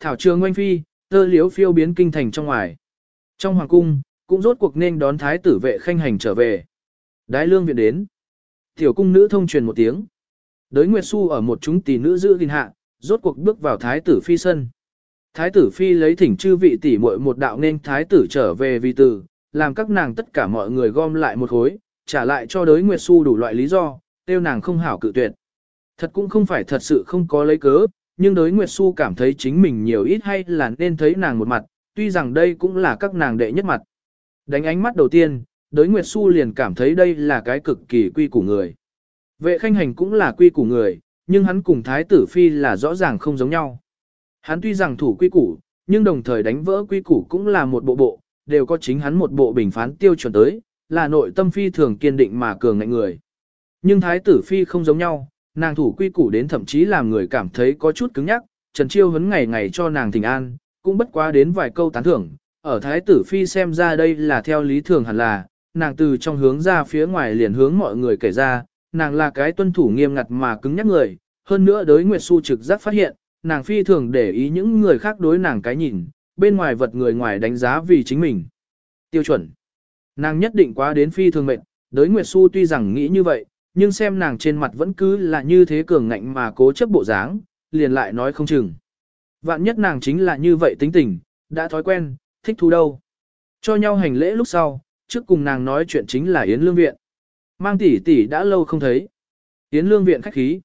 thảo trường oanh phi, tơ liếu phiêu biến kinh thành trong ngoài. Trong hoàng cung, cũng rốt cuộc nên đón thái tử vệ khanh hành trở về. Đái lương viện đến. Tiểu cung nữ thông truyền một tiếng. Đới Nguyệt Xu ở một chúng tỷ nữ giữ gìn hạ, rốt cuộc bước vào thái tử phi sân. Thái tử phi lấy thỉnh chư vị tỷ muội một đạo nên thái tử trở về vì tử, làm các nàng tất cả mọi người gom lại một khối, trả lại cho đới Nguyệt Xu đủ loại lý do, tiêu nàng không hảo cự tuyệt. Thật cũng không phải thật sự không có lấy cớ, nhưng đới Nguyệt Xu cảm thấy chính mình nhiều ít hay là nên thấy nàng một mặt, tuy rằng đây cũng là các nàng đệ nhất mặt. Đánh ánh mắt đầu tiên, đới Nguyệt Xu liền cảm thấy đây là cái cực kỳ quy củ người. Vệ khanh hành cũng là quy củ người, nhưng hắn cùng thái tử phi là rõ ràng không giống nhau. Hắn tuy rằng thủ quy củ, nhưng đồng thời đánh vỡ quy củ cũng là một bộ bộ, đều có chính hắn một bộ bình phán tiêu chuẩn tới, là nội tâm phi thường kiên định mà cường ngạnh người. Nhưng thái tử phi không giống nhau, nàng thủ quy củ đến thậm chí làm người cảm thấy có chút cứng nhắc, Trần Chiêu hấn ngày ngày cho nàng thỉnh an, cũng bất quá đến vài câu tán thưởng, ở thái tử phi xem ra đây là theo lý thường hẳn là, nàng từ trong hướng ra phía ngoài liền hướng mọi người kể ra, nàng là cái tuân thủ nghiêm ngặt mà cứng nhắc người, hơn nữa đối Nguyệt Xu trực giác phát hiện, nàng phi thường để ý những người khác đối nàng cái nhìn, bên ngoài vật người ngoài đánh giá vì chính mình. Tiêu chuẩn. Nàng nhất định quá đến phi thường mệnh, đối Nguyệt Xu tuy rằng nghĩ như vậy, nhưng xem nàng trên mặt vẫn cứ là như thế cường ngạnh mà cố chấp bộ dáng, liền lại nói không chừng. Vạn nhất nàng chính là như vậy tính tình, đã thói quen, thích thú đâu. Cho nhau hành lễ lúc sau, trước cùng nàng nói chuyện chính là Yến Lương Viện. Mang tỷ tỷ đã lâu không thấy. Yến Lương Viện khách khí.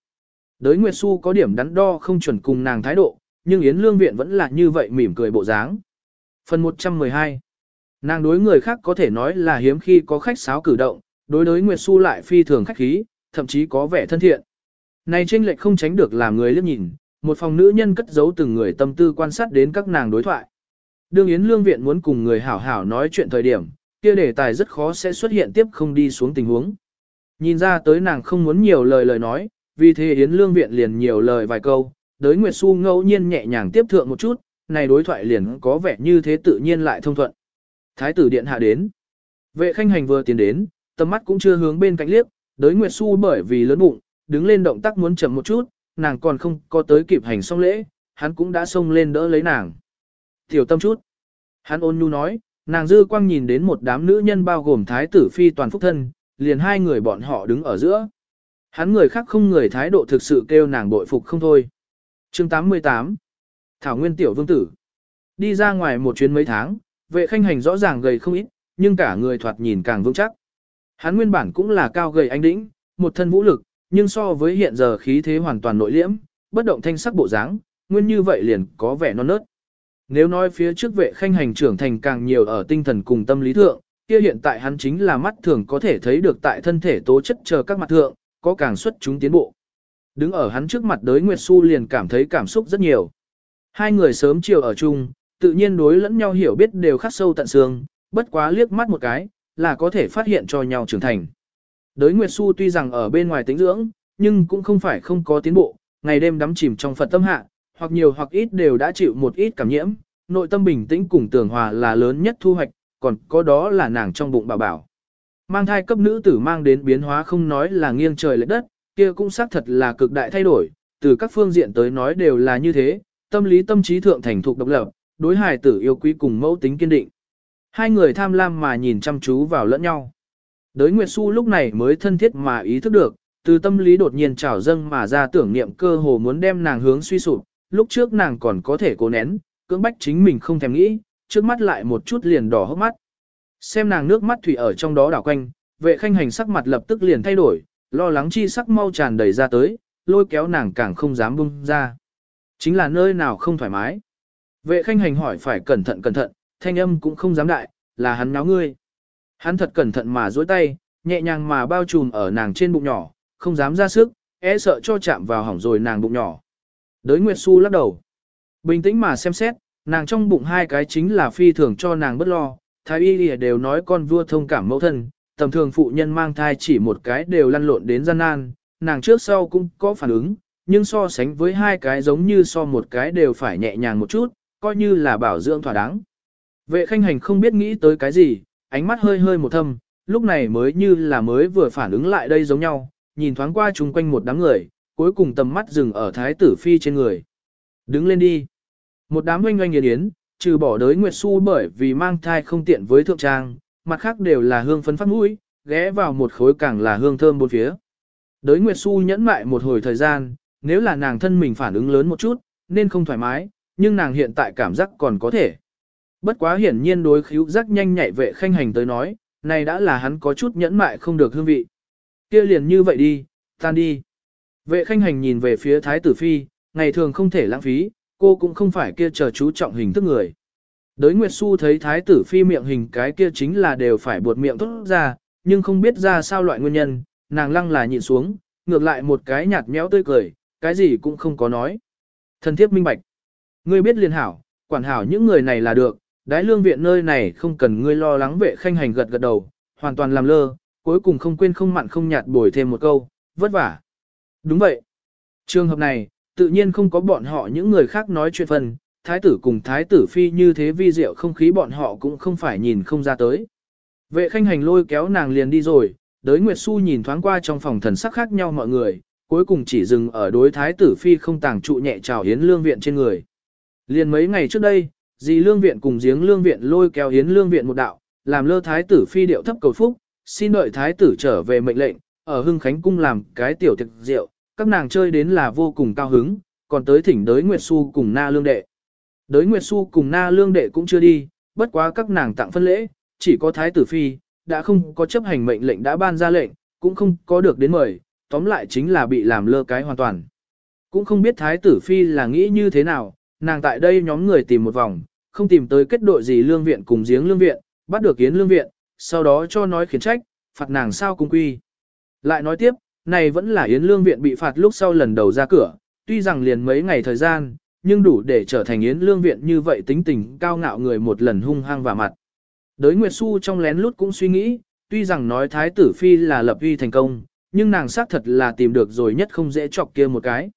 Đới Nguyệt Xu có điểm đắn đo không chuẩn cùng nàng thái độ, nhưng Yến Lương Viện vẫn là như vậy mỉm cười bộ dáng. Phần 112 Nàng đối người khác có thể nói là hiếm khi có khách sáo cử động, đối đối Nguyệt Xu lại phi thường khách khí, thậm chí có vẻ thân thiện. Này tranh lệch không tránh được làm người liếc nhìn, một phòng nữ nhân cất giấu từng người tâm tư quan sát đến các nàng đối thoại. Đương Yến Lương Viện muốn cùng người hảo hảo nói chuyện thời điểm, kia đề tài rất khó sẽ xuất hiện tiếp không đi xuống tình huống. Nhìn ra tới nàng không muốn nhiều lời lời nói, vì thế Yến Lương Viện liền nhiều lời vài câu, đới Nguyệt Xu ngẫu nhiên nhẹ nhàng tiếp thượng một chút, này đối thoại liền có vẻ như thế tự nhiên lại thông thuận. Thái tử điện hạ đến. Vệ khanh hành vừa tiến đến, tầm mắt cũng chưa hướng bên cạnh liếc, đới Nguyệt Xu bởi vì lớn bụng, đứng lên động tác muốn chậm một chút, nàng còn không có tới kịp hành xong lễ, hắn cũng đã xông lên đỡ lấy nàng. Tiểu tâm chút. Hắn ôn nhu nói, nàng dư quang nhìn đến một đám nữ nhân bao gồm thái tử phi toàn phúc thân, liền hai người bọn họ đứng ở giữa. Hắn người khác không người thái độ thực sự kêu nàng bội phục không thôi. chương 88 Thảo Nguyên Tiểu Vương Tử Đi ra ngoài một chuyến mấy tháng, vệ khanh hành rõ ràng gầy không ít, nhưng cả người thoạt nhìn càng vững chắc. Hắn nguyên bản cũng là cao gầy anh đĩnh, một thân vũ lực, nhưng so với hiện giờ khí thế hoàn toàn nội liễm, bất động thanh sắc bộ dáng, nguyên như vậy liền có vẻ non nớt. Nếu nói phía trước vệ khanh hành trưởng thành càng nhiều ở tinh thần cùng tâm lý thượng, kia hiện tại hắn chính là mắt thường có thể thấy được tại thân thể tố chất chờ các mặt thượng, có càng xuất chúng tiến bộ. Đứng ở hắn trước mặt đới Nguyệt Xu liền cảm thấy cảm xúc rất nhiều. Hai người sớm chiều ở chung, tự nhiên đối lẫn nhau hiểu biết đều khắc sâu tận xương, bất quá liếc mắt một cái, là có thể phát hiện cho nhau trưởng thành. Đới Nguyệt Xu tuy rằng ở bên ngoài tính dưỡng, nhưng cũng không phải không có tiến bộ, ngày đêm đắm chìm trong Phật tâm hạ, hoặc nhiều hoặc ít đều đã chịu một ít cảm nhiễm, nội tâm bình tĩnh cùng tường hòa là lớn nhất thu hoạch, còn có đó là nàng trong bụng bảo bảo. Mang thai cấp nữ tử mang đến biến hóa không nói là nghiêng trời lệch đất, kia cũng xác thật là cực đại thay đổi, từ các phương diện tới nói đều là như thế, tâm lý tâm trí thượng thành thục độc lập, đối hài tử yêu quý cùng mẫu tính kiên định. Hai người tham lam mà nhìn chăm chú vào lẫn nhau. Đới Nguyệt Xu lúc này mới thân thiết mà ý thức được, từ tâm lý đột nhiên trào dâng mà ra tưởng niệm cơ hồ muốn đem nàng hướng suy sụp, lúc trước nàng còn có thể cố nén, cưỡng bách chính mình không thèm nghĩ, trước mắt lại một chút liền đỏ hốc mắt. Xem nàng nước mắt thủy ở trong đó đảo quanh, vệ khanh hành sắc mặt lập tức liền thay đổi, lo lắng chi sắc mau tràn đầy ra tới, lôi kéo nàng càng không dám buông ra. Chính là nơi nào không thoải mái. Vệ khanh hành hỏi phải cẩn thận cẩn thận, thanh âm cũng không dám đại, là hắn náo ngươi. Hắn thật cẩn thận mà duỗi tay, nhẹ nhàng mà bao trùm ở nàng trên bụng nhỏ, không dám ra sức, e sợ cho chạm vào hỏng rồi nàng bụng nhỏ. Đới Nguyệt Xu lắc đầu. Bình tĩnh mà xem xét, nàng trong bụng hai cái chính là phi thường cho nàng bất lo. Thái y lìa đều nói con vua thông cảm mẫu thân, tầm thường phụ nhân mang thai chỉ một cái đều lăn lộn đến gian nan, nàng trước sau cũng có phản ứng, nhưng so sánh với hai cái giống như so một cái đều phải nhẹ nhàng một chút, coi như là bảo dưỡng thỏa đáng. Vệ khanh hành không biết nghĩ tới cái gì, ánh mắt hơi hơi một thâm, lúc này mới như là mới vừa phản ứng lại đây giống nhau, nhìn thoáng qua chung quanh một đám người, cuối cùng tầm mắt dừng ở thái tử phi trên người. Đứng lên đi. Một đám oanh oanh yến yến, trừ bỏ đới Nguyệt Xu bởi vì mang thai không tiện với thượng trang, mặt khác đều là hương phấn phát mũi, ghé vào một khối càng là hương thơm bốn phía. Đới Nguyệt Xu nhẫn mại một hồi thời gian, nếu là nàng thân mình phản ứng lớn một chút, nên không thoải mái, nhưng nàng hiện tại cảm giác còn có thể. Bất quá hiển nhiên đối khíu giác nhanh nhạy vệ khanh hành tới nói, này đã là hắn có chút nhẫn mại không được hương vị. kia liền như vậy đi, tan đi. Vệ khanh hành nhìn về phía thái tử phi, ngày thường không thể lãng phí, cô cũng không phải kia chờ chú trọng hình thức người. Đới Nguyệt Xu thấy thái tử phi miệng hình cái kia chính là đều phải buột miệng tốt ra, nhưng không biết ra sao loại nguyên nhân, nàng lăng là nhìn xuống, ngược lại một cái nhạt méo tươi cười, cái gì cũng không có nói. Thần thiếp minh bạch. Ngươi biết liền hảo, quản hảo những người này là được, đái lương viện nơi này không cần ngươi lo lắng vệ khanh hành gật gật đầu, hoàn toàn làm lơ, cuối cùng không quên không mặn không nhạt bồi thêm một câu, vất vả. Đúng vậy. Trường hợp này, tự nhiên không có bọn họ những người khác nói chuyện phần, thái tử cùng thái tử phi như thế vi diệu không khí bọn họ cũng không phải nhìn không ra tới. Vệ khanh hành lôi kéo nàng liền đi rồi, đới Nguyệt Xu nhìn thoáng qua trong phòng thần sắc khác nhau mọi người, cuối cùng chỉ dừng ở đối thái tử phi không tàng trụ nhẹ trào hiến lương viện trên người. Liền mấy ngày trước đây, dì lương viện cùng giếng lương viện lôi kéo hiến lương viện một đạo, làm lơ thái tử phi điệu thấp cầu phúc, xin đợi thái tử trở về mệnh lệnh, ở hưng khánh cung làm cái tiểu thực rượu, các nàng chơi đến là vô cùng cao hứng, còn tới thỉnh đới Nguyệt Xu cùng na lương đệ. Đới Nguyệt Xu cùng na lương đệ cũng chưa đi, bất quá các nàng tặng phân lễ, chỉ có thái tử phi, đã không có chấp hành mệnh lệnh đã ban ra lệnh, cũng không có được đến mời, tóm lại chính là bị làm lơ cái hoàn toàn. Cũng không biết thái tử phi là nghĩ như thế nào, nàng tại đây nhóm người tìm một vòng, không tìm tới kết đội gì lương viện cùng giếng lương viện, bắt được yến lương viện, sau đó cho nói khiển trách, phạt nàng sao cung quy. Lại nói tiếp, này vẫn là yến lương viện bị phạt lúc sau lần đầu ra cửa, tuy rằng liền mấy ngày thời gian, nhưng đủ để trở thành yến lương viện như vậy tính tình cao ngạo người một lần hung hăng và mặt. Đới Nguyệt Xu trong lén lút cũng suy nghĩ, tuy rằng nói thái tử phi là lập uy thành công, nhưng nàng xác thật là tìm được rồi nhất không dễ chọc kia một cái.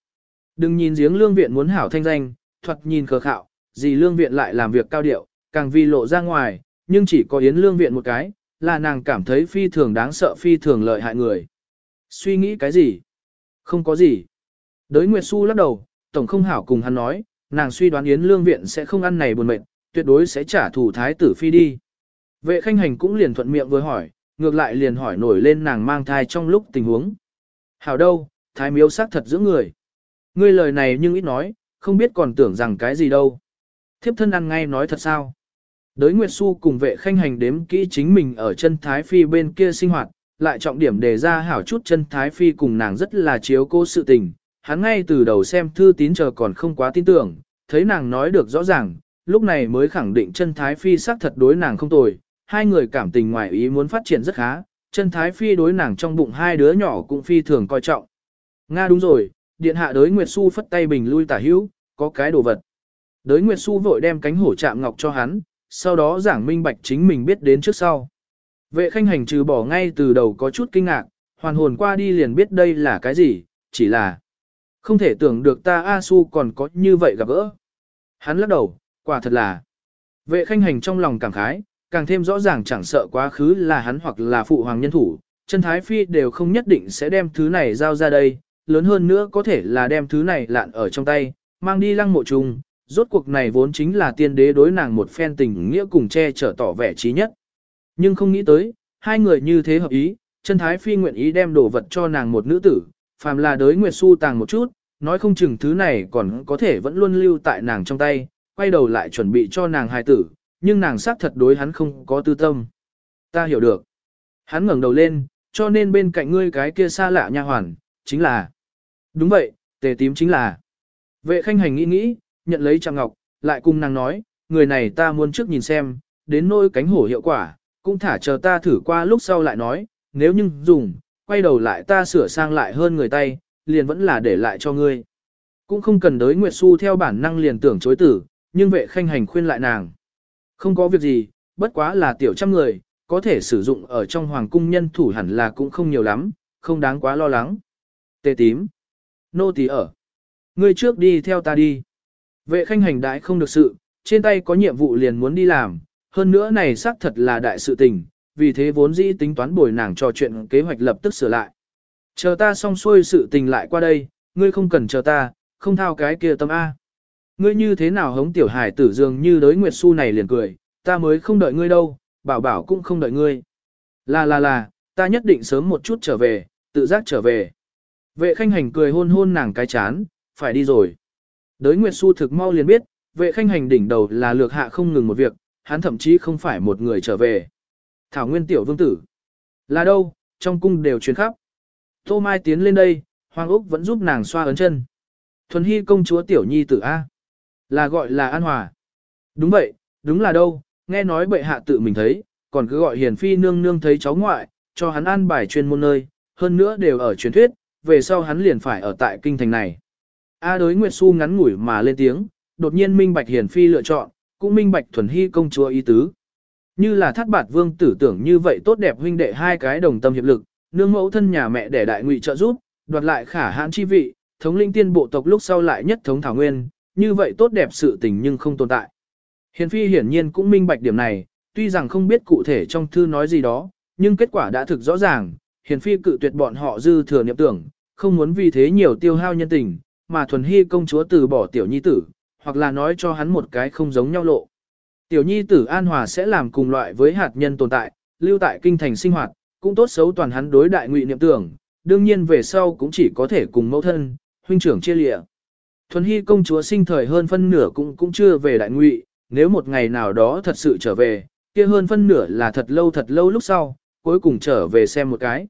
Đừng nhìn giếng lương viện muốn hảo thanh danh, thuật nhìn khờ khạo, Dì lương viện lại làm việc cao điệu, càng vi lộ ra ngoài, nhưng chỉ có yến lương viện một cái, là nàng cảm thấy phi thường đáng sợ phi thường lợi hại người. Suy nghĩ cái gì? Không có gì. Đới Nguyệt Xu lắc đầu, tổng không hảo cùng hắn nói, nàng suy đoán yến lương viện sẽ không ăn này buồn mệt, tuyệt đối sẽ trả thù thái tử phi đi. Vệ khanh hành cũng liền thuận miệng với hỏi, ngược lại liền hỏi nổi lên nàng mang thai trong lúc tình huống. Hảo đâu, thái miếu xác thật giữa người. Ngươi lời này nhưng ít nói, không biết còn tưởng rằng cái gì đâu. Thiếp thân ăn ngay nói thật sao. Đới Nguyệt Xu cùng vệ khanh hành đếm kỹ chính mình ở chân Thái Phi bên kia sinh hoạt, lại trọng điểm đề ra hảo chút chân Thái Phi cùng nàng rất là chiếu cố sự tình. Hắn ngay từ đầu xem thư tín chờ còn không quá tin tưởng, thấy nàng nói được rõ ràng, lúc này mới khẳng định chân Thái Phi xác thật đối nàng không tồi, hai người cảm tình ngoài ý muốn phát triển rất khá, chân thái phi đối nàng trong bụng hai đứa nhỏ cũng phi thường coi trọng. Nga đúng rồi, điện hạ đới Nguyệt Xu phất tay bình lui tả hữu, có cái đồ vật. Đới Nguyệt Xu vội đem cánh hổ chạm ngọc cho hắn, sau đó giảng minh bạch chính mình biết đến trước sau. Vệ khanh hành trừ bỏ ngay từ đầu có chút kinh ngạc, hoàn hồn qua đi liền biết đây là cái gì, chỉ là không thể tưởng được ta A Su còn có như vậy gặp gỡ. Hắn lắc đầu, quả thật là. Vệ khanh hành trong lòng cảm khái, càng thêm rõ ràng chẳng sợ quá khứ là hắn hoặc là phụ hoàng nhân thủ, chân thái phi đều không nhất định sẽ đem thứ này giao ra đây, lớn hơn nữa có thể là đem thứ này lạn ở trong tay, mang đi lăng mộ trùng, rốt cuộc này vốn chính là tiên đế đối nàng một phen tình nghĩa cùng che chở tỏ vẻ trí nhất. Nhưng không nghĩ tới, hai người như thế hợp ý, chân thái phi nguyện ý đem đồ vật cho nàng một nữ tử, phàm là đới nguyệt su tàng một chút, nói không chừng thứ này còn có thể vẫn luôn lưu tại nàng trong tay, quay đầu lại chuẩn bị cho nàng hài tử, nhưng nàng xác thật đối hắn không có tư tâm. Ta hiểu được. Hắn ngẩng đầu lên, cho nên bên cạnh ngươi cái kia xa lạ nha hoàn, chính là. Đúng vậy, tề tím chính là. Vệ khanh hành nghĩ nghĩ, nhận lấy trang ngọc, lại cùng nàng nói, người này ta muốn trước nhìn xem, đến nỗi cánh hổ hiệu quả, cũng thả chờ ta thử qua lúc sau lại nói, nếu nhưng dùng, quay đầu lại ta sửa sang lại hơn người tay, liền vẫn là để lại cho ngươi. Cũng không cần đới Nguyệt Xu theo bản năng liền tưởng chối tử, nhưng vệ khanh hành khuyên lại nàng. Không có việc gì, bất quá là tiểu trăm người, có thể sử dụng ở trong hoàng cung nhân thủ hẳn là cũng không nhiều lắm, không đáng quá lo lắng. Tê tím. Nô tỳ ở. Ngươi trước đi theo ta đi. Vệ khanh hành đại không được sự, trên tay có nhiệm vụ liền muốn đi làm, hơn nữa này xác thật là đại sự tình, vì thế vốn dĩ tính toán bồi nàng trò chuyện kế hoạch lập tức sửa lại. Chờ ta xong xuôi sự tình lại qua đây, ngươi không cần chờ ta, không thao cái kia tâm A. ngươi như thế nào hống tiểu hải tử dường như đới Nguyệt Xu này liền cười, ta mới không đợi ngươi đâu, bảo bảo cũng không đợi ngươi. Là là là, ta nhất định sớm một chút trở về, tự giác trở về. Vệ khanh hành cười hôn hôn nàng cái chán, phải đi rồi. Đới Nguyệt Xu thực mau liền biết, vệ khanh hành đỉnh đầu là lược hạ không ngừng một việc, hắn thậm chí không phải một người trở về. Thảo Nguyên Tiểu Vương Tử. Là đâu, trong cung đều truyền khắp. Tô Mai tiến lên đây, Hoàng Úc vẫn giúp nàng xoa ấn chân. Thuần Hy công chúa Tiểu Nhi tử A. Là gọi là An Hòa. Đúng vậy, đúng là đâu, nghe nói bệ hạ tự mình thấy, còn cứ gọi hiền phi nương nương thấy cháu ngoại, cho hắn an bài chuyên môn nơi, hơn nữa đều ở truyền thuyết, về sau hắn liền phải ở tại kinh thành này. A đối Nguyệt Xu ngắn ngủi mà lên tiếng, đột nhiên minh bạch hiền phi lựa chọn, cũng minh bạch thuần hy công chúa ý tứ. Như là thắt bạt vương tử tưởng như vậy tốt đẹp huynh đệ hai cái đồng tâm hiệp lực, nương mẫu thân nhà mẹ để đại ngụy trợ giúp, đoạt lại khả hãn chi vị, thống linh tiên bộ tộc lúc sau lại nhất thống thảo nguyên, như vậy tốt đẹp sự tình nhưng không tồn tại. Hiền phi hiển nhiên cũng minh bạch điểm này, tuy rằng không biết cụ thể trong thư nói gì đó, nhưng kết quả đã thực rõ ràng, hiền phi cự tuyệt bọn họ dư thừa niệm tưởng, không muốn vì thế nhiều tiêu hao nhân tình, mà thuần hy công chúa từ bỏ tiểu nhi tử, hoặc là nói cho hắn một cái không giống nhau lộ. Tiểu nhi tử an hòa sẽ làm cùng loại với hạt nhân tồn tại, lưu tại kinh thành sinh hoạt, cũng tốt xấu toàn hắn đối đại ngụy niệm tưởng, đương nhiên về sau cũng chỉ có thể cùng mẫu thân, huynh trưởng chia lịa. Thuần hy công chúa sinh thời hơn phân nửa cũng cũng chưa về đại ngụy, nếu một ngày nào đó thật sự trở về, kia hơn phân nửa là thật lâu thật lâu lúc sau, cuối cùng trở về xem một cái.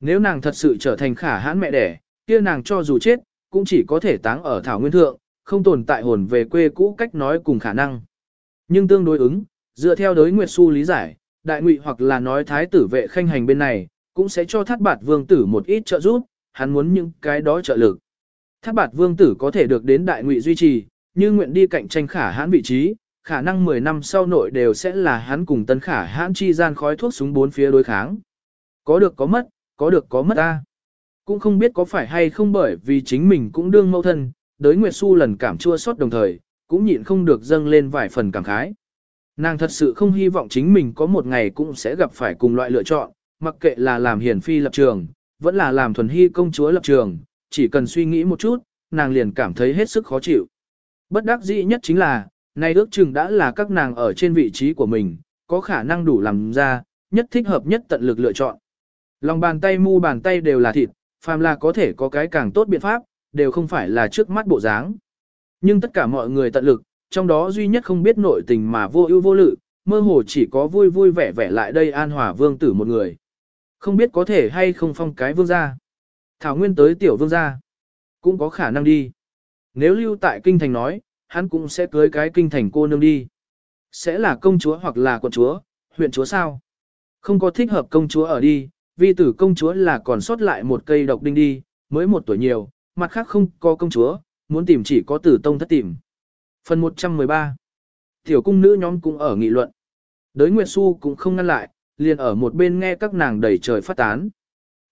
Nếu nàng thật sự trở thành khả hãn mẹ đẻ, kia nàng cho dù chết, cũng chỉ có thể táng ở thảo nguyên thượng, không tồn tại hồn về quê cũ cách nói cùng khả năng. Nhưng tương đối ứng, dựa theo đối Nguyệt Xu lý giải, đại ngụy hoặc là nói thái tử vệ khanh hành bên này, cũng sẽ cho thắt bạt vương tử một ít trợ giúp, hắn muốn những cái đó trợ lực. Thác bạt vương tử có thể được đến đại ngụy duy trì, như nguyện đi cạnh tranh khả hãn vị trí, khả năng 10 năm sau nội đều sẽ là hắn cùng tân khả hãn chi gian khói thuốc súng bốn phía đối kháng. Có được có mất, có được có mất ta. Cũng không biết có phải hay không bởi vì chính mình cũng đương mẫu thân, đới Nguyệt Xu lần cảm chua xót đồng thời, cũng nhịn không được dâng lên vài phần cảm khái. Nàng thật sự không hy vọng chính mình có một ngày cũng sẽ gặp phải cùng loại lựa chọn, mặc kệ là làm hiển phi lập trường, vẫn là làm thuần hy công chúa lập trường, chỉ cần suy nghĩ một chút, nàng liền cảm thấy hết sức khó chịu. Bất đắc dĩ nhất chính là, nay ước chừng đã là các nàng ở trên vị trí của mình, có khả năng đủ làm ra, nhất thích hợp nhất tận lực lựa chọn. Lòng bàn tay mu bàn tay đều là thịt, phàm là có thể có cái càng tốt biện pháp, đều không phải là trước mắt bộ dáng. Nhưng tất cả mọi người tận lực, trong đó duy nhất không biết nội tình mà vô ưu vô lự, mơ hồ chỉ có vui vui vẻ vẻ lại đây an hòa vương tử một người. Không biết có thể hay không phong cái vương gia. Thảo Nguyên tới tiểu vương gia. Cũng có khả năng đi. Nếu lưu tại kinh thành nói, hắn cũng sẽ cưới cái kinh thành cô nương đi. Sẽ là công chúa hoặc là quận chúa, huyện chúa sao? Không có thích hợp công chúa ở đi, Vi tử công chúa là còn sót lại một cây độc đinh đi, mới một tuổi nhiều, mặt khác không có công chúa, muốn tìm chỉ có tử tông thất tìm. Phần 113 Tiểu cung nữ nhóm cũng ở nghị luận. Đới Nguyệt Xu cũng không ngăn lại, liền ở một bên nghe các nàng đầy trời phát tán.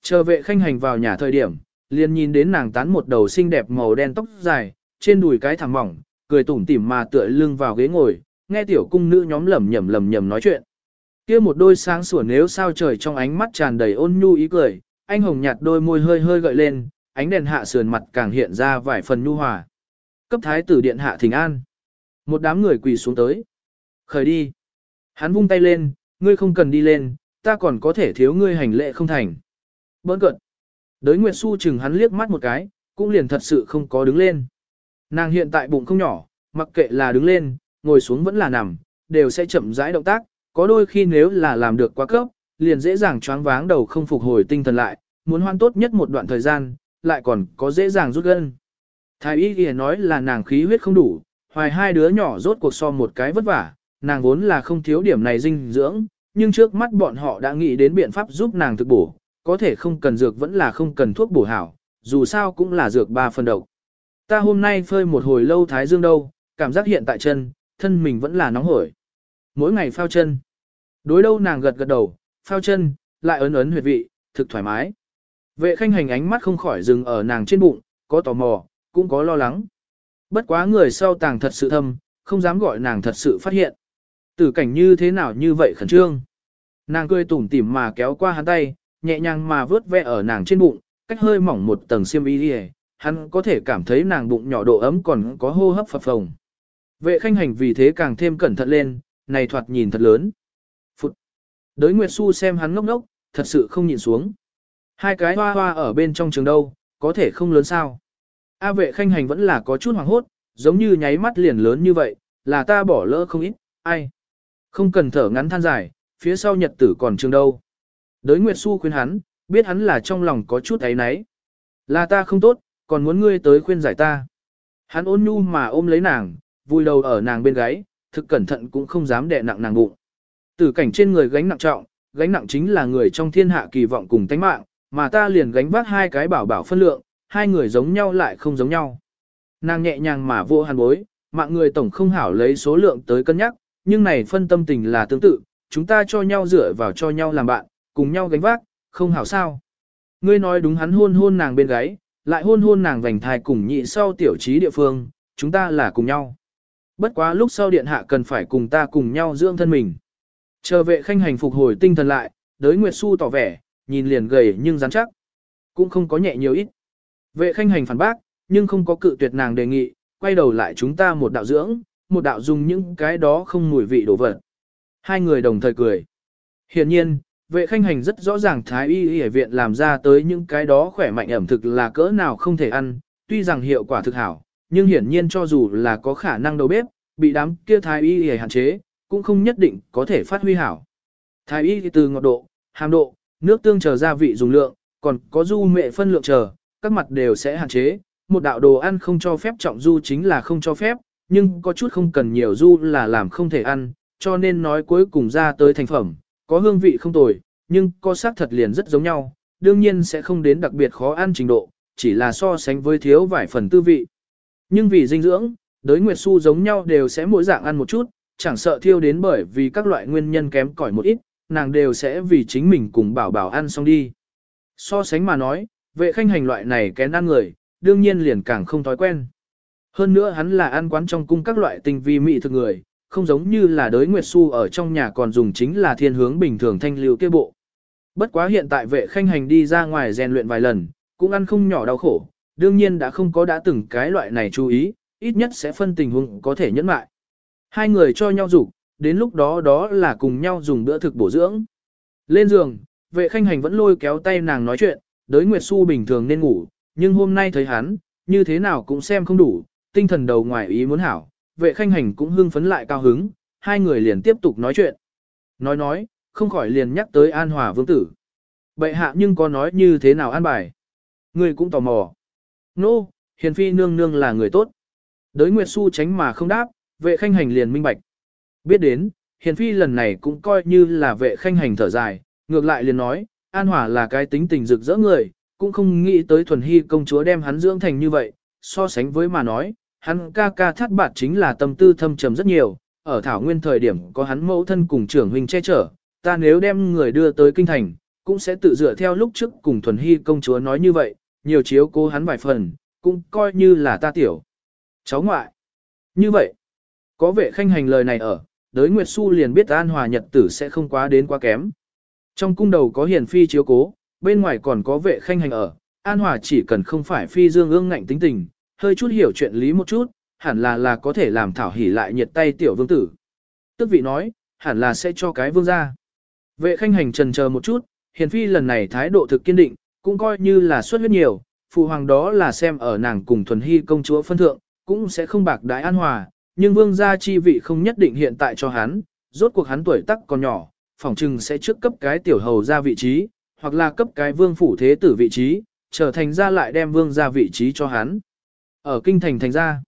Chờ vệ khanh hành vào nhà thời điểm, liền nhìn đến nàng tán một đầu xinh đẹp màu đen tóc dài, trên đùi cái thẳng mỏng, cười tủm tỉm mà tựa lưng vào ghế ngồi, nghe tiểu cung nữ nhóm lẩm nhẩm lẩm nhẩm nói chuyện. Kia một đôi sáng sủa nếu sao trời trong ánh mắt tràn đầy ôn nhu ý cười, anh hồng nhạt đôi môi hơi hơi gợi lên, ánh đèn hạ sườn mặt càng hiện ra vài phần nhu hòa. Cấp thái tử điện hạ thỉnh an. Một đám người quỳ xuống tới. Khởi đi. Hắn vung tay lên, ngươi không cần đi lên, ta còn có thể thiếu ngươi hành lệ không thành. Bỡn cận. Đới Nguyệt Xu chừng hắn liếc mắt một cái, cũng liền thật sự không có đứng lên. Nàng hiện tại bụng không nhỏ, mặc kệ là đứng lên, ngồi xuống vẫn là nằm, đều sẽ chậm rãi động tác, có đôi khi nếu là làm được quá cấp, liền dễ dàng choáng váng đầu không phục hồi tinh thần lại, muốn hoan tốt nhất một đoạn thời gian, lại còn có dễ dàng rút gân. Thái y kia nói là nàng khí huyết không đủ, hoài hai đứa nhỏ rốt cuộc so một cái vất vả, nàng vốn là không thiếu điểm này dinh dưỡng, nhưng trước mắt bọn họ đã nghĩ đến biện pháp giúp nàng thực bổ, có thể không cần dược vẫn là không cần thuốc bổ hảo, dù sao cũng là dược ba phần độc. Ta hôm nay phơi một hồi lâu thái dương đâu, cảm giác hiện tại chân, thân mình vẫn là nóng hổi. Mỗi ngày phao chân. Đối đâu nàng gật gật đầu, phao chân, lại ấn ấn huyệt vị, thực thoải mái. Vệ khanh hành ánh mắt không khỏi dừng ở nàng trên bụng, có tò mò, cũng có lo lắng. Bất quá người sau tàng thật sự thâm, không dám gọi nàng thật sự phát hiện. Tử cảnh như thế nào như vậy khẩn trương. Nàng cười tủm tỉm mà kéo qua hắn tay, nhẹ nhàng mà vớt ve ở nàng trên bụng, cách hơi mỏng một tầng xiêm y đi hắn có thể cảm thấy nàng bụng nhỏ độ ấm còn có hô hấp phập phồng. Vệ khanh hành vì thế càng thêm cẩn thận lên, này thoạt nhìn thật lớn. Phụt. Đới Nguyệt Xu xem hắn ngốc ngốc, thật sự không nhìn xuống. Hai cái hoa hoa ở bên trong trường đâu, có thể không lớn sao. A vệ khanh hành vẫn là có chút hoảng hốt, giống như nháy mắt liền lớn như vậy, là ta bỏ lỡ không ít, ai. Không cần thở ngắn than dài, phía sau nhật tử còn trường đâu. Đới Nguyệt Xu khuyên hắn, biết hắn là trong lòng có chút ấy náy. Là ta không tốt, còn muốn ngươi tới khuyên giải ta. Hắn ôn nhu mà ôm lấy nàng, vui đầu ở nàng bên gáy, thực cẩn thận cũng không dám đè nặng nàng bụng. Tử cảnh trên người gánh nặng trọng, gánh nặng chính là người trong thiên hạ kỳ vọng cùng tánh mạng, mà ta liền gánh vác hai cái bảo bảo phân lượng, hai người giống nhau lại không giống nhau. Nàng nhẹ nhàng mà vô hàn bối, mạng người tổng không hảo lấy số lượng tới cân nhắc, nhưng này phân tâm tình là tương tự, chúng ta cho nhau dựa vào cho nhau làm bạn, cùng nhau gánh vác, không hảo sao. Ngươi nói đúng hắn hôn hôn nàng bên gáy, lại hôn hôn nàng vành thai cùng nhị sau tiểu trí địa phương, chúng ta là cùng nhau. Bất quá lúc sau điện hạ cần phải cùng ta cùng nhau dưỡng thân mình. Chờ vệ khanh hành phục hồi tinh thần lại, đới Nguyệt Xu tỏ vẻ, nhìn liền gầy nhưng rắn chắc. Cũng không có nhẹ nhiều ít. Vệ khanh hành phản bác, nhưng không có cự tuyệt nàng đề nghị, quay đầu lại chúng ta một đạo dưỡng, một đạo dùng những cái đó không mùi vị đổ vật. Hai người đồng thời cười. Hiển nhiên, vệ khanh hành rất rõ ràng thái y y ở viện làm ra tới những cái đó khỏe mạnh ẩm thực là cỡ nào không thể ăn, tuy rằng hiệu quả thực hảo, nhưng hiển nhiên cho dù là có khả năng đầu bếp, bị đám kia thái y hề hạn chế, cũng không nhất định có thể phát huy hảo. Thái y từ ngọt độ, hàm độ, nước tương chờ gia vị dùng lượng, còn có du mệ phân lượng chờ, các mặt đều sẽ hạn chế. Một đạo đồ ăn không cho phép trọng du chính là không cho phép, nhưng có chút không cần nhiều du là làm không thể ăn, cho nên nói cuối cùng ra tới thành phẩm, có hương vị không tồi, nhưng có xác thật liền rất giống nhau, đương nhiên sẽ không đến đặc biệt khó ăn trình độ, chỉ là so sánh với thiếu vài phần tư vị. Nhưng vì dinh dưỡng, đới nguyệt su giống nhau đều sẽ mỗi dạng ăn một chút, chẳng sợ thiêu đến bởi vì các loại nguyên nhân kém cỏi một ít, nàng đều sẽ vì chính mình cùng bảo bảo ăn xong đi. So sánh mà nói, vệ khanh hành loại này kén ăn người, đương nhiên liền càng không thói quen. Hơn nữa hắn là ăn quán trong cung các loại tinh vi mỹ thực người, không giống như là đới Nguyệt Su ở trong nhà còn dùng chính là thiên hướng bình thường thanh lưu kia bộ. Bất quá hiện tại vệ khanh hành đi ra ngoài rèn luyện vài lần, cũng ăn không nhỏ đau khổ, đương nhiên đã không có đã từng cái loại này chú ý, ít nhất sẽ phân tình huống có thể nhẫn mại. Hai người cho nhau rủ, đến lúc đó đó là cùng nhau dùng bữa thực bổ dưỡng. Lên giường, vệ khanh hành vẫn lôi kéo tay nàng nói chuyện, đới Nguyệt Xu bình thường nên ngủ, nhưng hôm nay thấy hắn, như thế nào cũng xem không đủ, tinh thần đầu ngoài ý muốn hảo, vệ khanh hành cũng hưng phấn lại cao hứng, hai người liền tiếp tục nói chuyện. Nói nói, không khỏi liền nhắc tới an hòa vương tử. Bệ hạ nhưng có nói như thế nào an bài. Người cũng tò mò. Nô, no, hiền phi nương nương là người tốt. Đới Nguyệt Xu tránh mà không đáp, vệ khanh hành liền minh bạch. Biết đến, hiền phi lần này cũng coi như là vệ khanh hành thở dài, ngược lại liền nói, an hòa là cái tính tình rực rỡ người, cũng không nghĩ tới thuần hy công chúa đem hắn dưỡng thành như vậy, so sánh với mà nói, hắn ca ca thắt bạt chính là tâm tư thâm trầm rất nhiều, ở thảo nguyên thời điểm có hắn mẫu thân cùng trưởng huynh che chở, ta nếu đem người đưa tới kinh thành, cũng sẽ tự dựa theo lúc trước cùng thuần hy công chúa nói như vậy, nhiều chiếu cố hắn vài phần, cũng coi như là ta tiểu. Cháu ngoại. Như vậy, có vệ khanh hành lời này ở, đới Nguyệt Xu liền biết an hòa nhật tử sẽ không quá đến quá kém. Trong cung đầu có hiền phi chiếu cố, bên ngoài còn có vệ khanh hành ở, an hòa chỉ cần không phải phi dương ương ngạnh tính tình, hơi chút hiểu chuyện lý một chút, hẳn là là có thể làm thảo hỉ lại nhiệt tay tiểu vương tử. Tức vị nói, hẳn là sẽ cho cái vương ra. Vệ khanh hành trần chờ một chút, hiền phi lần này thái độ thực kiên định, cũng coi như là xuất huyết nhiều, phụ hoàng đó là xem ở nàng cùng thuần hy công chúa phân thượng, cũng sẽ không bạc đại an hòa, nhưng vương gia chi vị không nhất định hiện tại cho hắn, rốt cuộc hắn tuổi tác còn nhỏ, phỏng chừng sẽ trước cấp cái tiểu hầu ra vị trí, hoặc là cấp cái vương phủ thế tử vị trí, trở thành ra lại đem vương gia vị trí cho hắn. Ở kinh thành thành ra,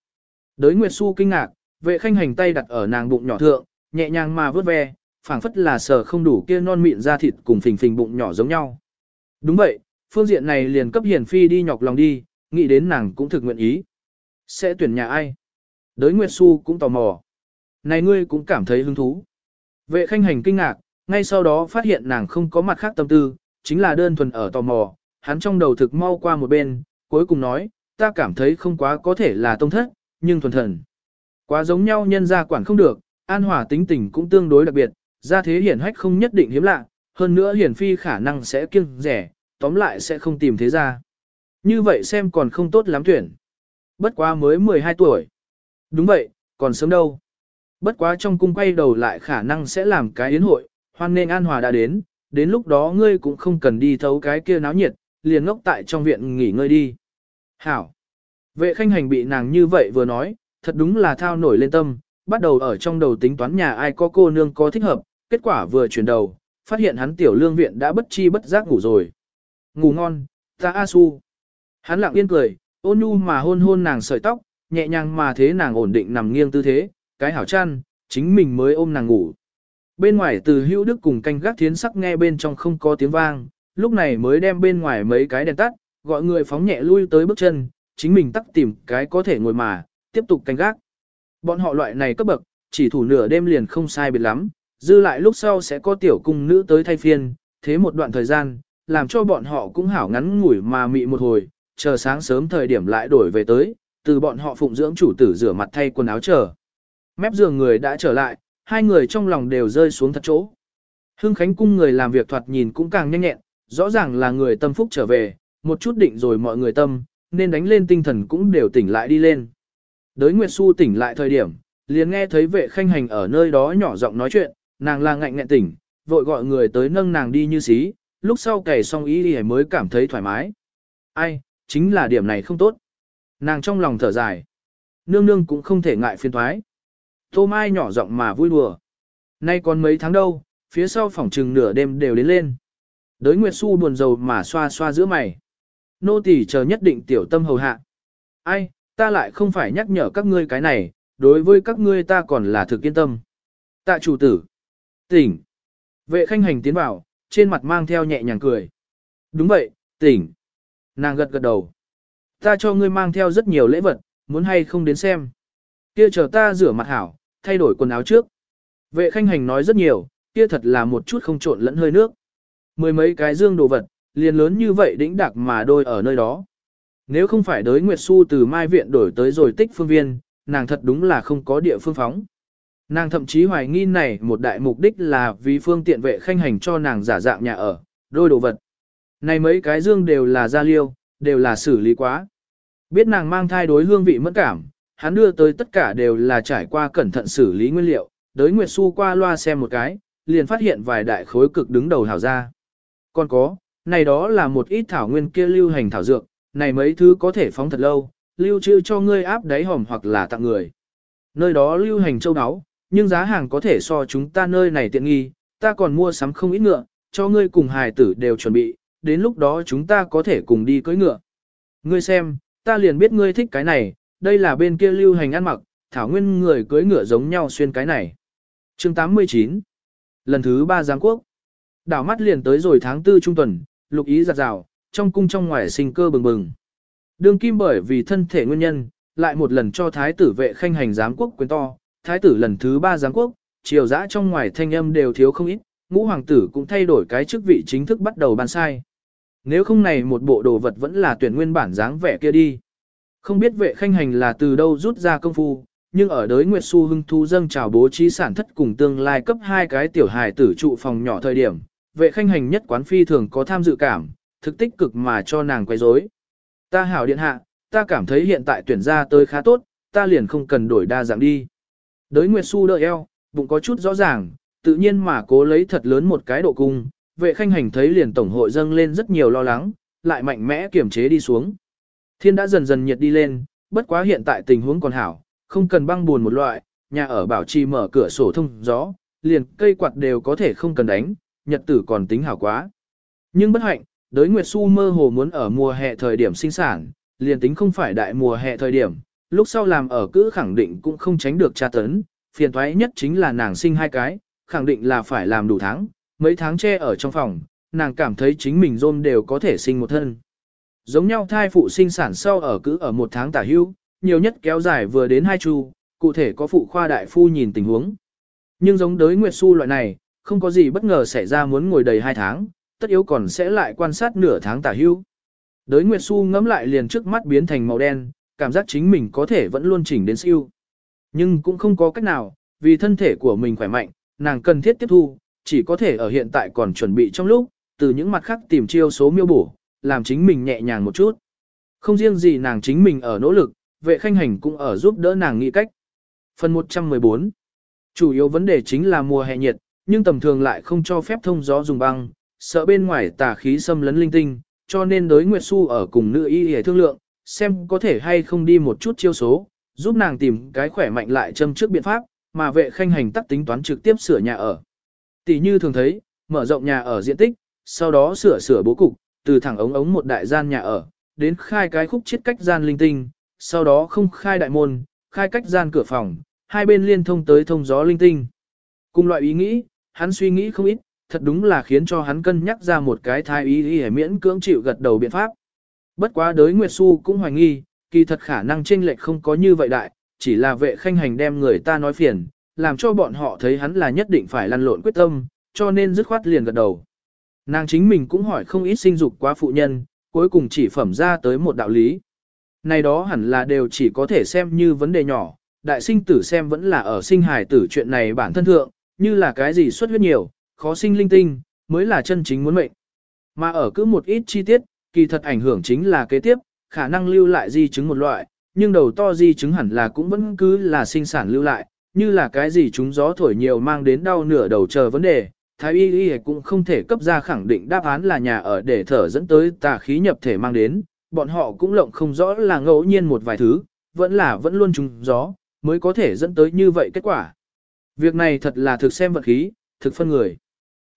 đới Nguyệt Xu kinh ngạc, vệ khanh hành tay đặt ở nàng bụng nhỏ thượng, nhẹ nhàng mà vớt ve, phảng phất là sờ không đủ kia non mịn da thịt cùng phình phình bụng nhỏ giống nhau. Đúng vậy, phương diện này liền cấp hiển phi đi nhọc lòng đi, nghĩ đến nàng cũng thực nguyện ý. Sẽ tuyển nhà ai? Đới Nguyệt Xu cũng tò mò. Này ngươi cũng cảm thấy hứng thú. Vệ khanh hành kinh ngạc, ngay sau đó phát hiện nàng không có mặt khác tâm tư, chính là đơn thuần ở tò mò, hắn trong đầu thực mau qua một bên, cuối cùng nói, ta cảm thấy không quá có thể là tông thất, nhưng thuần thần. Quá giống nhau nhân gia quản không được, an hòa tính tình cũng tương đối đặc biệt, gia thế hiển hách không nhất định hiếm lạ, hơn nữa hiển phi khả năng sẽ kiêng rẻ, tóm lại sẽ không tìm thế ra. Như vậy xem còn không tốt lắm tuyển. Bất quá mới 12 tuổi. Đúng vậy, còn sớm đâu. Bất quá trong cung quay đầu lại khả năng sẽ làm cái yến hội, hoan nên an hòa đã đến, đến lúc đó ngươi cũng không cần đi thấu cái kia náo nhiệt, liền ngốc tại trong viện nghỉ ngơi đi. Hảo. Vệ khanh hành bị nàng như vậy vừa nói, thật đúng là thao nổi lên tâm, bắt đầu ở trong đầu tính toán nhà ai có cô nương có thích hợp, kết quả vừa chuyển đầu, phát hiện hắn tiểu lương viện đã bất chi bất giác ngủ rồi. Ngủ ngon, ta A Su. Hắn lặng yên cười, ôn nhu mà hôn hôn nàng sợi tóc, nhẹ nhàng mà thế nàng ổn định nằm nghiêng tư thế, cái hảo chăn, chính mình mới ôm nàng ngủ. Bên ngoài từ hữu đức cùng canh gác thiến sắc nghe bên trong không có tiếng vang, lúc này mới đem bên ngoài mấy cái đèn tắt, gọi người phóng nhẹ lui tới bước chân, chính mình tắt tìm cái có thể ngồi mà, tiếp tục canh gác. Bọn họ loại này cấp bậc, chỉ thủ nửa đêm liền không sai biệt lắm, dư lại lúc sau sẽ có tiểu cung nữ tới thay phiên, thế một đoạn thời gian, làm cho bọn họ cũng hảo ngắn ngủi mà mị một hồi, chờ sáng sớm thời điểm lại đổi về tới, từ bọn họ phụng dưỡng chủ tử rửa mặt thay quần áo chờ. Mép giường người đã trở lại, hai người trong lòng đều rơi xuống thật chỗ. Hưng Khánh cung người làm việc thoạt nhìn cũng càng nhanh nhẹn, rõ ràng là người tâm phúc trở về, một chút định rồi mọi người tâm, nên đánh lên tinh thần cũng đều tỉnh lại đi lên. Đới Nguyệt Xu tỉnh lại thời điểm, liền nghe thấy vệ khanh hành ở nơi đó nhỏ giọng nói chuyện, nàng là ngạnh ngẹn tỉnh, vội gọi người tới nâng nàng đi như xí, lúc sau kể xong ý đi mới cảm thấy thoải mái. Ai, chính là điểm này không tốt. Nàng trong lòng thở dài. Nương nương cũng không thể ngại phiền thoái. Tô Mai nhỏ giọng mà vui đùa. Nay còn mấy tháng đâu, phía sau phòng trừng nửa đêm đều đến lên. Đới Nguyệt Xu buồn rầu mà xoa xoa giữa mày. Nô tỳ chờ nhất định tiểu tâm hầu hạ. Ai, ta lại không phải nhắc nhở các ngươi cái này, đối với các ngươi ta còn là thực yên tâm. Tạ chủ tử. Tỉnh. Vệ khanh hành tiến vào, trên mặt mang theo nhẹ nhàng cười. Đúng vậy, tỉnh. Nàng gật gật đầu. Ta cho ngươi mang theo rất nhiều lễ vật, muốn hay không đến xem. Kia chờ ta rửa mặt hảo, thay đổi quần áo trước. Vệ khanh hành nói rất nhiều, kia thật là một chút không trộn lẫn hơi nước. Mười mấy cái dương đồ vật, liền lớn như vậy đĩnh đặc mà đôi ở nơi đó. Nếu không phải đới Nguyệt Xu từ Mai Viện đổi tới rồi tích phương viên, nàng thật đúng là không có địa phương phóng. Nàng thậm chí hoài nghi này một đại mục đích là vì phương tiện vệ khanh hành cho nàng giả dạng nhà ở, đôi đồ vật. Này mấy cái dương đều là gia liêu, đều là xử lý quá. Biết nàng mang thai đối hương vị mẫn cảm, hắn đưa tới tất cả đều là trải qua cẩn thận xử lý nguyên liệu, đới Nguyệt Xu qua loa xem một cái, liền phát hiện vài đại khối cực đứng đầu hảo ra. Còn có, này đó là một ít thảo nguyên kia lưu hành thảo dược, này mấy thứ có thể phóng thật lâu, lưu trữ cho ngươi áp đáy hòm hoặc là tặng người. Nơi đó lưu hành châu đáo nhưng giá hàng có thể so chúng ta nơi này tiện nghi, ta còn mua sắm không ít ngựa, cho ngươi cùng hài tử đều chuẩn bị, đến lúc đó chúng ta có thể cùng đi cưỡi ngựa. Ngươi xem, ta liền biết ngươi thích cái này, đây là bên kia lưu hành ăn mặc, thảo nguyên người cưỡi ngựa giống nhau xuyên cái này. chương 89 Lần thứ 3 Giáng Quốc Đảo mắt liền tới rồi tháng 4 trung tuần, lục ý giặt rào, trong cung trong ngoài sinh cơ bừng bừng. Đương kim bởi vì thân thể nguyên nhân, lại một lần cho thái tử vệ khanh hành giám quốc quyền to, thái tử lần thứ ba giáng quốc, triều dã trong ngoài thanh âm đều thiếu không ít, ngũ hoàng tử cũng thay đổi cái chức vị chính thức bắt đầu ban sai. Nếu không này một bộ đồ vật vẫn là tuyển nguyên bản dáng vẻ kia đi. Không biết vệ khanh hành là từ đâu rút ra công phu, nhưng ở đới Nguyệt Xu hưng thu dâng chào bố trí sản thất cùng tương lai cấp hai cái tiểu hài tử trụ phòng nhỏ thời điểm, vệ khanh hành nhất quán phi thường có tham dự cảm, thực tích cực mà cho nàng quay rối. Ta hảo điện hạ, ta cảm thấy hiện tại tuyển ra tới khá tốt, ta liền không cần đổi đa dạng đi. Đới Nguyệt Xu đỡ eo, bụng có chút rõ ràng, tự nhiên mà cố lấy thật lớn một cái độ cung, vệ khanh hành thấy liền tổng hội dâng lên rất nhiều lo lắng, lại mạnh mẽ kiểm chế đi xuống. Thiên đã dần dần nhiệt đi lên, bất quá hiện tại tình huống còn hảo, không cần băng buồn một loại, nhà ở bảo trì mở cửa sổ thông gió, liền cây quạt đều có thể không cần đánh, nhật tử còn tính hảo quá. Nhưng bất hạnh, đới Nguyệt Xu mơ hồ muốn ở mùa hè thời điểm sinh sản, liền tính không phải đại mùa hè thời điểm, lúc sau làm ở cữ khẳng định cũng không tránh được tra tấn, phiền toái nhất chính là nàng sinh hai cái, khẳng định là phải làm đủ tháng, mấy tháng che ở trong phòng, nàng cảm thấy chính mình rôm đều có thể sinh một thân. Giống nhau thai phụ sinh sản sau ở cữ ở một tháng tả hưu, nhiều nhất kéo dài vừa đến hai chu, cụ thể có phụ khoa đại phu nhìn tình huống. Nhưng giống đới Nguyệt Xu loại này, không có gì bất ngờ xảy ra muốn ngồi đầy hai tháng, tất yếu còn sẽ lại quan sát nửa tháng tả hưu. Đới Nguyệt Xu ngấm lại liền trước mắt biến thành màu đen, cảm giác chính mình có thể vẫn luôn chỉnh đến siêu. Nhưng cũng không có cách nào, vì thân thể của mình khỏe mạnh, nàng cần thiết tiếp thu, chỉ có thể ở hiện tại còn chuẩn bị trong lúc, từ những mặt khác tìm chiêu số miêu bổ, làm chính mình nhẹ nhàng một chút. Không riêng gì nàng chính mình ở nỗ lực, vệ khanh hành cũng ở giúp đỡ nàng nghĩ cách. Phần 114 Chủ yếu vấn đề chính là mùa hè nhiệt, nhưng tầm thường lại không cho phép thông gió dùng băng, sợ bên ngoài tà khí xâm lấn linh tinh, cho nên đối Nguyệt Xu ở cùng nữ y hề thương lượng, xem có thể hay không đi một chút chiêu số, giúp nàng tìm cái khỏe mạnh lại châm trước biện pháp, mà vệ khanh hành tắc tính toán trực tiếp sửa nhà ở. Tỷ như thường thấy, mở rộng nhà ở diện tích, sau đó sửa sửa bố cục, từ thẳng ống ống một đại gian nhà ở, đến khai cái khúc chiết cách gian linh tinh, sau đó không khai đại môn, khai cách gian cửa phòng, hai bên liên thông tới thông gió linh tinh. Cùng loại ý nghĩ, hắn suy nghĩ không ít, thật đúng là khiến cho hắn cân nhắc ra một cái thai ý để miễn cưỡng chịu gật đầu biện pháp. Bất quá đới Nguyệt Xu cũng hoài nghi, kỳ thật khả năng chênh lệch không có như vậy đại, chỉ là vệ khanh hành đem người ta nói phiền, làm cho bọn họ thấy hắn là nhất định phải lăn lộn quyết tâm, cho nên dứt khoát liền gật đầu. Nàng chính mình cũng hỏi không ít sinh dục quá phụ nhân, cuối cùng chỉ phẩm ra tới một đạo lý. Này đó hẳn là đều chỉ có thể xem như vấn đề nhỏ, đại sinh tử xem vẫn là ở sinh hài tử chuyện này bản thân thượng, như là cái gì xuất huyết nhiều, khó sinh linh tinh, mới là chân chính muốn mệnh. Mà ở cứ một ít chi tiết, kỳ thật ảnh hưởng chính là kế tiếp, khả năng lưu lại di chứng một loại, nhưng đầu to di chứng hẳn là cũng vẫn cứ là sinh sản lưu lại, như là cái gì chúng gió thổi nhiều mang đến đau nửa đầu chờ vấn đề. Thái y y cũng không thể cấp ra khẳng định đáp án là nhà ở để thở dẫn tới tà khí nhập thể mang đến, bọn họ cũng lộng không rõ là ngẫu nhiên một vài thứ, vẫn là vẫn luôn trúng gió, mới có thể dẫn tới như vậy kết quả. Việc này thật là thực xem vật khí, thực phân người.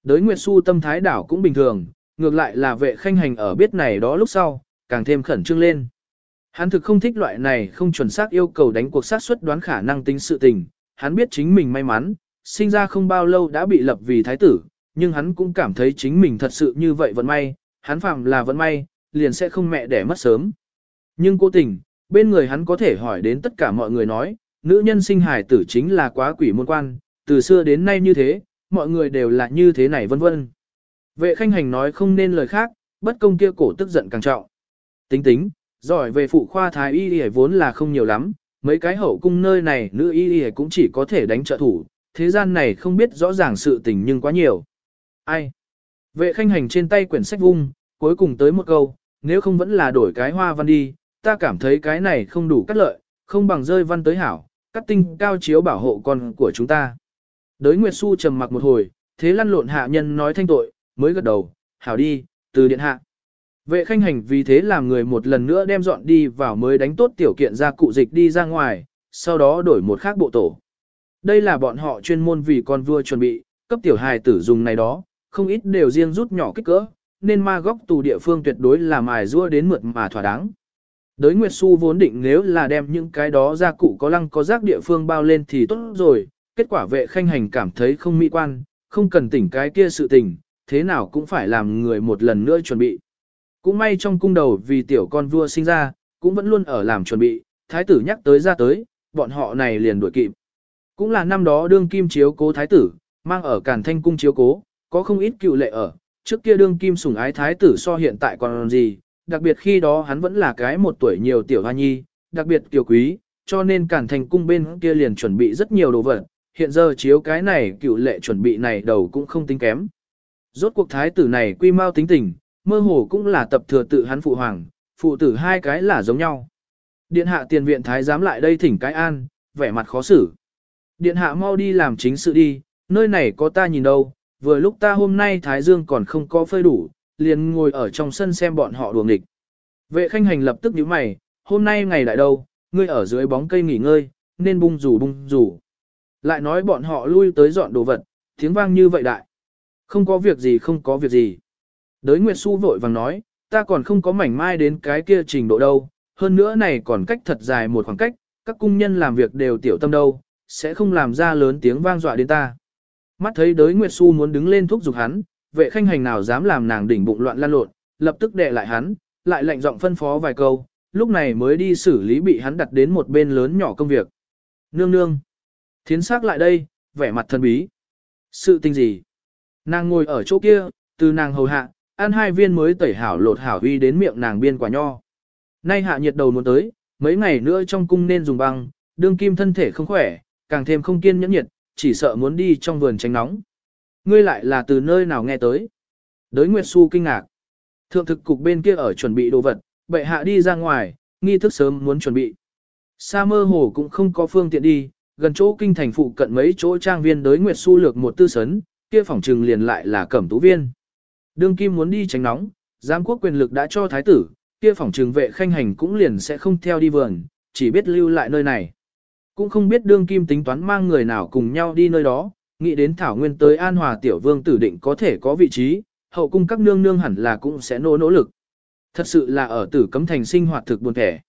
Đới Nguyệt Xu tâm thái đảo cũng bình thường, ngược lại là vệ khanh hành ở biết này đó lúc sau, càng thêm khẩn trương lên. Hắn thực không thích loại này không chuẩn xác yêu cầu đánh cuộc sát suất đoán khả năng tính sự tình, hắn biết chính mình may mắn, sinh ra không bao lâu đã bị lập vì thái tử, nhưng hắn cũng cảm thấy chính mình thật sự như vậy vận may, hắn phạm là vận may, liền sẽ không mẹ đẻ mất sớm. Nhưng cố tình, bên người hắn có thể hỏi đến tất cả mọi người nói, nữ nhân sinh hài tử chính là quá quỷ môn quan, từ xưa đến nay như thế, mọi người đều là như thế này vân vân. Vệ khanh hành nói không nên lời khác, bất công kia cổ tức giận càng trọng. Tính tính, giỏi về phụ khoa thái y y vốn là không nhiều lắm, mấy cái hậu cung nơi này nữ y y cũng chỉ có thể đánh trợ thủ, thế gian này không biết rõ ràng sự tình nhưng quá nhiều. Ai? Vệ khanh hành trên tay quyển sách vung, cuối cùng tới một câu, nếu không vẫn là đổi cái hoa văn đi, ta cảm thấy cái này không đủ cắt lợi, không bằng rơi văn tới hảo, cắt tinh cao chiếu bảo hộ con của chúng ta. Đới Nguyệt Xu trầm mặc một hồi, thế lăn lộn hạ nhân nói thanh tội, mới gật đầu, hảo đi, từ điện hạ. Vệ khanh hành vì thế làm người một lần nữa đem dọn đi vào mới đánh tốt tiểu kiện ra cụ dịch đi ra ngoài, sau đó đổi một khác bộ tổ. Đây là bọn họ chuyên môn vì con vua chuẩn bị, cấp tiểu hài tử dùng này đó, không ít đều riêng rút nhỏ kích cỡ, nên ma góc tù địa phương tuyệt đối là mài rua đến mượt mà thỏa đáng. Đới Nguyệt Xu vốn định nếu là đem những cái đó ra cụ có lăng có rác địa phương bao lên thì tốt rồi, kết quả vệ khanh hành cảm thấy không mỹ quan, không cần tỉnh cái kia sự tình, thế nào cũng phải làm người một lần nữa chuẩn bị. Cũng may trong cung đầu vì tiểu con vua sinh ra, cũng vẫn luôn ở làm chuẩn bị, thái tử nhắc tới ra tới, bọn họ này liền đuổi kịp. Cũng là năm đó đương kim chiếu cố thái tử, mang ở càn thanh cung chiếu cố, có không ít cựu lệ ở, trước kia đương kim sủng ái thái tử so hiện tại còn gì, đặc biệt khi đó hắn vẫn là cái một tuổi nhiều tiểu hoa nhi, đặc biệt kiều quý, cho nên cản thành cung bên kia liền chuẩn bị rất nhiều đồ vật, hiện giờ chiếu cái này cựu lệ chuẩn bị này đầu cũng không tính kém. Rốt cuộc thái tử này quy mau tính tình, mơ hồ cũng là tập thừa tự hắn phụ hoàng, phụ tử hai cái là giống nhau. Điện hạ tiền viện thái giám lại đây thỉnh cái an, vẻ mặt khó xử. Điện hạ mau đi làm chính sự đi, nơi này có ta nhìn đâu, vừa lúc ta hôm nay thái dương còn không có phơi đủ, liền ngồi ở trong sân xem bọn họ đùa địch. Vệ khanh hành lập tức nhíu mày, hôm nay ngày đại đâu, ngươi ở dưới bóng cây nghỉ ngơi, nên bung rủ bung rủ. Lại nói bọn họ lui tới dọn đồ vật, tiếng vang như vậy đại. Không có việc gì không có việc gì. Đới Nguyệt Xu vội vàng nói, ta còn không có mảnh mai đến cái kia trình độ đâu, hơn nữa này còn cách thật dài một khoảng cách, các cung nhân làm việc đều tiểu tâm đâu, sẽ không làm ra lớn tiếng vang dọa đến ta. Mắt thấy đới Nguyệt Xu muốn đứng lên thúc giục hắn, vệ khanh hành nào dám làm nàng đỉnh bụng loạn lan lộn, lập tức đè lại hắn, lại lệnh giọng phân phó vài câu, lúc này mới đi xử lý bị hắn đặt đến một bên lớn nhỏ công việc. Nương nương. Thiến sắc lại đây, vẻ mặt thần bí. Sự tình gì? Nàng ngồi ở chỗ kia, từ nàng hầu hạ, ăn hai viên mới tẩy hảo lột hảo uy đến miệng nàng biên quả nho. Nay hạ nhiệt đầu muốn tới, mấy ngày nữa trong cung nên dùng băng, đương kim thân thể không khỏe, càng thêm không kiên nhẫn nhiệt, chỉ sợ muốn đi trong vườn tránh nóng. Ngươi lại là từ nơi nào nghe tới? Đới Nguyệt Xu kinh ngạc. Thượng thực cục bên kia ở chuẩn bị đồ vật, bệ hạ đi ra ngoài, nghi thức sớm muốn chuẩn bị. Sa mơ hồ cũng không có phương tiện đi, gần chỗ kinh thành phụ cận mấy chỗ trang viên Đới nguyệt su lược một tư sấn, kia phòng trừng liền lại là cẩm tú viên. Đương kim muốn đi tránh nóng, giám quốc quyền lực đã cho thái tử, kia phòng trừng vệ khanh hành cũng liền sẽ không theo đi vườn, chỉ biết lưu lại nơi này. Cũng không biết đương kim tính toán mang người nào cùng nhau đi nơi đó, nghĩ đến Thảo Nguyên tới An Hòa tiểu vương tử định có thể có vị trí, hậu cung các nương nương hẳn là cũng sẽ nỗ nỗ lực. Thật sự là ở tử cấm thành sinh hoạt thực buồn thẻ.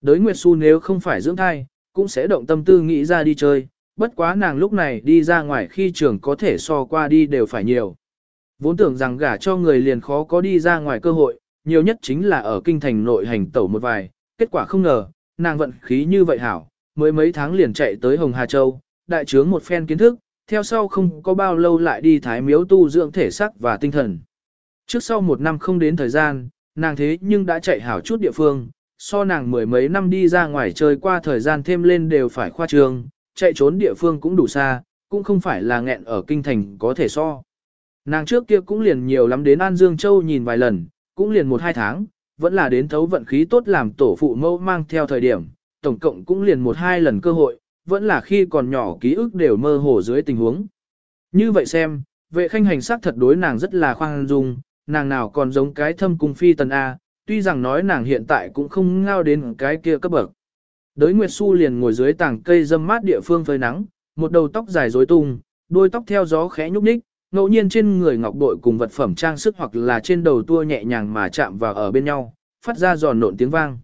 Đới Nguyệt Xu nếu không phải dưỡng thai, cũng sẽ động tâm tư nghĩ ra đi chơi, bất quá nàng lúc này đi ra ngoài khi trường có thể so qua đi đều phải nhiều. Vốn tưởng rằng gả cho người liền khó có đi ra ngoài cơ hội, nhiều nhất chính là ở kinh thành nội hành tẩu một vài, kết quả không ngờ, nàng vận khí như vậy hảo, mới mấy tháng liền chạy tới Hồng Hà Châu, đại trướng một phen kiến thức, theo sau không có bao lâu lại đi thái miếu tu dưỡng thể sắc và tinh thần. Trước sau một năm không đến thời gian, nàng thế nhưng đã chạy hảo chút địa phương, so nàng mười mấy năm đi ra ngoài chơi qua thời gian thêm lên đều phải khoa trường, chạy trốn địa phương cũng đủ xa, cũng không phải là nghẹn ở kinh thành có thể so. Nàng trước kia cũng liền nhiều lắm đến An Dương Châu nhìn vài lần, cũng liền một hai tháng, vẫn là đến thấu vận khí tốt làm tổ phụ mẫu mang theo thời điểm, tổng cộng cũng liền một hai lần cơ hội, vẫn là khi còn nhỏ ký ức đều mơ hồ dưới tình huống. Như vậy xem, vệ khanh hành sát thật đối nàng rất là khoan dung, nàng nào còn giống cái thâm cung phi tần A, tuy rằng nói nàng hiện tại cũng không ngao đến cái kia cấp bậc. Đới Nguyệt Xu liền ngồi dưới tảng cây dâm mát địa phương phơi nắng, một đầu tóc dài rối tung, đôi tóc theo gió khẽ nhúc nhích, ngẫu nhiên trên người ngọc bội cùng vật phẩm trang sức hoặc là trên đầu tua nhẹ nhàng mà chạm vào ở bên nhau, phát ra giòn nộn tiếng vang.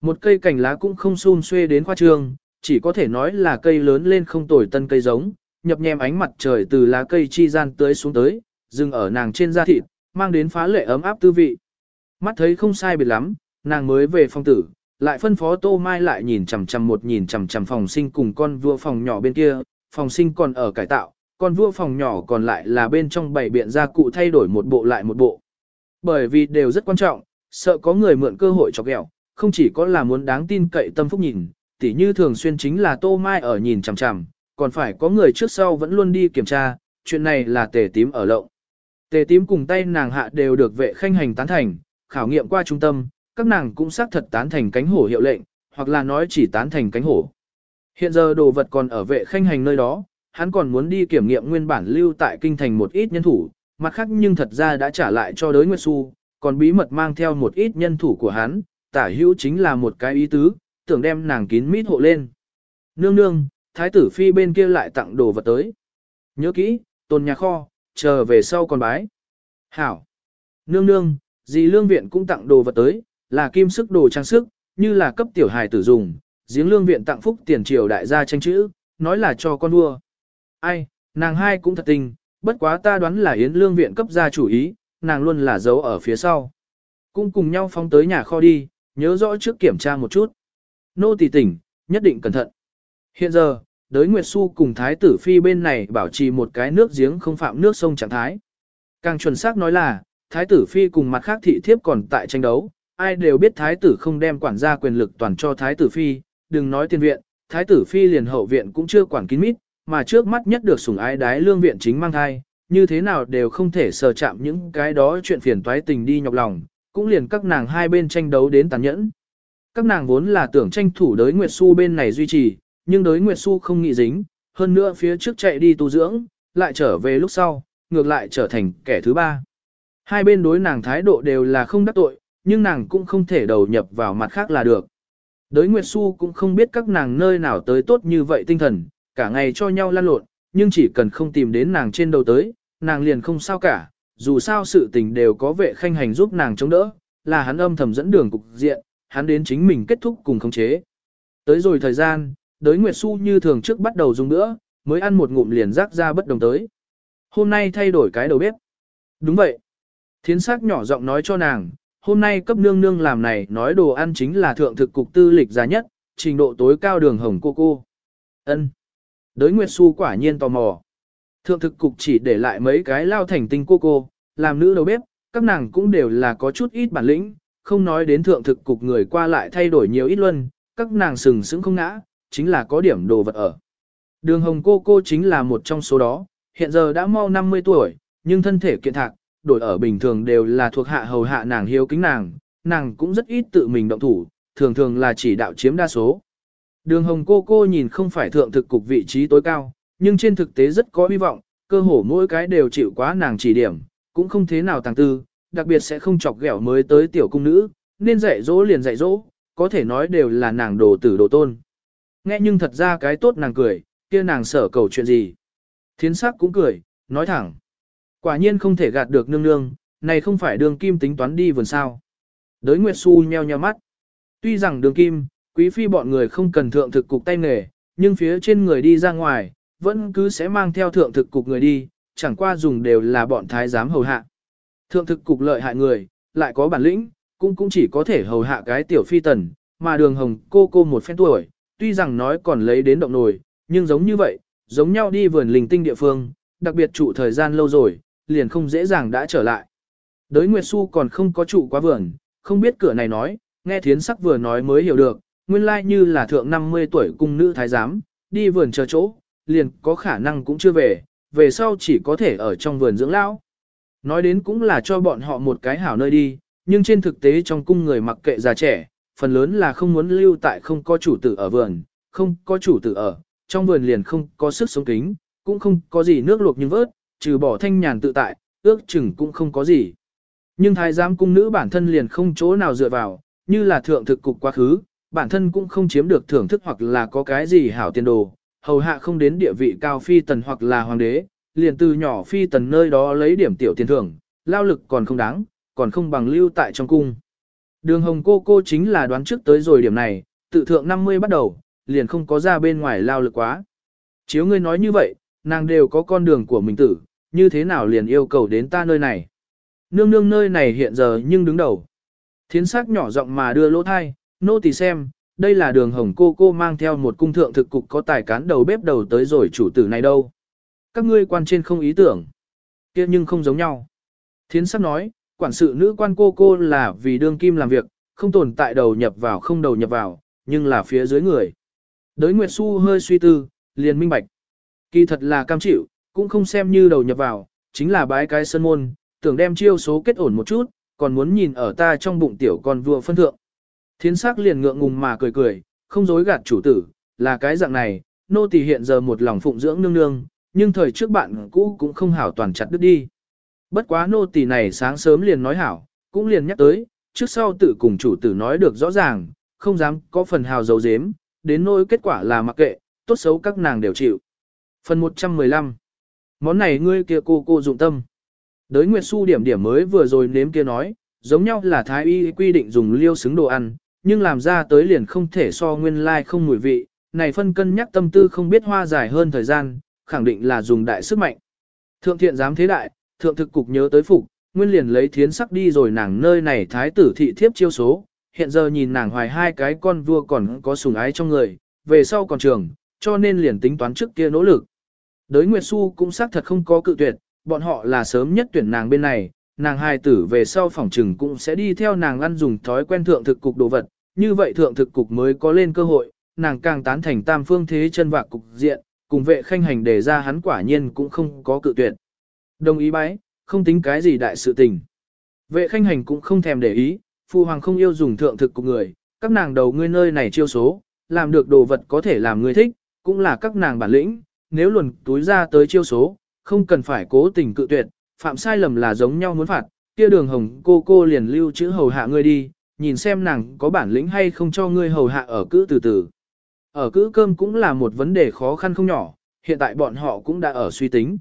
Một cây cành lá cũng không xun xuê đến khoa trương, chỉ có thể nói là cây lớn lên không tồi tân cây giống, nhập nhem ánh mặt trời từ lá cây chi gian tới xuống tới, dừng ở nàng trên da thịt, mang đến phá lệ ấm áp tư vị. Mắt thấy không sai biệt lắm, nàng mới về phong tử, lại phân phó Tô Mai lại nhìn chằm chằm một nhìn chằm chằm phòng sinh cùng con vua phòng nhỏ bên kia, phòng sinh còn ở cải tạo, con vua phòng nhỏ còn lại là bên trong bảy biện gia cụ thay đổi một bộ lại một bộ. Bởi vì đều rất quan trọng, sợ có người mượn cơ hội chọc ghẹo, không chỉ có là muốn đáng tin cậy tâm phúc nhìn, tỉ như thường xuyên chính là Tô Mai ở nhìn chằm chằm, còn phải có người trước sau vẫn luôn đi kiểm tra, chuyện này là tề tím ở lộng. Tề tím cùng tay nàng hạ đều được vệ khanh hành tán thành, khảo nghiệm qua trung tâm, các nàng cũng xác thật tán thành cánh hổ hiệu lệnh, hoặc là nói chỉ tán thành cánh hổ. Hiện giờ đồ vật còn ở vệ khanh hành nơi đó, hắn còn muốn đi kiểm nghiệm nguyên bản lưu tại kinh thành một ít nhân thủ, mặt khác nhưng thật ra đã trả lại cho đới Nguyệt Xu, còn bí mật mang theo một ít nhân thủ của hắn, tả hữu chính là một cái ý tứ, tưởng đem nàng kín mít hộ lên. Nương nương, thái tử phi bên kia lại tặng đồ vật tới. Nhớ kỹ, tồn nhà kho, chờ về sau còn bái. Hảo. Nương nương, dì lương viện cũng tặng đồ vật tới, là kim sức đồ trang sức, như là cấp tiểu hài tử dùng, giếng lương viện tặng phúc tiền triều đại gia tranh chữ, nói là cho con vua. Ai, nàng hai cũng thật tình, bất quá ta đoán là yến lương viện cấp gia chủ ý, nàng luôn là giấu ở phía sau. Cũng cùng nhau phóng tới nhà kho đi, nhớ rõ trước kiểm tra một chút. Nô tỳ tỉnh, nhất định cẩn thận. Hiện giờ, đới Nguyệt Xu cùng Thái tử Phi bên này bảo trì một cái nước giếng không phạm nước sông trạng thái. Càng chuẩn xác nói là, Thái tử Phi cùng mặt khác thị thiếp còn tại tranh đấu, ai đều biết Thái tử không đem quản gia quyền lực toàn cho Thái tử Phi, đừng nói tiền viện, Thái tử Phi liền hậu viện cũng chưa quản kín mít, mà trước mắt nhất được sủng ái đái lương viện chính mang thai, như thế nào đều không thể sờ chạm những cái đó chuyện phiền toái tình đi nhọc lòng, cũng liền các nàng hai bên tranh đấu đến tàn nhẫn. Các nàng vốn là tưởng tranh thủ đới Nguyệt Xu bên này duy trì, nhưng đới Nguyệt Xu không nghĩ dính, hơn nữa phía trước chạy đi tu dưỡng, lại trở về lúc sau, ngược lại trở thành kẻ thứ ba. Hai bên đối nàng thái độ đều là không đắc tội, nhưng nàng cũng không thể đầu nhập vào mặt khác là được. Đới Nguyệt Xu cũng không biết các nàng nơi nào tới tốt như vậy tinh thần, cả ngày cho nhau lan lộn, nhưng chỉ cần không tìm đến nàng trên đầu tới, nàng liền không sao cả, dù sao sự tình đều có vệ khanh hành giúp nàng chống đỡ, là hắn âm thầm dẫn đường cục diện, hắn đến chính mình kết thúc cùng khống chế. Tới rồi thời gian, đới Nguyệt Xu như thường trước bắt đầu dùng nữa, mới ăn một ngụm liền rác ra bất đồng tới. Hôm nay thay đổi cái đầu bếp. Đúng vậy. Thiến sắc nhỏ giọng nói cho nàng, hôm nay cấp nương nương làm này nói đồ ăn chính là thượng thực cục tư lịch giá nhất, trình độ tối cao đường hồng cô cô. ân Đới Nguyệt Xu quả nhiên tò mò. Thượng thực cục chỉ để lại mấy cái lao thành tinh cô cô, làm nữ đầu bếp, các nàng cũng đều là có chút ít bản lĩnh, không nói đến thượng thực cục người qua lại thay đổi nhiều ít luân, các nàng sừng sững không ngã, chính là có điểm đồ vật ở. Đường hồng cô cô chính là một trong số đó, hiện giờ đã mau 50 tuổi, nhưng thân thể kiện thạc, đổi ở bình thường đều là thuộc hạ hầu hạ nàng hiếu kính nàng, nàng cũng rất ít tự mình động thủ, thường thường là chỉ đạo chiếm đa số. Đường hồng cô cô nhìn không phải thượng thực cục vị trí tối cao, nhưng trên thực tế rất có hy vọng, cơ hồ mỗi cái đều chịu quá nàng chỉ điểm, cũng không thế nào tàng tư, đặc biệt sẽ không chọc ghẹo mới tới tiểu cung nữ, nên dạy dỗ liền dạy dỗ, có thể nói đều là nàng đồ tử đồ tôn. Nghe nhưng thật ra cái tốt nàng cười, kia nàng sở cầu chuyện gì. Thiến sắc cũng cười, nói thẳng. Quả nhiên không thể gạt được nương nương, này không phải đường kim tính toán đi vườn sao. Đới Nguyệt Xu nheo nheo mắt. Tuy rằng đường kim, quý phi bọn người không cần thượng thực cục tay nghề, nhưng phía trên người đi ra ngoài, vẫn cứ sẽ mang theo thượng thực cục người đi, chẳng qua dùng đều là bọn thái giám hầu hạ. Thượng thực cục lợi hại người, lại có bản lĩnh, cũng cũng chỉ có thể hầu hạ cái tiểu phi tần, mà đường hồng cô cô một phen tuổi, tuy rằng nói còn lấy đến động nồi, nhưng giống như vậy, giống nhau đi vườn linh tinh địa phương, đặc biệt trụ thời gian lâu rồi, liền không dễ dàng đã trở lại. Đới Nguyệt Xu còn không có trụ quá vườn, không biết cửa này nói, nghe thiến sắc vừa nói mới hiểu được, nguyên lai như là thượng 50 tuổi cung nữ thái giám, đi vườn chờ chỗ, liền có khả năng cũng chưa về, về sau chỉ có thể ở trong vườn dưỡng lão. Nói đến cũng là cho bọn họ một cái hảo nơi đi, nhưng trên thực tế trong cung người mặc kệ già trẻ, phần lớn là không muốn lưu tại không có chủ tử ở vườn, không có chủ tử ở, trong vườn liền không có sức sống kính, cũng không có gì nước luộc nhưng vớt, trừ bỏ thanh nhàn tự tại, ước chừng cũng không có gì. Nhưng thái giám cung nữ bản thân liền không chỗ nào dựa vào, như là thượng thực cục quá khứ, bản thân cũng không chiếm được thưởng thức hoặc là có cái gì hảo tiền đồ, hầu hạ không đến địa vị cao phi tần hoặc là hoàng đế, liền từ nhỏ phi tần nơi đó lấy điểm tiểu tiền thưởng, lao lực còn không đáng, còn không bằng lưu tại trong cung. Đường hồng cô cô chính là đoán trước tới rồi điểm này, tự thượng 50 bắt đầu, liền không có ra bên ngoài lao lực quá. Chiếu ngươi nói như vậy, nàng đều có con đường của mình tử, như thế nào liền yêu cầu đến ta nơi này. Nương nương nơi này hiện giờ nhưng đứng đầu. Thiến sắc nhỏ giọng mà đưa lỗ thai, nô tỳ xem, đây là đường hồng cô cô mang theo một cung thượng thực cục có tài cán đầu bếp đầu tới rồi chủ tử này đâu. Các ngươi quan trên không ý tưởng. kia nhưng không giống nhau. Thiến sắc nói, quản sự nữ quan cô cô là vì đương kim làm việc, không tồn tại đầu nhập vào không đầu nhập vào, nhưng là phía dưới người. Đới Nguyệt Xu hơi suy tư, liền minh bạch. Kỳ thật là cam chịu, cũng không xem như đầu nhập vào, chính là bái cái sân môn, tưởng đem chiêu số kết ổn một chút, còn muốn nhìn ở ta trong bụng tiểu con vua phân thượng. Thiến sắc liền ngượng ngùng mà cười cười, không dối gạt chủ tử, là cái dạng này, nô tỳ hiện giờ một lòng phụng dưỡng nương nương, nhưng thời trước bạn cũ cũng không hảo toàn chặt đứt đi. Bất quá nô tỳ này sáng sớm liền nói hảo, cũng liền nhắc tới, trước sau tự cùng chủ tử nói được rõ ràng, không dám có phần hào dấu dếm, đến nỗi kết quả là mặc kệ, tốt xấu các nàng đều chịu. Phần 115 Món này ngươi kia cô cô dụng tâm. Đới Nguyệt Xu điểm điểm mới vừa rồi nếm kia nói, giống nhau là thái y quy định dùng liêu xứng đồ ăn, nhưng làm ra tới liền không thể so nguyên lai like không mùi vị, này phân cân nhắc tâm tư không biết hoa dài hơn thời gian, khẳng định là dùng đại sức mạnh. Thượng thiện dám thế đại, thượng thực cục nhớ tới phục, nguyên liền lấy thiến sắc đi rồi nàng nơi này thái tử thị thiếp chiêu số, hiện giờ nhìn nàng hoài hai cái con vua còn có sùng ái trong người, về sau còn trường, cho nên liền tính toán trước kia nỗ lực. Đới Nguyệt Xu cũng xác thật không có cự tuyệt, bọn họ là sớm nhất tuyển nàng bên này, nàng hài tử về sau phòng trừng cũng sẽ đi theo nàng ăn dùng thói quen thượng thực cục đồ vật, như vậy thượng thực cục mới có lên cơ hội, nàng càng tán thành tam phương thế chân vạc cục diện, cùng vệ khanh hành đề ra hắn quả nhiên cũng không có cự tuyệt. Đồng ý bái, không tính cái gì đại sự tình. Vệ khanh hành cũng không thèm để ý, phụ hoàng không yêu dùng thượng thực cục người, các nàng đầu ngươi nơi này chiêu số, làm được đồ vật có thể làm ngươi thích, cũng là các nàng bản lĩnh, nếu luồn túi ra tới chiêu số, không cần phải cố tình cự tuyệt, phạm sai lầm là giống nhau muốn phạt, kia đường hồng cô cô liền lưu chữ hầu hạ ngươi đi, nhìn xem nàng có bản lĩnh hay không cho ngươi hầu hạ ở cữ từ từ. Ở cữ cơm cũng là một vấn đề khó khăn không nhỏ, hiện tại bọn họ cũng đã ở suy tính.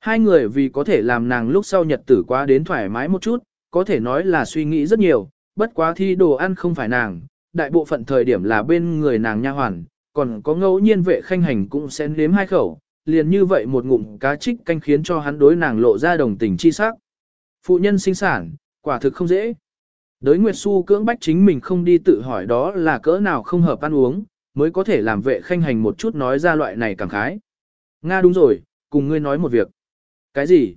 Hai người vì có thể làm nàng lúc sau nhật tử quá đến thoải mái một chút, có thể nói là suy nghĩ rất nhiều, bất quá thi đồ ăn không phải nàng, đại bộ phận thời điểm là bên người nàng nha hoàn, còn có ngẫu nhiên vệ khanh hành cũng sẽ nếm hai khẩu, liền như vậy một ngụm cá trích canh khiến cho hắn đối nàng lộ ra đồng tình chi sắc. Phụ nhân sinh sản, quả thực không dễ. Đới Nguyệt Xu cưỡng bách chính mình không đi tự hỏi đó là cỡ nào không hợp ăn uống, mới có thể làm vệ khanh hành một chút nói ra loại này cảm khái. Nga đúng rồi, cùng ngươi nói một việc. Cái gì?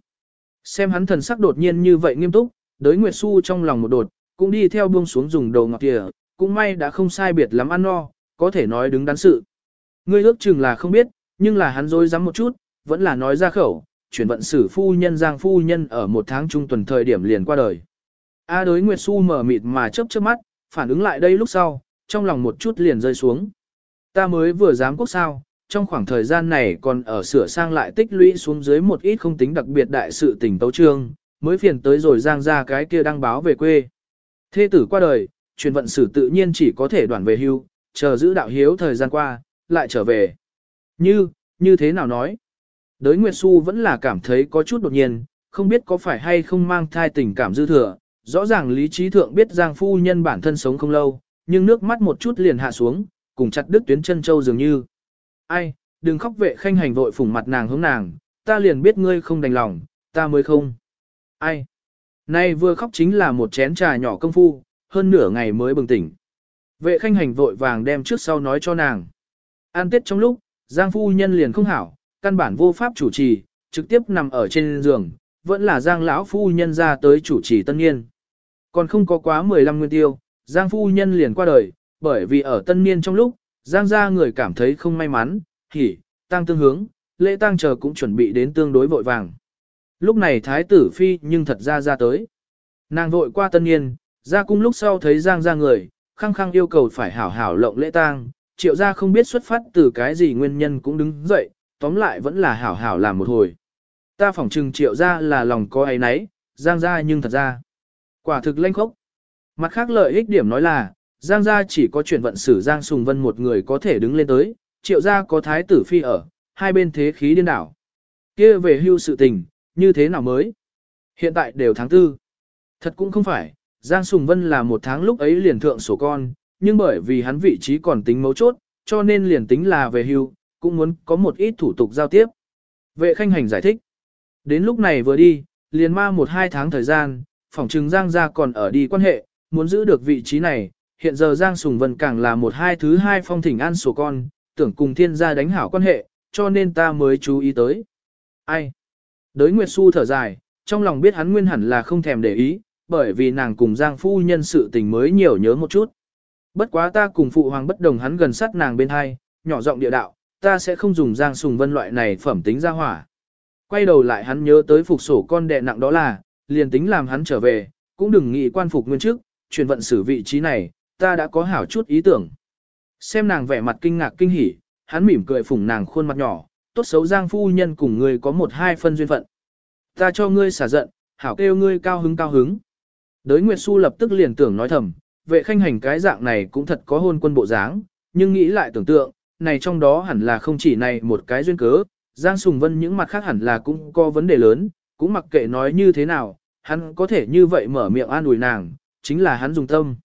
Xem hắn thần sắc đột nhiên như vậy nghiêm túc, đới Nguyệt Xu trong lòng một đột, cũng đi theo buông xuống dùng đầu ngọc tìa, cũng may đã không sai biệt lắm ăn no, có thể nói đứng đắn sự. Ngươi ước chừng là không biết, nhưng là hắn dối dám một chút, vẫn là nói ra khẩu, chuyển vận sử phu nhân giang phu nhân ở một tháng trung tuần thời điểm liền qua đời. A đối Nguyệt Xu mở mịt mà chớp chớp mắt, phản ứng lại đây lúc sau, trong lòng một chút liền rơi xuống. Ta mới vừa dám quốc sao, trong khoảng thời gian này còn ở sửa sang lại tích lũy xuống dưới một ít không tính đặc biệt đại sự tình tấu trương, mới phiền tới rồi giang ra cái kia đăng báo về quê. Thê tử qua đời, truyền vận sử tự nhiên chỉ có thể đoàn về hưu, chờ giữ đạo hiếu thời gian qua, lại trở về. Như, như thế nào nói? Đới Nguyệt Xu vẫn là cảm thấy có chút đột nhiên, không biết có phải hay không mang thai tình cảm dư thừa. Rõ ràng lý trí thượng biết Giang phu nhân bản thân sống không lâu, nhưng nước mắt một chút liền hạ xuống, cùng chặt đứt tuyến chân châu dường như. Ai, đừng khóc vệ khanh hành vội phủng mặt nàng hướng nàng, ta liền biết ngươi không đành lòng, ta mới không. Ai? Nay vừa khóc chính là một chén trà nhỏ công phu, hơn nửa ngày mới bừng tỉnh. Vệ khanh hành vội vàng đem trước sau nói cho nàng. An tết trong lúc, Giang phu nhân liền không hảo, căn bản vô pháp chủ trì, trực tiếp nằm ở trên giường, vẫn là Giang lão phu nhân ra tới chủ trì tân niên. Còn không có quá 15 nguyên tiêu, Giang phu nhân liền qua đời, bởi vì ở tân niên trong lúc, Giang gia người cảm thấy không may mắn, hỉ, tăng tương hướng, lễ tăng chờ cũng chuẩn bị đến tương đối vội vàng. Lúc này thái tử phi nhưng thật ra ra tới. Nàng vội qua tân niên, ra cung lúc sau thấy Giang gia người, khăng khăng yêu cầu phải hảo hảo lộng lễ tang, triệu gia không biết xuất phát từ cái gì nguyên nhân cũng đứng dậy, tóm lại vẫn là hảo hảo làm một hồi. Ta phỏng trừng triệu gia là lòng có ấy nấy, Giang gia nhưng thật ra, quả thực lanh khốc. Mặt khác lợi ích điểm nói là, Giang gia chỉ có chuyển vận sử Giang Sùng Vân một người có thể đứng lên tới, triệu gia có thái tử phi ở, hai bên thế khí điên đảo. kia về hưu sự tình, như thế nào mới? Hiện tại đều tháng tư. Thật cũng không phải, Giang Sùng Vân là một tháng lúc ấy liền thượng sổ con, nhưng bởi vì hắn vị trí còn tính mấu chốt, cho nên liền tính là về hưu, cũng muốn có một ít thủ tục giao tiếp. Vệ khanh hành giải thích. Đến lúc này vừa đi, liền ma một hai tháng thời gian, phỏng trừng Giang gia còn ở đi quan hệ, muốn giữ được vị trí này, hiện giờ Giang Sùng Vân càng là một hai thứ hai phong thỉnh an sổ con, tưởng cùng thiên gia đánh hảo quan hệ, cho nên ta mới chú ý tới. Ai? Đới Nguyệt Xu thở dài, trong lòng biết hắn nguyên hẳn là không thèm để ý, bởi vì nàng cùng Giang Phu nhân sự tình mới nhiều nhớ một chút. Bất quá ta cùng Phụ Hoàng bất đồng hắn gần sát nàng bên hai, nhỏ giọng địa đạo, ta sẽ không dùng Giang Sùng Vân loại này phẩm tính ra hỏa. Quay đầu lại hắn nhớ tới phục sổ con đệ nặng đó là, liền tính làm hắn trở về, cũng đừng nghĩ quan phục nguyên chức, chuyển vận xử vị trí này, ta đã có hảo chút ý tưởng. Xem nàng vẻ mặt kinh ngạc kinh hỉ, hắn mỉm cười phủng nàng khuôn mặt nhỏ, tốt xấu Giang phu nhân cùng ngươi có một hai phân duyên phận. Ta cho ngươi xả giận, hảo kêu ngươi cao hứng cao hứng. Đới Nguyệt Xu lập tức liền tưởng nói thầm, vệ khanh hành cái dạng này cũng thật có hôn quân bộ dáng, nhưng nghĩ lại tưởng tượng, này trong đó hẳn là không chỉ này một cái duyên cớ, Giang Sùng Vân những mặt khác hẳn là cũng có vấn đề lớn, cũng mặc kệ nói như thế nào, hắn có thể như vậy mở miệng an ủi nàng, chính là hắn dùng tâm.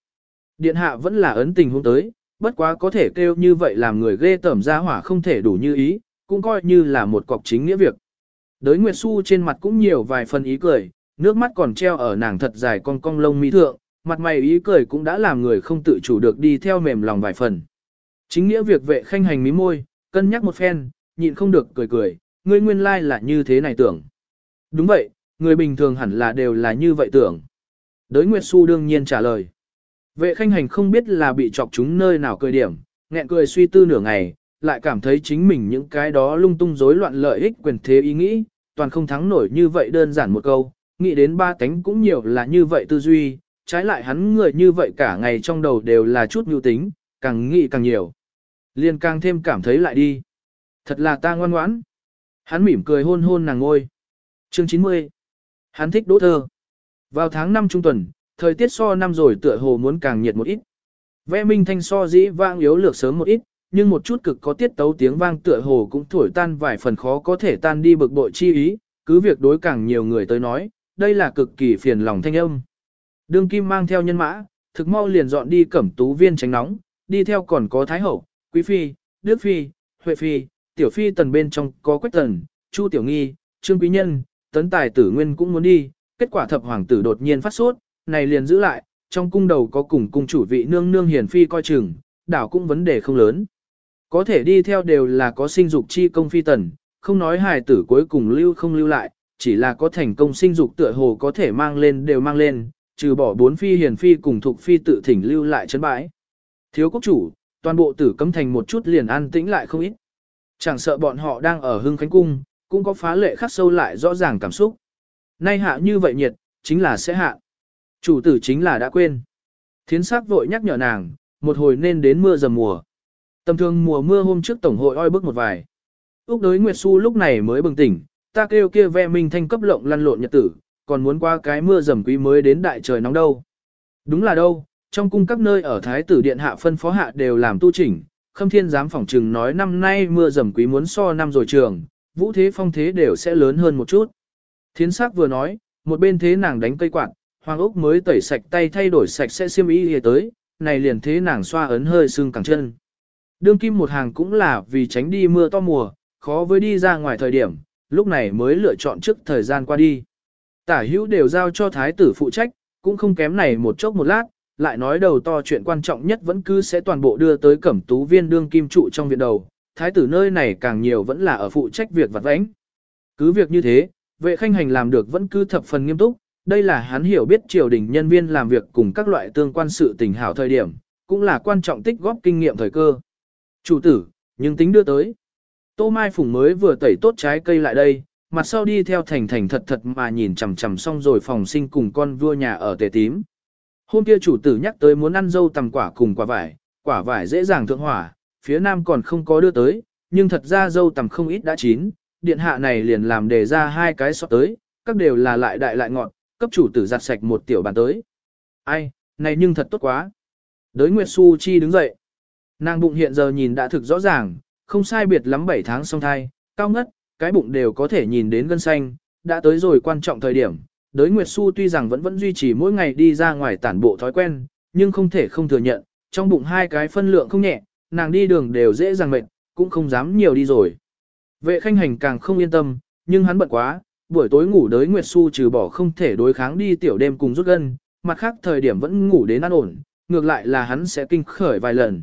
Điện hạ vẫn là ấn tình hôn tới, bất quá có thể kêu như vậy làm người ghê tởm ra hỏa không thể đủ như ý, cũng coi như là một cọc chính nghĩa việc. Đới Nguyệt Xu trên mặt cũng nhiều vài phần ý cười, nước mắt còn treo ở nàng thật dài con cong lông mỹ thượng, mặt mày ý cười cũng đã làm người không tự chủ được đi theo mềm lòng vài phần. Chính nghĩa việc vệ khanh hành mí môi, cân nhắc một phen, nhịn không được cười cười, ngươi nguyên lai là như thế này tưởng. Đúng vậy, người bình thường hẳn là đều là như vậy tưởng. Đới Nguyệt Xu đương nhiên trả lời. Vệ khanh hành không biết là bị chọc chúng nơi nào cười điểm, nghẹn cười suy tư nửa ngày, lại cảm thấy chính mình những cái đó lung tung rối loạn lợi ích quyền thế ý nghĩ, toàn không thắng nổi như vậy đơn giản một câu, nghĩ đến ba tánh cũng nhiều là như vậy tư duy, trái lại hắn người như vậy cả ngày trong đầu đều là chút nhu tính, càng nghĩ càng nhiều. Liên càng thêm cảm thấy lại đi. Thật là ta ngoan ngoãn. Hắn mỉm cười hôn hôn nàng ngôi. Chương 90. Hắn thích đỗ thơ. Vào tháng 5 trung tuần, thời tiết so năm rồi tựa hồ muốn càng nhiệt một ít. Vẽ minh thanh so dĩ vang yếu lược sớm một ít, nhưng một chút cực có tiết tấu tiếng vang tựa hồ cũng thổi tan vài phần khó có thể tan đi bực bội chi ý, cứ việc đối càng nhiều người tới nói, đây là cực kỳ phiền lòng thanh âm. Đương kim mang theo nhân mã, thực mau liền dọn đi cẩm tú viên tránh nóng, đi theo còn có Thái Hậu, Quý Phi, Đức Phi, Huệ Phi, Tiểu Phi tần bên trong có Quách Tần, Chu Tiểu Nghi, Trương Quý Nhân, Tấn Tài Tử Nguyên cũng muốn đi, kết quả thập hoàng tử đột nhiên phát sốt, này liền giữ lại, trong cung đầu có cùng cung chủ vị nương nương hiền phi coi chừng, đảo cũng vấn đề không lớn. Có thể đi theo đều là có sinh dục chi công phi tần, không nói hài tử cuối cùng lưu không lưu lại, chỉ là có thành công sinh dục tựa hồ có thể mang lên đều mang lên, trừ bỏ bốn phi hiền phi cùng thuộc phi tự thỉnh lưu lại chấn bãi. Thiếu quốc chủ, toàn bộ tử cấm thành một chút liền an tĩnh lại không ít. Chẳng sợ bọn họ đang ở hưng khánh cung, cũng có phá lệ khắc sâu lại rõ ràng cảm xúc. Nay hạ như vậy nhiệt, chính là sẽ hạ. Chủ tử chính là đã quên. Thiến sắc vội nhắc nhở nàng, một hồi nên đến mưa dầm mùa. Tầm thường mùa mưa hôm trước tổng hội oi bức một vài. Úc đối Nguyệt Xu lúc này mới bừng tỉnh, ta kêu kia ve minh thanh cấp lộng lăn lộn nhật tử, còn muốn qua cái mưa dầm quý mới đến đại trời nóng đâu. Đúng là đâu, trong cung các nơi ở Thái tử Điện Hạ phân phó hạ đều làm tu chỉnh, khâm thiên giám phỏng trừng nói năm nay mưa dầm quý muốn so năm rồi trường, vũ thế phong thế đều sẽ lớn hơn một chút. Thiến sắc vừa nói, một bên thế nàng đánh cây quạt, Hoàng Úc mới tẩy sạch tay thay đổi sạch sẽ xiêm y hề tới, này liền thế nàng xoa ấn hơi sưng cẳng chân. Đương kim một hàng cũng là vì tránh đi mưa to mùa, khó với đi ra ngoài thời điểm, lúc này mới lựa chọn trước thời gian qua đi. Tả hữu đều giao cho thái tử phụ trách, cũng không kém này một chốc một lát, lại nói đầu to chuyện quan trọng nhất vẫn cứ sẽ toàn bộ đưa tới cẩm tú viên đương kim trụ trong viện đầu, thái tử nơi này càng nhiều vẫn là ở phụ trách việc vặt vãnh. Cứ việc như thế, vệ khanh hành làm được vẫn cứ thập phần nghiêm túc, đây là hắn hiểu biết triều đình nhân viên làm việc cùng các loại tương quan sự tình hảo thời điểm, cũng là quan trọng tích góp kinh nghiệm thời cơ. Chủ tử, nhưng tính đưa tới. Tô Mai Phùng mới vừa tẩy tốt trái cây lại đây, mặt sau đi theo thành thành thật thật mà nhìn chằm chằm xong rồi phòng sinh cùng con vua nhà ở tề tím. Hôm kia chủ tử nhắc tới muốn ăn dâu tầm quả cùng quả vải, quả vải dễ dàng thượng hỏa, phía nam còn không có đưa tới, nhưng thật ra dâu tầm không ít đã chín, điện hạ này liền làm đề ra hai cái sọt tới, các đều là lại đại lại ngọt, cấp chủ tử giặt sạch một tiểu bàn tới. Ai, này nhưng thật tốt quá. Đới Nguyệt Su Chi đứng dậy. Nàng bụng hiện giờ nhìn đã thực rõ ràng, không sai biệt lắm 7 tháng song thai, cao ngất, cái bụng đều có thể nhìn đến gân xanh, đã tới rồi quan trọng thời điểm. Đới Nguyệt Su tuy rằng vẫn vẫn duy trì mỗi ngày đi ra ngoài tản bộ thói quen, nhưng không thể không thừa nhận, trong bụng hai cái phân lượng không nhẹ, nàng đi đường đều dễ dàng mệt, cũng không dám nhiều đi rồi. Vệ khanh hành càng không yên tâm, nhưng hắn bận quá, buổi tối ngủ đới Nguyệt Su trừ bỏ không thể đối kháng đi tiểu đêm cùng rút gân, mặt khác thời điểm vẫn ngủ đến an ổn, ngược lại là hắn sẽ kinh khởi vài lần.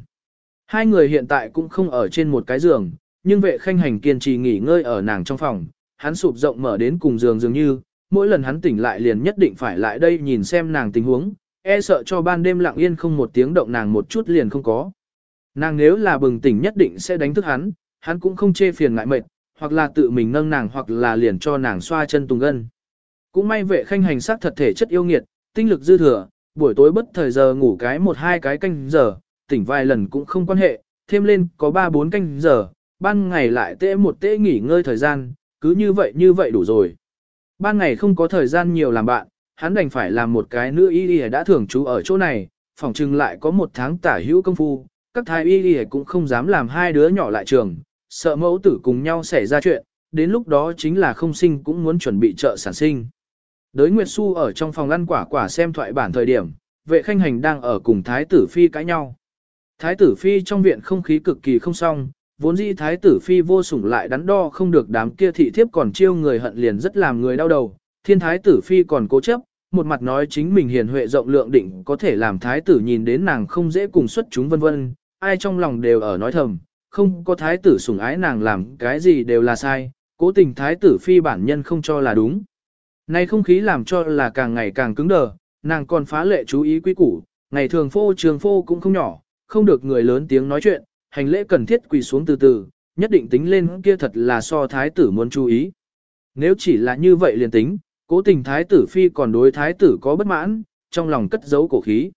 Hai người hiện tại cũng không ở trên một cái giường, nhưng vệ khanh hành kiên trì nghỉ ngơi ở nàng trong phòng, hắn sụp rộng mở đến cùng giường dường như, mỗi lần hắn tỉnh lại liền nhất định phải lại đây nhìn xem nàng tình huống, e sợ cho ban đêm lặng yên không một tiếng động nàng một chút liền không có. Nàng nếu là bừng tỉnh nhất định sẽ đánh thức hắn, hắn cũng không chê phiền ngại mệt, hoặc là tự mình nâng nàng hoặc là liền cho nàng xoa chân tùng gân. Cũng may vệ khanh hành sát thật thể chất yêu nghiệt, tinh lực dư thừa, buổi tối bất thời giờ ngủ cái một hai cái canh giờ, tỉnh vài lần cũng không quan hệ, thêm lên có ba bốn canh giờ, ban ngày lại tễ một tễ nghỉ ngơi thời gian, cứ như vậy như vậy đủ rồi. Ban ngày không có thời gian nhiều làm bạn, hắn đành phải làm một cái nữ y y đã thường trú ở chỗ này, phòng trừng lại có một tháng tả hữu công phu, các thái y y cũng không dám làm hai đứa nhỏ lại trường, sợ mẫu tử cùng nhau xảy ra chuyện, đến lúc đó chính là không sinh cũng muốn chuẩn bị trợ sản sinh. Đới Nguyệt Xu ở trong phòng ăn quả quả xem thoại bản thời điểm, vệ khanh hành đang ở cùng thái tử phi cãi nhau. Thái tử phi trong viện không khí cực kỳ không xong, vốn dĩ thái tử phi vô sủng lại đắn đo không được đám kia thị thiếp còn chiêu người hận liền rất làm người đau đầu. Thiên thái tử phi còn cố chấp, một mặt nói chính mình hiền huệ rộng lượng định có thể làm thái tử nhìn đến nàng không dễ cùng xuất chúng vân vân, ai trong lòng đều ở nói thầm, không có thái tử sủng ái nàng làm cái gì đều là sai, cố tình thái tử phi bản nhân không cho là đúng. Nay không khí làm cho là càng ngày càng cứng đờ, nàng còn phá lệ chú ý quý củ, ngày thường phô trường phô cũng không nhỏ, không được người lớn tiếng nói chuyện, hành lễ cần thiết quỳ xuống từ từ, nhất định tính lên kia thật là so thái tử muốn chú ý. Nếu chỉ là như vậy liền tính, cố tình thái tử phi còn đối thái tử có bất mãn, trong lòng cất giấu cổ khí.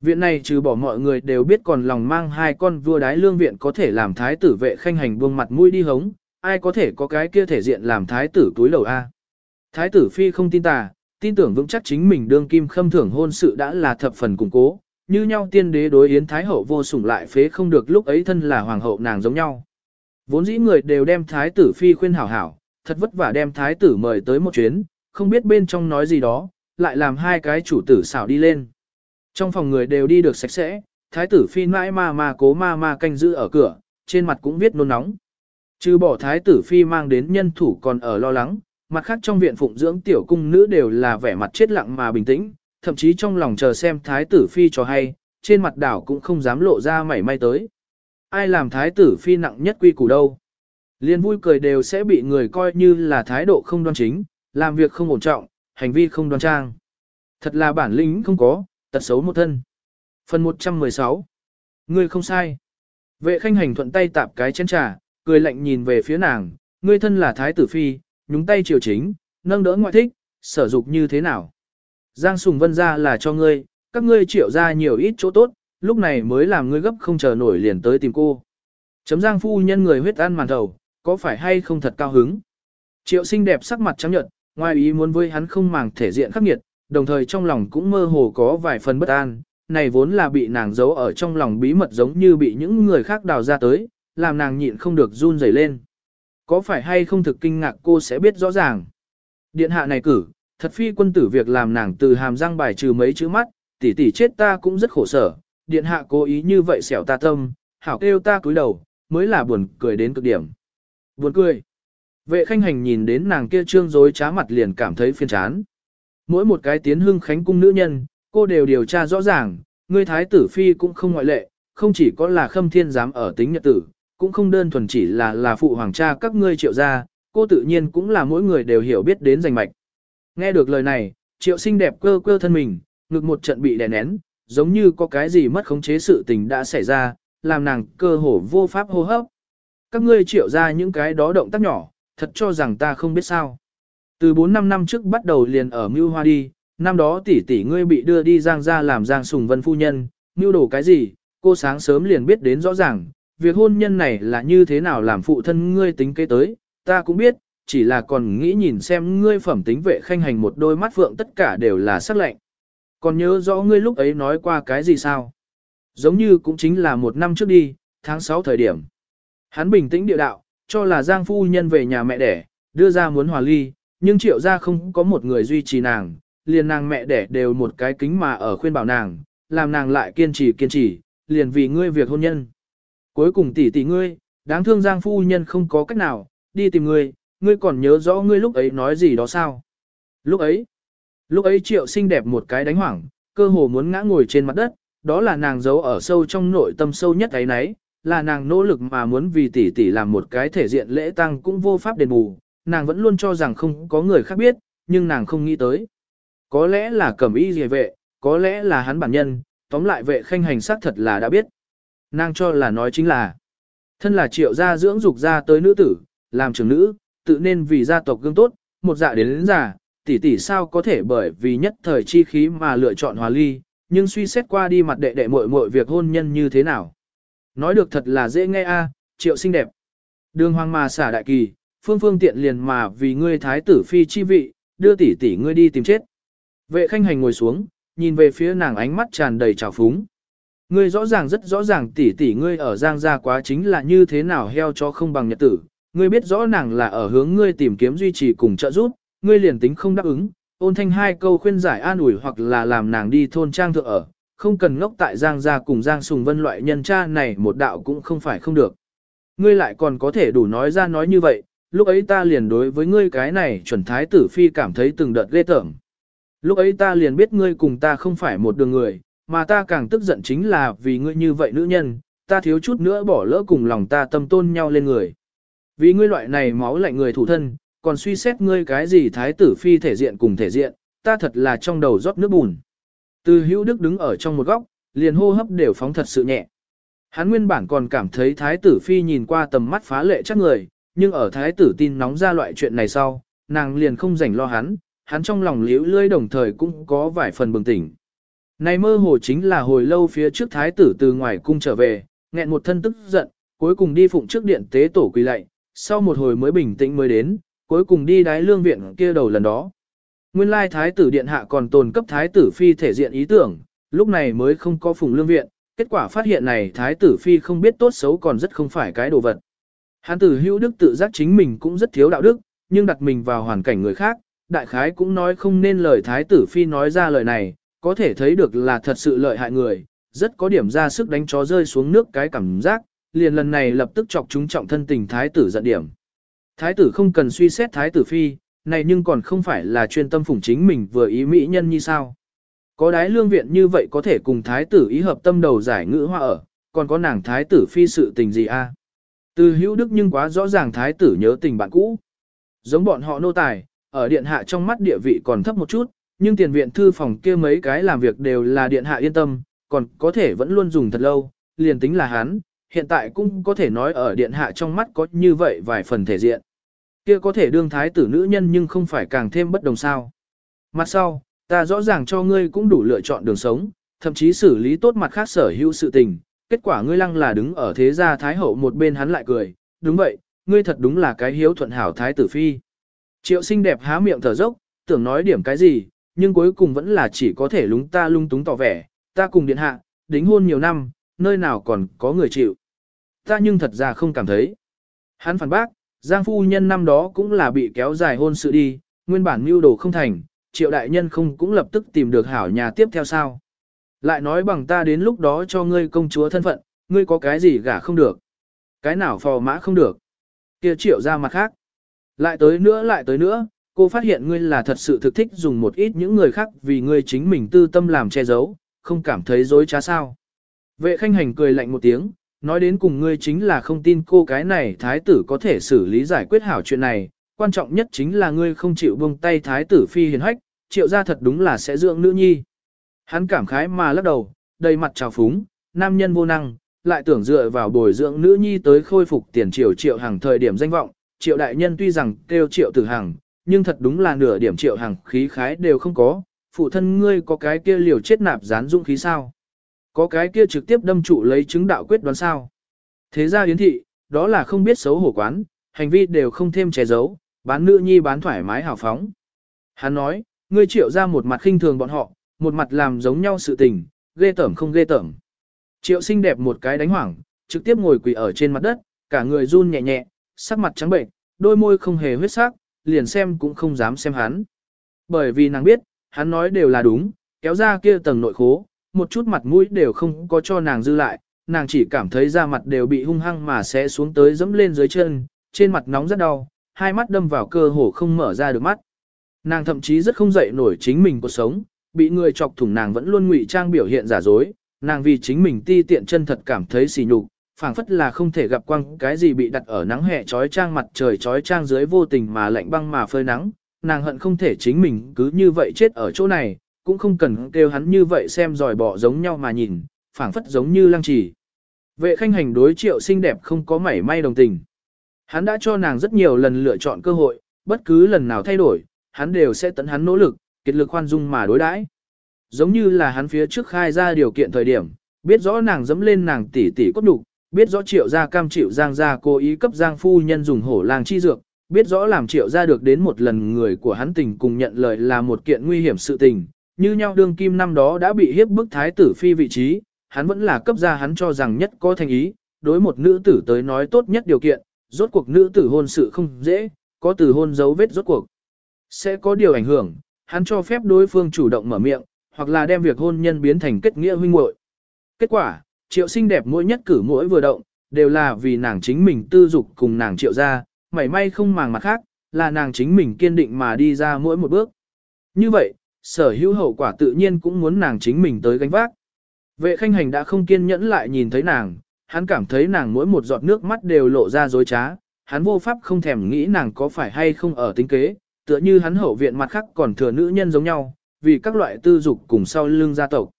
Viện này trừ bỏ mọi người đều biết còn lòng mang hai con vua đái lương viện có thể làm thái tử vệ khanh hành buông mặt mũi đi hống, ai có thể có cái kia thể diện làm thái tử túi lầu A. Thái tử phi không tin tà, tin tưởng vững chắc chính mình đương kim khâm thưởng hôn sự đã là thập phần củng cố, như nhau tiên đế đối yến thái hậu vô sủng lại phế không được lúc ấy thân là hoàng hậu nàng giống nhau. Vốn dĩ người đều đem thái tử phi khuyên hảo hảo, thật vất vả đem thái tử mời tới một chuyến, không biết bên trong nói gì đó, lại làm hai cái chủ tử xảo đi lên. Trong phòng người đều đi được sạch sẽ, thái tử phi mãi ma ma cố ma ma canh giữ ở cửa, trên mặt cũng viết nôn nóng. Trừ bỏ thái tử phi mang đến nhân thủ còn ở lo lắng, mặt khác trong viện phụng dưỡng tiểu cung nữ đều là vẻ mặt chết lặng mà bình tĩnh, thậm chí trong lòng chờ xem thái tử phi cho hay, trên mặt đảo cũng không dám lộ ra mảy may tới. Ai làm thái tử phi nặng nhất quy củ đâu. Liên vui cười đều sẽ bị người coi như là thái độ không đoan chính, làm việc không ổn trọng, hành vi không đoan trang. Thật là bản lĩnh không có, tật xấu một thân. Phần 116 Ngươi không sai. Vệ khanh hành thuận tay tạp cái chén trà, cười lạnh nhìn về phía nàng, ngươi thân là thái tử phi, nhúng tay triều chính, nâng đỡ ngoại thích, sở dục như thế nào. Giang Sùng Vân ra là cho ngươi, các ngươi triệu ra nhiều ít chỗ tốt, lúc này mới làm ngươi gấp không chờ nổi liền tới tìm cô. Chấm Giang phu nhân người huyết ăn màn đầu, có phải hay không thật cao hứng? Triệu xinh đẹp sắc mặt trắng nhợt, ngoài ý muốn với hắn không màng thể diện khắc nghiệt, đồng thời trong lòng cũng mơ hồ có vài phần bất an, này vốn là bị nàng giấu ở trong lòng bí mật giống như bị những người khác đào ra tới, làm nàng nhịn không được run rẩy lên. Có phải hay không thực kinh ngạc cô sẽ biết rõ ràng. Điện hạ này cử, thật phi quân tử việc làm nàng từ hàm răng bài trừ mấy chữ mắt, tỷ tỷ chết ta cũng rất khổ sở, điện hạ cố ý như vậy xẻo ta tâm, hảo kêu ta cúi đầu, mới là buồn cười đến cực điểm. Buồn cười. Vệ khanh hành nhìn đến nàng kia trương dối trá mặt liền cảm thấy phiền chán. Mỗi một cái tiến hưng khánh cung nữ nhân, cô đều điều tra rõ ràng, người thái tử phi cũng không ngoại lệ, không chỉ có là khâm thiên giám ở tính nhật tử, cũng không đơn thuần chỉ là là phụ hoàng cha các ngươi triệu gia, cô tự nhiên cũng là mỗi người đều hiểu biết đến danh mạch. Nghe được lời này, triệu xinh đẹp cơ cơ thân mình, ngực một trận bị đè nén, giống như có cái gì mất khống chế sự tình đã xảy ra, làm nàng cơ hồ vô pháp hô hấp. Các ngươi triệu ra những cái đó động tác nhỏ, thật cho rằng ta không biết sao. Từ 4-5 năm trước bắt đầu liền ở Mưu Hoa đi, năm đó tỷ tỷ ngươi bị đưa đi Giang ra làm Giang Sùng Vân phu nhân, mưu đổ cái gì, cô sáng sớm liền biết đến rõ ràng, việc hôn nhân này là như thế nào làm phụ thân ngươi tính kế tới, ta cũng biết, chỉ là còn nghĩ nhìn xem ngươi phẩm tính vệ khanh hành một đôi mắt phượng tất cả đều là sắc lạnh. Còn nhớ rõ ngươi lúc ấy nói qua cái gì sao? Giống như cũng chính là một năm trước đi, tháng 6 thời điểm. Hắn bình tĩnh địa đạo, cho là Giang phu nhân về nhà mẹ đẻ, đưa ra muốn hòa ly, nhưng triệu ra không có một người duy trì nàng, liền nàng mẹ đẻ đều một cái kính mà ở khuyên bảo nàng, làm nàng lại kiên trì kiên trì, liền vì ngươi việc hôn nhân. Cuối cùng tỷ tỷ ngươi, đáng thương Giang phu nhân không có cách nào, đi tìm ngươi, ngươi còn nhớ rõ ngươi lúc ấy nói gì đó sao? Lúc ấy, lúc ấy triệu xinh đẹp một cái đánh hoảng, cơ hồ muốn ngã ngồi trên mặt đất, đó là nàng giấu ở sâu trong nội tâm sâu nhất ấy nấy, là nàng nỗ lực mà muốn vì tỷ tỷ làm một cái thể diện lễ tăng cũng vô pháp đền bù, nàng vẫn luôn cho rằng không có người khác biết, nhưng nàng không nghĩ tới. Có lẽ là cẩm y rìa vệ, có lẽ là hắn bản nhân, tóm lại vệ khanh hành xác thật là đã biết. Nàng cho là nói chính là, thân là triệu gia dưỡng dục ra tới nữ tử, làm trưởng nữ, tự nên vì gia tộc gương tốt, một dạ đến đến già, tỷ tỷ sao có thể bởi vì nhất thời chi khí mà lựa chọn hòa ly, nhưng suy xét qua đi mặt đệ đệ muội muội việc hôn nhân như thế nào. Nói được thật là dễ nghe a, triệu xinh đẹp. Đường hoàng mà xả đại kỳ, phương phương tiện liền mà vì ngươi thái tử phi chi vị, đưa tỷ tỷ ngươi đi tìm chết. Vệ khanh hành ngồi xuống, nhìn về phía nàng ánh mắt tràn đầy trào phúng. Ngươi rõ ràng rất rõ ràng tỷ tỷ ngươi ở giang gia quá chính là như thế nào heo cho không bằng nhật tử. Ngươi biết rõ nàng là ở hướng ngươi tìm kiếm duy trì cùng trợ giúp, ngươi liền tính không đáp ứng, ôn thanh hai câu khuyên giải an ủi hoặc là làm nàng đi thôn trang thượng ở, không cần ngốc tại Giang gia cùng Giang Sùng Vân loại nhân cha này một đạo cũng không phải không được. Ngươi lại còn có thể đủ nói ra nói như vậy, lúc ấy ta liền đối với ngươi cái này chuẩn thái tử phi cảm thấy từng đợt ghê tởm. Lúc ấy ta liền biết ngươi cùng ta không phải một đường người, mà ta càng tức giận chính là vì ngươi như vậy nữ nhân, ta thiếu chút nữa bỏ lỡ cùng lòng ta tâm tôn nhau lên người. Vì ngươi loại này máu lạnh người thủ thân, còn suy xét ngươi cái gì thái tử phi thể diện cùng thể diện, ta thật là trong đầu rót nước bùn. Từ hữu đức đứng ở trong một góc, liền hô hấp đều phóng thật sự nhẹ. Hắn nguyên bản còn cảm thấy thái tử phi nhìn qua tầm mắt phá lệ chắc người, nhưng ở thái tử tin nóng ra loại chuyện này sau, nàng liền không rảnh lo hắn, hắn trong lòng liễu lơi đồng thời cũng có vài phần bừng tỉnh. Này mơ hồ chính là hồi lâu phía trước thái tử từ ngoài cung trở về, nghẹn một thân tức giận, cuối cùng đi phụng trước điện tế tổ quỳ lạy, sau một hồi mới bình tĩnh mới đến, cuối cùng đi đái lương viện kia đầu lần đó. Nguyên lai thái tử điện hạ còn tồn cấp thái tử phi thể diện ý tưởng, lúc này mới không có phùng lương viện, kết quả phát hiện này thái tử phi không biết tốt xấu còn rất không phải cái đồ vật. Hán tử hữu đức tự giác chính mình cũng rất thiếu đạo đức, nhưng đặt mình vào hoàn cảnh người khác, đại khái cũng nói không nên lời thái tử phi nói ra lời này, có thể thấy được là thật sự lợi hại người, rất có điểm ra sức đánh chó rơi xuống nước cái cảm giác, liền lần này lập tức chọc chúng trọng thân tình thái tử giận điểm. Thái tử không cần suy xét thái tử phi, này nhưng còn không phải là chuyên tâm phủng chính mình vừa ý mỹ nhân như sao. Có đái lương viện như vậy có thể cùng thái tử ý hợp tâm đầu giải ngữ hoa ở, còn có nàng thái tử phi sự tình gì a? Từ hữu đức nhưng quá rõ ràng thái tử nhớ tình bạn cũ. Giống bọn họ nô tài, ở điện hạ trong mắt địa vị còn thấp một chút, nhưng tiền viện thư phòng kia mấy cái làm việc đều là điện hạ yên tâm, còn có thể vẫn luôn dùng thật lâu, liền tính là hắn, hiện tại cũng có thể nói ở điện hạ trong mắt có như vậy vài phần thể diện. Kia có thể đương thái tử nữ nhân nhưng không phải càng thêm bất đồng sao. Mặt sau, Ta rõ ràng cho ngươi cũng đủ lựa chọn đường sống, thậm chí xử lý tốt mặt khác sở hữu sự tình, kết quả ngươi lăng là đứng ở thế gia thái hậu một bên hắn lại cười, đúng vậy, ngươi thật đúng là cái hiếu thuận hảo thái tử phi. Triệu xinh đẹp há miệng thở dốc, tưởng nói điểm cái gì, nhưng cuối cùng vẫn là chỉ có thể lúng ta lung túng tỏ vẻ, ta cùng điện hạ, đính hôn nhiều năm, nơi nào còn có người chịu. Ta nhưng thật ra không cảm thấy. Hắn phản bác, Giang phu nhân năm đó cũng là bị kéo dài hôn sự đi, nguyên bản mưu đồ không thành, triệu đại nhân không cũng lập tức tìm được hảo nhà tiếp theo sao. Lại nói bằng ta đến lúc đó cho ngươi công chúa thân phận, ngươi có cái gì gả không được. Cái nào phò mã không được. kia triệu ra mặt khác. Lại tới nữa lại tới nữa, cô phát hiện ngươi là thật sự thực thích dùng một ít những người khác vì ngươi chính mình tư tâm làm che giấu, không cảm thấy dối trá sao. Vệ khanh hành cười lạnh một tiếng, nói đến cùng ngươi chính là không tin cô cái này thái tử có thể xử lý giải quyết hảo chuyện này, quan trọng nhất chính là ngươi không chịu buông tay thái tử phi hiền hách, triệu ra thật đúng là sẽ dưỡng nữ nhi. Hắn cảm khái mà lắc đầu, đầy mặt trào phúng, nam nhân vô năng, lại tưởng dựa vào bồi dưỡng nữ nhi tới khôi phục tiền triều triệu hàng thời điểm danh vọng, triệu đại nhân tuy rằng kêu triệu tử hàng, nhưng thật đúng là nửa điểm triệu hàng khí khái đều không có, phụ thân ngươi có cái kia liều chết nạp gián dũng khí sao? Có cái kia trực tiếp đâm trụ lấy chứng đạo quyết đoán sao? Thế ra yến thị, đó là không biết xấu hổ quán, hành vi đều không thêm che giấu, bán nữ nhi bán thoải mái hào phóng. Hắn nói, ngươi triệu ra một mặt khinh thường bọn họ, một mặt làm giống nhau sự tình, ghê tởm không ghê tởm. Triệu xinh đẹp một cái đánh hoảng, trực tiếp ngồi quỳ ở trên mặt đất, cả người run nhẹ nhẹ, sắc mặt trắng bệnh, đôi môi không hề huyết sắc, liền xem cũng không dám xem hắn. Bởi vì nàng biết, hắn nói đều là đúng, kéo ra kia tầng nội khố, một chút mặt mũi đều không có cho nàng dư lại, nàng chỉ cảm thấy da mặt đều bị hung hăng mà sẽ xuống tới dẫm lên dưới chân, trên mặt nóng rất đau, hai mắt đâm vào cơ hồ không mở ra được mắt. Nàng thậm chí rất không dậy nổi chính mình cuộc sống, bị người chọc thủng nàng vẫn luôn ngụy trang biểu hiện giả dối, nàng vì chính mình ti tiện chân thật cảm thấy xỉ nhục, phảng phất là không thể gặp quang cái gì bị đặt ở nắng hè trói trang mặt trời trói trang dưới vô tình mà lạnh băng mà phơi nắng, nàng hận không thể chính mình cứ như vậy chết ở chỗ này, cũng không cần kêu hắn như vậy xem dòi bỏ giống nhau mà nhìn, phảng phất giống như lăng trì. Vệ khanh hành đối triệu xinh đẹp không có mảy may đồng tình. Hắn đã cho nàng rất nhiều lần lựa chọn cơ hội, bất cứ lần nào thay đổi, hắn đều sẽ tận hắn nỗ lực, kết lực khoan dung mà đối đãi. Giống như là hắn phía trước khai ra điều kiện thời điểm, biết rõ nàng dẫm lên nàng tỷ tỷ cốt đục, biết rõ triệu gia cam chịu giang gia cố ý cấp giang phu nhân dùng hổ lang chi dược, biết rõ làm triệu gia được đến một lần người của hắn tình cùng nhận lời là một kiện nguy hiểm sự tình, như nhau đương kim năm đó đã bị hiếp bức thái tử phi vị trí, hắn vẫn là cấp gia hắn cho rằng nhất có thành ý, đối một nữ tử tới nói tốt nhất điều kiện, rốt cuộc nữ tử hôn sự không dễ, có từ hôn dấu vết rốt cuộc. Sẽ có điều ảnh hưởng, hắn cho phép đối phương chủ động mở miệng, hoặc là đem việc hôn nhân biến thành kết nghĩa huynh muội. Kết quả, triệu xinh đẹp mỗi nhất cử mỗi vừa động, đều là vì nàng chính mình tư dục cùng nàng triệu ra, mảy may không màng mặt khác, là nàng chính mình kiên định mà đi ra mỗi một bước. Như vậy, sở hữu hậu quả tự nhiên cũng muốn nàng chính mình tới gánh vác. Vệ khanh hành đã không kiên nhẫn lại nhìn thấy nàng, hắn cảm thấy nàng mỗi một giọt nước mắt đều lộ ra dối trá, hắn vô pháp không thèm nghĩ nàng có phải hay không ở tính kế, tựa như hắn hậu viện mặt khác còn thừa nữ nhân giống nhau, vì các loại tư dục cùng sau lưng gia tộc.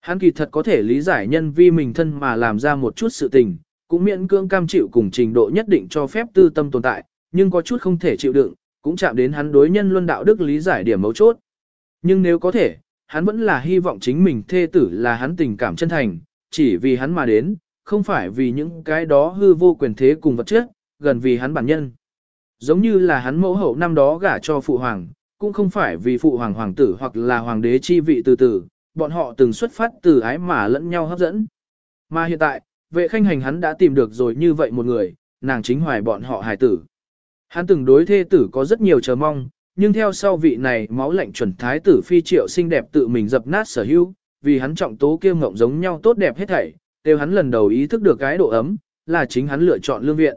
Hắn kỳ thật có thể lý giải nhân vi mình thân mà làm ra một chút sự tình, cũng miễn cưỡng cam chịu cùng trình độ nhất định cho phép tư tâm tồn tại, nhưng có chút không thể chịu đựng, cũng chạm đến hắn đối nhân luân đạo đức lý giải điểm mấu chốt. Nhưng nếu có thể, hắn vẫn là hy vọng chính mình thê tử là hắn tình cảm chân thành, chỉ vì hắn mà đến, không phải vì những cái đó hư vô quyền thế cùng vật chất, gần vì hắn bản nhân. Giống như là hắn mẫu hậu năm đó gả cho phụ hoàng, cũng không phải vì phụ hoàng hoàng tử hoặc là hoàng đế chi vị từ từ, bọn họ từng xuất phát từ ái mà lẫn nhau hấp dẫn. Mà hiện tại, vệ khanh hành hắn đã tìm được rồi như vậy một người, nàng chính hoài bọn họ hài tử. Hắn từng đối thê tử có rất nhiều chờ mong, nhưng theo sau vị này máu lạnh chuẩn thái tử phi triệu xinh đẹp tự mình dập nát sở hữu, vì hắn trọng tố kiêu ngộng giống nhau tốt đẹp hết thảy, đều hắn lần đầu ý thức được cái độ ấm, là chính hắn lựa chọn lương viện.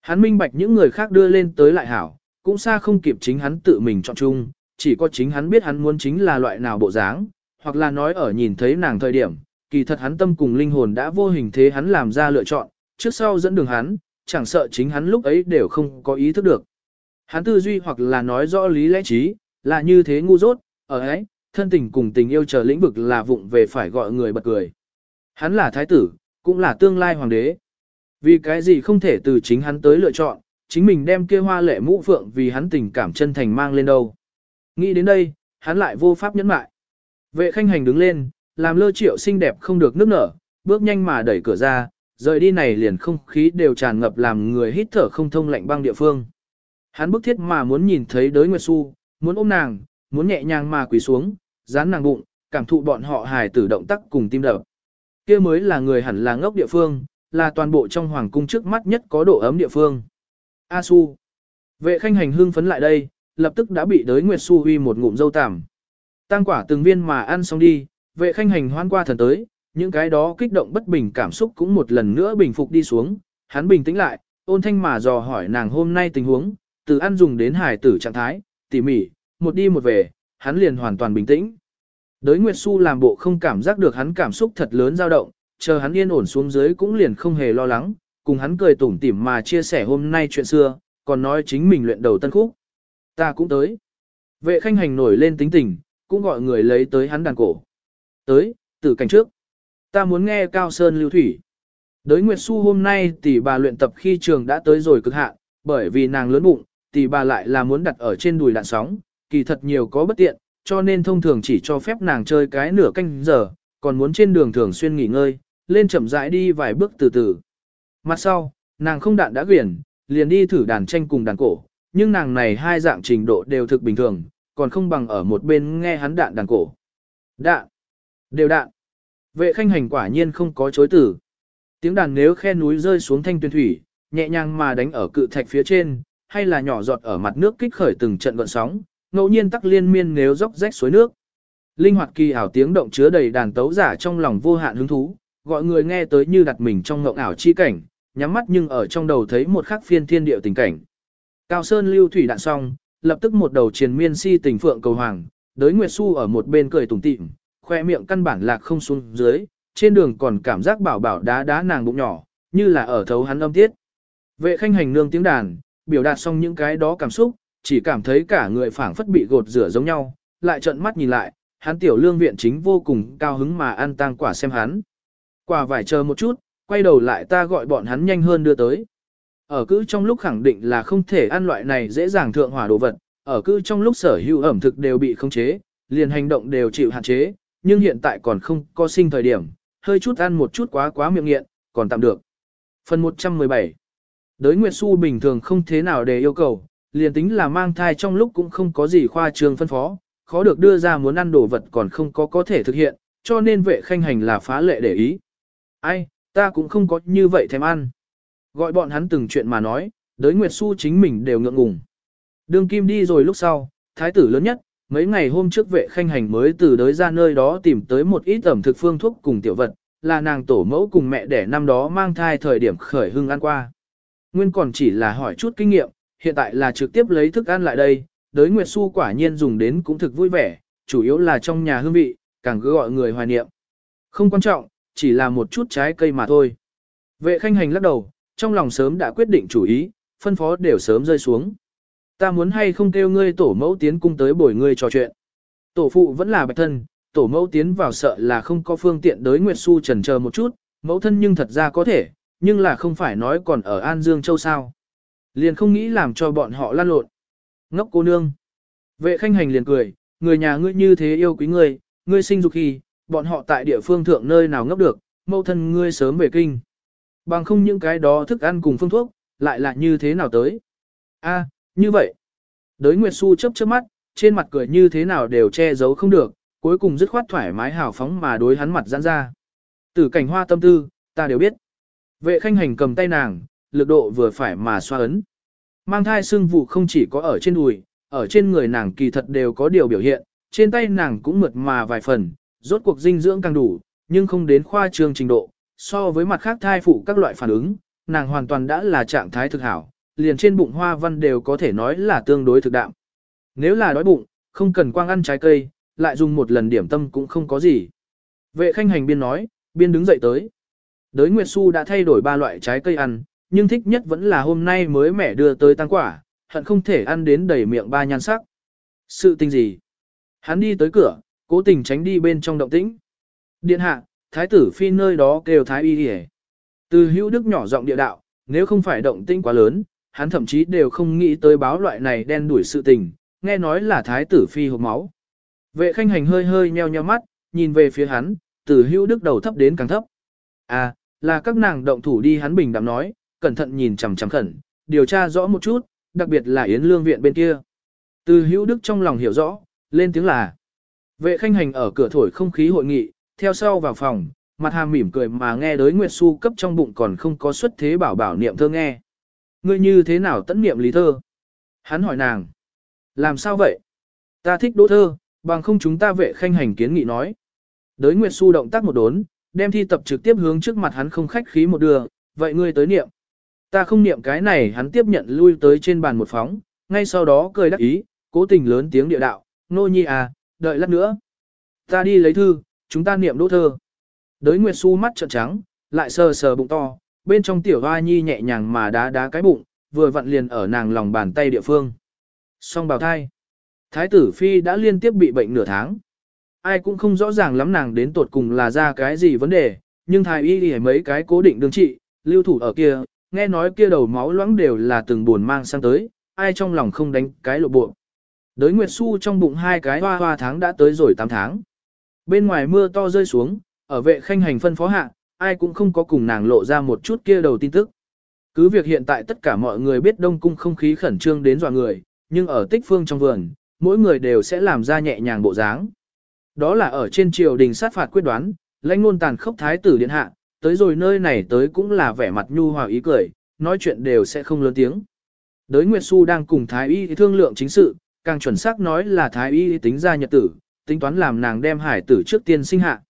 Hắn minh bạch những người khác đưa lên tới lại hảo, cũng xa không kịp chính hắn tự mình chọn chung, chỉ có chính hắn biết hắn muốn chính là loại nào bộ dáng, hoặc là nói ở nhìn thấy nàng thời điểm, kỳ thật hắn tâm cùng linh hồn đã vô hình thế hắn làm ra lựa chọn, trước sau dẫn đường hắn, chẳng sợ chính hắn lúc ấy đều không có ý thức được. Hắn tư duy hoặc là nói rõ lý lẽ trí, là như thế ngu dốt, ở ấy, thân tình cùng tình yêu chờ lĩnh vực là vụng về phải gọi người bật cười. Hắn là thái tử, cũng là tương lai hoàng đế. Vì cái gì không thể từ chính hắn tới lựa chọn, chính mình đem kia hoa lệ mũ phượng vì hắn tình cảm chân thành mang lên đâu. Nghĩ đến đây, hắn lại vô pháp nhẫn mại. Vệ khanh hành đứng lên, làm lơ triệu xinh đẹp không được nước nở, bước nhanh mà đẩy cửa ra, rời đi này liền không khí đều tràn ngập làm người hít thở không thông lạnh băng địa phương. Hắn bức thiết mà muốn nhìn thấy đới Nguyệt Xu, muốn ôm nàng, muốn nhẹ nhàng mà quỳ xuống, dán nàng bụng, cảm thụ bọn họ hài tử động tác cùng tim đập. kia mới là người hẳn là ngốc địa phương, là toàn bộ trong hoàng cung trước mắt nhất có độ ấm địa phương. A Su. Vệ khanh hành hương phấn lại đây, lập tức đã bị đới Nguyệt Su huy một ngụm dâu tằm. Tăng quả từng viên mà ăn xong đi, vệ khanh hành hoan qua thần tới, những cái đó kích động bất bình cảm xúc cũng một lần nữa bình phục đi xuống, hắn bình tĩnh lại, ôn thanh mà dò hỏi nàng hôm nay tình huống, từ ăn dùng đến hài tử trạng thái, tỉ mỉ, một đi một về, hắn liền hoàn toàn bình tĩnh. Đới Nguyệt Xu làm bộ không cảm giác được hắn cảm xúc thật lớn dao động, chờ hắn yên ổn xuống dưới cũng liền không hề lo lắng, cùng hắn cười tủm tỉm mà chia sẻ hôm nay chuyện xưa, còn nói chính mình luyện đầu tân khúc. Ta cũng tới. Vệ khanh hành nổi lên tính tình, cũng gọi người lấy tới hắn đàn cổ. Tới, tử cảnh trước. Ta muốn nghe Cao Sơn lưu thủy. Đới Nguyệt Xu hôm nay tỷ bà luyện tập khi trường đã tới rồi cực hạn, bởi vì nàng lớn bụng, tỷ bà lại là muốn đặt ở trên đùi đạn sóng, kỳ thật nhiều có bất tiện, cho nên thông thường chỉ cho phép nàng chơi cái nửa canh giờ, còn muốn trên đường thường xuyên nghỉ ngơi, lên chậm rãi đi vài bước từ từ. Mặt sau, nàng không đạn đã quyển, liền đi thử đàn tranh cùng đàn cổ, nhưng nàng này hai dạng trình độ đều thực bình thường, còn không bằng ở một bên nghe hắn đạn đàn cổ. Đạn, đều đạn. Vệ khanh hành quả nhiên không có chối tử. Tiếng đàn nếu khe núi rơi xuống thanh tuyên thủy, nhẹ nhàng mà đánh ở cự thạch phía trên, hay là nhỏ giọt ở mặt nước kích khởi từng trận gợn sóng, ngẫu nhiên tắc liên miên nếu dốc rách suối nước. Linh hoạt kỳ ảo tiếng động chứa đầy đàn tấu giả trong lòng vô hạn hứng thú, gọi người nghe tới như đặt mình trong ngộng ảo chi cảnh, nhắm mắt nhưng ở trong đầu thấy một khắc phiên thiên điệu tình cảnh. Cao Sơn lưu thủy đạn xong, lập tức một đầu triền miên si tình phượng cầu hoàng, đới Nguyệt Xu ở một bên cười tủm tỉm, khoe miệng căn bản lạc không xuống dưới, trên đường còn cảm giác bảo bảo đá đá nàng bụng nhỏ, như là ở thấu hắn âm tiết. Vệ khanh hành nương tiếng đàn, biểu đạt xong những cái đó cảm xúc, chỉ cảm thấy cả người phảng phất bị gột rửa giống nhau, lại trợn mắt nhìn lại, hắn tiểu lương viện chính vô cùng cao hứng mà ăn tang quả xem hắn. Quả vải chờ một chút, quay đầu lại ta gọi bọn hắn nhanh hơn đưa tới. Ở cứ trong lúc khẳng định là không thể ăn loại này dễ dàng thượng hỏa đồ vật, ở cứ trong lúc sở hữu ẩm thực đều bị khống chế, liền hành động đều chịu hạn chế, nhưng hiện tại còn không có sinh thời điểm, hơi chút ăn một chút quá quá miệng nghiện, còn tạm được. Phần 117 Đới Nguyệt Xu bình thường không thế nào để yêu cầu, liền tính là mang thai trong lúc cũng không có gì khoa trương phân phó, khó được đưa ra muốn ăn đồ vật còn không có có thể thực hiện, cho nên vệ khanh hành là phá lệ để ý. Ai, ta cũng không có như vậy thèm ăn. Gọi bọn hắn từng chuyện mà nói, đới Nguyệt Xu chính mình đều ngượng ngùng. Đường Kim đi rồi lúc sau, thái tử lớn nhất, mấy ngày hôm trước vệ khanh hành mới từ đới ra nơi đó tìm tới một ít ẩm thực phương thuốc cùng tiểu vật, là nàng tổ mẫu cùng mẹ đẻ năm đó mang thai thời điểm khởi hưng ăn qua. Nguyên còn chỉ là hỏi chút kinh nghiệm, hiện tại là trực tiếp lấy thức ăn lại đây, đới Nguyệt Xu quả nhiên dùng đến cũng thực vui vẻ, chủ yếu là trong nhà hương vị, càng cứ gọi người hoài niệm. Không quan trọng, chỉ là một chút trái cây mà thôi. Vệ khanh hành lắc đầu, trong lòng sớm đã quyết định chủ ý, phân phó đều sớm rơi xuống. Ta muốn hay không kêu ngươi tổ mẫu tiến cung tới bồi ngươi trò chuyện. Tổ phụ vẫn là bạch thân, tổ mẫu tiến vào sợ là không có phương tiện đới Nguyệt Xu trần chờ một chút, mẫu thân nhưng thật ra có thể, nhưng là không phải nói còn ở An Dương Châu sao. Liền không nghĩ làm cho bọn họ lan lộn. Ngốc cô nương. Vệ khanh hành liền cười, người nhà ngươi như thế yêu quý ngươi, ngươi sinh dục khi, bọn họ tại địa phương thượng nơi nào ngốc được, mâu thân ngươi sớm về kinh. Bằng không những cái đó thức ăn cùng phương thuốc, lại là như thế nào tới. a như vậy. Đới Nguyệt Xu chớp chớp mắt, trên mặt cười như thế nào đều che giấu không được, cuối cùng dứt khoát thoải mái hào phóng mà đối hắn mặt giãn ra. Từ cảnh hoa tâm tư, ta đều biết. Vệ khanh hành cầm tay nàng, lực độ vừa phải mà xoa ấn. Mang thai xương vụ không chỉ có ở trên đùi, ở trên người nàng kỳ thật đều có điều biểu hiện, trên tay nàng cũng mượt mà vài phần, rốt cuộc dinh dưỡng càng đủ, nhưng không đến khoa trương trình độ, so với mặt khác thai phụ các loại phản ứng, nàng hoàn toàn đã là trạng thái thực hảo, liền trên bụng hoa văn đều có thể nói là tương đối thực đạm. Nếu là đói bụng, không cần quang ăn trái cây, lại dùng một lần điểm tâm cũng không có gì. Vệ khanh hành biên nói, biên đứng dậy tới. Đới Nguyệt Xu đã thay đổi ba loại trái cây ăn, nhưng thích nhất vẫn là hôm nay mới mẻ đưa tới tăng quả, hận không thể ăn đến đầy miệng ba nhan sắc. Sự tình gì? Hắn đi tới cửa, cố tình tránh đi bên trong động tĩnh. Điện hạ, thái tử phi nơi đó kêu thái y hề. Từ hữu đức nhỏ giọng địa đạo, nếu không phải động tĩnh quá lớn, hắn thậm chí đều không nghĩ tới báo loại này đen đuổi sự tình, nghe nói là thái tử phi hộp máu. Vệ khanh hành hơi hơi nheo nheo mắt, nhìn về phía hắn, từ hữu đức đầu thấp đến càng thấp. À, là các nàng động thủ đi hắn bình đạm nói, cẩn thận nhìn chằm chằm khẩn, điều tra rõ một chút, đặc biệt là Yến Lương Viện bên kia. Từ hữu đức trong lòng hiểu rõ, lên tiếng là. Vệ khanh hành ở cửa thổi không khí hội nghị, theo sau vào phòng, mặt hàm mỉm cười mà nghe đới Nguyệt Xu cấp trong bụng còn không có xuất thế bảo bảo niệm thơ nghe. Ngươi như thế nào tẫn niệm lý thơ? Hắn hỏi nàng. Làm sao vậy? Ta thích đỗ thơ, bằng không chúng ta vệ khanh hành kiến nghị nói. Đới Nguyệt Xu động tác một đốn, đem thi tập trực tiếp hướng trước mặt hắn không khách khí một đường, vậy ngươi tới niệm. Ta không niệm cái này hắn tiếp nhận lui tới trên bàn một phóng, ngay sau đó cười đắc ý, cố tình lớn tiếng địa đạo, nô nhi à, đợi lát nữa. Ta đi lấy thư, chúng ta niệm đỗ thơ. Đới Nguyệt Xu mắt trợn trắng, lại sờ sờ bụng to, bên trong tiểu hoa nhi nhẹ nhàng mà đá đá cái bụng, vừa vặn liền ở nàng lòng bàn tay địa phương. Song bào thai. Thái tử Phi đã liên tiếp bị bệnh nửa tháng. Ai cũng không rõ ràng lắm nàng đến tột cùng là ra cái gì vấn đề, nhưng thái y y mấy cái cố định đương trị, lưu thủ ở kia, nghe nói kia đầu máu loãng đều là từng buồn mang sang tới, ai trong lòng không đánh cái lộ bộ. Đới Nguyệt Xu trong bụng hai cái hoa hoa tháng đã tới rồi 8 tháng. Bên ngoài mưa to rơi xuống, ở vệ khanh hành phân phó hạ, ai cũng không có cùng nàng lộ ra một chút kia đầu tin tức. Cứ việc hiện tại tất cả mọi người biết Đông Cung không khí khẩn trương đến dọa người, nhưng ở tích phương trong vườn, mỗi người đều sẽ làm ra nhẹ nhàng bộ dáng. Đó là ở trên triều đình sát phạt quyết đoán, lãnh ngôn tàn khốc thái tử điện hạ, tới rồi nơi này tới cũng là vẻ mặt nhu hòa ý cười, nói chuyện đều sẽ không lớn tiếng. Đới Nguyệt Xu đang cùng thái y thương lượng chính sự, càng chuẩn xác nói là thái y tính ra nhật tử, tính toán làm nàng đem hải tử trước tiên sinh hạ.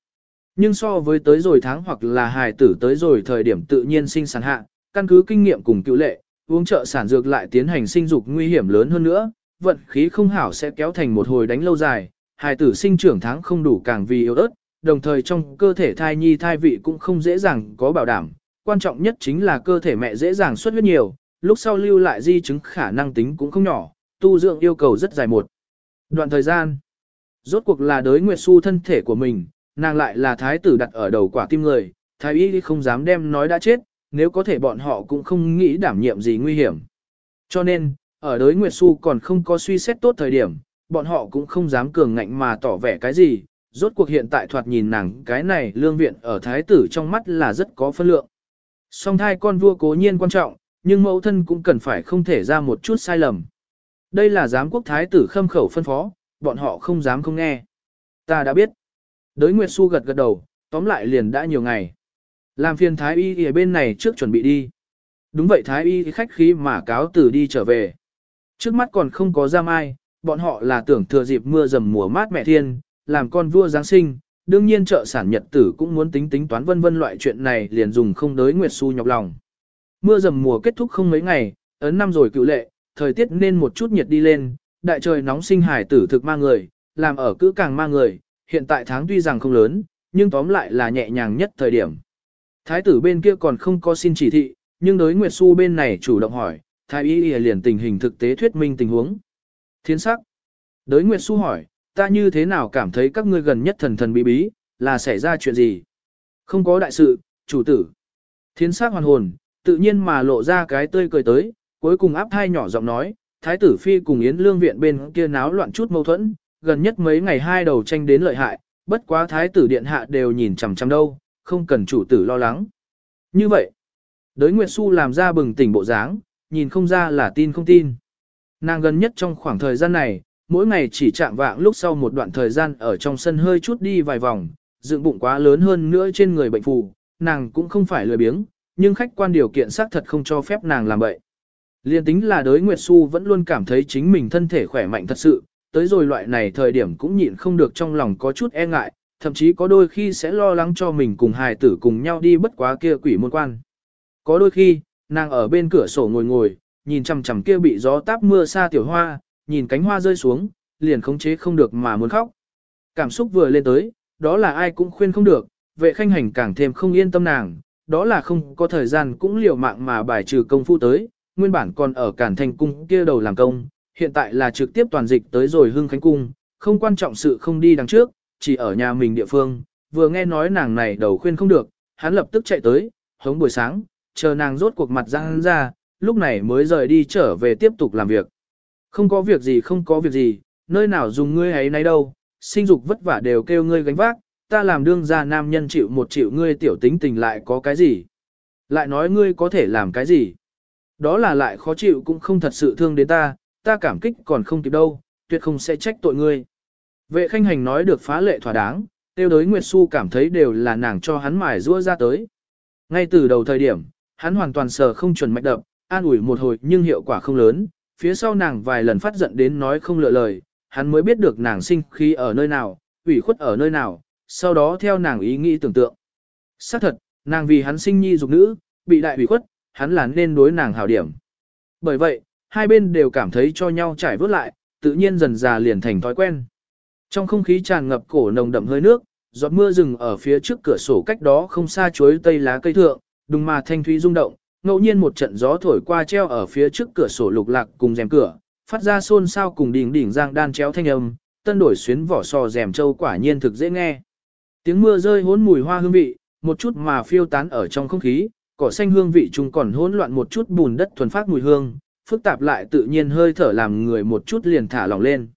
Nhưng so với tới rồi tháng hoặc là hải tử tới rồi thời điểm tự nhiên sinh sản hạ, căn cứ kinh nghiệm cùng cựu lệ, uống trợ sản dược lại tiến hành sinh dục nguy hiểm lớn hơn nữa, vận khí không hảo sẽ kéo thành một hồi đánh lâu dài, hài tử sinh trưởng tháng không đủ càng vì yếu ớt, đồng thời trong cơ thể thai nhi thai vị cũng không dễ dàng có bảo đảm, quan trọng nhất chính là cơ thể mẹ dễ dàng xuất huyết nhiều, lúc sau lưu lại di chứng khả năng tính cũng không nhỏ, tu dưỡng yêu cầu rất dài một đoạn thời gian. Rốt cuộc là đới nguyệt su thân thể của mình, nàng lại là thái tử đặt ở đầu quả tim người, thái y không dám đem nói đã chết, nếu có thể bọn họ cũng không nghĩ đảm nhiệm gì nguy hiểm. Cho nên, ở đới Nguyệt Su còn không có suy xét tốt thời điểm, bọn họ cũng không dám cường ngạnh mà tỏ vẻ cái gì, rốt cuộc hiện tại thoạt nhìn nàng cái này lương viện ở thái tử trong mắt là rất có phân lượng. Song thai con vua cố nhiên quan trọng, nhưng mẫu thân cũng cần phải không thể ra một chút sai lầm. Đây là giám quốc thái tử khâm khẩu phân phó, bọn họ không dám không nghe. Ta đã biết. Đới Nguyệt Xu gật gật đầu, tóm lại liền đã nhiều ngày. Làm phiền Thái Y ở bên này trước chuẩn bị đi. Đúng vậy Thái Y khách khí mà cáo từ đi trở về. Trước mắt còn không có giam ai, bọn họ là tưởng thừa dịp mưa dầm mùa mát mẹ thiên, làm con vua Giáng sinh, đương nhiên trợ sản nhật tử cũng muốn tính tính toán vân vân loại chuyện này liền dùng không đới Nguyệt Xu nhọc lòng. Mưa dầm mùa kết thúc không mấy ngày, ấn năm rồi cựu lệ, thời tiết nên một chút nhiệt đi lên, đại trời nóng sinh hải tử thực ma người, làm ở cứ càng ma người, hiện tại tháng tuy rằng không lớn, nhưng tóm lại là nhẹ nhàng nhất thời điểm. Thái tử bên kia còn không có xin chỉ thị, nhưng đối Nguyệt Xu bên này chủ động hỏi, thái y liền tình hình thực tế thuyết minh tình huống. Thiến sắc. Đới Nguyệt Xu hỏi, ta như thế nào cảm thấy các ngươi gần nhất thần thần bí bí, là xảy ra chuyện gì? Không có đại sự, chủ tử. Thiến sắc hoàn hồn, tự nhiên mà lộ ra cái tươi cười tới, cuối cùng áp thai nhỏ giọng nói, thái tử phi cùng yến lương viện bên kia náo loạn chút mâu thuẫn, gần nhất mấy ngày hai đầu tranh đến lợi hại, bất quá thái tử điện hạ đều nhìn chằm chằm đâu, không cần chủ tử lo lắng. Như vậy, đới Nguyệt Xu làm ra bừng tỉnh bộ dáng, nhìn không ra là tin không tin. Nàng gần nhất trong khoảng thời gian này, mỗi ngày chỉ chạm vạng lúc sau một đoạn thời gian ở trong sân hơi chút đi vài vòng, dựng bụng quá lớn hơn nữa trên người bệnh phù, nàng cũng không phải lười biếng, nhưng khách quan điều kiện xác thật không cho phép nàng làm vậy. Liên tính là đới Nguyệt Xu vẫn luôn cảm thấy chính mình thân thể khỏe mạnh thật sự, tới rồi loại này thời điểm cũng nhịn không được trong lòng có chút e ngại, thậm chí có đôi khi sẽ lo lắng cho mình cùng hài tử cùng nhau đi bất quá kia quỷ môn quan. Có đôi khi, nàng ở bên cửa sổ ngồi ngồi, nhìn chằm chằm kia bị gió táp mưa xa tiểu hoa, nhìn cánh hoa rơi xuống, liền khống chế không được mà muốn khóc. Cảm xúc vừa lên tới, đó là ai cũng khuyên không được, vệ khanh hành càng thêm không yên tâm nàng, đó là không có thời gian cũng liều mạng mà bài trừ công phu tới, nguyên bản còn ở cản thành cung kia đầu làm công, hiện tại là trực tiếp toàn dịch tới rồi hưng khánh cung, không quan trọng sự không đi đằng trước, chỉ ở nhà mình địa phương, vừa nghe nói nàng này đầu khuyên không được, hắn lập tức chạy tới, hống buổi sáng, chờ nàng rốt cuộc mặt ra ra, lúc này mới rời đi trở về tiếp tục làm việc. Không có việc gì không có việc gì, nơi nào dùng ngươi ấy nấy đâu, sinh dục vất vả đều kêu ngươi gánh vác, ta làm đương gia nam nhân chịu một triệu ngươi tiểu tính tình lại có cái gì? Lại nói ngươi có thể làm cái gì? Đó là lại khó chịu cũng không thật sự thương đến ta, ta cảm kích còn không kịp đâu, tuyệt không sẽ trách tội ngươi. Vệ khanh hành nói được phá lệ thỏa đáng, tiêu đối Nguyệt Xu cảm thấy đều là nàng cho hắn mài rua ra tới. Ngay từ đầu thời điểm, hắn hoàn toàn sờ không chuẩn mạch đập, an ủi một hồi nhưng hiệu quả không lớn, phía sau nàng vài lần phát giận đến nói không lựa lời, hắn mới biết được nàng sinh khí ở nơi nào, ủy khuất ở nơi nào, sau đó theo nàng ý nghĩ tưởng tượng. Xác thật, nàng vì hắn sinh nhi dục nữ, bị đại ủy khuất, hắn là nên đối nàng hảo điểm. Bởi vậy, hai bên đều cảm thấy cho nhau trải vớt lại, tự nhiên dần già liền thành thói quen. Trong không khí tràn ngập cổ nồng đậm hơi nước, giọt mưa rừng ở phía trước cửa sổ cách đó không xa chuối tây lá cây thượng, đùng mà thanh thúy rung động, ngẫu nhiên một trận gió thổi qua treo ở phía trước cửa sổ lục lạc cùng rèm cửa, phát ra xôn xao cùng đỉnh đỉnh giang đan chéo thanh âm, tân đổi xuyến vỏ sò rèm châu quả nhiên thực dễ nghe. Tiếng mưa rơi hỗn mùi hoa hương vị, một chút mà phiêu tán ở trong không khí, cỏ xanh hương vị chung còn hỗn loạn một chút bùn đất thuần phát mùi hương, phức tạp lại tự nhiên hơi thở làm người một chút liền thả lỏng lên.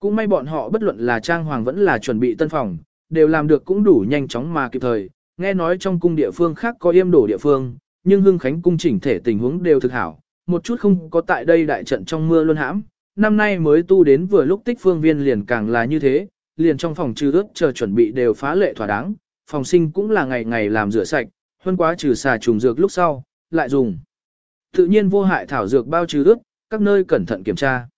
Cũng may bọn họ bất luận là trang hoàng vẫn là chuẩn bị tân phòng, đều làm được cũng đủ nhanh chóng mà kịp thời, nghe nói trong cung địa phương khác có yêm đổ địa phương, nhưng hưng khánh cung chỉnh thể tình huống đều thực hảo, một chút không có tại đây đại trận trong mưa luôn hãm, năm nay mới tu đến vừa lúc tích phương viên liền càng là như thế, liền trong phòng trừ ướt chờ chuẩn bị đều phá lệ thỏa đáng, phòng sinh cũng là ngày ngày làm rửa sạch, hơn quá trừ xà trùng dược lúc sau, lại dùng. Tự nhiên vô hại thảo dược bao trừ ướt, các nơi cẩn thận kiểm tra.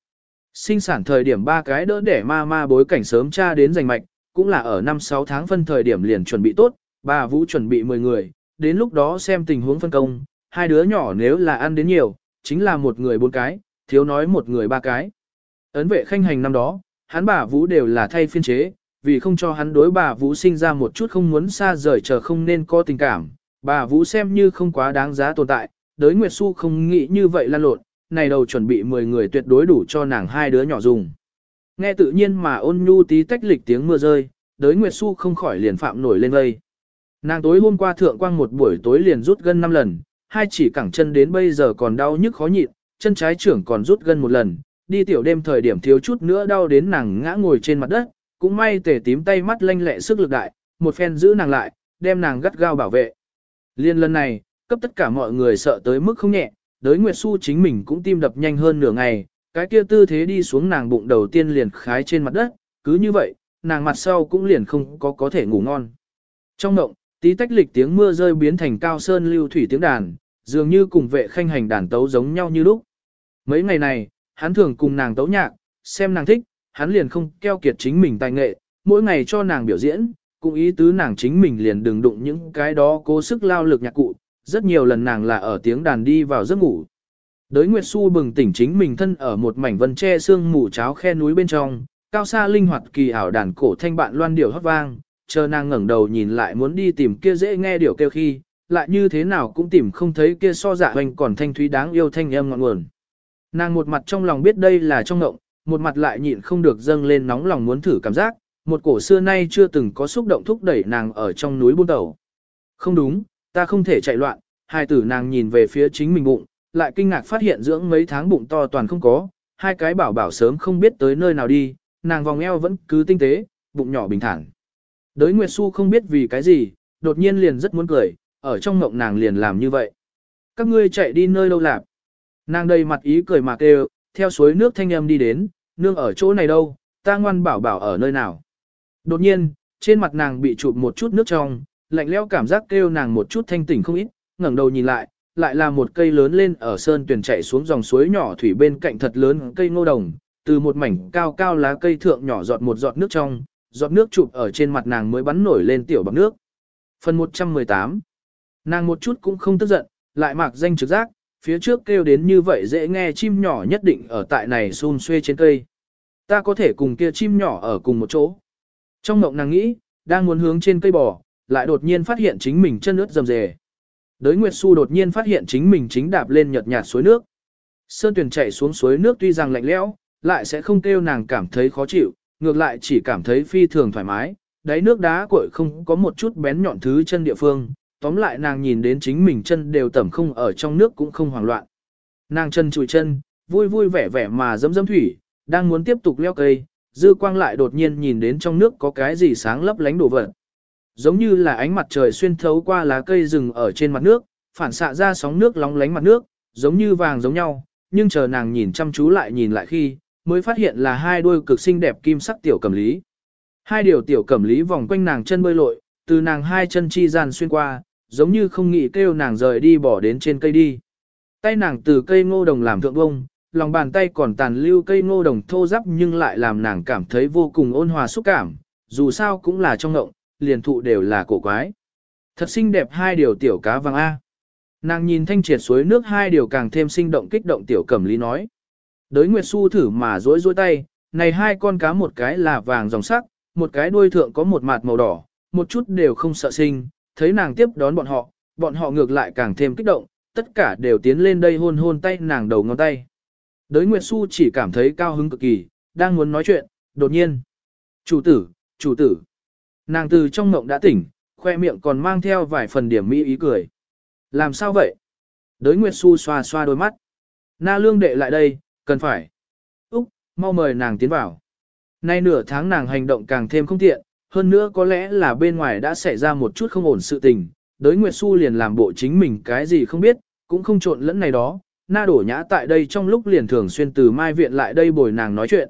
Sinh sản thời điểm ba cái đỡ để ma ma bối cảnh sớm tra đến giành mạch, cũng là ở năm 6 tháng phân thời điểm liền chuẩn bị tốt, bà Vũ chuẩn bị 10 người, đến lúc đó xem tình huống phân công, hai đứa nhỏ nếu là ăn đến nhiều, chính là một người bốn cái, thiếu nói một người ba cái. Ấn vệ khanh hành năm đó, hắn bà Vũ đều là thay phiên chế, vì không cho hắn đối bà Vũ sinh ra một chút không muốn xa rời chờ không nên có tình cảm, bà Vũ xem như không quá đáng giá tồn tại, đới Nguyệt Xu không nghĩ như vậy lan lộn, này đầu chuẩn bị 10 người tuyệt đối đủ cho nàng hai đứa nhỏ dùng. Nghe tự nhiên mà ôn nhu tí tách lịch tiếng mưa rơi, đới Nguyệt Xu không khỏi liền phạm nổi lên vây. Nàng tối hôm qua thượng quang một buổi tối liền rút gân 5 lần, hai chỉ cẳng chân đến bây giờ còn đau nhức khó nhịn, chân trái trưởng còn rút gân một lần, đi tiểu đêm thời điểm thiếu chút nữa đau đến nàng ngã ngồi trên mặt đất, cũng may tể tím tay mắt lanh lẹ sức lực đại, một phen giữ nàng lại, đem nàng gắt gao bảo vệ. Liên lần này, cấp tất cả mọi người sợ tới mức không nhẹ, đới Nguyệt Xu chính mình cũng tim đập nhanh hơn nửa ngày, cái kia tư thế đi xuống nàng bụng đầu tiên liền khái trên mặt đất, cứ như vậy, nàng mặt sau cũng liền không có có thể ngủ ngon. Trong động, tí tách lịch tiếng mưa rơi biến thành cao sơn lưu thủy tiếng đàn, dường như cùng vệ khanh hành đàn tấu giống nhau như lúc. Mấy ngày này, hắn thường cùng nàng tấu nhạc, xem nàng thích, hắn liền không keo kiệt chính mình tài nghệ, mỗi ngày cho nàng biểu diễn, cũng ý tứ nàng chính mình liền đừng đụng những cái đó cố sức lao lực nhạc cụ, rất nhiều lần nàng là ở tiếng đàn đi vào giấc ngủ. Đới Nguyệt Xu bừng tỉnh chính mình thân ở một mảnh vân tre sương mù cháo khe núi bên trong, cao xa linh hoạt kỳ ảo đàn cổ thanh bạn loan điệu hót vang, chờ nàng ngẩng đầu nhìn lại muốn đi tìm kia dễ nghe điều kêu khi, lại như thế nào cũng tìm không thấy kia so dạ hoành còn thanh thúy đáng yêu thanh âm ngọn nguồn. Nàng một mặt trong lòng biết đây là trong ngộng, một mặt lại nhịn không được dâng lên nóng lòng muốn thử cảm giác, một cổ xưa nay chưa từng có xúc động thúc đẩy nàng ở trong núi buôn tàu. Không đúng, ta không thể chạy loạn, hai tử nàng nhìn về phía chính mình bụng, lại kinh ngạc phát hiện dưỡng mấy tháng bụng to toàn không có, hai cái bảo bảo sớm không biết tới nơi nào đi, nàng vòng eo vẫn cứ tinh tế, bụng nhỏ bình thản. Đới Nguyệt Xu không biết vì cái gì, đột nhiên liền rất muốn cười, ở trong mộng nàng liền làm như vậy. Các ngươi chạy đi nơi đâu lạp? Nàng đầy mặt ý cười mà kêu, theo suối nước thanh âm đi đến, nương ở chỗ này đâu, ta ngoan bảo bảo ở nơi nào. Đột nhiên, trên mặt nàng bị chụp một chút nước trong, lạnh lẽo cảm giác kêu nàng một chút thanh tỉnh không ít, ngẩng đầu nhìn lại, lại là một cây lớn lên ở sơn tuyển chạy xuống dòng suối nhỏ thủy bên cạnh thật lớn cây ngô đồng, từ một mảnh cao cao lá cây thượng nhỏ giọt một giọt nước trong, giọt nước chụp ở trên mặt nàng mới bắn nổi lên tiểu bằng nước. Phần 118 Nàng một chút cũng không tức giận, lại mặc danh trực giác, phía trước kêu đến như vậy dễ nghe chim nhỏ nhất định ở tại này xun xuê trên cây. Ta có thể cùng kia chim nhỏ ở cùng một chỗ. Trong mộng nàng nghĩ, đang muốn hướng trên cây bò, lại đột nhiên phát hiện chính mình chân ướt rầm rề. Đới Nguyệt Xu đột nhiên phát hiện chính mình chính đạp lên nhợt nhạt suối nước. Sơn tuyển chạy xuống suối nước tuy rằng lạnh lẽo, lại sẽ không kêu nàng cảm thấy khó chịu, ngược lại chỉ cảm thấy phi thường thoải mái, đáy nước đá cội không có một chút bén nhọn thứ chân địa phương, tóm lại nàng nhìn đến chính mình chân đều tẩm không ở trong nước cũng không hoảng loạn. Nàng chân chùi chân, vui vui vẻ vẻ mà dẫm dẫm thủy, đang muốn tiếp tục leo cây, dư quang lại đột nhiên nhìn đến trong nước có cái gì sáng lấp lánh đổ vật. Giống như là ánh mặt trời xuyên thấu qua lá cây rừng ở trên mặt nước, phản xạ ra sóng nước lóng lánh mặt nước, giống như vàng giống nhau, nhưng chờ nàng nhìn chăm chú lại nhìn lại khi, mới phát hiện là hai đôi cực xinh đẹp kim sắc tiểu cẩm lý. Hai điều tiểu cẩm lý vòng quanh nàng chân bơi lội, từ nàng hai chân chi gian xuyên qua, giống như không nghĩ kêu nàng rời đi bỏ đến trên cây đi. Tay nàng từ cây ngô đồng làm thượng bông, lòng bàn tay còn tàn lưu cây ngô đồng thô ráp nhưng lại làm nàng cảm thấy vô cùng ôn hòa xúc cảm, dù sao cũng là trong ngộng, liền thụ đều là cổ quái. Thật xinh đẹp hai điều tiểu cá vàng A. Nàng nhìn thanh triệt suối nước hai điều càng thêm sinh động kích động tiểu cẩm lý nói. Đới Nguyệt Xu thử mà rối rối tay, này hai con cá một cái là vàng dòng sắc, một cái đuôi thượng có một mạt màu đỏ, một chút đều không sợ sinh, thấy nàng tiếp đón bọn họ, bọn họ ngược lại càng thêm kích động, tất cả đều tiến lên đây hôn hôn tay nàng đầu ngón tay. Đới Nguyệt Xu chỉ cảm thấy cao hứng cực kỳ, đang muốn nói chuyện, đột nhiên. Chủ tử, chủ tử. Nàng từ trong ngộng đã tỉnh, khoe miệng còn mang theo vài phần điểm mỹ ý cười. Làm sao vậy? Đới Nguyệt Xu xoa xoa đôi mắt. Na lương đệ lại đây, cần phải. Úc, mau mời nàng tiến vào. Nay nửa tháng nàng hành động càng thêm không tiện, hơn nữa có lẽ là bên ngoài đã xảy ra một chút không ổn sự tình. Đới Nguyệt Xu liền làm bộ chính mình cái gì không biết, cũng không trộn lẫn này đó. Na đổ nhã tại đây trong lúc liền thường xuyên từ mai viện lại đây bồi nàng nói chuyện.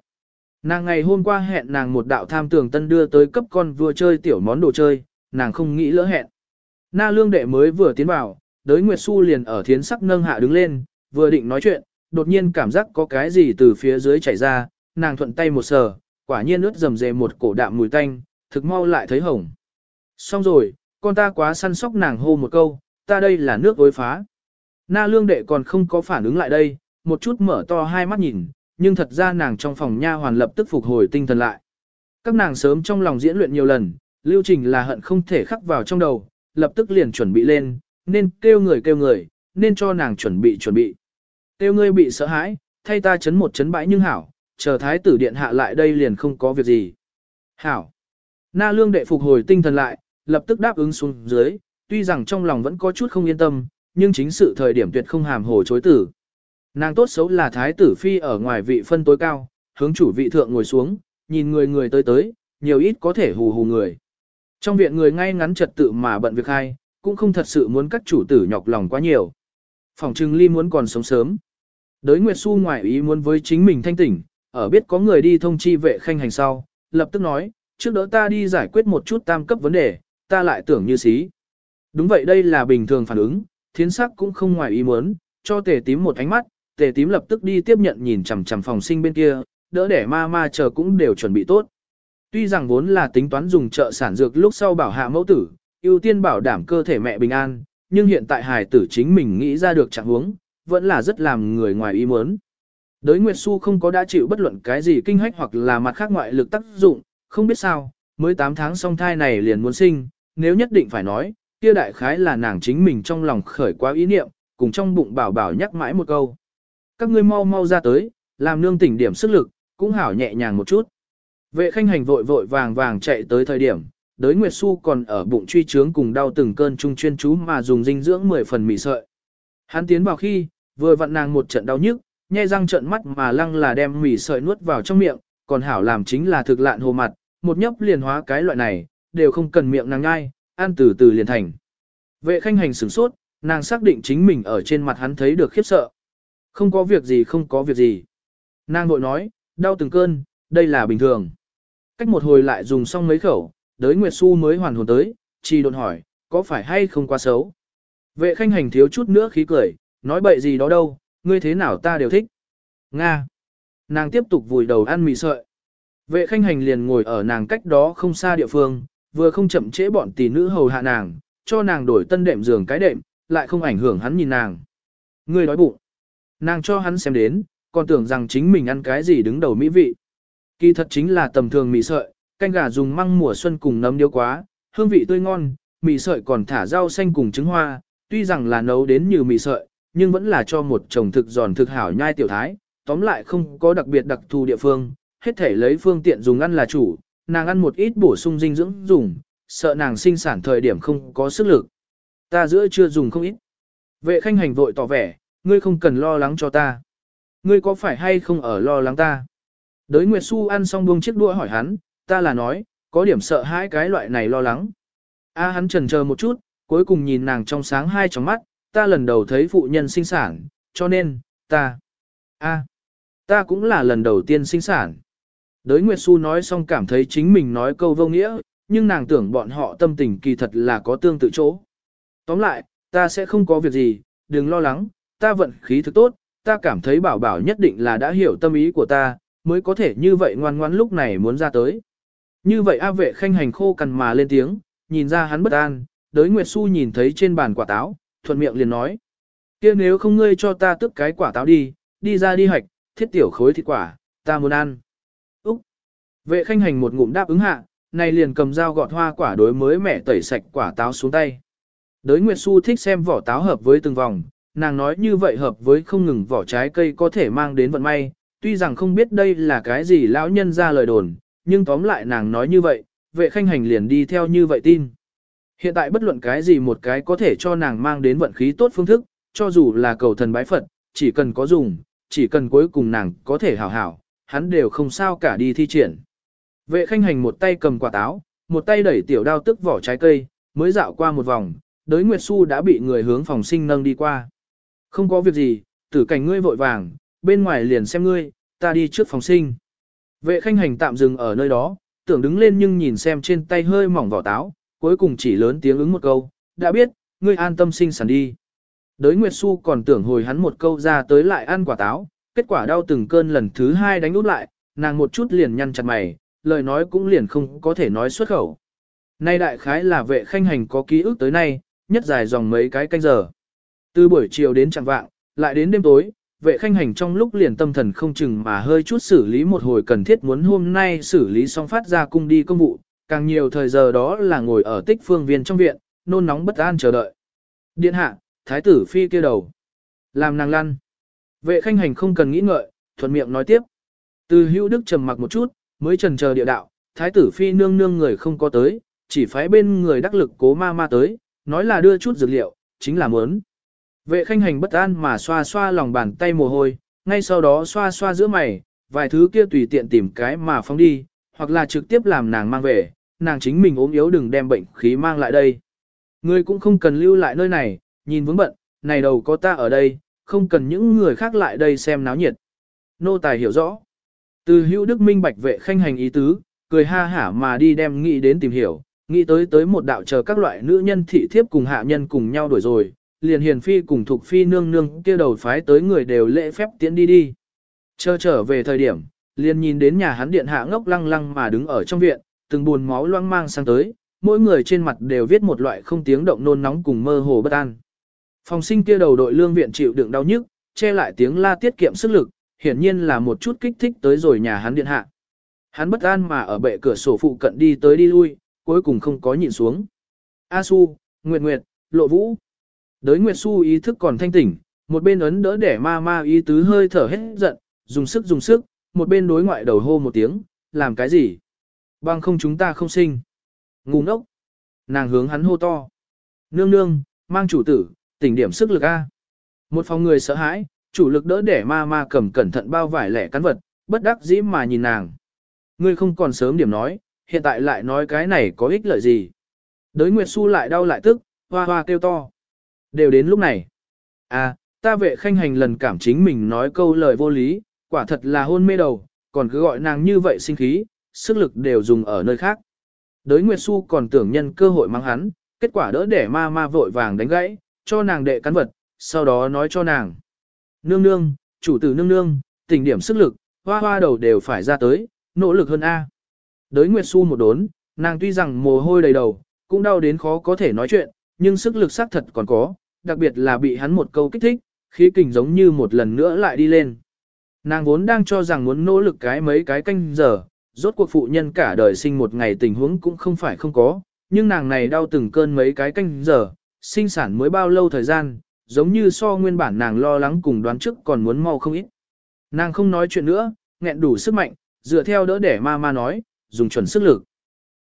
Nàng ngày hôm qua hẹn nàng một đạo tham tường tân đưa tới cấp con vừa chơi tiểu món đồ chơi, nàng không nghĩ lỡ hẹn. Na lương đệ mới vừa tiến vào, đới Nguyệt Xu liền ở thiến sắc nâng hạ đứng lên, vừa định nói chuyện, đột nhiên cảm giác có cái gì từ phía dưới chảy ra, nàng thuận tay một sờ, quả nhiên ướt rầm rề một cổ đạm mùi tanh, thực mau lại thấy hồng. Xong rồi, con ta quá săn sóc nàng hô một câu, ta đây là nước ối phá. Na lương đệ còn không có phản ứng lại đây, một chút mở to hai mắt nhìn, nhưng thật ra nàng trong phòng nha hoàn lập tức phục hồi tinh thần lại. Các nàng sớm trong lòng diễn luyện nhiều lần, lưu trình là hận không thể khắc vào trong đầu, lập tức liền chuẩn bị lên, nên kêu người kêu người, nên cho nàng chuẩn bị chuẩn bị. Tiêu ngươi bị sợ hãi, thay ta chấn một chấn bãi nhưng hảo, chờ thái tử điện hạ lại đây liền không có việc gì. Hảo. Na lương đệ phục hồi tinh thần lại, lập tức đáp ứng xuống dưới, tuy rằng trong lòng vẫn có chút không yên tâm, nhưng chính sự thời điểm tuyệt không hàm hồ chối tử. Nàng tốt xấu là thái tử phi ở ngoài vị phân tối cao, hướng chủ vị thượng ngồi xuống, nhìn người người tới tới, nhiều ít có thể hù hù người. Trong viện người ngay ngắn trật tự mà bận việc hay, cũng không thật sự muốn các chủ tử nhọc lòng quá nhiều. Phòng trừng ly muốn còn sống sớm. Đới Nguyệt Xu ngoài ý muốn với chính mình thanh tỉnh, ở biết có người đi thông chi vệ khanh hành sau, lập tức nói, trước đỡ ta đi giải quyết một chút tam cấp vấn đề, ta lại tưởng như xí. Đúng vậy đây là bình thường phản ứng, thiến sắc cũng không ngoài ý muốn, cho tề tím một ánh mắt, tề tím lập tức đi tiếp nhận nhìn chằm chằm phòng sinh bên kia, đỡ để ma ma chờ cũng đều chuẩn bị tốt. Tuy rằng vốn là tính toán dùng trợ sản dược lúc sau bảo hạ mẫu tử, ưu tiên bảo đảm cơ thể mẹ bình an, nhưng hiện tại hài tử chính mình nghĩ ra được trạng huống, vẫn là rất làm người ngoài ý muốn. Đới Nguyệt Xu không có đã chịu bất luận cái gì kinh hách hoặc là mặt khác ngoại lực tác dụng, không biết sao, mới 8 tháng song thai này liền muốn sinh, nếu nhất định phải nói, kia đại khái là nàng chính mình trong lòng khởi quá ý niệm, cùng trong bụng bảo bảo nhắc mãi một câu. Các ngươi mau mau ra tới, làm nương tỉnh điểm sức lực, cũng hảo nhẹ nhàng một chút. Vệ khanh hành vội vội vàng vàng chạy tới thời điểm, đới Nguyệt Xu còn ở bụng truy trướng cùng đau từng cơn trung chuyên chú mà dùng dinh dưỡng 10 phần mì sợi. Hắn tiến vào khi, vừa vặn nàng một trận đau nhức, nhe răng trận mắt mà lăng là đem mì sợi nuốt vào trong miệng, còn hảo làm chính là thực lạn hồ mặt, một nhấp liền hóa cái loại này, đều không cần miệng nàng ngai, ăn từ từ liền thành. Vệ khanh hành sửng sốt, nàng xác định chính mình ở trên mặt hắn thấy được khiếp sợ. Không có việc gì không có việc gì. Nàng vội nói, đau từng cơn, đây là bình thường. Cách một hồi lại dùng xong mấy khẩu, đới Nguyệt Xu mới hoàn hồn tới, chỉ đồn hỏi, có phải hay không quá xấu. Vệ khanh hành thiếu chút nữa khí cười, nói bậy gì đó đâu, ngươi thế nào ta đều thích. Nga. Nàng tiếp tục vùi đầu ăn mì sợi. Vệ khanh hành liền ngồi ở nàng cách đó không xa địa phương, vừa không chậm trễ bọn tỷ nữ hầu hạ nàng, cho nàng đổi tân đệm giường cái đệm, lại không ảnh hưởng hắn nhìn nàng. Ngươi đói bụng. Nàng cho hắn xem đến, còn tưởng rằng chính mình ăn cái gì đứng đầu mỹ vị. Kỳ thật chính là tầm thường mì sợi, canh gà dùng măng mùa xuân cùng nấm điếu quá, hương vị tươi ngon, mì sợi còn thả rau xanh cùng trứng hoa, tuy rằng là nấu đến như mì sợi, nhưng vẫn là cho một chồng thực giòn thực hảo nhai tiểu thái, tóm lại không có đặc biệt đặc thù địa phương, hết thể lấy phương tiện dùng ăn là chủ, nàng ăn một ít bổ sung dinh dưỡng dùng, sợ nàng sinh sản thời điểm không có sức lực. Ta giữa chưa dùng không ít. Vệ khanh hành vội tỏ vẻ, ngươi không cần lo lắng cho ta. Ngươi có phải hay không ở lo lắng ta? Đới Nguyệt Xu ăn xong buông chiếc đũa hỏi hắn, ta là nói, có điểm sợ hãi cái loại này lo lắng. A hắn trần chờ một chút, cuối cùng nhìn nàng trong sáng hai tròng mắt, ta lần đầu thấy phụ nhân sinh sản, cho nên, ta, a, ta cũng là lần đầu tiên sinh sản. Đới Nguyệt Xu nói xong cảm thấy chính mình nói câu vô nghĩa, nhưng nàng tưởng bọn họ tâm tình kỳ thật là có tương tự chỗ. Tóm lại, ta sẽ không có việc gì, đừng lo lắng, ta vận khí thực tốt, ta cảm thấy bảo bảo nhất định là đã hiểu tâm ý của ta, mới có thể như vậy ngoan ngoãn lúc này muốn ra tới. Như vậy A vệ khanh hành khô cằn mà lên tiếng, nhìn ra hắn bất an, đới Nguyệt Xu nhìn thấy trên bàn quả táo, thuận miệng liền nói. kia nếu không ngươi cho ta tức cái quả táo đi, đi ra đi hạch, thiết tiểu khối thịt quả, ta muốn ăn. Úc! Vệ khanh hành một ngụm đáp ứng hạ, này liền cầm dao gọt hoa quả đối mới mẻ tẩy sạch quả táo xuống tay. Đới Nguyệt Xu thích xem vỏ táo hợp với từng vòng, nàng nói như vậy hợp với không ngừng vỏ trái cây có thể mang đến vận may, tuy rằng không biết đây là cái gì lão nhân ra lời đồn, nhưng tóm lại nàng nói như vậy, vệ khanh hành liền đi theo như vậy tin. Hiện tại bất luận cái gì một cái có thể cho nàng mang đến vận khí tốt phương thức, cho dù là cầu thần bái Phật, chỉ cần có dùng, chỉ cần cuối cùng nàng có thể hảo hảo, hắn đều không sao cả đi thi triển. Vệ khanh hành một tay cầm quả táo, một tay đẩy tiểu đao tức vỏ trái cây, mới dạo qua một vòng, đới Nguyệt Xu đã bị người hướng phòng sinh nâng đi qua. Không có việc gì, tử cảnh ngươi vội vàng, bên ngoài liền xem ngươi, ta đi trước phòng sinh. Vệ khanh hành tạm dừng ở nơi đó, tưởng đứng lên nhưng nhìn xem trên tay hơi mỏng vỏ táo, cuối cùng chỉ lớn tiếng ứng một câu, đã biết, ngươi an tâm sinh sản đi. Đới Nguyệt Xu còn tưởng hồi hắn một câu ra tới lại ăn quả táo, kết quả đau từng cơn lần thứ hai đánh út lại, nàng một chút liền nhăn chặt mày, lời nói cũng liền không có thể nói xuất khẩu. Nay đại khái là vệ khanh hành có ký ức tới nay, nhất dài dòng mấy cái canh giờ. Từ buổi chiều đến chẳng vạng, lại đến đêm tối, vệ khanh hành trong lúc liền tâm thần không chừng mà hơi chút xử lý một hồi cần thiết muốn hôm nay xử lý xong phát ra cung đi công vụ, càng nhiều thời giờ đó là ngồi ở tích phương viên trong viện, nôn nóng bất an chờ đợi. Điện hạ, thái tử phi kia đầu. Làm nàng lăn. Vệ khanh hành không cần nghĩ ngợi, thuận miệng nói tiếp. Từ hữu đức trầm mặc một chút, mới trần chờ địa đạo, thái tử phi nương nương người không có tới, chỉ phái bên người đắc lực cố ma ma tới, nói là đưa chút dược liệu, chính là muốn. Vệ khanh hành bất an mà xoa xoa lòng bàn tay mồ hôi, ngay sau đó xoa xoa giữa mày, vài thứ kia tùy tiện tìm cái mà phóng đi, hoặc là trực tiếp làm nàng mang về, nàng chính mình ốm yếu đừng đem bệnh khí mang lại đây. Ngươi cũng không cần lưu lại nơi này, nhìn vướng bận, này đầu có ta ở đây, không cần những người khác lại đây xem náo nhiệt. Nô tài hiểu rõ. Từ hữu đức minh bạch vệ khanh hành ý tứ, cười ha hả mà đi đem nghĩ đến tìm hiểu, nghĩ tới tới một đạo chờ các loại nữ nhân thị thiếp cùng hạ nhân cùng nhau đuổi rồi, liền hiền phi cùng thuộc phi nương nương kia đầu phái tới người đều lễ phép tiến đi đi. Chờ trở về thời điểm, liền nhìn đến nhà hắn điện hạ ngốc lăng lăng mà đứng ở trong viện, từng buồn máu loang mang sang tới, mỗi người trên mặt đều viết một loại không tiếng động nôn nóng cùng mơ hồ bất an. Phòng sinh kia đầu đội lương viện chịu đựng đau nhức, che lại tiếng la tiết kiệm sức lực, hiển nhiên là một chút kích thích tới rồi nhà hắn điện hạ. Hắn bất an mà ở bệ cửa sổ phụ cận đi tới đi lui, cuối cùng không có nhìn xuống. A Su, Nguyệt Nguyệt, Lộ Vũ. Đới Nguyệt Su ý thức còn thanh tỉnh, một bên ấn đỡ để ma ma ý tứ hơi thở hết giận, dùng sức dùng sức, một bên đối ngoại đầu hô một tiếng, làm cái gì? Bằng không chúng ta không sinh. Ngu ngốc. Nàng hướng hắn hô to. Nương nương, mang chủ tử, tỉnh điểm sức lực A. Một phòng người sợ hãi, chủ lực đỡ để ma ma cầm cẩn thận bao vải lẻ cắn vật, bất đắc dĩ mà nhìn nàng. Ngươi không còn sớm điểm nói, hiện tại lại nói cái này có ích lợi gì. Đới Nguyệt Xu lại đau lại tức, hoa hoa kêu to. Đều đến lúc này. À, ta vệ khanh hành lần cảm chính mình nói câu lời vô lý, quả thật là hôn mê đầu, còn cứ gọi nàng như vậy sinh khí, sức lực đều dùng ở nơi khác. Đới Nguyệt Xu còn tưởng nhân cơ hội mang hắn, kết quả đỡ để ma ma vội vàng đánh gãy, cho nàng đệ cắn vật, sau đó nói cho nàng. Nương nương, chủ tử nương nương, tình điểm sức lực, hoa hoa đầu đều phải ra tới, nỗ lực hơn A. Đới Nguyệt Xu một đốn, nàng tuy rằng mồ hôi đầy đầu, cũng đau đến khó có thể nói chuyện, nhưng sức lực xác thật còn có, đặc biệt là bị hắn một câu kích thích, khí kình giống như một lần nữa lại đi lên. Nàng vốn đang cho rằng muốn nỗ lực cái mấy cái canh giờ, rốt cuộc phụ nhân cả đời sinh một ngày tình huống cũng không phải không có, nhưng nàng này đau từng cơn mấy cái canh giờ, sinh sản mới bao lâu thời gian, giống như so nguyên bản nàng lo lắng cùng đoán trước còn muốn mau không ít. Nàng không nói chuyện nữa, nghẹn đủ sức mạnh, dựa theo đỡ để ma ma nói, dùng chuẩn sức lực.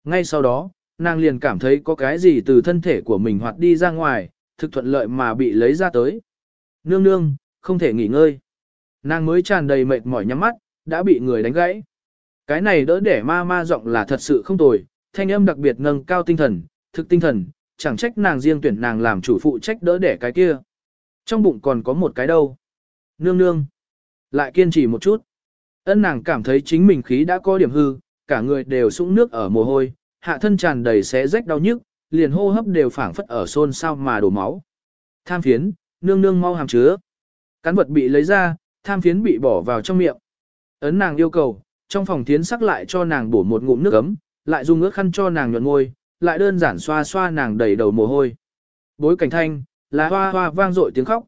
Ngay sau đó, nàng liền cảm thấy có cái gì từ thân thể của mình hoạt đi ra ngoài, thực thuận lợi mà bị lấy ra tới. Nương nương, không thể nghỉ ngơi. Nàng mới tràn đầy mệt mỏi nhắm mắt, đã bị người đánh gãy. Cái này đỡ để ma ma giọng là thật sự không tồi, thanh âm đặc biệt nâng cao tinh thần, thực tinh thần, chẳng trách nàng riêng tuyển nàng làm chủ phụ trách đỡ để cái kia. Trong bụng còn có một cái đâu. Nương nương. Lại kiên trì một chút. Ân nàng cảm thấy chính mình khí đã có điểm hư, cả người đều sũng nước ở mồ hôi, hạ thân tràn đầy xé rách đau nhức, liền hô hấp đều phảng phất ở xôn xao mà đổ máu. Tham phiến, nương nương mau hàm chứa. Cán vật bị lấy ra, tham phiến bị bỏ vào trong miệng. Ấn nàng yêu cầu, trong phòng tiến sắc lại cho nàng bổ một ngụm nước ấm, lại dùng ướt khăn cho nàng nhuận ngôi, lại đơn giản xoa xoa nàng đầy đầu mồ hôi. Bối cảnh thanh, là hoa hoa vang dội tiếng khóc.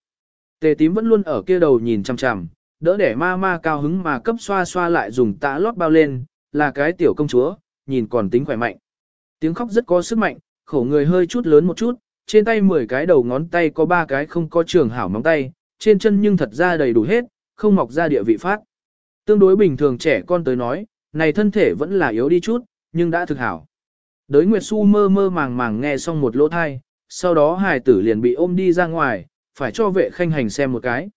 Tề tím vẫn luôn ở kia đầu nhìn chằm chằm, đỡ để ma ma cao hứng mà cấp xoa xoa lại dùng tã lót bao lên, là cái tiểu công chúa, nhìn còn tính khỏe mạnh. Tiếng khóc rất có sức mạnh, khổ người hơi chút lớn một chút, trên tay 10 cái đầu ngón tay có 3 cái không có trường hảo móng tay, trên chân nhưng thật ra đầy đủ hết, không mọc ra địa vị phát. Tương đối bình thường trẻ con tới nói, này thân thể vẫn là yếu đi chút, nhưng đã thực hảo. Đới Nguyệt Xu mơ mơ màng màng nghe xong một lỗ thai, sau đó hài tử liền bị ôm đi ra ngoài, phải cho vệ khanh hành xem một cái.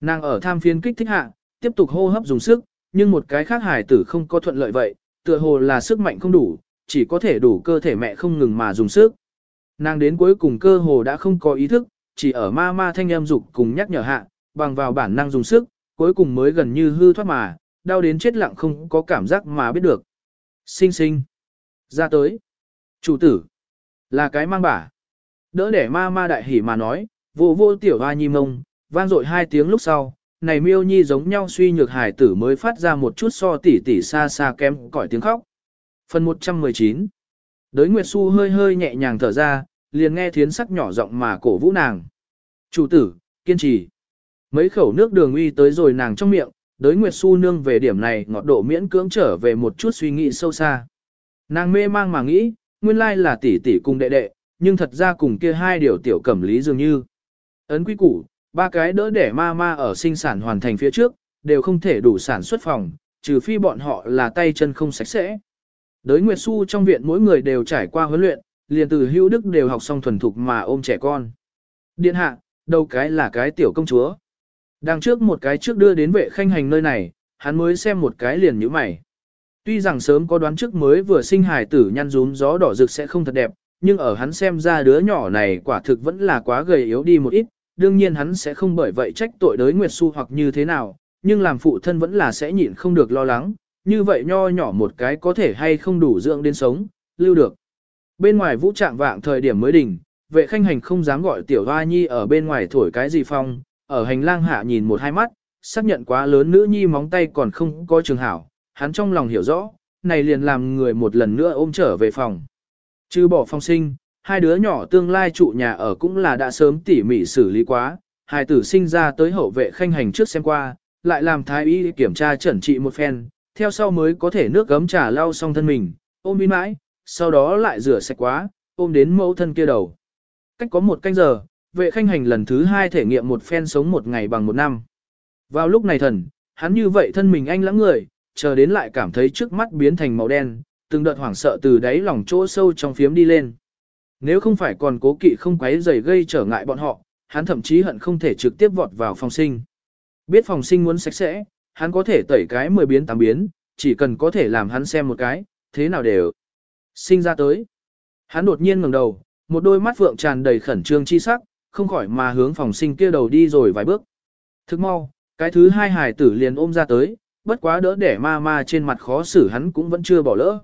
Nàng ở tham phiên kích thích hạ, tiếp tục hô hấp dùng sức, nhưng một cái khác hài tử không có thuận lợi vậy, tựa hồ là sức mạnh không đủ, chỉ có thể đủ cơ thể mẹ không ngừng mà dùng sức. Nàng đến cuối cùng cơ hồ đã không có ý thức, chỉ ở ma ma thanh em dục cùng nhắc nhở hạ, bằng vào bản năng dùng sức, cuối cùng mới gần như hư thoát mà, đau đến chết lặng không có cảm giác mà biết được. Sinh sinh. Ra tới. Chủ tử. Là cái mang bả. Đỡ để ma ma đại hỉ mà nói, vô vô tiểu hoa nhi mông, vang dội hai tiếng lúc sau, này miêu nhi giống nhau suy nhược hải tử mới phát ra một chút so tỉ tỉ xa xa kém cỏi tiếng khóc. Phần 119 Đới Nguyệt Xu hơi hơi nhẹ nhàng thở ra, liền nghe thiến sắc nhỏ giọng mà cổ vũ nàng. Chủ tử, kiên trì. Mấy khẩu nước đường uy tới rồi nàng trong miệng, đới Nguyệt Xu nương về điểm này ngọt độ miễn cưỡng trở về một chút suy nghĩ sâu xa. Nàng mê mang mà nghĩ, nguyên lai là tỷ tỷ cùng đệ đệ, nhưng thật ra cùng kia hai điều tiểu cẩm lý dường như. Ấn quy củ, ba cái đỡ để ma ma ở sinh sản hoàn thành phía trước, đều không thể đủ sản xuất phòng, trừ phi bọn họ là tay chân không sạch sẽ. Đới Nguyệt Xu trong viện mỗi người đều trải qua huấn luyện, liền từ hữu đức đều học xong thuần thục mà ôm trẻ con. Điện hạ, đâu cái là cái tiểu công chúa. Đằng trước một cái trước đưa đến vệ khanh hành nơi này, hắn mới xem một cái liền như mày. Tuy rằng sớm có đoán trước mới vừa sinh hài tử nhăn rúm gió đỏ rực sẽ không thật đẹp, nhưng ở hắn xem ra đứa nhỏ này quả thực vẫn là quá gầy yếu đi một ít, đương nhiên hắn sẽ không bởi vậy trách tội đới Nguyệt Xu hoặc như thế nào, nhưng làm phụ thân vẫn là sẽ nhịn không được lo lắng, như vậy nho nhỏ một cái có thể hay không đủ dưỡng đến sống, lưu được. Bên ngoài vũ trạng vạng thời điểm mới đỉnh, vệ khanh hành không dám gọi tiểu hoa nhi ở bên ngoài thổi cái gì phong, ở hành lang hạ nhìn một hai mắt, xác nhận quá lớn nữ nhi móng tay còn không có trường hảo, hắn trong lòng hiểu rõ, này liền làm người một lần nữa ôm trở về phòng. Chứ bỏ phong sinh, hai đứa nhỏ tương lai trụ nhà ở cũng là đã sớm tỉ mỉ xử lý quá, hai tử sinh ra tới hậu vệ khanh hành trước xem qua, lại làm thái y kiểm tra chẩn trị một phen, theo sau mới có thể nước gấm trà lau xong thân mình, ôm đi mãi, sau đó lại rửa sạch quá, ôm đến mẫu thân kia đầu. Cách có một canh giờ, vệ khanh hành lần thứ hai thể nghiệm một phen sống một ngày bằng một năm. Vào lúc này thần, hắn như vậy thân mình anh lãng người, chờ đến lại cảm thấy trước mắt biến thành màu đen, từng đợt hoảng sợ từ đáy lòng chỗ sâu trong phiếm đi lên. Nếu không phải còn cố kỵ không quấy rầy gây trở ngại bọn họ, hắn thậm chí hận không thể trực tiếp vọt vào phòng sinh. Biết phòng sinh muốn sạch sẽ, hắn có thể tẩy cái 10 biến 8 biến, chỉ cần có thể làm hắn xem một cái, thế nào đều. Sinh ra tới. Hắn đột nhiên ngẩng đầu, một đôi mắt vượng tràn đầy khẩn trương chi sắc, không khỏi mà hướng phòng sinh kia đầu đi rồi vài bước. Thức mau, cái thứ hai hài tử liền ôm ra tới, bất quá đỡ để ma ma trên mặt khó xử hắn cũng vẫn chưa bỏ lỡ.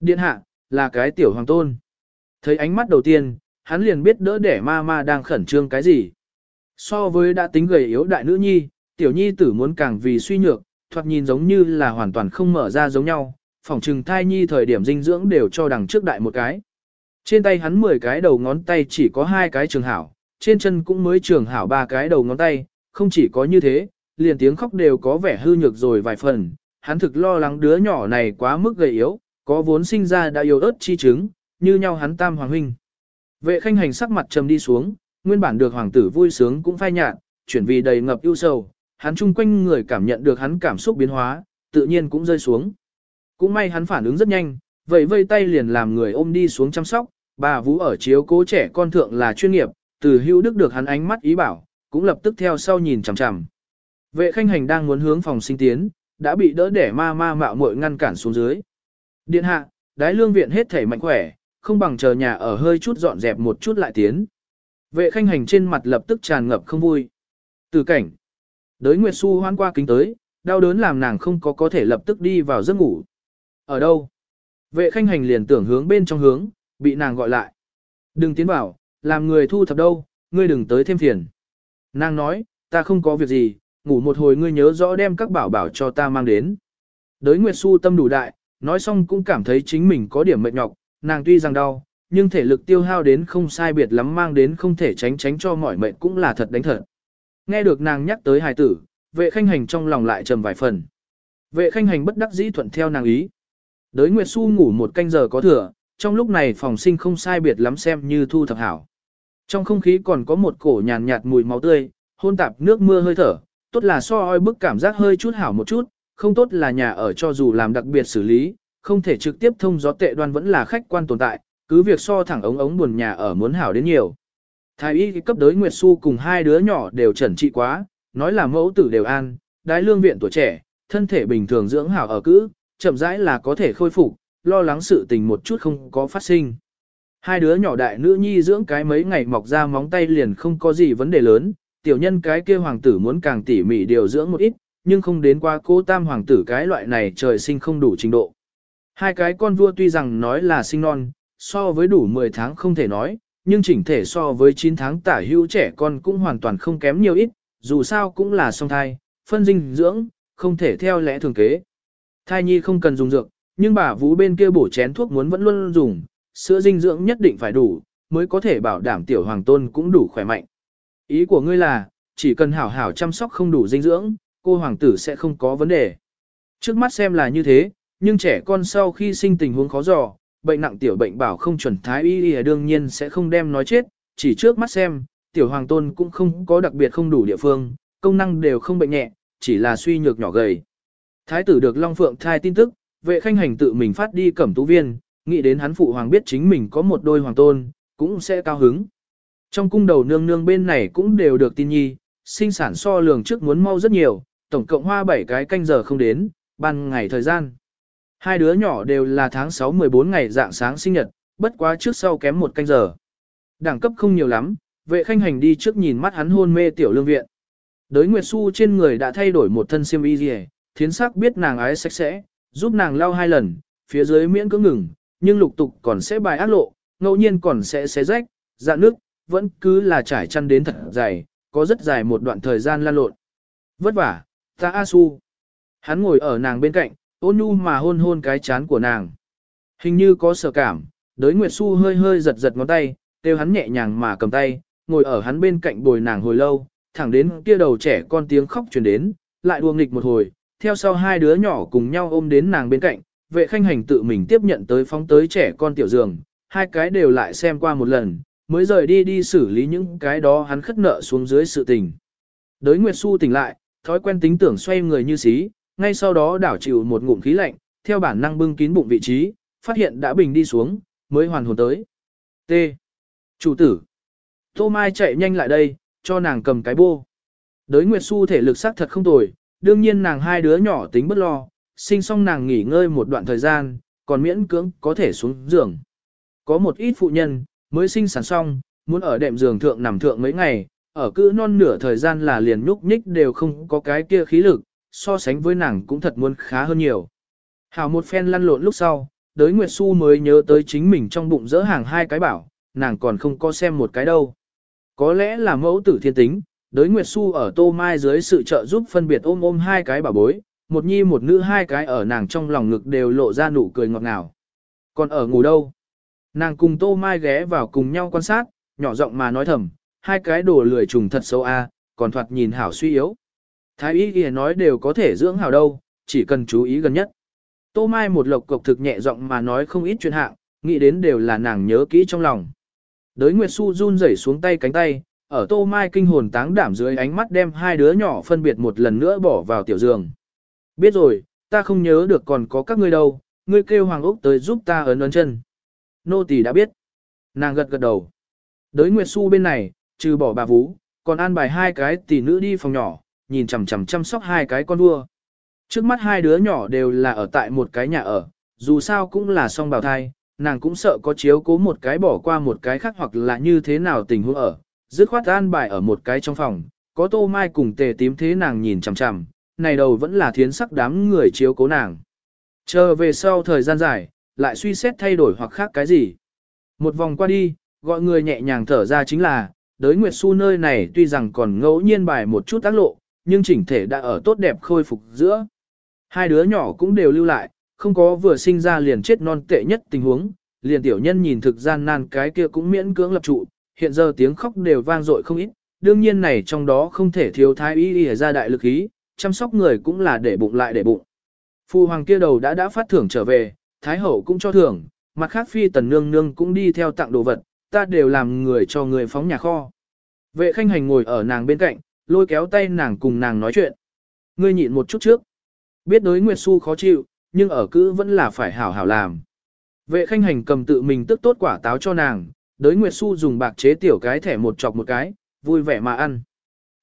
Điện hạ, là cái tiểu hoàng tôn. Thấy ánh mắt đầu tiên, hắn liền biết đỡ để ma ma đang khẩn trương cái gì. So với đã tính gầy yếu đại nữ nhi, tiểu nhi tử muốn càng vì suy nhược, thoạt nhìn giống như là hoàn toàn không mở ra giống nhau, phòng trừng thai nhi thời điểm dinh dưỡng đều cho đằng trước đại một cái. Trên tay hắn 10 cái đầu ngón tay chỉ có hai cái trường hảo, trên chân cũng mới trường hảo ba cái đầu ngón tay, không chỉ có như thế, liền tiếng khóc đều có vẻ hư nhược rồi vài phần, hắn thực lo lắng đứa nhỏ này quá mức gầy yếu, có vốn sinh ra đã yếu ớt chi chứng, như nhau hắn tam hoàng huynh. Vệ khanh hành sắc mặt trầm đi xuống, nguyên bản được hoàng tử vui sướng cũng phai nhạt, chuyển vì đầy ngập ưu sầu, hắn chung quanh người cảm nhận được hắn cảm xúc biến hóa, tự nhiên cũng rơi xuống. Cũng may hắn phản ứng rất nhanh, vậy vây tay liền làm người ôm đi xuống chăm sóc, bà Vũ ở chiếu cố trẻ con thượng là chuyên nghiệp, từ hữu đức được hắn ánh mắt ý bảo, cũng lập tức theo sau nhìn chằm chằm. Vệ khanh hành đang muốn hướng phòng sinh tiến, đã bị đỡ để ma ma mạo muội ngăn cản xuống dưới. Điện hạ, đái lương viện hết thể mạnh khỏe, không bằng chờ nhà ở hơi chút dọn dẹp một chút lại tiến. Vệ khanh hành trên mặt lập tức tràn ngập không vui. Từ cảnh, đới Nguyệt Xu hoan qua kính tới, đau đớn làm nàng không có có thể lập tức đi vào giấc ngủ. Ở đâu? Vệ khanh hành liền tưởng hướng bên trong hướng, bị nàng gọi lại. Đừng tiến vào, làm người thu thập đâu, ngươi đừng tới thêm phiền. Nàng nói, ta không có việc gì, ngủ một hồi ngươi nhớ rõ đem các bảo bảo cho ta mang đến. Đới Nguyệt Xu tâm đủ đại, nói xong cũng cảm thấy chính mình có điểm mệt nhọc, nàng tuy rằng đau, nhưng thể lực tiêu hao đến không sai biệt lắm mang đến không thể tránh tránh cho mọi mệnh cũng là thật đánh thật. Nghe được nàng nhắc tới hài tử, vệ khanh hành trong lòng lại trầm vài phần. Vệ khanh hành bất đắc dĩ thuận theo nàng ý. Đới Nguyệt Xu ngủ một canh giờ có thừa, trong lúc này phòng sinh không sai biệt lắm xem như thu thập hảo. Trong không khí còn có một cổ nhàn nhạt mùi máu tươi, hôn tạp nước mưa hơi thở, tốt là so oi bức cảm giác hơi chút hảo một chút, không tốt là nhà ở cho dù làm đặc biệt xử lý, không thể trực tiếp thông gió tệ đoan vẫn là khách quan tồn tại, cứ việc so thẳng ống ống buồn nhà ở muốn hảo đến nhiều. Thái y cấp đới Nguyệt Xu cùng hai đứa nhỏ đều trần trị quá, nói là mẫu tử đều an, đái lương viện tuổi trẻ, thân thể bình thường dưỡng hảo ở cữ, chậm rãi là có thể khôi phục, lo lắng sự tình một chút không có phát sinh. Hai đứa nhỏ đại nữ nhi dưỡng cái mấy ngày mọc ra móng tay liền không có gì vấn đề lớn, tiểu nhân cái kia hoàng tử muốn càng tỉ mỉ điều dưỡng một ít, nhưng không đến qua cô tam hoàng tử cái loại này trời sinh không đủ trình độ. Hai cái con vua tuy rằng nói là sinh non, so với đủ 10 tháng không thể nói, nhưng chỉnh thể so với 9 tháng tả hữu trẻ con cũng hoàn toàn không kém nhiều ít, dù sao cũng là song thai, phân dinh dưỡng, không thể theo lẽ thường kế. Thai nhi không cần dùng dược, nhưng bà vũ bên kia bổ chén thuốc muốn vẫn luôn dùng, sữa dinh dưỡng nhất định phải đủ, mới có thể bảo đảm tiểu hoàng tôn cũng đủ khỏe mạnh. Ý của ngươi là, chỉ cần hảo hảo chăm sóc không đủ dinh dưỡng, cô hoàng tử sẽ không có vấn đề. Trước mắt xem là như thế, nhưng trẻ con sau khi sinh tình huống khó dò, bệnh nặng tiểu bệnh bảo không chuẩn thái y y đương nhiên sẽ không đem nói chết, chỉ trước mắt xem, tiểu hoàng tôn cũng không có đặc biệt không đủ địa phương, công năng đều không bệnh nhẹ, chỉ là suy nhược nhỏ gầy. Thái tử được Long Phượng thai tin tức, vệ khanh hành tự mình phát đi cẩm tú viên, nghĩ đến hắn phụ hoàng biết chính mình có một đôi hoàng tôn, cũng sẽ cao hứng. Trong cung đầu nương nương bên này cũng đều được tin nhi, sinh sản so lường trước muốn mau rất nhiều, tổng cộng hoa 7 cái canh giờ không đến, ban ngày thời gian. Hai đứa nhỏ đều là tháng 6-14 ngày dạng sáng sinh nhật, bất quá trước sau kém một canh giờ. Đẳng cấp không nhiều lắm, vệ khanh hành đi trước nhìn mắt hắn hôn mê tiểu lương viện. Đới Nguyệt Xu trên người đã thay đổi một thân xiêm y gì, thiến sắc biết nàng ái sạch sẽ, giúp nàng lau hai lần, phía dưới miễn cưỡng ngừng, nhưng lục tục còn sẽ bài ác lộ, ngẫu nhiên còn sẽ xé rách, dạn nước, vẫn cứ là trải chăn đến thật dày, có rất dài một đoạn thời gian lan lộn. Vất vả, ta A Su. Hắn ngồi ở nàng bên cạnh, ôn nhu mà hôn hôn cái chán của nàng. Hình như có sở cảm, đới Nguyệt Xu hơi hơi giật giật ngón tay, kêu hắn nhẹ nhàng mà cầm tay, ngồi ở hắn bên cạnh bồi nàng hồi lâu, thẳng đến kia đầu trẻ con tiếng khóc truyền đến, lại đua nghịch một hồi, theo sau hai đứa nhỏ cùng nhau ôm đến nàng bên cạnh, vệ khanh hành tự mình tiếp nhận tới phóng tới trẻ con tiểu giường, hai cái đều lại xem qua một lần, mới rời đi đi xử lý những cái đó hắn khất nợ xuống dưới sự tình. Đới Nguyệt Xu tỉnh lại, thói quen tính tưởng xoay người như xí, ngay sau đó đảo chịu một ngụm khí lạnh, theo bản năng bưng kín bụng vị trí, phát hiện đã bình đi xuống, mới hoàn hồn tới. T. Chủ tử. Tô Mai chạy nhanh lại đây, cho nàng cầm cái bô. Đới Nguyệt Xu thể lực sắc thật không tồi, đương nhiên nàng hai đứa nhỏ tính bất lo, sinh xong nàng nghỉ ngơi một đoạn thời gian, còn miễn cưỡng có thể xuống giường. Có một ít phụ nhân, mới sinh sản xong, muốn ở đệm giường thượng nằm thượng mấy ngày, ở cữ non nửa thời gian là liền nhúc nhích đều không có cái kia khí lực, so sánh với nàng cũng thật muốn khá hơn nhiều. Hảo một phen lăn lộn lúc sau, đới Nguyệt Xu mới nhớ tới chính mình trong bụng dỡ hàng hai cái bảo, nàng còn không có xem một cái đâu. Có lẽ là mẫu tử thiên tính, đới Nguyệt Xu ở tô mai dưới sự trợ giúp phân biệt ôm ôm hai cái bảo bối, một nhi một nữ hai cái ở nàng trong lòng ngực đều lộ ra nụ cười ngọt ngào. Còn ở ngủ đâu? Nàng cùng tô mai ghé vào cùng nhau quan sát, nhỏ giọng mà nói thầm, hai cái đồ lười trùng thật xấu a, còn thoạt nhìn hảo suy yếu. Thái y kia nói đều có thể dưỡng hảo đâu, chỉ cần chú ý gần nhất. Tô Mai một lộc cộc thực nhẹ giọng mà nói không ít chuyện hạng, nghĩ đến đều là nàng nhớ kỹ trong lòng. Đới Nguyệt Xu run rẩy xuống tay cánh tay, ở Tô Mai kinh hồn táng đảm dưới ánh mắt đem hai đứa nhỏ phân biệt một lần nữa bỏ vào tiểu giường. Biết rồi, ta không nhớ được còn có các ngươi đâu, ngươi kêu Hoàng Úc tới giúp ta ấn ấn chân. Nô tỳ đã biết. Nàng gật gật đầu. Đới Nguyệt Xu bên này, trừ bỏ bà Vũ, còn an bài hai cái tỷ nữ đi phòng nhỏ, nhìn chằm chằm chăm sóc hai cái con vua. Trước mắt hai đứa nhỏ đều là ở tại một cái nhà ở, dù sao cũng là song bào thai, nàng cũng sợ có chiếu cố một cái bỏ qua một cái khác hoặc là như thế nào tình huống ở. Dứt khoát an bài ở một cái trong phòng, có tô mai cùng tề tím thế nàng nhìn chằm chằm, này đầu vẫn là thiến sắc đám người chiếu cố nàng. Chờ về sau thời gian dài, lại suy xét thay đổi hoặc khác cái gì. Một vòng qua đi, gọi người nhẹ nhàng thở ra chính là, đới Nguyệt Xu nơi này tuy rằng còn ngẫu nhiên bài một chút tác lộ, nhưng chỉnh thể đã ở tốt đẹp khôi phục giữa. Hai đứa nhỏ cũng đều lưu lại, không có vừa sinh ra liền chết non tệ nhất tình huống, liền tiểu nhân nhìn thực gian nan cái kia cũng miễn cưỡng lập trụ, hiện giờ tiếng khóc đều vang dội không ít, đương nhiên này trong đó không thể thiếu thái y y ra đại lực ý, chăm sóc người cũng là để bụng lại để bụng. Phu hoàng kia đầu đã đã phát thưởng trở về, thái hậu cũng cho thưởng, mặt khác phi tần nương nương cũng đi theo tặng đồ vật, ta đều làm người cho người phóng nhà kho. Vệ khanh hành ngồi ở nàng bên cạnh, lôi kéo tay nàng cùng nàng nói chuyện. Ngươi nhịn một chút trước. Biết đối Nguyệt Xu khó chịu, nhưng ở cữ vẫn là phải hảo hảo làm. Vệ khanh hành cầm tự mình tức tốt quả táo cho nàng, đối Nguyệt Xu dùng bạc chế tiểu cái thẻ một chọc một cái, vui vẻ mà ăn.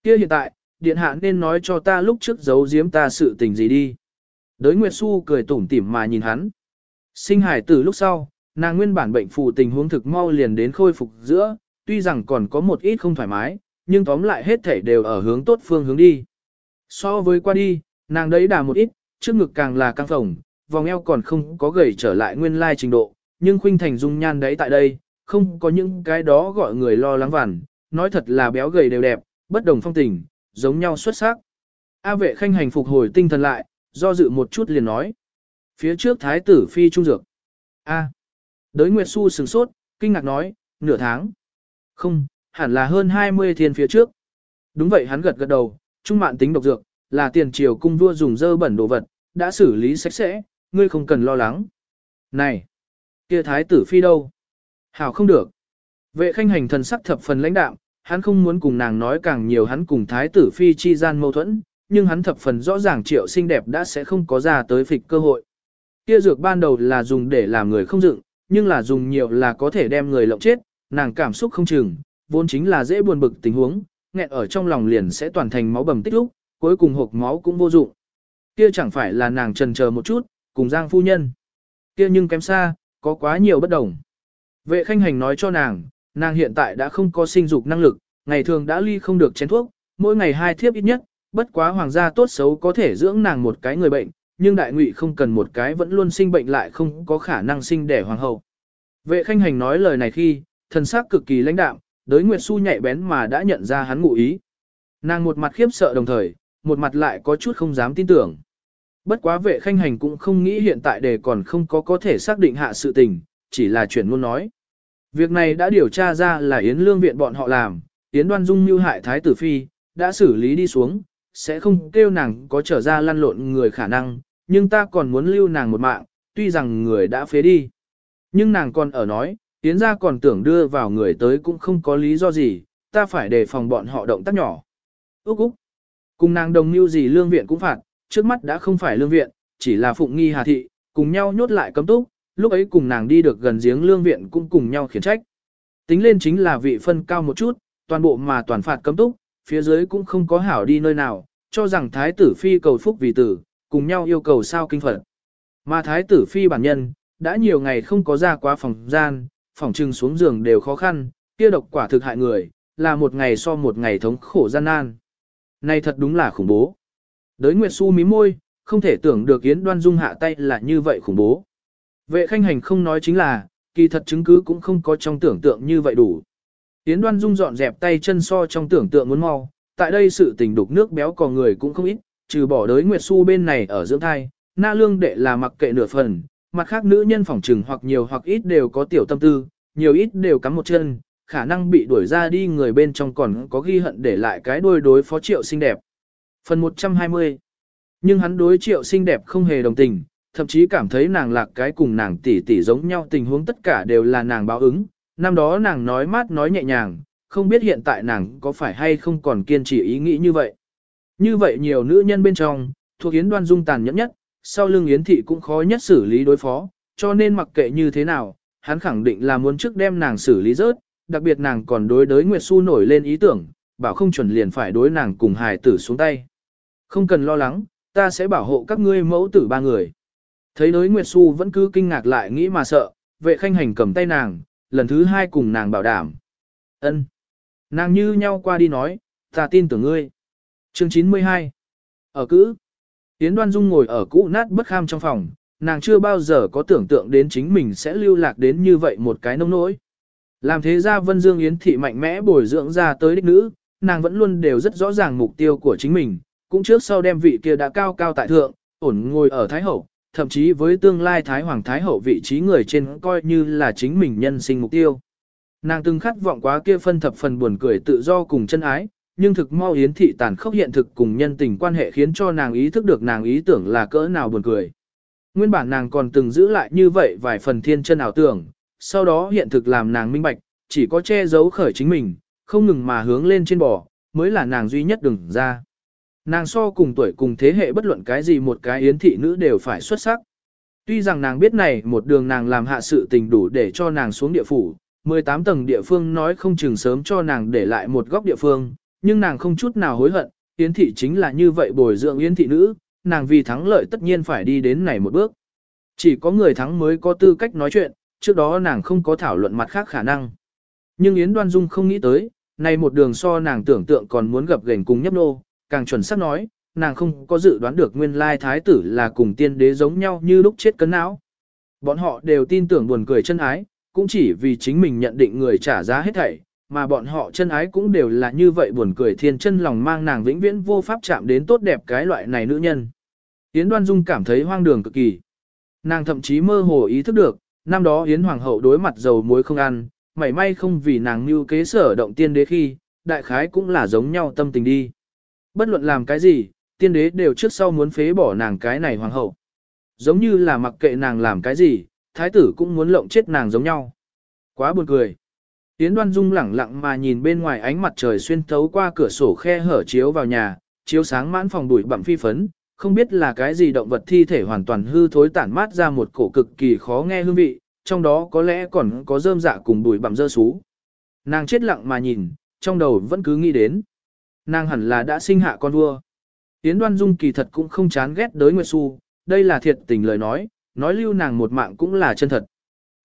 Kia hiện tại, điện hạ nên nói cho ta lúc trước giấu giếm ta sự tình gì đi. Đới Nguyệt Xu cười tủm tỉm mà nhìn hắn. Sinh hải từ lúc sau, nàng nguyên bản bệnh phù tình huống thực mau liền đến khôi phục giữa, tuy rằng còn có một ít không thoải mái, nhưng tóm lại hết thể đều ở hướng tốt phương hướng đi. So với qua đi, nàng đấy đà một ít, trước ngực càng là căng phồng, vòng eo còn không có gầy trở lại nguyên lai trình độ, nhưng khuynh thành dung nhan đấy tại đây, không có những cái đó gọi người lo lắng vằn, nói thật là béo gầy đều đẹp, bất đồng phong tình, giống nhau xuất sắc. A vệ khanh hành phục hồi tinh thần lại, do dự một chút liền nói. Phía trước thái tử phi trung dược. A. Đới Nguyệt Xu sừng sốt, kinh ngạc nói, nửa tháng. Không, hẳn là hơn 20 thiên phía trước. Đúng vậy hắn gật gật đầu, trung mạn tính độc dược, là tiền triều cung vua dùng dơ bẩn đồ vật, đã xử lý sạch sẽ, ngươi không cần lo lắng. Này, kia thái tử phi đâu? Hảo không được. Vệ khanh hành thần sắc thập phần lãnh đạm, hắn không muốn cùng nàng nói càng nhiều hắn cùng thái tử phi chi gian mâu thuẫn, nhưng hắn thập phần rõ ràng triệu xinh đẹp đã sẽ không có ra tới phịch cơ hội. Kia dược ban đầu là dùng để làm người không dựng, nhưng là dùng nhiều là có thể đem người lộng chết, nàng cảm xúc không chừng, vốn chính là dễ buồn bực tình huống, nghẹn ở trong lòng liền sẽ toàn thành máu bầm tích lúc, cuối cùng hộp máu cũng vô dụng. Kia chẳng phải là nàng trần chờ một chút, cùng Giang phu nhân. Kia nhưng kém xa, có quá nhiều bất đồng. Vệ khanh hành nói cho nàng, nàng hiện tại đã không có sinh dục năng lực, ngày thường đã ly không được chén thuốc, mỗi ngày hai thiếp ít nhất, bất quá hoàng gia tốt xấu có thể dưỡng nàng một cái người bệnh, nhưng đại ngụy không cần một cái vẫn luôn sinh bệnh lại không có khả năng sinh đẻ hoàng hậu. Vệ khanh hành nói lời này khi, thần sắc cực kỳ lãnh đạm, đới Nguyệt Xu nhạy bén mà đã nhận ra hắn ngụ ý. Nàng một mặt khiếp sợ đồng thời, một mặt lại có chút không dám tin tưởng. Bất quá vệ khanh hành cũng không nghĩ hiện tại đề còn không có có thể xác định hạ sự tình, chỉ là chuyện luôn nói. Việc này đã điều tra ra là Yến Lương Viện bọn họ làm, Yến Đoan Dung mưu hại Thái Tử Phi, đã xử lý đi xuống, sẽ không kêu nàng có trở ra lăn lộn người khả năng, nhưng ta còn muốn lưu nàng một mạng, tuy rằng người đã phế đi. Nhưng nàng còn ở nói, Yến ra còn tưởng đưa vào người tới cũng không có lý do gì, ta phải đề phòng bọn họ động tác nhỏ. Úc Úc, cùng nàng đồng mưu gì Lương Viện cũng phạt, trước mắt đã không phải Lương Viện, chỉ là Phụng Nghi Hà Thị, cùng nhau nhốt lại cấm túc, lúc ấy cùng nàng đi được gần giếng lương viện cũng cùng nhau khiển trách. Tính lên chính là vị phân cao một chút, toàn bộ mà toàn phạt cấm túc, phía dưới cũng không có hảo đi nơi nào, cho rằng thái tử phi cầu phúc vì tử, cùng nhau yêu cầu sao kinh phật. Mà thái tử phi bản nhân, đã nhiều ngày không có ra quá phòng gian, phòng trưng xuống giường đều khó khăn, kia độc quả thực hại người, là một ngày so một ngày thống khổ gian nan. Này thật đúng là khủng bố. Đới Nguyệt Xu mí môi, không thể tưởng được Yến Đoan Dung hạ tay là như vậy khủng bố. Vệ khanh hành không nói chính là, kỳ thật chứng cứ cũng không có trong tưởng tượng như vậy đủ. Tiến đoan dung dọn dẹp tay chân so trong tưởng tượng muốn mau, tại đây sự tình đục nước béo cò người cũng không ít, trừ bỏ đới Nguyệt Xu bên này ở dưỡng thai, na lương đệ là mặc kệ nửa phần, mặt khác nữ nhân phỏng trừng hoặc nhiều hoặc ít đều có tiểu tâm tư, nhiều ít đều cắm một chân, khả năng bị đuổi ra đi người bên trong còn có ghi hận để lại cái đôi đối phó triệu xinh đẹp. Phần 120 Nhưng hắn đối triệu xinh đẹp không hề đồng tình, thậm chí cảm thấy nàng lạc cái cùng nàng tỷ tỷ giống nhau tình huống tất cả đều là nàng báo ứng. Năm đó nàng nói mát nói nhẹ nhàng, không biết hiện tại nàng có phải hay không còn kiên trì ý nghĩ như vậy. Như vậy nhiều nữ nhân bên trong, thuộc Yến Đoan Dung tàn nhẫn nhất, sau lưng Yến Thị cũng khó nhất xử lý đối phó, cho nên mặc kệ như thế nào, hắn khẳng định là muốn trước đem nàng xử lý rớt, đặc biệt nàng còn đối đới Nguyệt Xu nổi lên ý tưởng, bảo không chuẩn liền phải đối nàng cùng hài tử xuống tay. Không cần lo lắng, ta sẽ bảo hộ các ngươi mẫu tử ba người. Thấy đối Nguyệt Xu vẫn cứ kinh ngạc lại nghĩ mà sợ, vệ khanh hành cầm tay nàng, lần thứ hai cùng nàng bảo đảm. ân Nàng như nhau qua đi nói, ta tin tưởng ngươi. Chương 92 Ở cữ Yến Đoan Dung ngồi ở cũ nát bất kham trong phòng, nàng chưa bao giờ có tưởng tượng đến chính mình sẽ lưu lạc đến như vậy một cái nông nỗi. Làm thế ra Vân Dương Yến Thị mạnh mẽ bồi dưỡng ra tới đích nữ, nàng vẫn luôn đều rất rõ ràng mục tiêu của chính mình, cũng trước sau đem vị kia đã cao cao tại thượng, ổn ngồi ở Thái Hậu, thậm chí với tương lai Thái Hoàng Thái Hậu vị trí người trên coi như là chính mình nhân sinh mục tiêu. Nàng từng khát vọng quá kia phân thập phần buồn cười tự do cùng chân ái, nhưng thực mau Yến Thị tàn khốc hiện thực cùng nhân tình quan hệ khiến cho nàng ý thức được nàng ý tưởng là cỡ nào buồn cười. Nguyên bản nàng còn từng giữ lại như vậy vài phần thiên chân ảo tưởng, sau đó hiện thực làm nàng minh bạch, chỉ có che giấu khởi chính mình, không ngừng mà hướng lên trên bò, mới là nàng duy nhất đừng ra. Nàng so cùng tuổi cùng thế hệ bất luận cái gì một cái yến thị nữ đều phải xuất sắc. Tuy rằng nàng biết này một đường nàng làm hạ sự tình đủ để cho nàng xuống địa phủ, 18 tầng địa phương nói không chừng sớm cho nàng để lại một góc địa phương, nhưng nàng không chút nào hối hận, yến thị chính là như vậy bồi dưỡng yến thị nữ, nàng vì thắng lợi tất nhiên phải đi đến này một bước. Chỉ có người thắng mới có tư cách nói chuyện, trước đó nàng không có thảo luận mặt khác khả năng. Nhưng Yến Đoan Dung không nghĩ tới, này một đường so nàng tưởng tượng còn muốn gặp gành cùng nhấp nô, càng chuẩn xác nói, nàng không có dự đoán được nguyên lai thái tử là cùng tiên đế giống nhau như lúc chết cấn não. Bọn họ đều tin tưởng buồn cười chân ái, cũng chỉ vì chính mình nhận định người trả giá hết thảy, mà bọn họ chân ái cũng đều là như vậy buồn cười thiên chân lòng mang nàng vĩnh viễn vô pháp chạm đến tốt đẹp cái loại này nữ nhân. Yến Đoan Dung cảm thấy hoang đường cực kỳ. Nàng thậm chí mơ hồ ý thức được, năm đó Yến Hoàng hậu đối mặt dầu muối không ăn, mảy may không vì nàng mưu kế sở động tiên đế khi, đại khái cũng là giống nhau tâm tình đi. Bất luận làm cái gì, tiên đế đều trước sau muốn phế bỏ nàng cái này hoàng hậu. Giống như là mặc kệ nàng làm cái gì, thái tử cũng muốn lộng chết nàng giống nhau. Quá buồn cười. Yến Đoan Dung lẳng lặng mà nhìn bên ngoài ánh mặt trời xuyên thấu qua cửa sổ khe hở chiếu vào nhà, chiếu sáng mãn phòng bụi bặm phi phấn, không biết là cái gì động vật thi thể hoàn toàn hư thối tản mát ra một cổ cực kỳ khó nghe hương vị, trong đó có lẽ còn có rơm dạ cùng bụi bặm dơ xú. Nàng chết lặng mà nhìn, trong đầu vẫn cứ nghĩ đến. Nàng hẳn là đã sinh hạ con vua. Yến Đoan Dung kỳ thật cũng không chán ghét đới Nguyệt Xu, đây là thiệt tình lời nói, nói lưu nàng một mạng cũng là chân thật.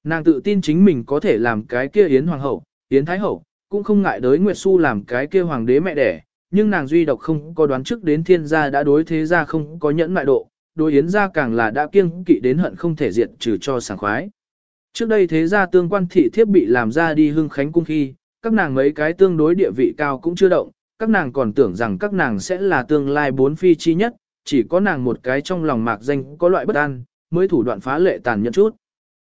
Nàng tự tin chính mình có thể làm cái kia Yến Hoàng hậu, Yến Thái hậu, cũng không ngại đới Nguyệt Xu làm cái kia Hoàng đế mẹ đẻ, nhưng nàng duy độc không có đoán trước đến thiên gia đã đối thế gia không có nhẫn mại độ, đối Yến gia càng là đã kiêng kỵ đến hận không thể diệt trừ cho sảng khoái. Trước đây thế gia tương quan thị thiếp bị làm ra đi hưng khánh cung khi, các nàng mấy cái tương đối địa vị cao cũng chưa động, các nàng còn tưởng rằng các nàng sẽ là tương lai bốn phi chi nhất, chỉ có nàng một cái trong lòng mạc danh có loại bất an, mới thủ đoạn phá lệ tàn nhẫn chút.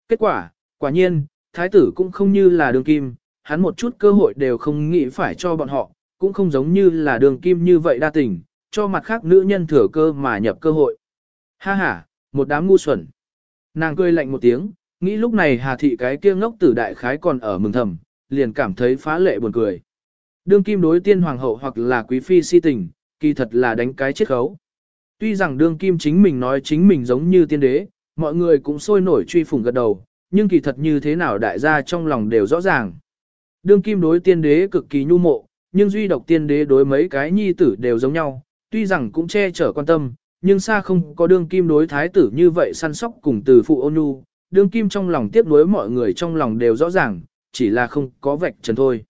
Kết quả, quả nhiên, thái tử cũng không như là đường kim, hắn một chút cơ hội đều không nghĩ phải cho bọn họ, cũng không giống như là đường kim như vậy đa tình, cho mặt khác nữ nhân thừa cơ mà nhập cơ hội. Ha ha, một đám ngu xuẩn. Nàng cười lạnh một tiếng, nghĩ lúc này Hà Thị cái kia ngốc tử đại khái còn ở mừng thầm, liền cảm thấy phá lệ buồn cười. Đương kim đối tiên hoàng hậu hoặc là quý phi si tình, kỳ thật là đánh cái chết khấu. Tuy rằng đương kim chính mình nói chính mình giống như tiên đế, mọi người cũng sôi nổi truy phủng gật đầu, nhưng kỳ thật như thế nào đại gia trong lòng đều rõ ràng. Đương kim đối tiên đế cực kỳ nhu mộ, nhưng duy độc tiên đế đối mấy cái nhi tử đều giống nhau, tuy rằng cũng che chở quan tâm, nhưng xa không có đương kim đối thái tử như vậy săn sóc cùng từ phụ ôn nhu, đương kim trong lòng tiếp nối mọi người trong lòng đều rõ ràng, chỉ là không có vạch trần thôi.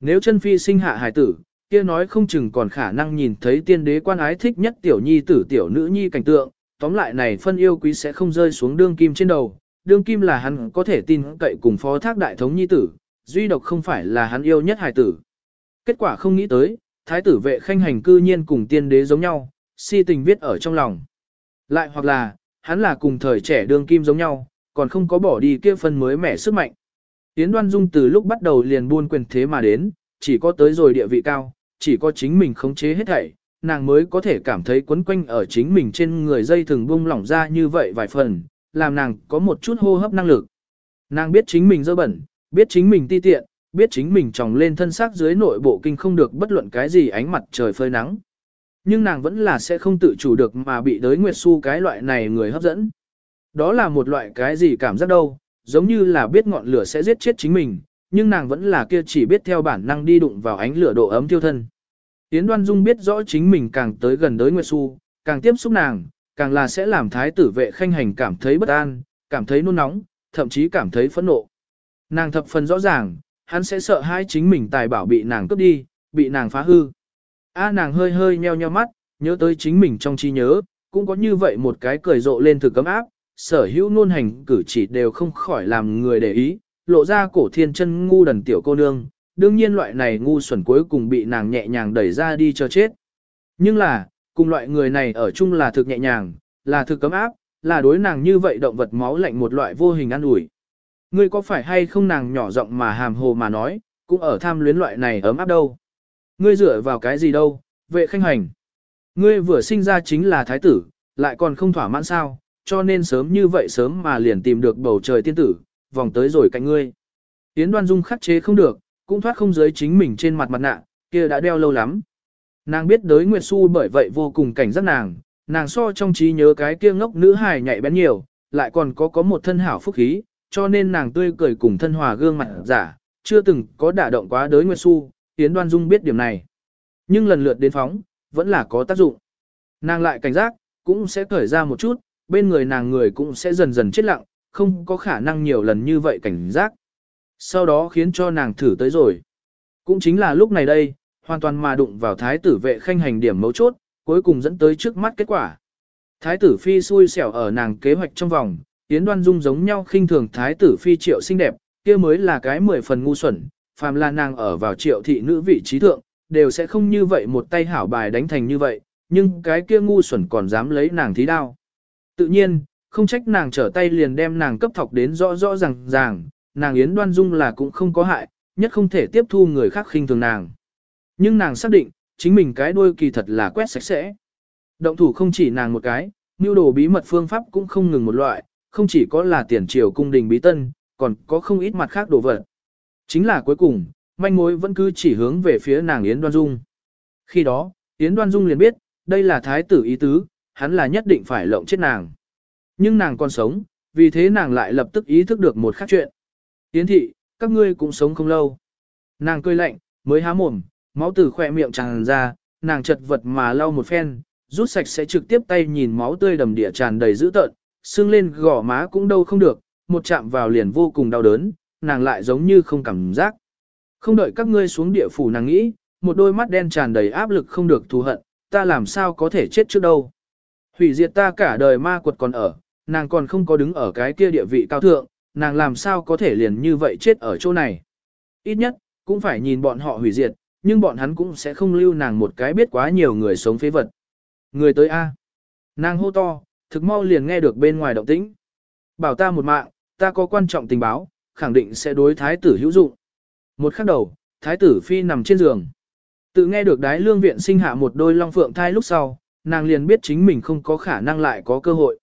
Nếu chân phi sinh hạ hài tử, kia nói không chừng còn khả năng nhìn thấy tiên đế quan ái thích nhất tiểu nhi tử tiểu nữ nhi cảnh tượng, tóm lại này phân yêu quý sẽ không rơi xuống đương kim trên đầu, đương kim là hắn có thể tin cậy cùng phó thác đại thống nhi tử, duy độc không phải là hắn yêu nhất hài tử. Kết quả không nghĩ tới, thái tử vệ khanh hành cư nhiên cùng tiên đế giống nhau, si tình viết ở trong lòng. Lại hoặc là, hắn là cùng thời trẻ đương kim giống nhau, còn không có bỏ đi kia phân mới mẻ sức mạnh. Yến Đoan Dung từ lúc bắt đầu liền buôn quyền thế mà đến, chỉ có tới rồi địa vị cao, chỉ có chính mình khống chế hết thảy, nàng mới có thể cảm thấy quấn quanh ở chính mình trên người dây thường bung lỏng ra như vậy vài phần, làm nàng có một chút hô hấp năng lực. Nàng biết chính mình dơ bẩn, biết chính mình ti tiện, biết chính mình tròng lên thân xác dưới nội bộ kinh không được bất luận cái gì ánh mặt trời phơi nắng. Nhưng nàng vẫn là sẽ không tự chủ được mà bị đới Nguyệt Su cái loại này người hấp dẫn. Đó là một loại cái gì cảm giác đâu, giống như là biết ngọn lửa sẽ giết chết chính mình, nhưng nàng vẫn là kia chỉ biết theo bản năng đi đụng vào ánh lửa độ ấm tiêu thân. Yến Đoan Dung biết rõ chính mình càng tới gần đới Nguyệt Xu, càng tiếp xúc nàng, càng là sẽ làm thái tử vệ khanh hành cảm thấy bất an, cảm thấy nôn nóng, thậm chí cảm thấy phẫn nộ. Nàng thập phần rõ ràng, hắn sẽ sợ hai chính mình tài bảo bị nàng cướp đi, bị nàng phá hư. A nàng hơi hơi nheo nheo mắt, nhớ tới chính mình trong trí nhớ, cũng có như vậy một cái cười rộ lên thử cấm áp, sở hữu nôn hành cử chỉ đều không khỏi làm người để ý, lộ ra cổ thiên chân ngu đần tiểu cô nương, đương nhiên loại này ngu xuẩn cuối cùng bị nàng nhẹ nhàng đẩy ra đi cho chết. Nhưng là, cùng loại người này ở chung là thực nhẹ nhàng, là thực cấm áp, là đối nàng như vậy động vật máu lạnh một loại vô hình ăn ủi. Ngươi có phải hay không nàng nhỏ giọng mà hàm hồ mà nói, cũng ở tham luyến loại này ấm áp đâu. Ngươi dựa vào cái gì đâu, vệ khanh hành. Ngươi vừa sinh ra chính là thái tử, lại còn không thỏa mãn sao, cho nên sớm như vậy sớm mà liền tìm được bầu trời tiên tử, vòng tới rồi cạnh ngươi. Yến đoan dung khắc chế không được, cũng thoát không giới chính mình trên mặt mặt nạ, kia đã đeo lâu lắm. Nàng biết đới Nguyệt Xu bởi vậy vô cùng cảnh giác nàng, nàng so trong trí nhớ cái kia ngốc nữ hài nhạy bén nhiều, lại còn có có một thân hảo phúc khí, cho nên nàng tươi cười cùng thân hòa gương mặt giả, chưa từng có đả động quá đới Nguyệt Xu, Yến Đoan Dung biết điểm này. Nhưng lần lượt đến phóng, vẫn là có tác dụng. Nàng lại cảnh giác, cũng sẽ cởi ra một chút, bên người nàng người cũng sẽ dần dần chết lặng, không có khả năng nhiều lần như vậy cảnh giác. Sau đó khiến cho nàng thử tới rồi. Cũng chính là lúc này đây, hoàn toàn mà đụng vào thái tử vệ khanh hành điểm mấu chốt, cuối cùng dẫn tới trước mắt kết quả. Thái tử phi xui xẻo ở nàng kế hoạch trong vòng, Yến Đoan Dung giống nhau khinh thường thái tử phi triệu xinh đẹp, kia mới là cái mười phần ngu xuẩn, phàm là nàng ở vào triệu thị nữ vị trí thượng, đều sẽ không như vậy một tay hảo bài đánh thành như vậy, nhưng cái kia ngu xuẩn còn dám lấy nàng thí đao. Tự nhiên, không trách nàng trở tay liền đem nàng cấp thọc đến rõ rõ ràng ràng, nàng Yến Đoan Dung là cũng không có hại, nhất không thể tiếp thu người khác khinh thường nàng. Nhưng nàng xác định, chính mình cái đuôi kỳ thật là quét sạch sẽ. Động thủ không chỉ nàng một cái, nưu đồ bí mật phương pháp cũng không ngừng một loại, không chỉ có là tiền triều cung đình bí tân, còn có không ít mặt khác đồ vật. Chính là cuối cùng, manh mối vẫn cứ chỉ hướng về phía nàng Yến Đoan Dung. Khi đó, Yến Đoan Dung liền biết, đây là thái tử ý tứ, hắn là nhất định phải lộng chết nàng. Nhưng nàng còn sống, vì thế nàng lại lập tức ý thức được một khác chuyện. Yến thị, các ngươi cũng sống không lâu. Nàng cười lạnh, mới há mồm, máu từ khỏe miệng tràn ra, nàng chật vật mà lau một phen, rút sạch sẽ trực tiếp tay nhìn máu tươi đầm địa tràn đầy dữ tợn, xương lên gò má cũng đâu không được, một chạm vào liền vô cùng đau đớn, nàng lại giống như không cảm giác. Không đợi các ngươi xuống địa phủ nàng nghĩ, một đôi mắt đen tràn đầy áp lực không được thù hận, ta làm sao có thể chết trước đâu. Hủy diệt ta cả đời ma quật còn ở, nàng còn không có đứng ở cái kia địa vị cao thượng, nàng làm sao có thể liền như vậy chết ở chỗ này. Ít nhất, cũng phải nhìn bọn họ hủy diệt, nhưng bọn hắn cũng sẽ không lưu nàng một cái biết quá nhiều người sống phế vật. Người tới A. Nàng hô to, thực mau liền nghe được bên ngoài động tĩnh. Bảo ta một mạng, ta có quan trọng tình báo, khẳng định sẽ đối thái tử hữu dụng. Một khắc đầu, thái tử phi nằm trên giường. Tự nghe được đái lương viện sinh hạ một đôi long phượng thai lúc sau, nàng liền biết chính mình không có khả năng lại có cơ hội.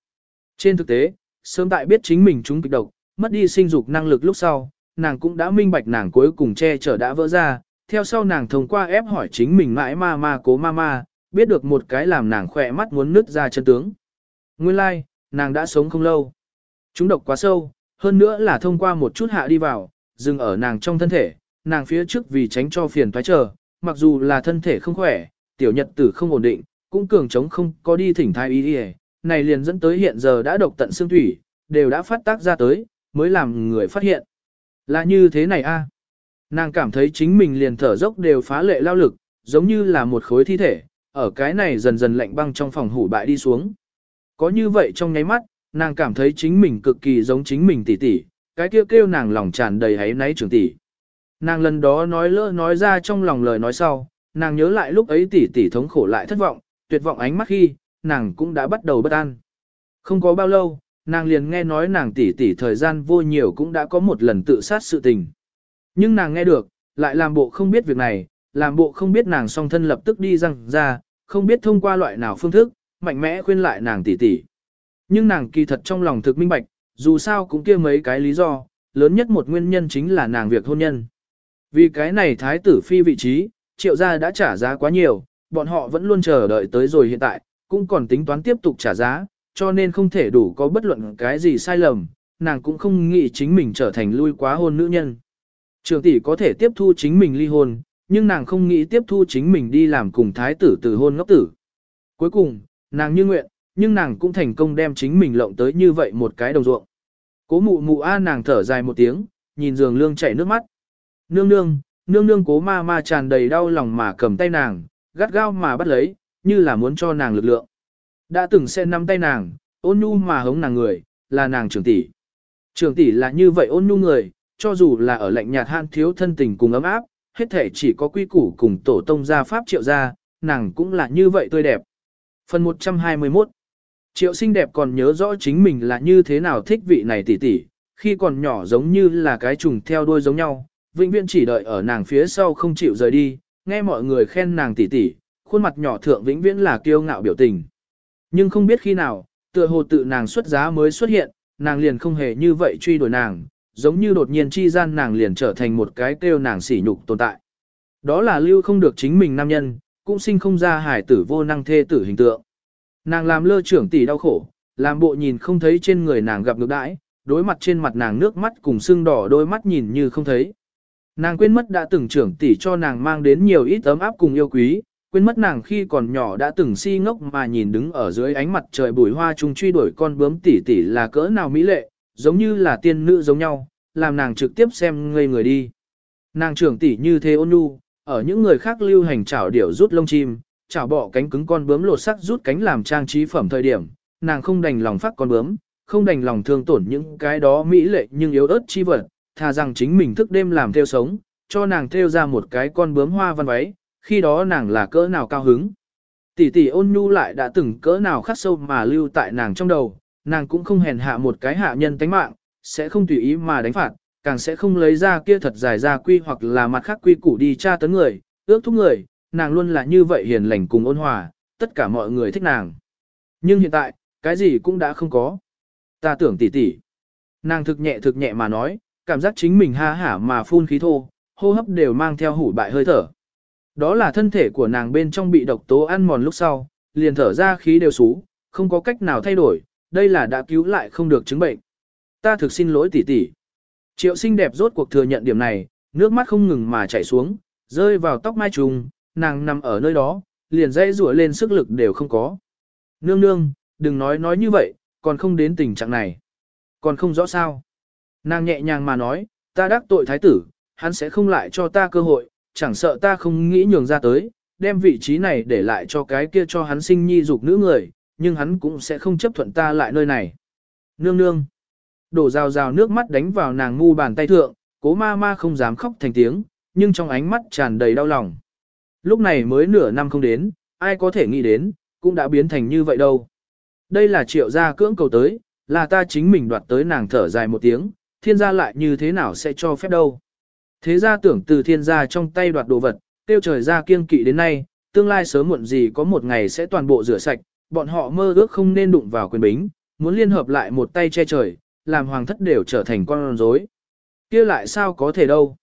Trên thực tế, sớm tại biết chính mình trúng kịch độc, mất đi sinh dục năng lực lúc sau, nàng cũng đã minh bạch nàng cuối cùng che chở đã vỡ ra, theo sau nàng thông qua ép hỏi chính mình mãi ma ma cố ma ma, biết được một cái làm nàng khỏe mắt muốn nứt ra chân tướng. Nguyên lai, like, nàng đã sống không lâu. Chúng độc quá sâu, hơn nữa là thông qua một chút hạ đi vào, dừng ở nàng trong thân thể, nàng phía trước vì tránh cho phiền toái chờ, mặc dù là thân thể không khỏe, tiểu nhật tử không ổn định, cũng cường chống không có đi thỉnh thái y đi này liền dẫn tới hiện giờ đã độc tận xương thủy, đều đã phát tác ra tới, mới làm người phát hiện. Là như thế này a Nàng cảm thấy chính mình liền thở dốc đều phá lệ lao lực, giống như là một khối thi thể, ở cái này dần dần lạnh băng trong phòng hủ bại đi xuống. Có như vậy trong nháy mắt, nàng cảm thấy chính mình cực kỳ giống chính mình tỷ tỷ, cái kêu kêu nàng lòng tràn đầy hấy náy trưởng tỷ. Nàng lần đó nói lỡ nói ra trong lòng lời nói sau, nàng nhớ lại lúc ấy tỷ tỷ thống khổ lại thất vọng, tuyệt vọng ánh mắt khi, nàng cũng đã bắt đầu bất an. Không có bao lâu, nàng liền nghe nói nàng tỷ tỷ thời gian vô nhiều cũng đã có một lần tự sát sự tình. Nhưng nàng nghe được, lại làm bộ không biết việc này, làm bộ không biết nàng song thân lập tức đi răng ra, không biết thông qua loại nào phương thức, mạnh mẽ khuyên lại nàng tỷ tỷ. Nhưng nàng kỳ thật trong lòng thực minh bạch, dù sao cũng kia mấy cái lý do, lớn nhất một nguyên nhân chính là nàng việc hôn nhân. Vì cái này thái tử phi vị trí, triệu gia đã trả giá quá nhiều, bọn họ vẫn luôn chờ đợi tới rồi hiện tại, cũng còn tính toán tiếp tục trả giá, cho nên không thể đủ có bất luận cái gì sai lầm, nàng cũng không nghĩ chính mình trở thành lui quá hôn nữ nhân. Trường tỷ có thể tiếp thu chính mình ly hôn, nhưng nàng không nghĩ tiếp thu chính mình đi làm cùng thái tử từ hôn ngốc tử. Cuối cùng, nàng như nguyện, nhưng nàng cũng thành công đem chính mình lộng tới như vậy một cái đồng ruộng. Cố mụ mụ a nàng thở dài một tiếng, nhìn giường lương chảy nước mắt. Nương nương, nương nương cố ma ma tràn đầy đau lòng mà cầm tay nàng, gắt gao mà bắt lấy, như là muốn cho nàng lực lượng. Đã từng sẽ nắm tay nàng, ôn nhu mà hống nàng người, là nàng trưởng tỷ. Trưởng tỷ là như vậy ôn nhu người, cho dù là ở lạnh nhạt han thiếu thân tình cùng ấm áp, hết thể chỉ có quy củ cùng tổ tông gia pháp triệu gia, nàng cũng là như vậy tươi đẹp. Phần 121 Triệu xinh đẹp còn nhớ rõ chính mình là như thế nào thích vị này tỷ tỷ, khi còn nhỏ giống như là cái trùng theo đuôi giống nhau, vĩnh viễn chỉ đợi ở nàng phía sau không chịu rời đi, nghe mọi người khen nàng tỷ tỷ, khuôn mặt nhỏ thượng vĩnh viễn là kiêu ngạo biểu tình. Nhưng không biết khi nào, tựa hồ tự nàng xuất giá mới xuất hiện, nàng liền không hề như vậy truy đuổi nàng, giống như đột nhiên chi gian nàng liền trở thành một cái kêu nàng sỉ nhục tồn tại. Đó là lưu không được chính mình nam nhân, cũng sinh không ra hải tử vô năng thê tử hình tượng. Nàng làm lơ trưởng tỷ đau khổ, làm bộ nhìn không thấy trên người nàng gặp ngược đãi, đối mặt trên mặt nàng nước mắt cùng sưng đỏ đôi mắt nhìn như không thấy. Nàng quên mất đã từng trưởng tỷ cho nàng mang đến nhiều ít ấm áp cùng yêu quý, quên mất nàng khi còn nhỏ đã từng si ngốc mà nhìn đứng ở dưới ánh mặt trời bùi hoa chung truy đuổi con bướm tỷ tỷ là cỡ nào mỹ lệ, giống như là tiên nữ giống nhau, làm nàng trực tiếp xem ngây người đi. Nàng trưởng tỷ như thế ôn nhu, ở những người khác lưu hành chảo điểu rút lông chim, chảo bỏ cánh cứng con bướm lột sắc rút cánh làm trang trí phẩm thời điểm, nàng không đành lòng phát con bướm, không đành lòng thương tổn những cái đó mỹ lệ nhưng yếu ớt chi vật, thà rằng chính mình thức đêm làm theo sống, cho nàng theo ra một cái con bướm hoa văn váy, khi đó nàng là cỡ nào cao hứng. Tỷ tỷ ôn nhu lại đã từng cỡ nào khắc sâu mà lưu tại nàng trong đầu, nàng cũng không hèn hạ một cái hạ nhân tánh mạng, sẽ không tùy ý mà đánh phạt, càng sẽ không lấy ra kia thật dài ra quy hoặc là mặt khác quy củ đi tra tấn người, ước thúc người, nàng luôn là như vậy hiền lành cùng ôn hòa, tất cả mọi người thích nàng. Nhưng hiện tại, cái gì cũng đã không có. Ta tưởng tỷ tỷ. Nàng thực nhẹ thực nhẹ mà nói, cảm giác chính mình ha hả mà phun khí thô, hô hấp đều mang theo hủ bại hơi thở. Đó là thân thể của nàng bên trong bị độc tố ăn mòn lúc sau, liền thở ra khí đều xú, không có cách nào thay đổi, đây là đã cứu lại không được chứng bệnh. Ta thực xin lỗi tỷ tỷ. Triệu xinh đẹp rốt cuộc thừa nhận điểm này, nước mắt không ngừng mà chảy xuống, rơi vào tóc mai trùng, nàng nằm ở nơi đó, liền dây rủa lên sức lực đều không có. Nương nương, đừng nói nói như vậy, còn không đến tình trạng này. Còn không rõ sao. Nàng nhẹ nhàng mà nói, ta đắc tội thái tử, hắn sẽ không lại cho ta cơ hội, chẳng sợ ta không nghĩ nhường ra tới, đem vị trí này để lại cho cái kia cho hắn sinh nhi dục nữ người, nhưng hắn cũng sẽ không chấp thuận ta lại nơi này. Nương nương. Đổ rào rào nước mắt đánh vào nàng ngu bàn tay thượng, cố ma ma không dám khóc thành tiếng, nhưng trong ánh mắt tràn đầy đau lòng. Lúc này mới nửa năm không đến, ai có thể nghĩ đến, cũng đã biến thành như vậy đâu. Đây là triệu gia cưỡng cầu tới, là ta chính mình đoạt tới nàng thở dài một tiếng, thiên gia lại như thế nào sẽ cho phép đâu. Thế gia tưởng từ thiên gia trong tay đoạt đồ vật, tiêu trời ra kiêng kỵ đến nay, tương lai sớm muộn gì có một ngày sẽ toàn bộ rửa sạch, bọn họ mơ ước không nên đụng vào quyền bính, muốn liên hợp lại một tay che trời, làm hoàng thất đều trở thành con rối. kia lại sao có thể đâu.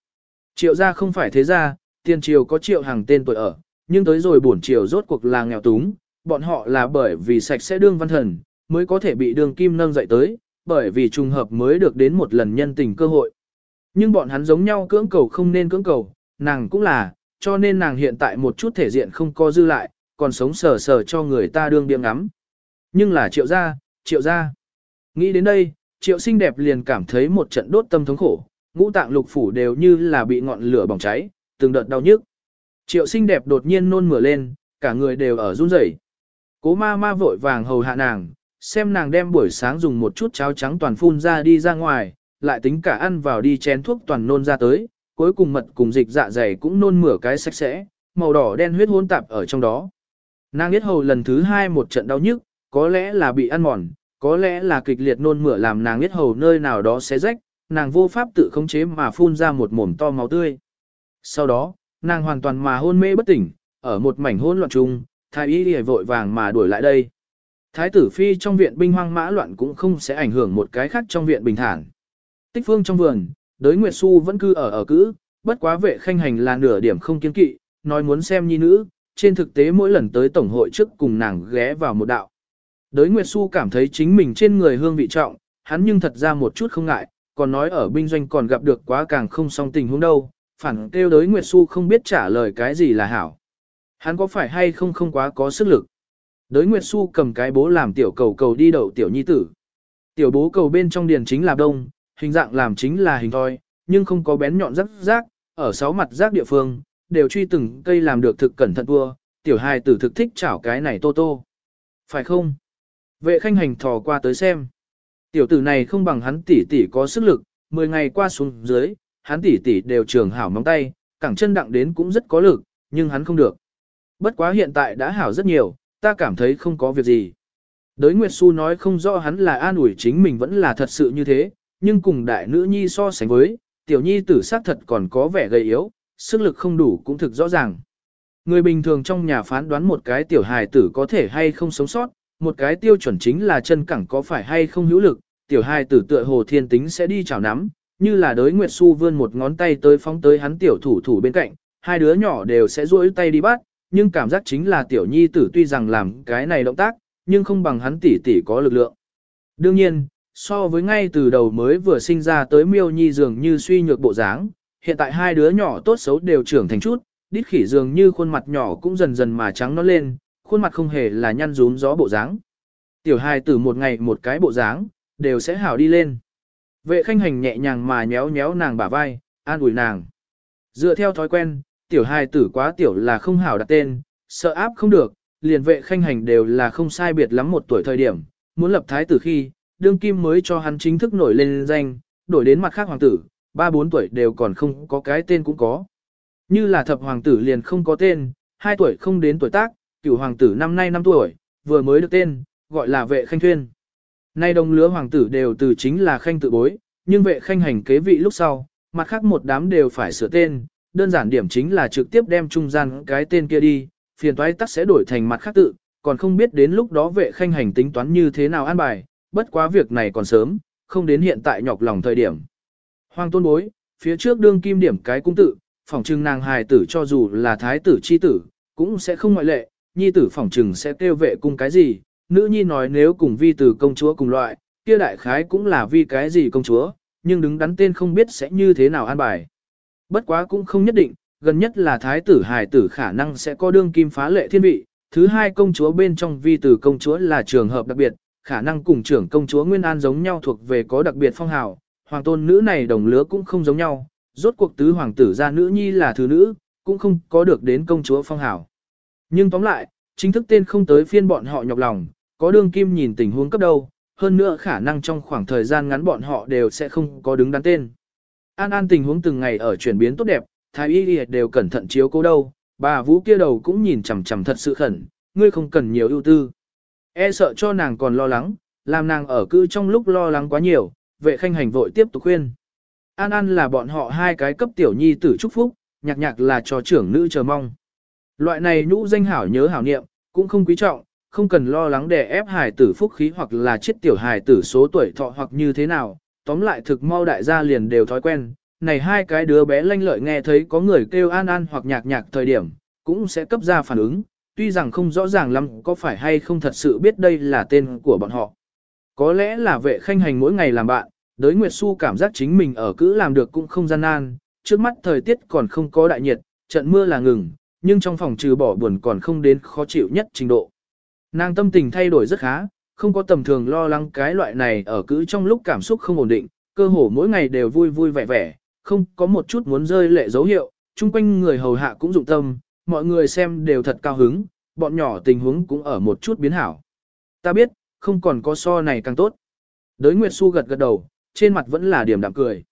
Triệu gia không phải thế gia, tiền triều có triệu hàng tên tuổi ở, nhưng tới rồi bổn triều rốt cuộc là nghèo túng, bọn họ là bởi vì sạch sẽ đương văn thần, mới có thể bị Đường kim nâng dậy tới, bởi vì trùng hợp mới được đến một lần nhân tình cơ hội. Nhưng bọn hắn giống nhau cưỡng cầu không nên cưỡng cầu, nàng cũng là, cho nên nàng hiện tại một chút thể diện không có dư lại, còn sống sờ sờ cho người ta đương biếng ngắm. Nhưng là triệu gia, triệu gia. Nghĩ đến đây, triệu xinh đẹp liền cảm thấy một trận đốt tâm thống khổ, ngũ tạng lục phủ đều như là bị ngọn lửa bỏng cháy, từng đợt đau nhức. Triệu xinh đẹp đột nhiên nôn mửa lên, cả người đều ở run rẩy. Cố ma ma vội vàng hầu hạ nàng, xem nàng đem buổi sáng dùng một chút cháo trắng toàn phun ra đi ra ngoài, lại tính cả ăn vào đi chén thuốc toàn nôn ra tới, cuối cùng mật cùng dịch dạ dày cũng nôn mửa cái sạch sẽ, màu đỏ đen huyết hỗn tạp ở trong đó. Nàng biết hầu lần thứ hai một trận đau nhức, có lẽ là bị ăn mòn, có lẽ là kịch liệt nôn mửa làm nàng biết hầu nơi nào đó xé rách, nàng vô pháp tự khống chế mà phun ra một mồm to máu tươi. Sau đó, nàng hoàn toàn mà hôn mê bất tỉnh, ở một mảnh hỗn loạn chung, thái y đi vội vàng mà đuổi lại đây. Thái tử phi trong viện binh hoang mã loạn cũng không sẽ ảnh hưởng một cái khác trong viện bình thản. Tích phương trong vườn, đới Nguyệt Xu vẫn cư ở ở cữ, bất quá vệ khanh hành là nửa điểm không kiên kỵ, nói muốn xem nhi nữ, trên thực tế mỗi lần tới tổng hội trước cùng nàng ghé vào một đạo. Đới Nguyệt Xu cảm thấy chính mình trên người hương vị trọng, hắn nhưng thật ra một chút không ngại, còn nói ở binh doanh còn gặp được quá càng không song tình huống đâu, phản kêu đới Nguyệt Xu không biết trả lời cái gì là hảo. Hắn có phải hay không không quá có sức lực. Đới Nguyệt Xu cầm cái bố làm tiểu cầu cầu đi đậu tiểu nhi tử. Tiểu bố cầu bên trong điền chính là đông, hình dạng làm chính là hình thoi, nhưng không có bén nhọn rắc rác, ở sáu mặt rác địa phương, đều truy từng cây làm được thực cẩn thận vua, tiểu hài tử thực thích chảo cái này tô tô. Phải không? Vệ khanh hành thò qua tới xem. Tiểu tử này không bằng hắn tỷ tỷ có sức lực, 10 ngày qua xuống dưới, hắn tỷ tỷ đều trường hảo móng tay, cẳng chân đặng đến cũng rất có lực, nhưng hắn không được. Bất quá hiện tại đã hảo rất nhiều, ta cảm thấy không có việc gì. Đới Nguyệt Xu nói không rõ hắn là an ủi chính mình vẫn là thật sự như thế, nhưng cùng đại nữ nhi so sánh với, tiểu nhi tử xác thật còn có vẻ gầy yếu, sức lực không đủ cũng thực rõ ràng. Người bình thường trong nhà phán đoán một cái tiểu hài tử có thể hay không sống sót, một cái tiêu chuẩn chính là chân cẳng có phải hay không hữu lực, tiểu hài tử tựa hồ thiên tính sẽ đi chào nắm, như là đới Nguyệt Xu vươn một ngón tay tới phóng tới hắn tiểu thủ thủ bên cạnh, hai đứa nhỏ đều sẽ duỗi tay đi bắt, nhưng cảm giác chính là tiểu nhi tử tuy rằng làm cái này động tác, nhưng không bằng hắn tỷ tỷ có lực lượng. Đương nhiên, so với ngay từ đầu mới vừa sinh ra tới miêu nhi dường như suy nhược bộ dáng, hiện tại hai đứa nhỏ tốt xấu đều trưởng thành chút, đít khỉ dường như khuôn mặt nhỏ cũng dần dần mà trắng nó lên, khuôn mặt không hề là nhăn rún gió bộ dáng. Tiểu hài tử một ngày một cái bộ dáng, đều sẽ hảo đi lên. Vệ khanh hành nhẹ nhàng mà nhéo nhéo nàng bả vai, an ủi nàng. Dựa theo thói quen, tiểu hài tử quá tiểu là không hảo đặt tên, sợ áp không được, liền vệ khanh hành đều là không sai biệt lắm một tuổi thời điểm, muốn lập thái tử khi, đương kim mới cho hắn chính thức nổi lên danh, đổi đến mặt khác hoàng tử, ba bốn tuổi đều còn không có cái tên cũng có. Như là thập hoàng tử liền không có tên, hai tuổi không đến tuổi tác, cửu hoàng tử năm nay năm tuổi, vừa mới được tên, gọi là vệ khanh thuyên. Nay đồng lứa hoàng tử đều từ chính là khanh tự bối, nhưng vệ khanh hành kế vị lúc sau, mặt khác một đám đều phải sửa tên, đơn giản điểm chính là trực tiếp đem trung gian cái tên kia đi, phiền toái tắc sẽ đổi thành mặt khác tự, còn không biết đến lúc đó vệ khanh hành tính toán như thế nào an bài, bất quá việc này còn sớm, không đến hiện tại nhọc lòng thời điểm. Hoàng tôn bối, phía trước đương kim điểm cái cung tự, phỏng trừng nàng hài tử cho dù là thái tử chi tử, cũng sẽ không ngoại lệ, nhi tử phỏng trừng sẽ kêu vệ cung cái gì, nữ nhi nói nếu cùng vi tử công chúa cùng loại, kia đại khái cũng là vi cái gì công chúa, nhưng đứng đắn tên không biết sẽ như thế nào an bài. Bất quá cũng không nhất định, gần nhất là thái tử hài tử khả năng sẽ có đương kim phá lệ thiên vị, thứ hai công chúa bên trong vi tử công chúa là trường hợp đặc biệt, khả năng cùng trưởng công chúa Nguyên An giống nhau thuộc về có đặc biệt phong hào, hoàng tôn nữ này đồng lứa cũng không giống nhau, rốt cuộc tứ hoàng tử gia nữ nhi là thứ nữ, cũng không có được đến công chúa phong hào. Nhưng tóm lại, chính thức tên không tới phiên bọn họ nhọc lòng, có đương kim nhìn tình huống cấp đâu, hơn nữa khả năng trong khoảng thời gian ngắn bọn họ đều sẽ không có đứng đắn tên. An An tình huống từng ngày ở chuyển biến tốt đẹp, thái y đều cẩn thận chiếu cố đâu, bà vũ kia đầu cũng nhìn chằm chằm thật sự khẩn, ngươi không cần nhiều ưu tư. E sợ cho nàng còn lo lắng, làm nàng ở cư trong lúc lo lắng quá nhiều, vệ khanh hành vội tiếp tục khuyên. An An là bọn họ hai cái cấp tiểu nhi tử chúc phúc, nhạc nhạc là cho trưởng nữ chờ mong. Loại này nhũ danh hảo nhớ hảo niệm, cũng không quý trọng, không cần lo lắng để ép hài tử phúc khí hoặc là chết tiểu hài tử số tuổi thọ hoặc như thế nào, tóm lại thực mau đại gia liền đều thói quen. Này hai cái đứa bé lanh lợi nghe thấy có người kêu an an hoặc nhạc nhạc thời điểm, cũng sẽ cấp ra phản ứng, tuy rằng không rõ ràng lắm có phải hay không thật sự biết đây là tên của bọn họ. Có lẽ là vệ khanh hành mỗi ngày làm bạn, đới Nguyệt Xu cảm giác chính mình ở cữ làm được cũng không gian nan, trước mắt thời tiết còn không có đại nhiệt, trận mưa là ngừng, nhưng trong phòng trừ bỏ buồn còn không đến khó chịu nhất trình độ. Nàng tâm tình thay đổi rất khá, không có tầm thường lo lắng cái loại này ở cứ trong lúc cảm xúc không ổn định, cơ hồ mỗi ngày đều vui vui vẻ vẻ, không có một chút muốn rơi lệ dấu hiệu, chung quanh người hầu hạ cũng dụng tâm, mọi người xem đều thật cao hứng, bọn nhỏ tình huống cũng ở một chút biến hảo. Ta biết, không còn có so này càng tốt. Đới Nguyệt Xu gật gật đầu, trên mặt vẫn là điểm đạm cười.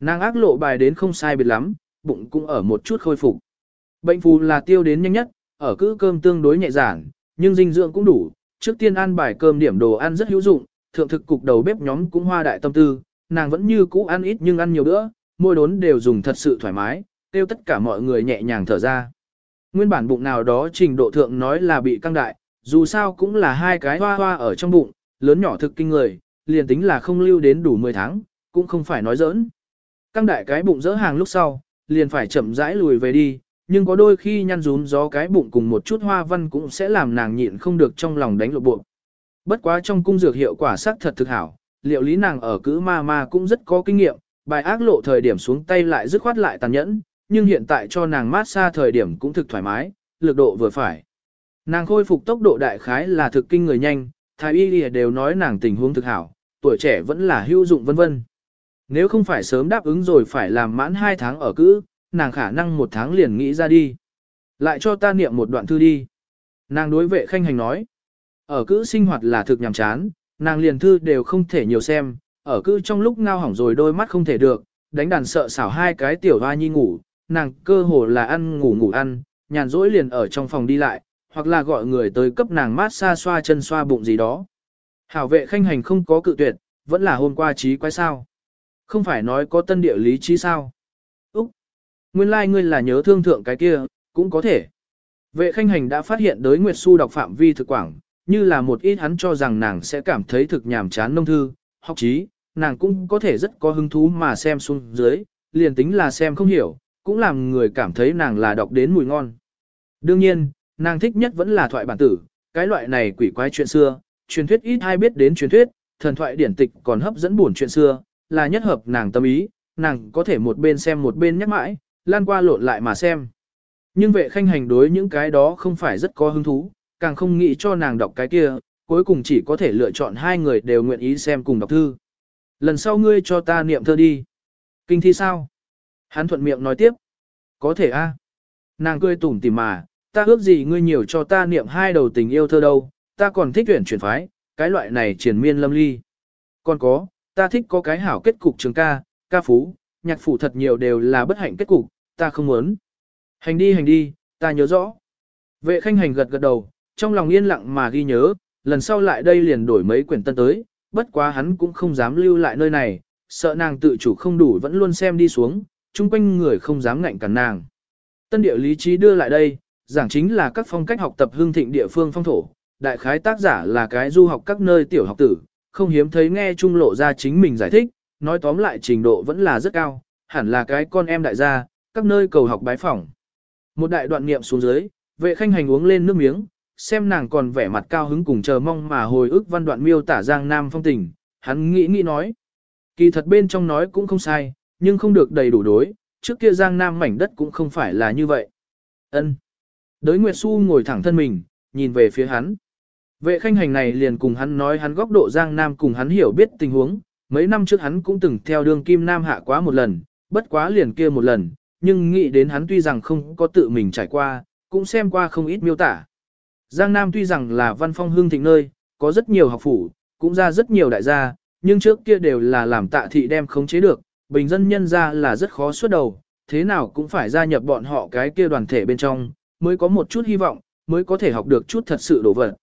Nàng ác lộ bài đến không sai biệt lắm, bụng cũng ở một chút khôi phục. Bệnh phù là tiêu đến nhanh nhất, ở cứ cơm tương đối nhẹ giản, nhưng dinh dưỡng cũng đủ. Trước tiên ăn bài cơm điểm đồ ăn rất hữu dụng, thượng thực cục đầu bếp nhóm cũng hoa đại tâm tư, nàng vẫn như cũ ăn ít nhưng ăn nhiều nữa, môi đốn đều dùng thật sự thoải mái, tiêu tất cả mọi người nhẹ nhàng thở ra. Nguyên bản bụng nào đó trình độ thượng nói là bị căng đại, dù sao cũng là hai cái hoa hoa ở trong bụng, lớn nhỏ thực kinh người, liền tính là không lưu đến đủ 10 tháng, cũng không phải nói giỡn. Căng đại cái bụng dỡ hàng lúc sau, liền phải chậm rãi lùi về đi, nhưng có đôi khi nhăn rún gió cái bụng cùng một chút hoa văn cũng sẽ làm nàng nhịn không được trong lòng đánh lộ bộ. Bất quá trong cung dược hiệu quả sắc thật thực hảo, liệu lý nàng ở cữ ma ma cũng rất có kinh nghiệm, bài ác lộ thời điểm xuống tay lại dứt khoát lại tàn nhẫn, nhưng hiện tại cho nàng mát xa thời điểm cũng thực thoải mái, lực độ vừa phải. Nàng khôi phục tốc độ đại khái là thực kinh người nhanh, thái y lìa đều nói nàng tình huống thực hảo, tuổi trẻ vẫn là hữu dụng vân vân. Nếu không phải sớm đáp ứng rồi phải làm mãn 2 tháng ở cữ, nàng khả năng một tháng liền nghĩ ra đi. Lại cho ta niệm một đoạn thư đi. Nàng đối vệ khanh hành nói. Ở cữ sinh hoạt là thực nhàm chán, nàng liền thư đều không thể nhiều xem, ở cữ trong lúc ngao hỏng rồi đôi mắt không thể được, đánh đàn sợ xảo hai cái tiểu hoa nhi ngủ, nàng cơ hồ là ăn ngủ ngủ ăn, nhàn rỗi liền ở trong phòng đi lại, hoặc là gọi người tới cấp nàng mát xa xoa chân xoa bụng gì đó. Hảo vệ khanh hành không có cự tuyệt, vẫn là hôm qua trí quái sao. Không phải nói có tân địa lý trí sao. Nguyên lai like ngươi là nhớ thương thượng cái kia, cũng có thể. Vệ khanh hành đã phát hiện đới Nguyệt Xu đọc phạm vi thực quảng, như là một ít hắn cho rằng nàng sẽ cảm thấy thực nhàm chán nông thư, học trí, nàng cũng có thể rất có hứng thú mà xem xuống dưới, liền tính là xem không hiểu, cũng làm người cảm thấy nàng là đọc đến mùi ngon. Đương nhiên, nàng thích nhất vẫn là thoại bản tử, cái loại này quỷ quái chuyện xưa, truyền thuyết ít ai biết đến truyền thuyết, thần thoại điển tịch còn hấp dẫn buồn chuyện xưa, là nhất hợp nàng tâm ý, nàng có thể một bên xem một bên nhắc mãi, lan qua lộn lại mà xem. Nhưng vệ khanh hành đối những cái đó không phải rất có hứng thú, càng không nghĩ cho nàng đọc cái kia, cuối cùng chỉ có thể lựa chọn hai người đều nguyện ý xem cùng đọc thư. Lần sau ngươi cho ta niệm thơ đi. Kinh thi sao? Hắn thuận miệng nói tiếp. Có thể a. Nàng cười tủm tỉm mà, ta ước gì ngươi nhiều cho ta niệm hai đầu tình yêu thơ đâu, ta còn thích tuyển chuyển phái, cái loại này triển miên lâm ly. Còn có, ta thích có cái hảo kết cục trường ca, ca phú, nhạc phủ thật nhiều đều là bất hạnh kết cục, ta không muốn. Hành đi hành đi, ta nhớ rõ. Vệ khanh hành gật gật đầu, trong lòng yên lặng mà ghi nhớ, lần sau lại đây liền đổi mấy quyển tân tới, bất quá hắn cũng không dám lưu lại nơi này, sợ nàng tự chủ không đủ vẫn luôn xem đi xuống, chung quanh người không dám ngạnh cản nàng. Tân địa lý trí đưa lại đây, giảng chính là các phong cách học tập hương thịnh địa phương phong thổ, đại khái tác giả là cái du học các nơi tiểu học tử, không hiếm thấy nghe trung lộ ra chính mình giải thích, nói tóm lại trình độ vẫn là rất cao, hẳn là cái con em đại gia, các nơi cầu học bái phỏng. Một đại đoạn niệm xuống dưới, vệ khanh hành uống lên nước miếng, xem nàng còn vẻ mặt cao hứng cùng chờ mong mà hồi ức văn đoạn miêu tả Giang Nam phong tình, hắn nghĩ nghĩ nói. Kỳ thật bên trong nói cũng không sai, nhưng không được đầy đủ đối, trước kia Giang Nam mảnh đất cũng không phải là như vậy. Ân. Đới Nguyệt Xu ngồi thẳng thân mình, nhìn về phía hắn. Vệ khanh hành này liền cùng hắn nói hắn góc độ Giang Nam cùng hắn hiểu biết tình huống, mấy năm trước hắn cũng từng theo đường Kim Nam hạ quá một lần, bất quá liền kia một lần, nhưng nghĩ đến hắn tuy rằng không có tự mình trải qua, cũng xem qua không ít miêu tả. Giang Nam tuy rằng là văn phong hương thịnh nơi, có rất nhiều học phủ, cũng ra rất nhiều đại gia, nhưng trước kia đều là làm tạ thị đem khống chế được, bình dân nhân ra là rất khó xuất đầu, thế nào cũng phải gia nhập bọn họ cái kia đoàn thể bên trong, mới có một chút hy vọng, mới có thể học được chút thật sự đổ vật.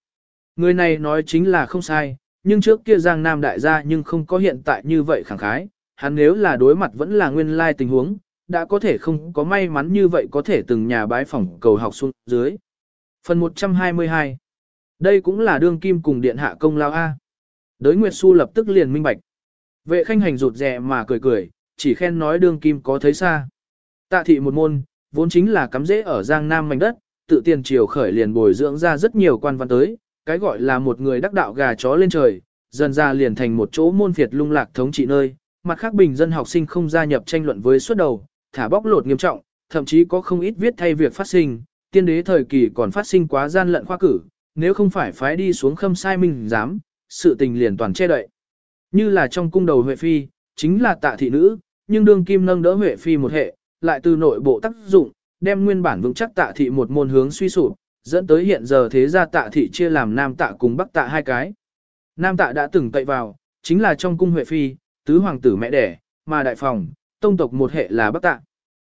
Người này nói chính là không sai, nhưng trước kia Giang Nam đại gia nhưng không có hiện tại như vậy khẳng khái, hắn nếu là đối mặt vẫn là nguyên lai tình huống, đã có thể không có may mắn như vậy có thể từng nhà bái phỏng cầu học xuống dưới. Phần 122 Đây cũng là đương kim cùng điện hạ công lao A. Đới Nguyệt Xu lập tức liền minh bạch. Vệ khanh hành rụt rè mà cười cười, chỉ khen nói đương kim có thấy xa. Tạ thị một môn, vốn chính là cắm rễ ở Giang Nam mảnh đất, tự tiền triều khởi liền bồi dưỡng ra rất nhiều quan văn tới, cái gọi là một người đắc đạo gà chó lên trời, dần ra liền thành một chỗ môn phiệt lung lạc thống trị nơi, mặt khác bình dân học sinh không gia nhập tranh luận với suốt đầu, thả bóc lột nghiêm trọng, thậm chí có không ít viết thay việc phát sinh, tiên đế thời kỳ còn phát sinh quá gian lận khoa cử, nếu không phải phái đi xuống khâm sai minh giám, sự tình liền toàn che đậy. Như là trong cung đầu Huệ Phi, chính là tạ thị nữ, nhưng đương kim nâng đỡ Huệ Phi một hệ, lại từ nội bộ tác dụng, đem nguyên bản vững chắc tạ thị một môn hướng suy sụp, dẫn tới hiện giờ thế gia tạ thị chia làm nam tạ cùng bắc tạ hai cái. Nam tạ đã từng cậy vào, chính là trong cung Huệ Phi, tứ hoàng tử mẹ đẻ, mà đại phòng, tông tộc một hệ là bắc tạ.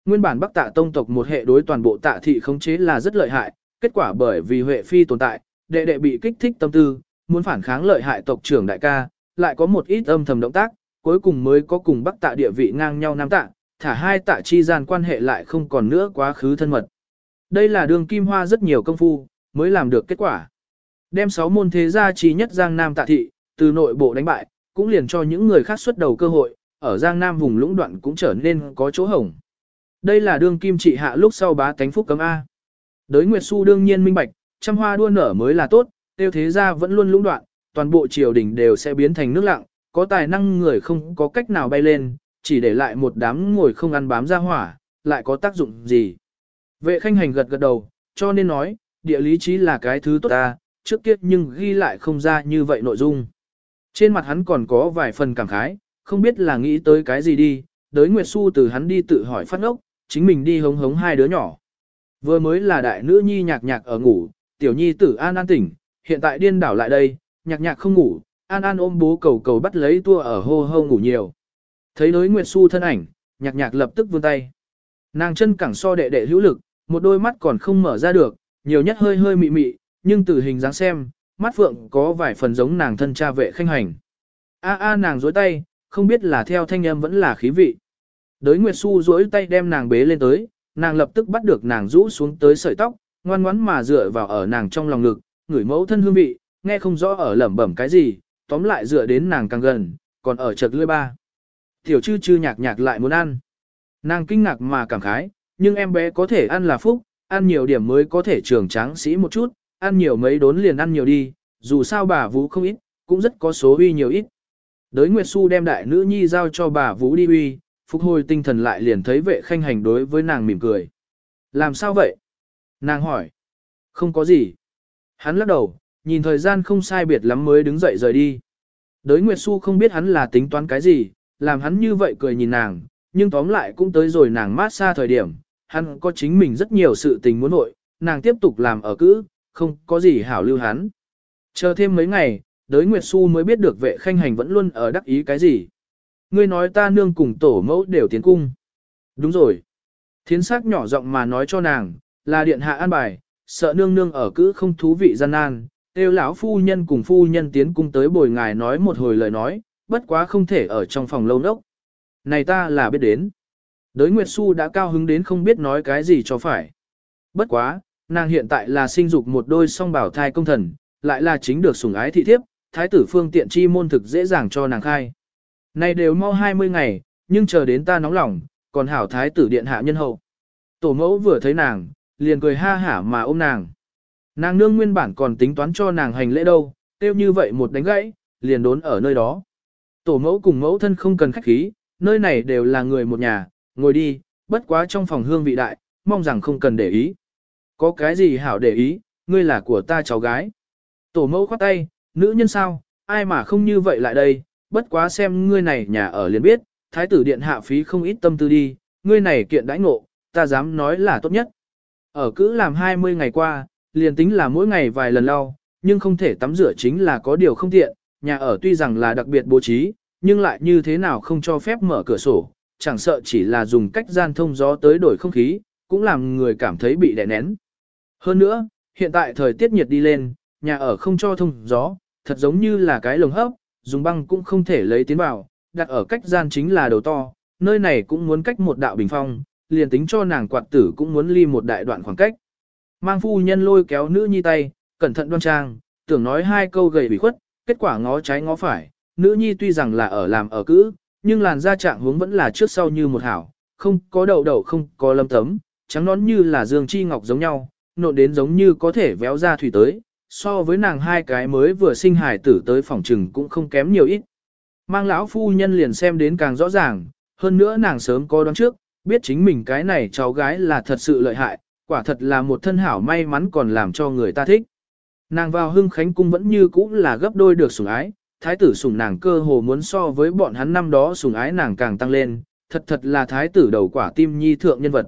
Nguyên bản bắc tạ tông tộc một hệ đối toàn bộ tạ thị khống chế là rất lợi hại, kết quả bởi vì Huệ Phi tồn tại, đệ đệ bị kích thích tâm tư, muốn phản kháng lợi hại tộc trưởng đại ca, lại có một ít âm thầm động tác, cuối cùng mới có cùng bắc tạ địa vị ngang nhau nam tạ, thả hai tạ chi gian quan hệ lại không còn nữa quá khứ thân mật. Đây là đường kim hoa rất nhiều công phu, mới làm được kết quả. Đem sáu môn thế gia trí nhất Giang Nam tạ thị, từ nội bộ đánh bại, cũng liền cho những người khác xuất đầu cơ hội, ở Giang Nam vùng lũng đoạn cũng trở nên có chỗ hổng. Đây là đương kim trị hạ lúc sau bá tánh phúc cấm A. Đới Nguyệt Xu đương nhiên minh bạch, trăm hoa đua nở mới là tốt, tiêu thế gia vẫn luôn lũng đoạn, toàn bộ triều đình đều sẽ biến thành nước lặng, có tài năng người không có cách nào bay lên, chỉ để lại một đám ngồi không ăn bám ra hỏa, lại có tác dụng gì. Vệ khanh hành gật gật đầu, cho nên nói, địa lý trí là cái thứ tốt ta, trước kia nhưng ghi lại không ra như vậy nội dung. Trên mặt hắn còn có vài phần cảm khái, không biết là nghĩ tới cái gì đi, đới Nguyệt Xu từ hắn đi tự hỏi phát ốc, chính mình đi hống hống hai đứa nhỏ. Vừa mới là đại nữ nhi nhạc nhạc ở ngủ, tiểu nhi tử an an tỉnh, hiện tại điên đảo lại đây, nhạc nhạc không ngủ, an an ôm bố cầu cầu bắt lấy tua ở hô hô ngủ nhiều. Thấy đới Nguyệt Xu thân ảnh, nhạc nhạc lập tức vươn tay. Nàng chân cẳng so đệ đệ hữu lực, một đôi mắt còn không mở ra được, nhiều nhất hơi hơi mị mị, nhưng từ hình dáng xem, mắt phượng có vài phần giống nàng thân cha vệ khanh hành. A a nàng dối tay, không biết là theo thanh âm vẫn là khí vị. Đới Nguyệt Xu dối tay đem nàng bế lên tới, nàng lập tức bắt được nàng rũ xuống tới sợi tóc, ngoan ngoắn mà dựa vào ở nàng trong lòng ngực, ngửi mẫu thân hương vị, nghe không rõ ở lẩm bẩm cái gì, tóm lại dựa đến nàng càng gần, còn ở chật lưỡi ba. Tiểu chư chư nhạc nhạc lại muốn ăn. Nàng kinh ngạc mà cảm khái, nhưng em bé có thể ăn là phúc, ăn nhiều điểm mới có thể trưởng tráng sĩ một chút, ăn nhiều mấy đốn liền ăn nhiều đi, dù sao bà Vũ không ít, cũng rất có số uy nhiều ít. Đới Nguyệt Xu đem đại nữ nhi giao cho bà Vũ đi uy, phục hồi tinh thần lại liền thấy vệ khanh hành đối với nàng mỉm cười. Làm sao vậy? Nàng hỏi. Không có gì. Hắn lắc đầu, nhìn thời gian không sai biệt lắm mới đứng dậy rời đi. Đới Nguyệt Xu không biết hắn là tính toán cái gì, làm hắn như vậy cười nhìn nàng, nhưng tóm lại cũng tới rồi nàng mát xa thời điểm, hắn có chính mình rất nhiều sự tình muốn nội, nàng tiếp tục làm ở cữ, không có gì hảo lưu hắn. Chờ thêm mấy ngày, đới Nguyệt Xu mới biết được vệ khanh hành vẫn luôn ở đắc ý cái gì. Ngươi nói ta nương cùng tổ mẫu đều tiến cung. Đúng rồi. Thiến sắc nhỏ giọng mà nói cho nàng, là điện hạ an bài, sợ nương nương ở cữ không thú vị gian nan, Têu lão phu nhân cùng phu nhân tiến cung tới bồi ngài nói một hồi lời nói, bất quá không thể ở trong phòng lâu nốc. Này ta là biết đến. Đới Nguyệt Xu đã cao hứng đến không biết nói cái gì cho phải. Bất quá, nàng hiện tại là sinh dục một đôi song bảo thai công thần, lại là chính được sủng ái thị thiếp, thái tử phương tiện chi môn thực dễ dàng cho nàng khai. Này đều mau 20 ngày, nhưng chờ đến ta nóng lòng, còn hảo thái tử điện hạ nhân hậu. Tổ mẫu vừa thấy nàng, liền cười ha hả mà ôm nàng. Nàng nương nguyên bản còn tính toán cho nàng hành lễ đâu, tiêu như vậy một đánh gãy, liền đốn ở nơi đó. Tổ mẫu cùng mẫu thân không cần khách khí, nơi này đều là người một nhà, ngồi đi, bất quá trong phòng hương vị đại, mong rằng không cần để ý. Có cái gì hảo để ý, ngươi là của ta cháu gái. Tổ mẫu khoát tay, nữ nhân sao, ai mà không như vậy lại đây, bất quá xem ngươi này nhà ở liền biết, thái tử điện hạ phí không ít tâm tư đi, ngươi này kiện đãi ngộ, ta dám nói là tốt nhất. Ở cứ làm 20 ngày qua, liền tính là mỗi ngày vài lần lau, nhưng không thể tắm rửa chính là có điều không tiện, nhà ở tuy rằng là đặc biệt bố trí, nhưng lại như thế nào không cho phép mở cửa sổ, chẳng sợ chỉ là dùng cách gian thông gió tới đổi không khí, cũng làm người cảm thấy bị đè nén. Hơn nữa, hiện tại thời tiết nhiệt đi lên, nhà ở không cho thông gió, thật giống như là cái lồng hấp, dùng băng cũng không thể lấy tiến vào, đặt ở cách gian chính là đầu to, nơi này cũng muốn cách một đạo bình phong, liền tính cho nàng quạt tử cũng muốn ly một đại đoạn khoảng cách. Mang phu nhân lôi kéo nữ nhi tay, cẩn thận đoan trang, tưởng nói hai câu gầy bị khuất, kết quả ngó trái ngó phải, nữ nhi tuy rằng là ở làm ở cữ, nhưng làn da trạng hướng vẫn là trước sau như một hảo, không có đầu đầu không có lâm tấm, trắng nón như là dương chi ngọc giống nhau, nộn đến giống như có thể véo ra thủy tới, so với nàng hai cái mới vừa sinh hài tử tới phòng trừng cũng không kém nhiều ít. Mang lão phu nhân liền xem đến càng rõ ràng, hơn nữa nàng sớm có đoán trước, biết chính mình cái này cháu gái là thật sự lợi hại, quả thật là một thân hảo may mắn còn làm cho người ta thích. Nàng vào hưng khánh cung vẫn như cũ là gấp đôi được sủng ái, thái tử sủng nàng cơ hồ muốn so với bọn hắn năm đó sủng ái nàng càng tăng lên, thật thật là thái tử đầu quả tim nhi thượng nhân vật.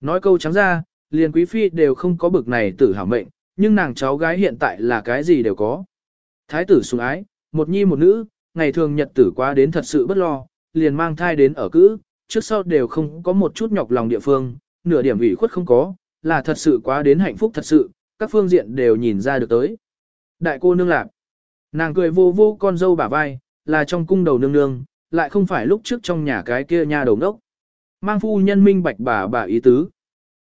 Nói câu trắng ra, liền quý phi đều không có bực này tử hảo mệnh, nhưng nàng cháu gái hiện tại là cái gì đều có. Thái tử sủng ái, một nhi một nữ, ngày thường nhật tử quá đến thật sự bất lo, liền mang thai đến ở cữ, trước sau đều không có một chút nhọc lòng địa phương, nửa điểm ủy khuất không có, là thật sự quá đến hạnh phúc thật sự, các phương diện đều nhìn ra được tới. Đại cô nương lạc, nàng cười vô vô con dâu bả vai, là trong cung đầu nương nương, lại không phải lúc trước trong nhà cái kia nha đầu đốc. Mang phu nhân minh bạch bà bà ý tứ.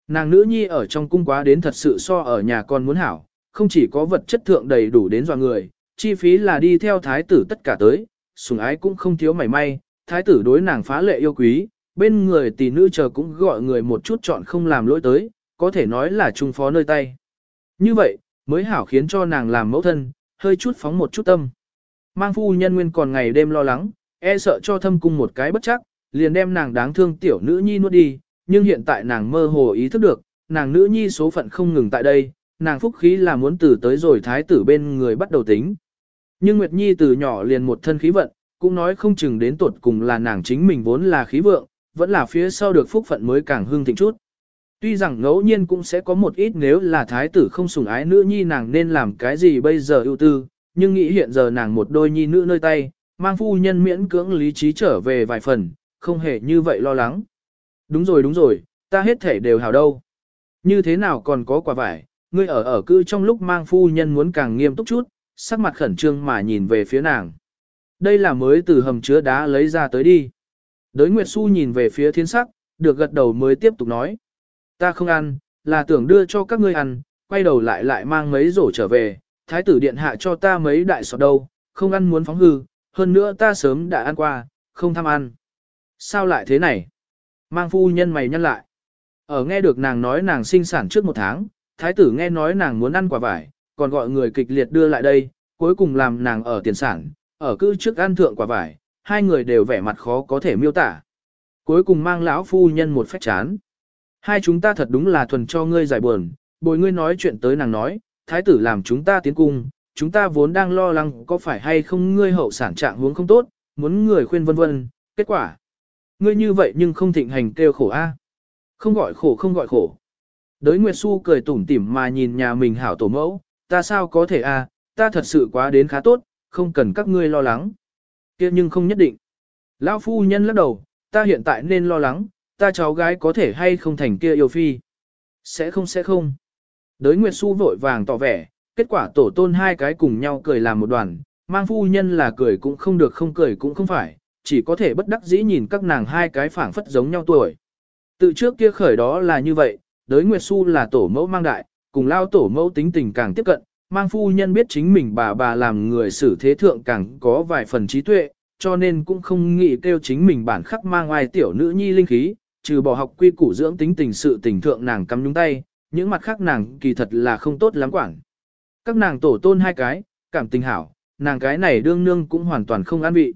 Nàng nữ nhi ở trong cung quá đến thật sự so ở nhà con muốn hảo, không chỉ có vật chất thượng đầy đủ đến dọa người, chi phí là đi theo thái tử tất cả tới, sủng ái cũng không thiếu mảy may, thái tử đối nàng phá lệ yêu quý, bên người tỷ nữ chờ cũng gọi người một chút chọn không làm lỗi tới, có thể nói là trung phó nơi tay. Như vậy, mới hảo khiến cho nàng làm mẫu thân, hơi chút phóng một chút tâm. Mang phu nhân nguyên còn ngày đêm lo lắng, e sợ cho thâm cung một cái bất chắc, liền đem nàng đáng thương tiểu nữ nhi nuốt đi, nhưng hiện tại nàng mơ hồ ý thức được, nàng nữ nhi số phận không ngừng tại đây, nàng phúc khí là muốn từ tới rồi thái tử bên người bắt đầu tính. Nhưng Nguyệt Nhi từ nhỏ liền một thân khí vận, cũng nói không chừng đến tuột cùng là nàng chính mình vốn là khí vượng, vẫn là phía sau được phúc phận mới càng hương thịnh chút. Tuy rằng ngẫu nhiên cũng sẽ có một ít nếu là thái tử không sủng ái nữ nhi nàng nên làm cái gì bây giờ ưu tư, nhưng nghĩ hiện giờ nàng một đôi nhi nữ nơi tay, mang phu nhân miễn cưỡng lý trí trở về vài phần, không hề như vậy lo lắng. Đúng rồi đúng rồi, ta hết thể đều hào đâu. Như thế nào còn có quả vải, ngươi ở ở cư trong lúc mang phu nhân muốn càng nghiêm túc chút, sắc mặt khẩn trương mà nhìn về phía nàng. Đây là mới từ hầm chứa đá lấy ra tới đi. Đới Nguyệt Xu nhìn về phía thiên sắc, được gật đầu mới tiếp tục nói. Ta không ăn, là tưởng đưa cho các ngươi ăn, quay đầu lại lại mang mấy rổ trở về, thái tử điện hạ cho ta mấy đại sọt đâu, không ăn muốn phóng hư, hơn nữa ta sớm đã ăn qua, không tham ăn. Sao lại thế này? Mang phu nhân mày nhăn lại. Ở nghe được nàng nói nàng sinh sản trước một tháng, thái tử nghe nói nàng muốn ăn quả vải, còn gọi người kịch liệt đưa lại đây, cuối cùng làm nàng ở tiền sản, ở cư trước ăn thượng quả vải, hai người đều vẻ mặt khó có thể miêu tả. Cuối cùng mang lão phu nhân một phách chán. Hai chúng ta thật đúng là thuần cho ngươi giải buồn, bồi ngươi nói chuyện tới nàng nói, thái tử làm chúng ta tiến cung, chúng ta vốn đang lo lắng có phải hay không ngươi hậu sản trạng huống không tốt, muốn người khuyên vân vân, kết quả. Ngươi như vậy nhưng không thịnh hành kêu khổ a. Không gọi khổ không gọi khổ. Đới Nguyệt Xu cười tủm tỉm mà nhìn nhà mình hảo tổ mẫu, ta sao có thể a, ta thật sự quá đến khá tốt, không cần các ngươi lo lắng. kia nhưng không nhất định. Lão phu nhân lắc đầu, ta hiện tại nên lo lắng, ta cháu gái có thể hay không thành kia yêu phi. Sẽ không sẽ không. Đới Nguyệt Xu vội vàng tỏ vẻ, kết quả tổ tôn hai cái cùng nhau cười làm một đoàn, mang phu nhân là cười cũng không được không cười cũng không phải, chỉ có thể bất đắc dĩ nhìn các nàng hai cái phảng phất giống nhau tuổi. Từ trước kia khởi đó là như vậy, đới Nguyệt Xu là tổ mẫu mang đại, cùng lao tổ mẫu tính tình càng tiếp cận, mang phu nhân biết chính mình bà bà làm người xử thế thượng càng có vài phần trí tuệ, cho nên cũng không nghĩ kêu chính mình bản khắc mang ngoài tiểu nữ nhi linh khí, trừ bỏ học quy củ dưỡng tính tình sự tình thượng nàng cắm nhúng tay, những mặt khác nàng kỳ thật là không tốt lắm quản. Các nàng tổ tôn hai cái, cảm tình hảo, nàng cái này đương nương cũng hoàn toàn không an vị.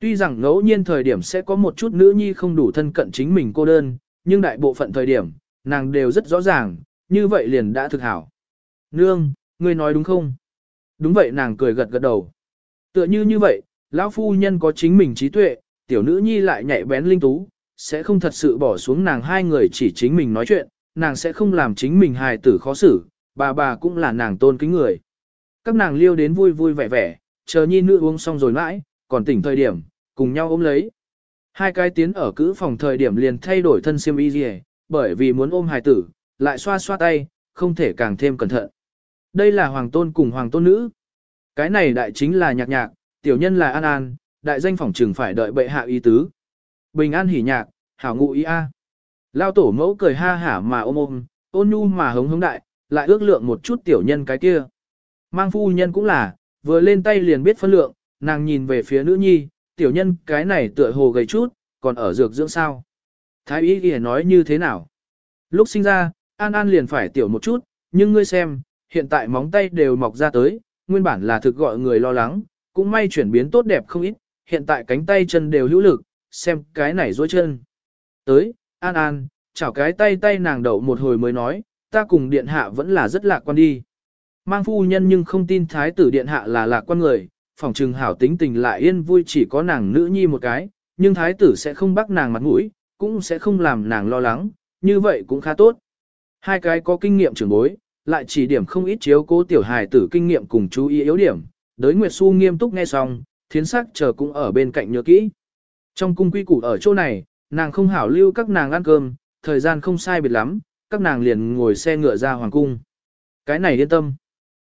Tuy rằng ngẫu nhiên thời điểm sẽ có một chút nữ nhi không đủ thân cận chính mình cô đơn, nhưng đại bộ phận thời điểm, nàng đều rất rõ ràng, như vậy liền đã thực hảo. Nương, ngươi nói đúng không? Đúng vậy nàng cười gật gật đầu. Tựa như như vậy, lão phu nhân có chính mình trí tuệ, tiểu nữ nhi lại nhạy bén linh tú, sẽ không thật sự bỏ xuống nàng hai người chỉ chính mình nói chuyện, nàng sẽ không làm chính mình hài tử khó xử, bà bà cũng là nàng tôn kính người. Các nàng liêu đến vui vui vẻ vẻ, chờ nhi nữ uống xong rồi mãi, còn tỉnh thời điểm, cùng nhau ôm lấy. Hai cái tiến ở cữ phòng thời điểm liền thay đổi thân siêm y gì, bởi vì muốn ôm hài tử, lại xoa xoa tay, không thể càng thêm cẩn thận. Đây là hoàng tôn cùng hoàng tôn nữ. Cái này đại chính là nhạc nhạc, tiểu nhân là an an, đại danh phỏng trừng phải đợi bệ hạ ý tứ. Bình an hỉ nhạc, hảo ngụ ý a. Lao tổ mẫu cười ha hả mà ôm ôm, ôn nhu mà hống hống đại, lại ước lượng một chút tiểu nhân cái kia. Mang phu nhân cũng là, vừa lên tay liền biết phân lượng, nàng nhìn về phía nữ nhi, tiểu nhân cái này tựa hồ gầy chút, còn ở dược dưỡng sao. Thái y kìa nói như thế nào? Lúc sinh ra, An An liền phải tiểu một chút, nhưng ngươi xem, hiện tại móng tay đều mọc ra tới, nguyên bản là thực gọi người lo lắng, cũng may chuyển biến tốt đẹp không ít, hiện tại cánh tay chân đều hữu lực, xem cái này dối chân. Tới, An An, chảo cái tay tay nàng đậu một hồi mới nói, ta cùng điện hạ vẫn là rất lạc quan đi. Mang phu nhân nhưng không tin thái tử điện hạ là lạc quan người, phòng trừng hảo tính tình lại yên vui chỉ có nàng nữ nhi một cái, nhưng thái tử sẽ không bắt nàng mặt mũi, cũng sẽ không làm nàng lo lắng, như vậy cũng khá tốt. Hai cái có kinh nghiệm trưởng bối, lại chỉ điểm không ít chiếu cố tiểu hài tử kinh nghiệm cùng chú ý yếu điểm. Đới Nguyệt Xu nghiêm túc nghe xong, thiến sắc chờ cũng ở bên cạnh nhớ kỹ. Trong cung quy củ ở chỗ này, nàng không hảo lưu các nàng ăn cơm, thời gian không sai biệt lắm, các nàng liền ngồi xe ngựa ra hoàng cung. Cái này yên tâm.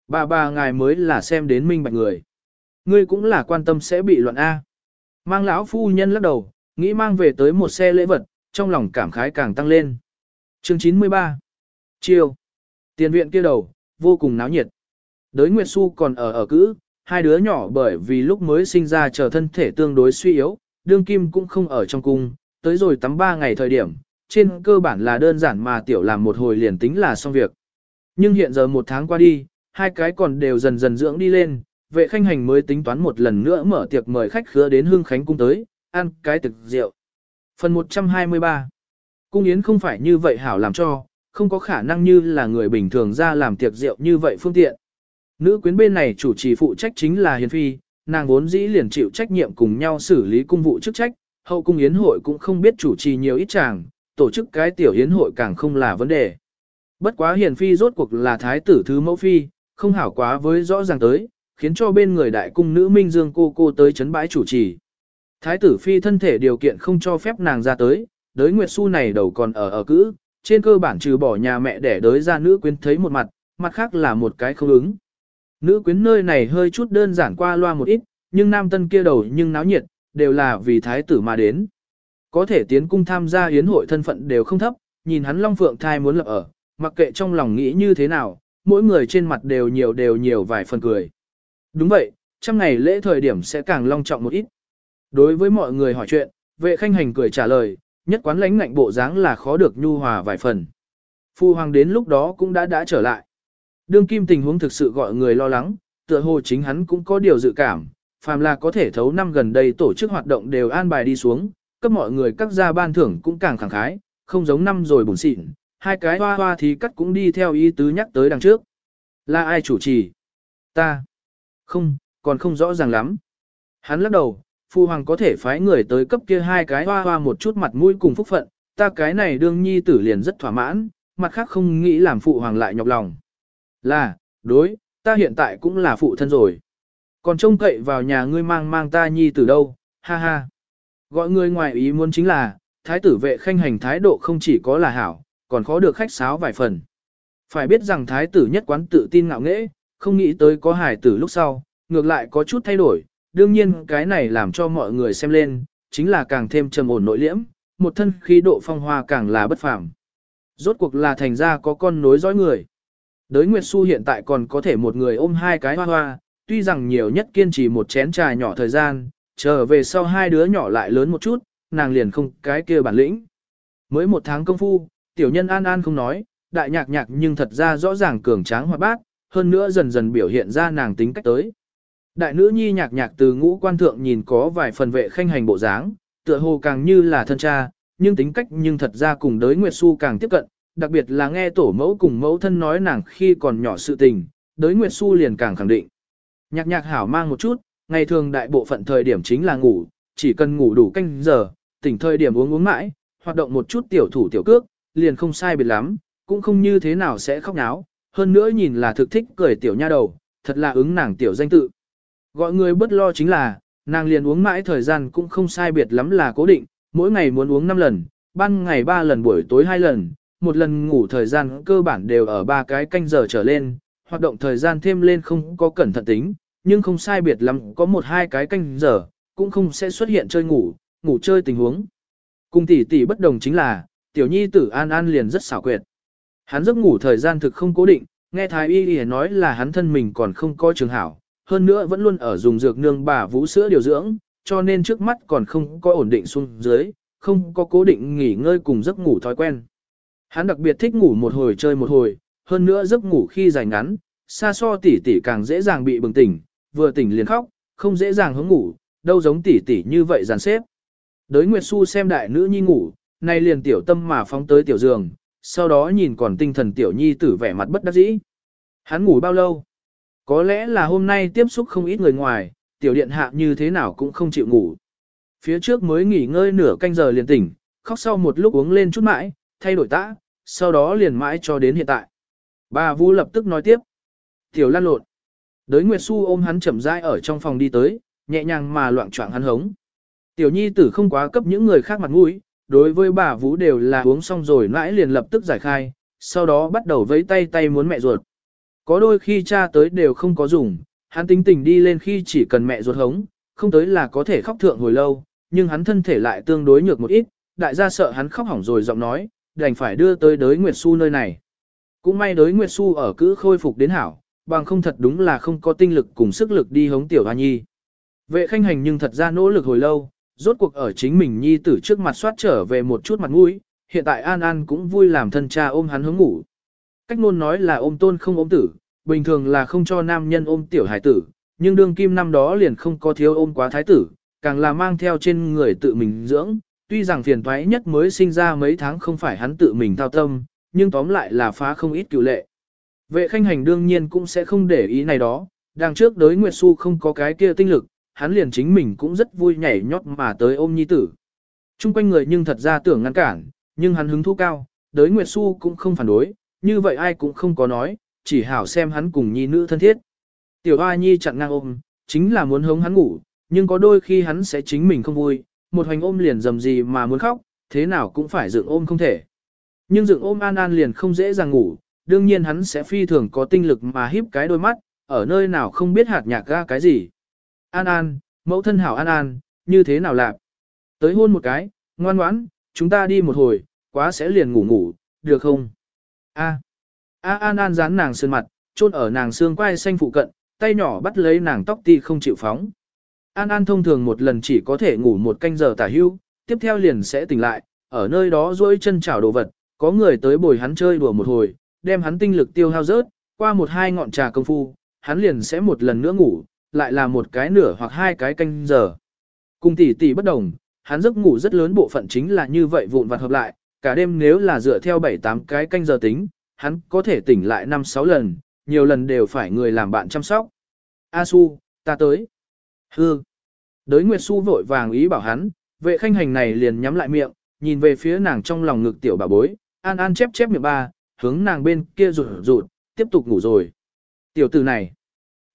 Bà bà ngài mới là xem đến minh bạch người. Ngươi cũng là quan tâm sẽ bị loạn A. Mang lão phu nhân lắc đầu, nghĩ mang về tới một xe lễ vật, trong lòng cảm khái càng tăng lên. Chương 93 chiều Tiền viện kia đầu, vô cùng náo nhiệt. Đới Nguyệt Xu còn ở ở cữ, hai đứa nhỏ bởi vì lúc mới sinh ra chờ thân thể tương đối suy yếu, đương kim cũng không ở trong cung, tới rồi tắm ba ngày thời điểm, trên cơ bản là đơn giản mà tiểu làm một hồi liền tính là xong việc. Nhưng hiện giờ một tháng qua đi, hai cái còn đều dần dần dưỡng đi lên, vệ khanh hành mới tính toán một lần nữa mở tiệc mời khách khứa đến hương khánh cung tới, ăn cái thực rượu. Phần 123 Cung yến không phải như vậy hảo làm cho, không có khả năng như là người bình thường ra làm tiệc rượu như vậy phương tiện. Nữ quyến bên này chủ trì phụ trách chính là Hiền Phi, nàng vốn dĩ liền chịu trách nhiệm cùng nhau xử lý cung vụ chức trách, hậu cung yến hội cũng không biết chủ trì nhiều ít chàng, tổ chức cái tiểu yến hội càng không là vấn đề. Bất quá Hiền Phi rốt cuộc là thái tử thứ mẫu phi, không hảo quá với rõ ràng tới, khiến cho bên người đại cung nữ Minh Dương cô cô tới chấn bãi chủ trì. Thái tử phi thân thể điều kiện không cho phép nàng ra tới, đới Nguyệt Xu này đầu còn ở ở cữ, trên cơ bản trừ bỏ nhà mẹ để đới ra nữ quyến thấy một mặt, mặt khác là một cái không ứng. Nữ quyến nơi này hơi chút đơn giản qua loa một ít, nhưng nam tân kia đầu nhưng náo nhiệt, đều là vì thái tử mà đến. Có thể tiến cung tham gia yến hội thân phận đều không thấp, nhìn hắn Long Phượng thai muốn lập ở, mặc kệ trong lòng nghĩ như thế nào, mỗi người trên mặt đều nhiều đều nhiều vài phần cười. Đúng vậy, trăm ngày lễ thời điểm sẽ càng long trọng một ít. Đối với mọi người hỏi chuyện, vệ khanh hành cười trả lời, nhất quán lãnh ngạnh bộ dáng là khó được nhu hòa vài phần. Phu hoàng đến lúc đó cũng đã đã trở lại. Đương kim tình huống thực sự gọi người lo lắng, tựa hồ chính hắn cũng có điều dự cảm, phàm là có thể thấu năm gần đây tổ chức hoạt động đều an bài đi xuống, cấp mọi người các gia ban thưởng cũng càng khẳng khái, không giống năm rồi bùn xịn, hai cái hoa hoa thì cắt cũng đi theo ý tứ nhắc tới đằng trước. Là ai chủ trì? Ta. Không, còn không rõ ràng lắm. Hắn lắc đầu, phu hoàng có thể phái người tới cấp kia hai cái hoa hoa một chút mặt mũi cùng phúc phận, ta cái này đương nhi tử liền rất thỏa mãn, mặt khác không nghĩ làm phụ hoàng lại nhọc lòng. Là, đối, ta hiện tại cũng là phụ thân rồi. Còn trông cậy vào nhà ngươi mang mang ta nhi từ đâu, ha ha. Gọi người ngoài ý muốn chính là, thái tử vệ khanh hành thái độ không chỉ có là hảo, còn khó được khách sáo vài phần. Phải biết rằng thái tử nhất quán tự tin ngạo nghễ, không nghĩ tới có hài tử lúc sau, ngược lại có chút thay đổi, đương nhiên cái này làm cho mọi người xem lên, chính là càng thêm trầm ổn nội liễm, một thân khí độ phong hoa càng là bất phàm. Rốt cuộc là thành ra có con nối dõi người. Đới Nguyệt Xu hiện tại còn có thể một người ôm hai cái hoa hoa, tuy rằng nhiều nhất kiên trì một chén trà nhỏ thời gian, trở về sau hai đứa nhỏ lại lớn một chút, nàng liền không cái kia bản lĩnh. Mới một tháng công phu, tiểu nhân an an không nói, đại nhạc nhạc nhưng thật ra rõ ràng cường tráng hoạt bát, hơn nữa dần dần biểu hiện ra nàng tính cách tới. Đại nữ nhi nhạc nhạc từ ngũ quan thượng nhìn có vài phần vệ khanh hành bộ dáng, tựa hồ càng như là thân cha, nhưng tính cách nhưng thật ra cùng đới Nguyệt Xu càng tiếp cận, đặc biệt là nghe tổ mẫu cùng mẫu thân nói nàng khi còn nhỏ sự tình, đới Nguyệt Xu liền càng khẳng định. Nhạc nhạc hảo mang một chút, ngày thường đại bộ phận thời điểm chính là ngủ, chỉ cần ngủ đủ canh giờ, tỉnh thời điểm uống uống mãi, hoạt động một chút tiểu thủ tiểu cước, liền không sai biệt lắm, cũng không như thế nào sẽ khóc náo, hơn nữa nhìn là thực thích cười tiểu nha đầu, thật là ứng nàng tiểu danh tự. Gọi người bất lo chính là, nàng liền uống mãi thời gian cũng không sai biệt lắm là cố định, mỗi ngày muốn uống 5 lần, ban ngày 3 lần buổi tối 2 lần, một lần ngủ thời gian cơ bản đều ở ba cái canh giờ trở lên, hoạt động thời gian thêm lên không có cẩn thận tính, nhưng không sai biệt lắm có một hai cái canh giờ, cũng không sẽ xuất hiện chơi ngủ, ngủ chơi tình huống. Cùng tỷ tỷ bất đồng chính là, tiểu nhi tử An An liền rất xảo quyệt. Hắn giấc ngủ thời gian thực không cố định, nghe thái y y nói là hắn thân mình còn không có trường hảo, hơn nữa vẫn luôn ở dùng dược nương bà vũ sữa điều dưỡng, cho nên trước mắt còn không có ổn định xuống dưới, không có cố định nghỉ ngơi cùng giấc ngủ thói quen. Hắn đặc biệt thích ngủ một hồi chơi một hồi, hơn nữa giấc ngủ khi dài ngắn, xa so tỉ tỉ càng dễ dàng bị bừng tỉnh, vừa tỉnh liền khóc, không dễ dàng hướng ngủ, đâu giống tỉ tỉ như vậy dàn xếp. Đới Nguyệt Xu xem đại nữ nhi ngủ, nay liền tiểu tâm mà phóng tới tiểu giường, sau đó nhìn còn tinh thần tiểu nhi tử vẻ mặt bất đắc dĩ. Hắn ngủ bao lâu? Có lẽ là hôm nay tiếp xúc không ít người ngoài, tiểu điện hạ như thế nào cũng không chịu ngủ. Phía trước mới nghỉ ngơi nửa canh giờ liền tỉnh, khóc sau một lúc uống lên chút mãi, thay đổi tã, sau đó liền mãi cho đến hiện tại. Bà Vũ lập tức nói tiếp. Tiểu lan lộn. Đới Nguyệt Xu ôm hắn chậm rãi ở trong phòng đi tới, nhẹ nhàng mà loạn choạng hắn hống. Tiểu nhi tử không quá cấp những người khác mặt mũi, đối với bà Vũ đều là uống xong rồi mãi liền lập tức giải khai, sau đó bắt đầu vẫy tay tay muốn mẹ ruột. Có đôi khi cha tới đều không có dùng, hắn tính tình đi lên khi chỉ cần mẹ ruột hống, không tới là có thể khóc thượng hồi lâu, nhưng hắn thân thể lại tương đối nhược một ít, đại gia sợ hắn khóc hỏng rồi giọng nói, đành phải đưa tới đới Nguyệt Xu nơi này. Cũng may đới Nguyệt Xu ở cữ khôi phục đến hảo, bằng không thật đúng là không có tinh lực cùng sức lực đi hống tiểu hoa nhi. Vệ khanh hành nhưng thật ra nỗ lực hồi lâu, rốt cuộc ở chính mình nhi tử trước mặt soát trở về một chút mặt mũi, hiện tại An An cũng vui làm thân cha ôm hắn hướng ngủ. Cách ngôn nói là ôm tôn không ôm tử, bình thường là không cho nam nhân ôm tiểu hải tử, nhưng đương kim năm đó liền không có thiếu ôm quá thái tử, càng là mang theo trên người tự mình dưỡng, tuy rằng phiền toái nhất mới sinh ra mấy tháng không phải hắn tự mình thao tâm, nhưng tóm lại là phá không ít cựu lệ. Vệ khanh hành đương nhiên cũng sẽ không để ý này đó, đằng trước đối Nguyệt Xu không có cái kia tinh lực, hắn liền chính mình cũng rất vui nhảy nhót mà tới ôm nhi tử. Trung quanh người nhưng thật ra tưởng ngăn cản, nhưng hắn hứng thú cao, đối Nguyệt Xu cũng không phản đối, như vậy ai cũng không có nói, chỉ hảo xem hắn cùng nhi nữ thân thiết. Tiểu Hoa Nhi chặn ngang ôm, chính là muốn hống hắn ngủ, nhưng có đôi khi hắn sẽ chính mình không vui, một hoành ôm liền dầm gì mà muốn khóc, thế nào cũng phải dựng ôm không thể. Nhưng dựng ôm An An liền không dễ dàng ngủ, đương nhiên hắn sẽ phi thường có tinh lực mà híp cái đôi mắt, ở nơi nào không biết hạt nhạc ra cái gì. An An, mẫu thân hảo An An, như thế nào lạc? Tới hôn một cái, ngoan ngoãn, chúng ta đi một hồi, quá sẽ liền ngủ ngủ, được không? A. A An An dán nàng sơn mặt, chôn ở nàng xương quai xanh phụ cận, tay nhỏ bắt lấy nàng tóc ti không chịu phóng. An An thông thường một lần chỉ có thể ngủ một canh giờ tả hưu, tiếp theo liền sẽ tỉnh lại, ở nơi đó duỗi chân chảo đồ vật, có người tới bồi hắn chơi đùa một hồi, đem hắn tinh lực tiêu hao rớt, qua một hai ngọn trà công phu, hắn liền sẽ một lần nữa ngủ, lại là một cái nửa hoặc hai cái canh giờ. Cùng tỷ tỷ bất đồng, hắn giấc ngủ rất lớn bộ phận chính là như vậy vụn vặt hợp lại, cả đêm nếu là dựa theo 7-8 cái canh giờ tính, hắn có thể tỉnh lại 5-6 lần, nhiều lần đều phải người làm bạn chăm sóc. A Su, ta tới. Hư. Đới Nguyệt Xu vội vàng ý bảo hắn, vệ khanh hành này liền nhắm lại miệng, nhìn về phía nàng trong lòng ngực tiểu bà bối, an an chép chép miệng ba, hướng nàng bên kia rụt rụt, tiếp tục ngủ rồi. Tiểu tử này.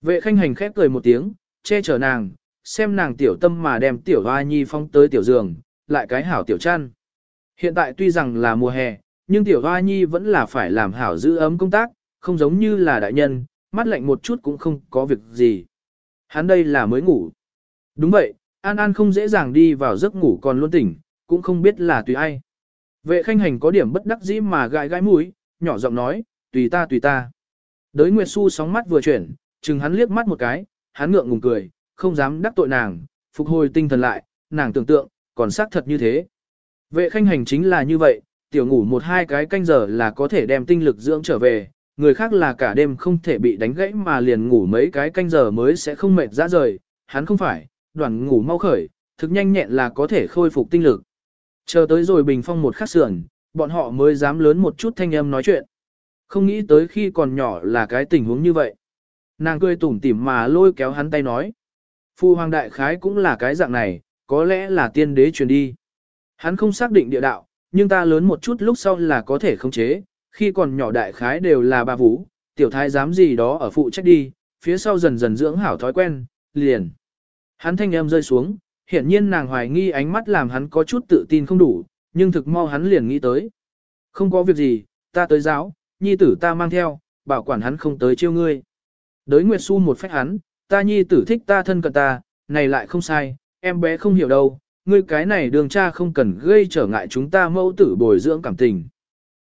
Vệ khanh hành khép cười một tiếng, che chở nàng, xem nàng tiểu tâm mà đem tiểu hoa nhi phong tới tiểu giường, lại cái hảo tiểu chăn. Hiện tại tuy rằng là mùa hè, nhưng tiểu hoa nhi vẫn là phải làm hảo giữ ấm công tác, không giống như là đại nhân, mắt lạnh một chút cũng không có việc gì. Hắn đây là mới ngủ. Đúng vậy, An An không dễ dàng đi vào giấc ngủ còn luôn tỉnh, cũng không biết là tùy ai. Vệ khanh hành có điểm bất đắc dĩ mà gãi gãi mũi, nhỏ giọng nói, tùy ta tùy ta. Đới Nguyệt Xu sóng mắt vừa chuyển, chừng hắn liếc mắt một cái, hắn ngượng ngùng cười, không dám đắc tội nàng, phục hồi tinh thần lại, nàng tưởng tượng, còn xác thật như thế. Vệ khanh hành chính là như vậy, tiểu ngủ một hai cái canh giờ là có thể đem tinh lực dưỡng trở về, người khác là cả đêm không thể bị đánh gãy mà liền ngủ mấy cái canh giờ mới sẽ không mệt ra rời, hắn không phải, đoàn ngủ mau khởi, thực nhanh nhẹn là có thể khôi phục tinh lực. Chờ tới rồi bình phong một khắc sườn, bọn họ mới dám lớn một chút thanh âm nói chuyện. Không nghĩ tới khi còn nhỏ là cái tình huống như vậy. Nàng cười tủm tỉm mà lôi kéo hắn tay nói. Phu hoàng đại khái cũng là cái dạng này, có lẽ là tiên đế truyền đi. Hắn không xác định địa đạo, nhưng ta lớn một chút lúc sau là có thể khống chế, khi còn nhỏ đại khái đều là ba vũ, tiểu thái dám gì đó ở phụ trách đi, phía sau dần dần dưỡng hảo thói quen, liền. Hắn thanh em rơi xuống, hiển nhiên nàng hoài nghi ánh mắt làm hắn có chút tự tin không đủ, nhưng thực mau hắn liền nghĩ tới. Không có việc gì, ta tới giáo, nhi tử ta mang theo, bảo quản hắn không tới chiêu ngươi. Đới Nguyệt Xu một phách hắn, ta nhi tử thích ta thân cận ta, này lại không sai, em bé không hiểu đâu, ngươi cái này đường cha không cần gây trở ngại chúng ta mẫu tử bồi dưỡng cảm tình.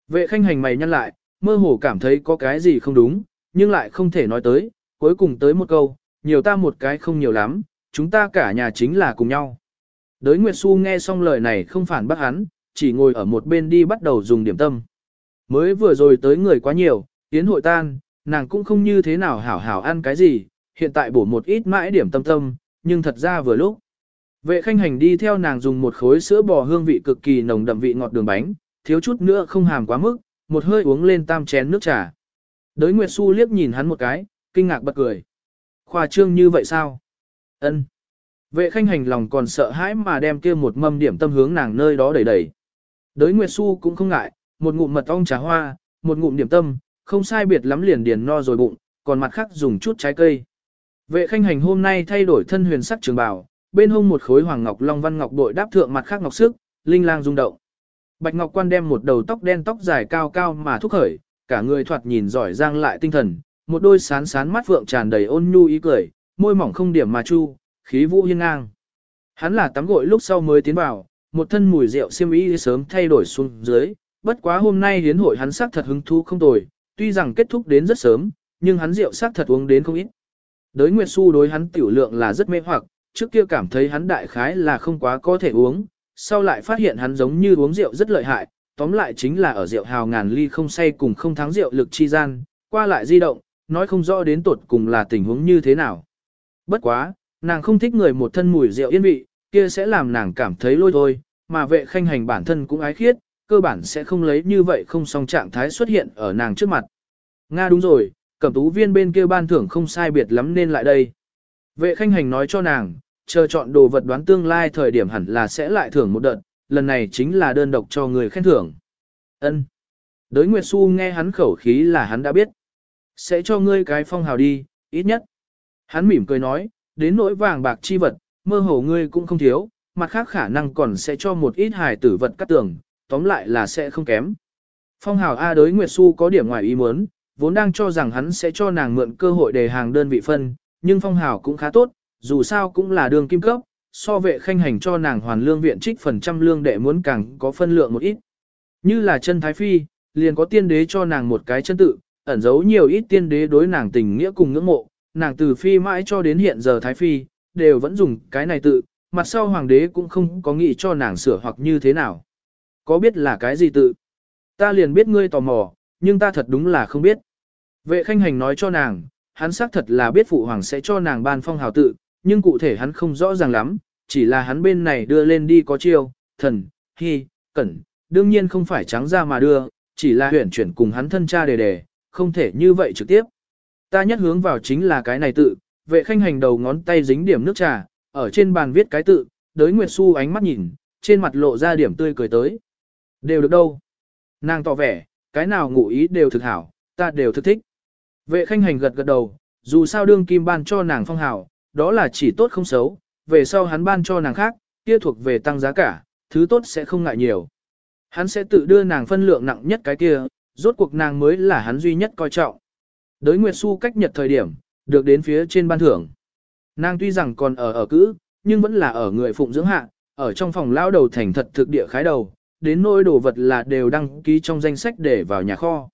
Vệ khanh hành mày nhăn lại, mơ hồ cảm thấy có cái gì không đúng, nhưng lại không thể nói tới, cuối cùng tới một câu, nhiều ta một cái không nhiều lắm, chúng ta cả nhà chính là cùng nhau. Đới Nguyệt Xu nghe xong lời này không phản bác hắn, chỉ ngồi ở một bên đi bắt đầu dùng điểm tâm. Mới vừa rồi tới người quá nhiều, tiến hội tan, nàng cũng không như thế nào hảo hảo ăn cái gì, hiện tại bổ một ít mãi điểm tâm tâm, nhưng thật ra vừa lúc. Vệ khanh hành đi theo nàng dùng một khối sữa bò hương vị cực kỳ nồng đậm vị ngọt đường bánh, thiếu chút nữa không hàm quá mức, một hơi uống lên tam chén nước trà. Đới Nguyệt Xu liếc nhìn hắn một cái, kinh ngạc bật cười. Khoa trương như vậy sao? Ân. Vệ khanh hành lòng còn sợ hãi mà đem kia một mâm điểm tâm hướng nàng nơi đó đẩy đẩy. Đới Nguyệt Xu cũng không ngại, một ngụm mật ong trà hoa, một ngụm điểm tâm, không sai biệt lắm liền điền no rồi bụng, còn mặt khác dùng chút trái cây. Vệ khanh hành hôm nay thay đổi thân huyền sắc trường bào, bên hông một khối hoàng ngọc long văn ngọc bội đáp thượng mặt khác ngọc sức, linh lang rung động. Bạch Ngọc Quan đem một đầu tóc đen tóc dài cao cao mà thúc khởi, cả người thoạt nhìn giỏi giang lại tinh thần, một đôi sán sán mắt vượng tràn đầy ôn nhu ý cười, môi mỏng không điểm mà chu, khí vũ hiên ngang. Hắn là tắm gội lúc sau mới tiến vào, một thân mùi rượu xiêm y sớm thay đổi xuống dưới, bất quá hôm nay hiến hội hắn sắc thật hứng thú không tồi, tuy rằng kết thúc đến rất sớm, nhưng hắn rượu sắc thật uống đến không ít. Đới Nguyệt Xu đối hắn tiểu lượng là rất mê hoặc, trước kia cảm thấy hắn đại khái là không quá có thể uống, sau lại phát hiện hắn giống như uống rượu rất lợi hại, tóm lại chính là ở rượu hào ngàn ly không say cùng không thắng rượu lực chi gian, qua lại di động, nói không rõ đến tột cùng là tình huống như thế nào. Bất quá, nàng không thích người một thân mùi rượu yên vị, kia sẽ làm nàng cảm thấy lôi thôi, mà vệ khanh hành bản thân cũng ái khiết, cơ bản sẽ không lấy như vậy không song trạng thái xuất hiện ở nàng trước mặt. Nga đúng rồi, cẩm tú viên bên kia ban thưởng không sai biệt lắm nên lại đây. Vệ khanh hành nói cho nàng, chờ chọn đồ vật đoán tương lai thời điểm hẳn là sẽ lại thưởng một đợt, lần này chính là đơn độc cho người khen thưởng. Ân. Đới Nguyệt Xu nghe hắn khẩu khí là hắn đã biết. Sẽ cho ngươi cái phong hào đi, ít nhất. Hắn mỉm cười nói, đến nỗi vàng bạc chi vật, mơ hồ ngươi cũng không thiếu, mặt khác khả năng còn sẽ cho một ít hài tử vật cắt tường, tóm lại là sẽ không kém. Phong hào A đới Nguyệt Xu có điểm ngoài ý muốn, vốn đang cho rằng hắn sẽ cho nàng mượn cơ hội đề hàng đơn vị phân, nhưng phong hào cũng khá tốt, dù sao cũng là đường kim cấp, so vệ khanh hành cho nàng hoàn lương viện trích phần trăm lương đệ muốn càng có phân lượng một ít. Như là chân thái phi, liền có tiên đế cho nàng một cái chân tự, ẩn giấu nhiều ít tiên đế đối nàng tình nghĩa cùng ngưỡng mộ, nàng từ phi mãi cho đến hiện giờ thái phi, đều vẫn dùng cái này tự, mặt sau hoàng đế cũng không có nghĩ cho nàng sửa hoặc như thế nào. Có biết là cái gì tự? Ta liền biết ngươi tò mò, nhưng ta thật đúng là không biết. Vệ khanh hành nói cho nàng, hắn xác thật là biết phụ hoàng sẽ cho nàng ban phong hào tự, nhưng cụ thể hắn không rõ ràng lắm, chỉ là hắn bên này đưa lên đi có chiêu, thần, hy, cẩn, đương nhiên không phải trắng ra mà đưa, chỉ là huyển chuyển cùng hắn thân cha đề đề, không thể như vậy trực tiếp. Ta nhất hướng vào chính là cái này tự, vệ khanh hành đầu ngón tay dính điểm nước trà, ở trên bàn viết cái tự, đới Nguyệt Xu ánh mắt nhìn, trên mặt lộ ra điểm tươi cười tới. Đều được đâu. Nàng tỏ vẻ, cái nào ngụ ý đều thực hảo, ta đều thực thích. Vệ khanh hành gật gật đầu, dù sao đương kim ban cho nàng phong hảo, đó là chỉ tốt không xấu, về sau hắn ban cho nàng khác, kia thuộc về tăng giá cả, thứ tốt sẽ không ngại nhiều. Hắn sẽ tự đưa nàng phân lượng nặng nhất cái kia, rốt cuộc nàng mới là hắn duy nhất coi trọng. Đới Nguyệt Xu cách nhật thời điểm, được đến phía trên ban thưởng. Nàng tuy rằng còn ở ở cữ, nhưng vẫn là ở người phụng dưỡng hạ, ở trong phòng lao đầu thành thật thực địa khái đầu, đến nỗi đồ vật là đều đăng ký trong danh sách để vào nhà kho.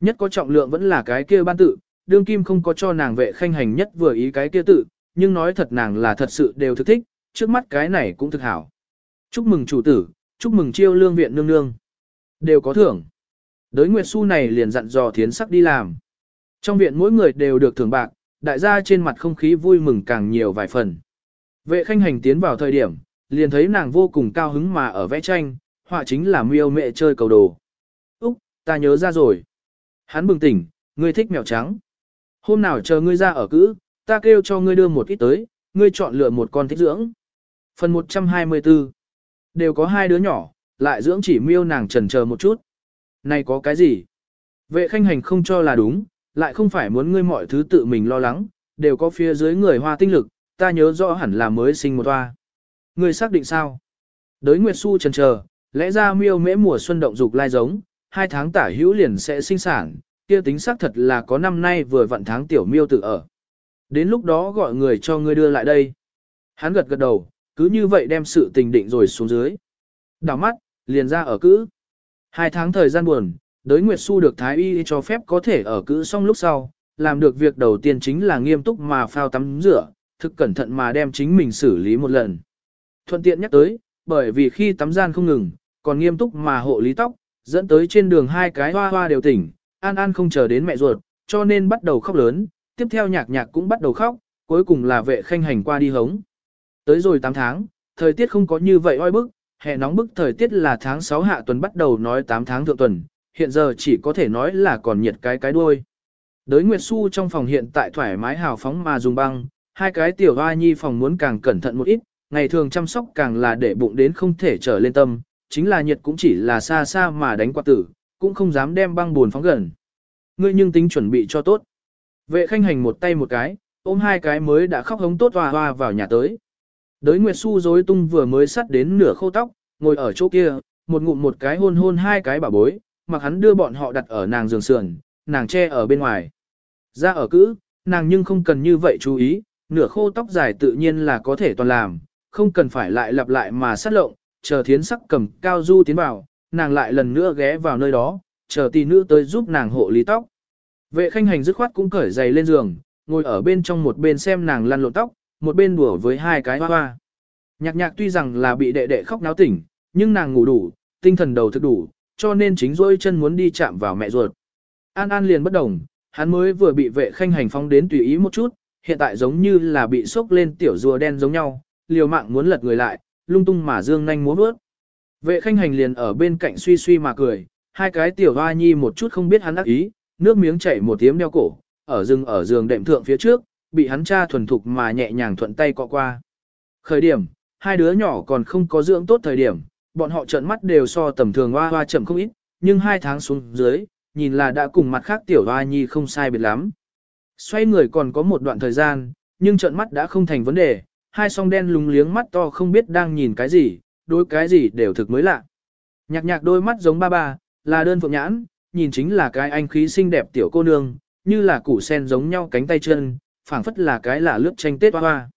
Nhất có trọng lượng vẫn là cái kia ban tự, đương kim không có cho nàng vệ khanh hành nhất vừa ý cái kia tự, nhưng nói thật nàng là thật sự đều thực thích, trước mắt cái này cũng thực hảo. Chúc mừng chủ tử, chúc mừng chiêu lương viện nương nương. Đều có thưởng. Đới Nguyệt Xu này liền dặn dò thiến sắc đi làm. Trong viện mỗi người đều được thưởng bạc, đại gia trên mặt không khí vui mừng càng nhiều vài phần. Vệ khanh hành tiến vào thời điểm, liền thấy nàng vô cùng cao hứng mà ở vẽ tranh, họa chính là miêu mẹ chơi cầu đồ. Úc, ta nhớ ra rồi. Hắn bừng tỉnh, ngươi thích mèo trắng. Hôm nào chờ ngươi ra ở cữ, ta kêu cho ngươi đưa một ít tới, ngươi chọn lựa một con thích dưỡng. Phần 124 Đều có hai đứa nhỏ, lại dưỡng chỉ miêu nàng trần chờ một chút. Này có cái gì? Vệ khanh hành không cho là đúng, lại không phải muốn ngươi mọi thứ tự mình lo lắng, đều có phía dưới người hoa tinh lực, ta nhớ rõ hẳn là mới sinh một toa. Ngươi xác định sao? Đới Nguyệt Xu trần chờ, lẽ ra miêu mễ mùa xuân động dục lai giống, hai tháng tả hữu liền sẽ sinh sản, kia tính xác thật là có năm nay vừa vặn tháng tiểu miêu tự ở. Đến lúc đó gọi người cho ngươi đưa lại đây. Hắn gật gật đầu, cứ như vậy đem sự tình định rồi xuống dưới. Đảo mắt, liền ra ở cữ. Hai tháng thời gian buồn, đới Nguyệt Xu được Thái Y cho phép có thể ở cữ xong lúc sau, làm được việc đầu tiên chính là nghiêm túc mà phao tắm rửa, thực cẩn thận mà đem chính mình xử lý một lần. Thuận tiện nhắc tới, bởi vì khi tắm gian không ngừng, còn nghiêm túc mà hộ lý tóc, dẫn tới trên đường hai cái hoa hoa đều tỉnh, An An không chờ đến mẹ ruột, cho nên bắt đầu khóc lớn, tiếp theo nhạc nhạc cũng bắt đầu khóc, cuối cùng là vệ khanh hành qua đi hống. Tới rồi 8 tháng, thời tiết không có như vậy oi bức, hè nóng bức thời tiết là tháng 6 hạ tuần bắt đầu nói 8 tháng thượng tuần, hiện giờ chỉ có thể nói là còn nhiệt cái cái đuôi. Đới Nguyệt Xu trong phòng hiện tại thoải mái hào phóng mà dùng băng, hai cái tiểu hoa nhi phòng muốn càng cẩn thận một ít, ngày thường chăm sóc càng là để bụng đến không thể trở lên tâm, chính là nhiệt cũng chỉ là xa xa mà đánh qua tử, cũng không dám đem băng buồn phóng gần. Ngươi nhưng tính chuẩn bị cho tốt. Vệ khanh hành một tay một cái, ôm hai cái mới đã khóc hống tốt hoa hoa vào nhà tới. Đới Nguyệt Xu rối tung vừa mới sắt đến nửa khô tóc, ngồi ở chỗ kia, một ngụm một cái hôn hôn hai cái bảo bối, mặc hắn đưa bọn họ đặt ở nàng giường sườn, nàng che ở bên ngoài. Ra ở cữ, nàng nhưng không cần như vậy chú ý, nửa khô tóc dài tự nhiên là có thể toàn làm, không cần phải lại lặp lại mà sát lộng, chờ thiến sắc cầm cao du tiến vào, nàng lại lần nữa ghé vào nơi đó, chờ tỷ nữ tới giúp nàng hộ lý tóc. Vệ khanh hành dứt khoát cũng cởi giày lên giường, ngồi ở bên trong một bên xem nàng lăn lộn tóc, một bên đùa với hai cái hoa hoa. Nhạc nhạc tuy rằng là bị đệ đệ khóc náo tỉnh, nhưng nàng ngủ đủ, tinh thần đầu thức đủ, cho nên chính dôi chân muốn đi chạm vào mẹ ruột. An An liền bất đồng, hắn mới vừa bị vệ khanh hành phong đến tùy ý một chút, hiện tại giống như là bị sốc lên tiểu rùa đen giống nhau, liều mạng muốn lật người lại, lung tung mà dương nhanh múa bước. Vệ khanh hành liền ở bên cạnh suy suy mà cười, hai cái tiểu hoa nhi một chút không biết hắn ác ý, nước miếng chảy một tiếng đeo cổ, ở rừng ở giường đệm thượng phía trước, bị hắn cha thuần thục mà nhẹ nhàng thuận tay cọ qua. Khởi điểm, hai đứa nhỏ còn không có dưỡng tốt thời điểm, bọn họ trợn mắt đều so tầm thường hoa hoa chậm không ít, nhưng hai tháng xuống dưới, nhìn là đã cùng mặt khác tiểu hoa nhi không sai biệt lắm. Xoay người còn có một đoạn thời gian, nhưng trợn mắt đã không thành vấn đề, hai song đen lúng liếng mắt to không biết đang nhìn cái gì, đối cái gì đều thực mới lạ. Nhạc nhạc đôi mắt giống ba ba, là đơn phượng nhãn, nhìn chính là cái anh khí xinh đẹp tiểu cô nương, như là củ sen giống nhau cánh tay chân, phảng phất là cái là lướt tranh tết hoa hoa.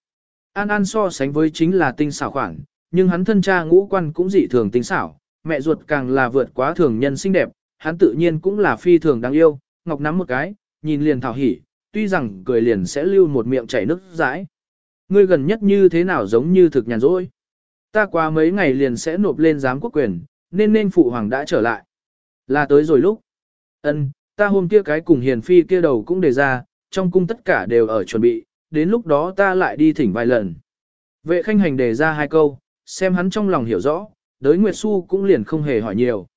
An An so sánh với chính là tinh xảo khoản, nhưng hắn thân cha ngũ quan cũng dị thường tinh xảo, mẹ ruột càng là vượt quá thường nhân xinh đẹp, hắn tự nhiên cũng là phi thường đáng yêu, ngọc nắm một cái, nhìn liền thảo hỉ, tuy rằng cười liền sẽ lưu một miệng chảy nước dãi. Ngươi gần nhất như thế nào giống như thực nhàn rỗi. Ta qua mấy ngày liền sẽ nộp lên giám quốc quyền, nên nên phụ hoàng đã trở lại. Là tới rồi lúc. Ân, ta hôm kia cái cùng hiền phi kia đầu cũng đề ra, trong cung tất cả đều ở chuẩn bị, đến lúc đó ta lại đi thỉnh vài lần. Vệ khanh hành đề ra hai câu, xem hắn trong lòng hiểu rõ, đới Nguyệt Xu cũng liền không hề hỏi nhiều.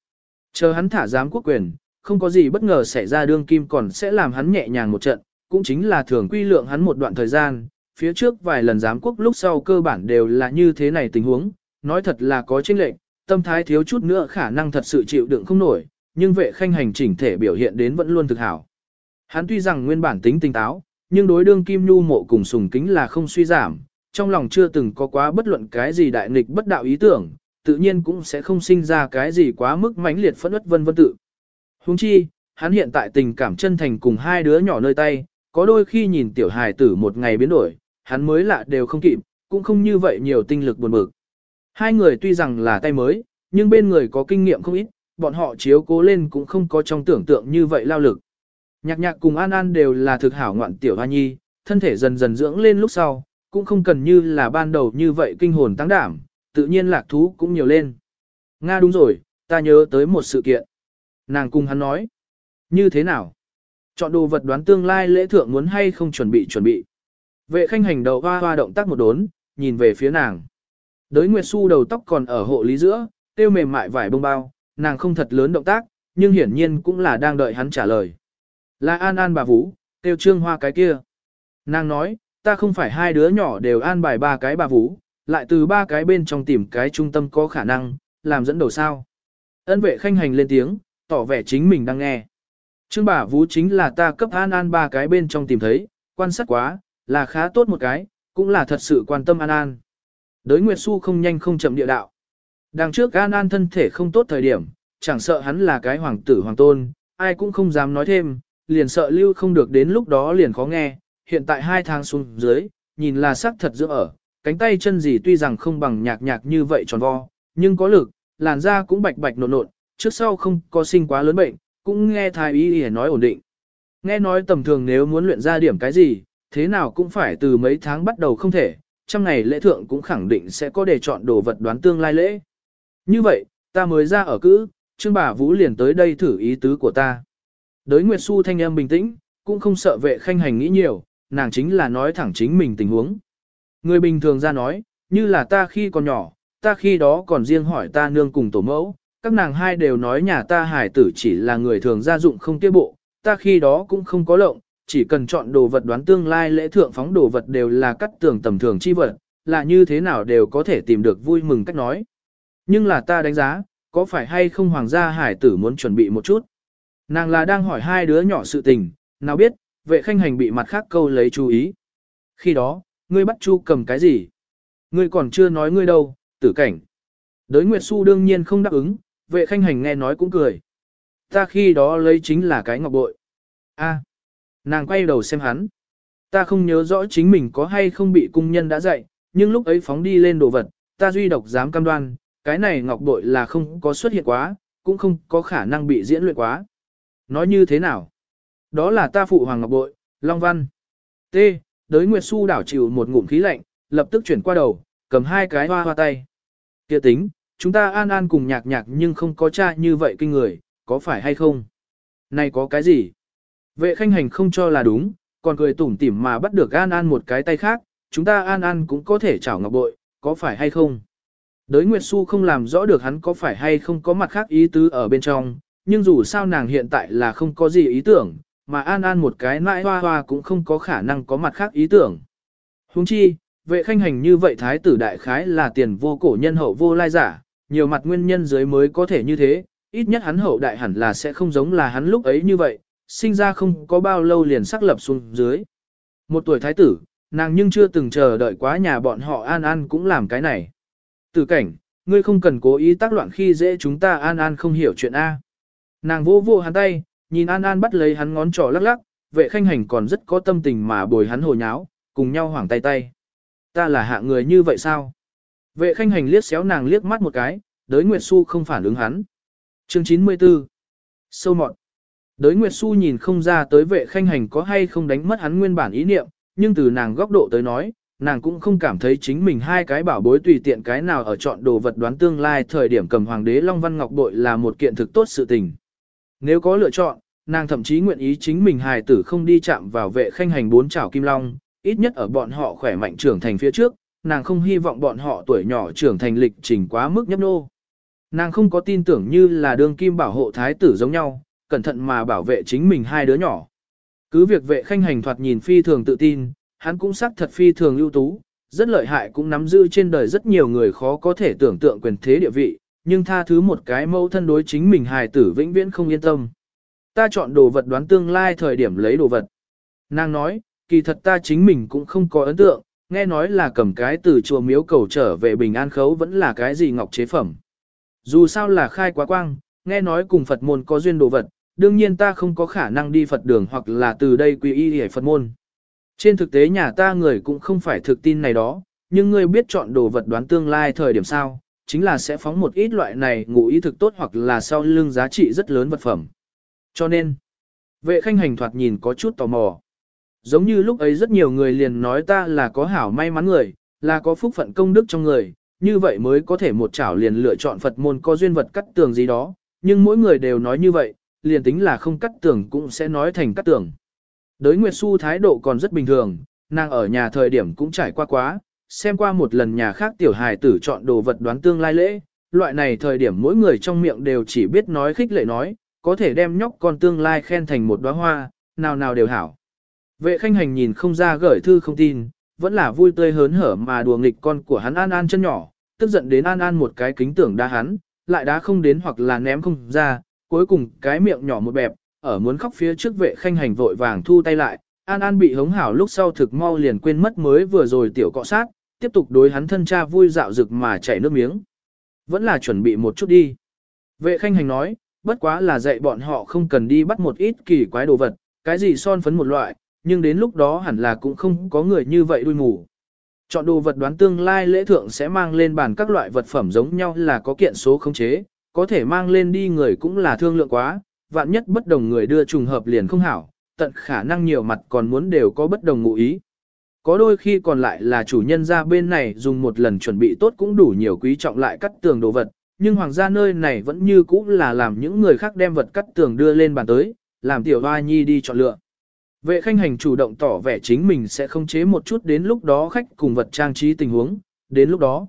Chờ hắn thả giám quốc quyền, không có gì bất ngờ xảy ra đương kim còn sẽ làm hắn nhẹ nhàng một trận, cũng chính là thường quy lượng hắn một đoạn thời gian, phía trước vài lần giám quốc lúc sau cơ bản đều là như thế này tình huống, nói thật là có chênh lệnh, tâm thái thiếu chút nữa khả năng thật sự chịu đựng không nổi, nhưng vệ khanh hành chỉnh thể biểu hiện đến vẫn luôn thực hảo. Hắn tuy rằng nguyên bản tính tinh táo, nhưng đối đương kim nhu mộ cùng sùng kính là không suy giảm, trong lòng chưa từng có quá bất luận cái gì đại nghịch bất đạo ý tưởng, tự nhiên cũng sẽ không sinh ra cái gì quá mức mãnh liệt phẫn uất vân vân tự. Huống chi, hắn hiện tại tình cảm chân thành cùng hai đứa nhỏ nơi tay, có đôi khi nhìn tiểu hài tử một ngày biến đổi, hắn mới lạ đều không kịp, cũng không như vậy nhiều tinh lực buồn bực. Hai người tuy rằng là tay mới, nhưng bên người có kinh nghiệm không ít, bọn họ chiếu cố lên cũng không có trong tưởng tượng như vậy lao lực. Nhạc nhạc cùng An An đều là thực hảo ngoạn tiểu hoa nhi, thân thể dần dần dưỡng lên lúc sau, cũng không cần như là ban đầu như vậy kinh hồn tăng đảm, tự nhiên lạc thú cũng nhiều lên. Nga đúng rồi, ta nhớ tới một sự kiện. Nàng cùng hắn nói. Như thế nào? Chọn đồ vật đoán tương lai lễ thượng muốn hay không chuẩn bị chuẩn bị. Vệ khanh hành đầu hoa hoa động tác một đốn, nhìn về phía nàng. Đới Nguyệt Xu đầu tóc còn ở hộ lý giữa, tiêu mềm mại vải bông bao, nàng không thật lớn động tác, nhưng hiển nhiên cũng là đang đợi hắn trả lời. Là an an bà Vũ, tiêu trương hoa cái kia. Nàng nói, ta không phải hai đứa nhỏ đều an bài ba cái bà Vũ, lại từ ba cái bên trong tìm cái trung tâm có khả năng, làm dẫn đầu sao. Ân vệ khanh hành lên tiếng, tỏ vẻ chính mình đang nghe. Trương bà Vũ chính là ta cấp an an ba cái bên trong tìm thấy, quan sát quá, là khá tốt một cái, cũng là thật sự quan tâm an an. Đới Nguyệt Xu không nhanh không chậm địa đạo. Đằng trước an an thân thể không tốt thời điểm, chẳng sợ hắn là cái hoàng tử hoàng tôn, ai cũng không dám nói thêm, liền sợ lưu không được đến lúc đó liền khó nghe, hiện tại hai tháng xuống dưới, nhìn là sắc thật giữa ở, cánh tay chân gì tuy rằng không bằng nhạc nhạc như vậy tròn vo, nhưng có lực, làn da cũng bạch bạch nộn nộn, trước sau không có sinh quá lớn bệnh, cũng nghe thái y để nói ổn định. Nghe nói tầm thường nếu muốn luyện ra điểm cái gì, thế nào cũng phải từ mấy tháng bắt đầu không thể, trong ngày lễ thượng cũng khẳng định sẽ có để chọn đồ vật đoán tương lai lễ. Như vậy, ta mới ra ở cữ, Trương bà Vũ liền tới đây thử ý tứ của ta. Đới Nguyệt Xu thanh âm bình tĩnh, cũng không sợ vệ khanh hành nghĩ nhiều, nàng chính là nói thẳng chính mình tình huống. Người bình thường ra nói, như là ta khi còn nhỏ, ta khi đó còn riêng hỏi ta nương cùng tổ mẫu, các nàng hai đều nói nhà ta hải tử chỉ là người thường gia dụng không tiết bộ, ta khi đó cũng không có lộng, chỉ cần chọn đồ vật đoán tương lai lễ thượng phóng đồ vật đều là cắt tường tầm thường chi vật, là như thế nào đều có thể tìm được vui mừng cách nói. Nhưng là ta đánh giá, có phải hay không hoàng gia hải tử muốn chuẩn bị một chút. Nàng là đang hỏi hai đứa nhỏ sự tình, nào biết, vệ khanh hành bị mặt khác câu lấy chú ý. Khi đó, ngươi bắt chu cầm cái gì? Ngươi còn chưa nói ngươi đâu, tử cảnh. Đới Nguyệt Xu đương nhiên không đáp ứng, vệ khanh hành nghe nói cũng cười. Ta khi đó lấy chính là cái ngọc bội. a nàng quay đầu xem hắn. Ta không nhớ rõ chính mình có hay không bị cung nhân đã dạy, nhưng lúc ấy phóng đi lên đồ vật, ta duy độc dám cam đoan, cái này ngọc bội là không có xuất hiện quá, cũng không có khả năng bị diễn luyện quá. Nói như thế nào? Đó là ta phụ hoàng ngọc bội, Long Văn. T. Đới Nguyệt Xu đảo chịu một ngụm khí lạnh, lập tức chuyển qua đầu, cầm hai cái hoa hoa tay. Kia tính, chúng ta an an cùng nhạc nhạc nhưng không có cha như vậy kinh người, có phải hay không? Này có cái gì? Vệ khanh hành không cho là đúng, còn cười tủm tỉm mà bắt được an an một cái tay khác, chúng ta an an cũng có thể chảo ngọc bội, có phải hay không? Đới Nguyệt Xu không làm rõ được hắn có phải hay không có mặt khác ý tứ ở bên trong, nhưng dù sao nàng hiện tại là không có gì ý tưởng, mà An An một cái nãi hoa hoa cũng không có khả năng có mặt khác ý tưởng. Huống chi, vệ khanh hành như vậy thái tử đại khái là tiền vô cổ nhân hậu vô lai giả, nhiều mặt nguyên nhân dưới mới có thể như thế, ít nhất hắn hậu đại hẳn là sẽ không giống là hắn lúc ấy như vậy, sinh ra không có bao lâu liền sắc lập xuống dưới. Một tuổi thái tử, nàng nhưng chưa từng chờ đợi quá nhà bọn họ An An cũng làm cái này. Tử cảnh, ngươi không cần cố ý tác loạn khi dễ chúng ta An An không hiểu chuyện A. Nàng vô vô hắn tay, nhìn An An bắt lấy hắn ngón trỏ lắc lắc, vệ khanh hành còn rất có tâm tình mà bồi hắn hồ nháo, cùng nhau hoảng tay tay. Ta là hạ người như vậy sao? Vệ khanh hành liếc xéo nàng liếc mắt một cái, đới Nguyệt Xu không phản ứng hắn. Chương 94 Sâu mọt Đới Nguyệt Xu nhìn không ra tới vệ khanh hành có hay không đánh mất hắn nguyên bản ý niệm, nhưng từ nàng góc độ tới nói, nàng cũng không cảm thấy chính mình hai cái bảo bối tùy tiện cái nào ở chọn đồ vật đoán tương lai thời điểm cầm hoàng đế Long Văn Ngọc Bội là một kiện thực tốt sự tình. Nếu có lựa chọn, nàng thậm chí nguyện ý chính mình hài tử không đi chạm vào vệ khanh hành bốn chảo kim long, ít nhất ở bọn họ khỏe mạnh trưởng thành phía trước, nàng không hy vọng bọn họ tuổi nhỏ trưởng thành lịch trình quá mức nhấp nô. Nàng không có tin tưởng như là đương kim bảo hộ thái tử giống nhau, cẩn thận mà bảo vệ chính mình hai đứa nhỏ. Cứ việc vệ khanh hành thoạt nhìn phi thường tự tin, hắn cũng xác thật phi thường ưu tú, rất lợi hại cũng nắm giữ trên đời rất nhiều người khó có thể tưởng tượng quyền thế địa vị, nhưng tha thứ một cái mẫu thân đối chính mình hài tử vĩnh viễn không yên tâm. Ta chọn đồ vật đoán tương lai thời điểm lấy đồ vật. Nàng nói, kỳ thật ta chính mình cũng không có ấn tượng, nghe nói là cầm cái từ chùa miếu cầu trở về bình an khấu vẫn là cái gì ngọc chế phẩm. Dù sao là khai quá quang, nghe nói cùng Phật môn có duyên đồ vật, đương nhiên ta không có khả năng đi Phật đường hoặc là từ đây quy y để Phật môn. Trên thực tế nhà ta người cũng không phải thực tin này đó, nhưng ngươi biết chọn đồ vật đoán tương lai thời điểm sao, chính là sẽ phóng một ít loại này ngụ ý thực tốt hoặc là sau lưng giá trị rất lớn vật phẩm. Cho nên, vệ khanh hành thoạt nhìn có chút tò mò. Giống như lúc ấy rất nhiều người liền nói ta là có hảo may mắn người, là có phúc phận công đức trong người, như vậy mới có thể một chảo liền lựa chọn Phật môn có duyên vật cắt tường gì đó, nhưng mỗi người đều nói như vậy, liền tính là không cắt tường cũng sẽ nói thành cắt tường. Đới Nguyệt Xu thái độ còn rất bình thường, nàng ở nhà thời điểm cũng trải qua quá, xem qua một lần nhà khác tiểu hài tử chọn đồ vật đoán tương lai lễ, loại này thời điểm mỗi người trong miệng đều chỉ biết nói khích lệ nói, có thể đem nhóc con tương lai khen thành một đóa hoa, nào nào đều hảo. Vệ khanh hành nhìn không ra gửi thư không tin, vẫn là vui tươi hớn hở mà đùa nghịch con của hắn An An chân nhỏ, tức giận đến An An một cái kính tưởng đá hắn, lại đá không đến hoặc là ném không ra, cuối cùng cái miệng nhỏ một bẹp, ở muốn khóc phía trước vệ khanh hành vội vàng thu tay lại, An An bị hống hảo lúc sau thực mau liền quên mất mới vừa rồi tiểu cọ sát, tiếp tục đối hắn thân cha vui dạo rực mà chảy nước miếng. Vẫn là chuẩn bị một chút đi. Vệ khanh hành nói, bất quá là dạy bọn họ không cần đi bắt một ít kỳ quái đồ vật, cái gì son phấn một loại, nhưng đến lúc đó hẳn là cũng không có người như vậy đuôi mù. Chọn đồ vật đoán tương lai lễ thượng sẽ mang lên bàn các loại vật phẩm giống nhau là có kiện số khống chế, có thể mang lên đi người cũng là thương lượng quá, vạn nhất bất đồng người đưa trùng hợp liền không hảo, tận khả năng nhiều mặt còn muốn đều có bất đồng ngụ ý. Có đôi khi còn lại là chủ nhân ra bên này dùng một lần chuẩn bị tốt cũng đủ nhiều quý trọng lại cắt tường đồ vật, nhưng hoàng gia nơi này vẫn như cũ là làm những người khác đem vật cắt tường đưa lên bàn tới, làm tiểu hoa nhi đi chọn lựa. Vệ khanh hành chủ động tỏ vẻ chính mình sẽ không chế một chút đến lúc đó khách cùng vật trang trí tình huống, đến lúc đó.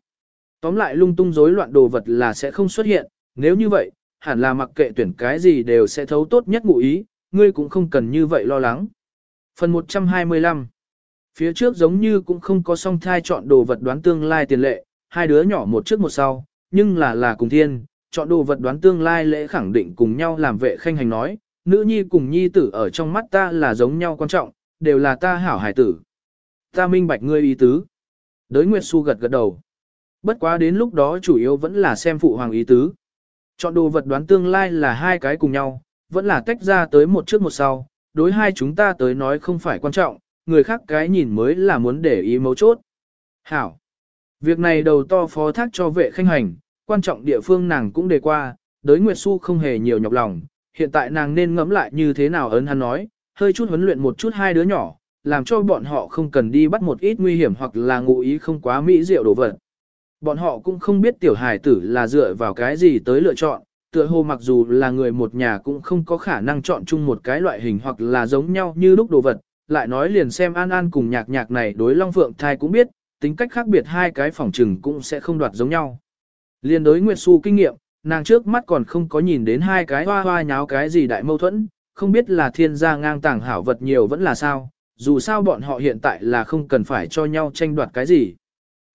Tóm lại lung tung rối loạn đồ vật là sẽ không xuất hiện, nếu như vậy, hẳn là mặc kệ tuyển cái gì đều sẽ thấu tốt nhất ngụ ý, ngươi cũng không cần như vậy lo lắng. Phần 125 Phía trước giống như cũng không có song thai chọn đồ vật đoán tương lai tiền lệ, hai đứa nhỏ một trước một sau, nhưng là là cùng thiên, chọn đồ vật đoán tương lai lễ khẳng định cùng nhau làm vệ khanh hành nói, nữ nhi cùng nhi tử ở trong mắt ta là giống nhau quan trọng, đều là ta hảo hải tử. Ta minh bạch ngươi ý tứ. Đới Nguyệt Xu gật gật đầu. Bất quá đến lúc đó chủ yếu vẫn là xem phụ hoàng ý tứ. Chọn đồ vật đoán tương lai là hai cái cùng nhau, vẫn là tách ra tới một trước một sau, đối hai chúng ta tới nói không phải quan trọng, người khác cái nhìn mới là muốn để ý mấu chốt. Hảo. Việc này đầu to phó thác cho vệ khanh hành, quan trọng địa phương nàng cũng đề qua, đới Nguyệt Xu không hề nhiều nhọc lòng, hiện tại nàng nên ngẫm lại như thế nào ấn hắn nói, hơi chút huấn luyện một chút hai đứa nhỏ, làm cho bọn họ không cần đi bắt một ít nguy hiểm hoặc là ngụ ý không quá mỹ diệu đồ vật. Bọn họ cũng không biết tiểu hài tử là dựa vào cái gì tới lựa chọn, tựa hồ mặc dù là người một nhà cũng không có khả năng chọn chung một cái loại hình hoặc là giống nhau như lúc đồ vật, lại nói liền xem An An cùng nhạc nhạc này đối Long Phượng thai cũng biết, tính cách khác biệt hai cái phòng trừng cũng sẽ không đoạt giống nhau. Liên đối Nguyệt Xu kinh nghiệm, nàng trước mắt còn không có nhìn đến hai cái hoa hoa nháo cái gì đại mâu thuẫn, không biết là thiên gia ngang tàng hảo vật nhiều vẫn là sao, dù sao bọn họ hiện tại là không cần phải cho nhau tranh đoạt cái gì.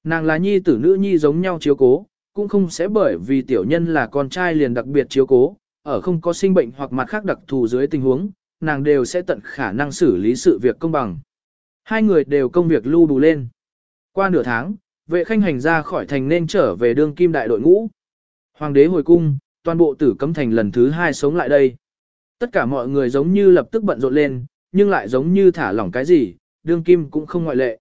Nàng là nhi tử nữ nhi giống nhau chiếu cố, cũng không sẽ bởi vì tiểu nhân là con trai liền đặc biệt chiếu cố, ở không có sinh bệnh hoặc mặt khác đặc thù dưới tình huống, nàng đều sẽ tận khả năng xử lý sự việc công bằng. Hai người đều công việc lưu đủ lên. Qua nửa tháng, vệ khanh hành ra khỏi thành nên trở về đương kim đại đội ngũ. Hoàng đế hồi cung, toàn bộ tử cấm thành lần thứ hai sống lại đây. Tất cả mọi người giống như lập tức bận rộn lên, nhưng lại giống như thả lỏng cái gì, đương kim cũng không ngoại lệ.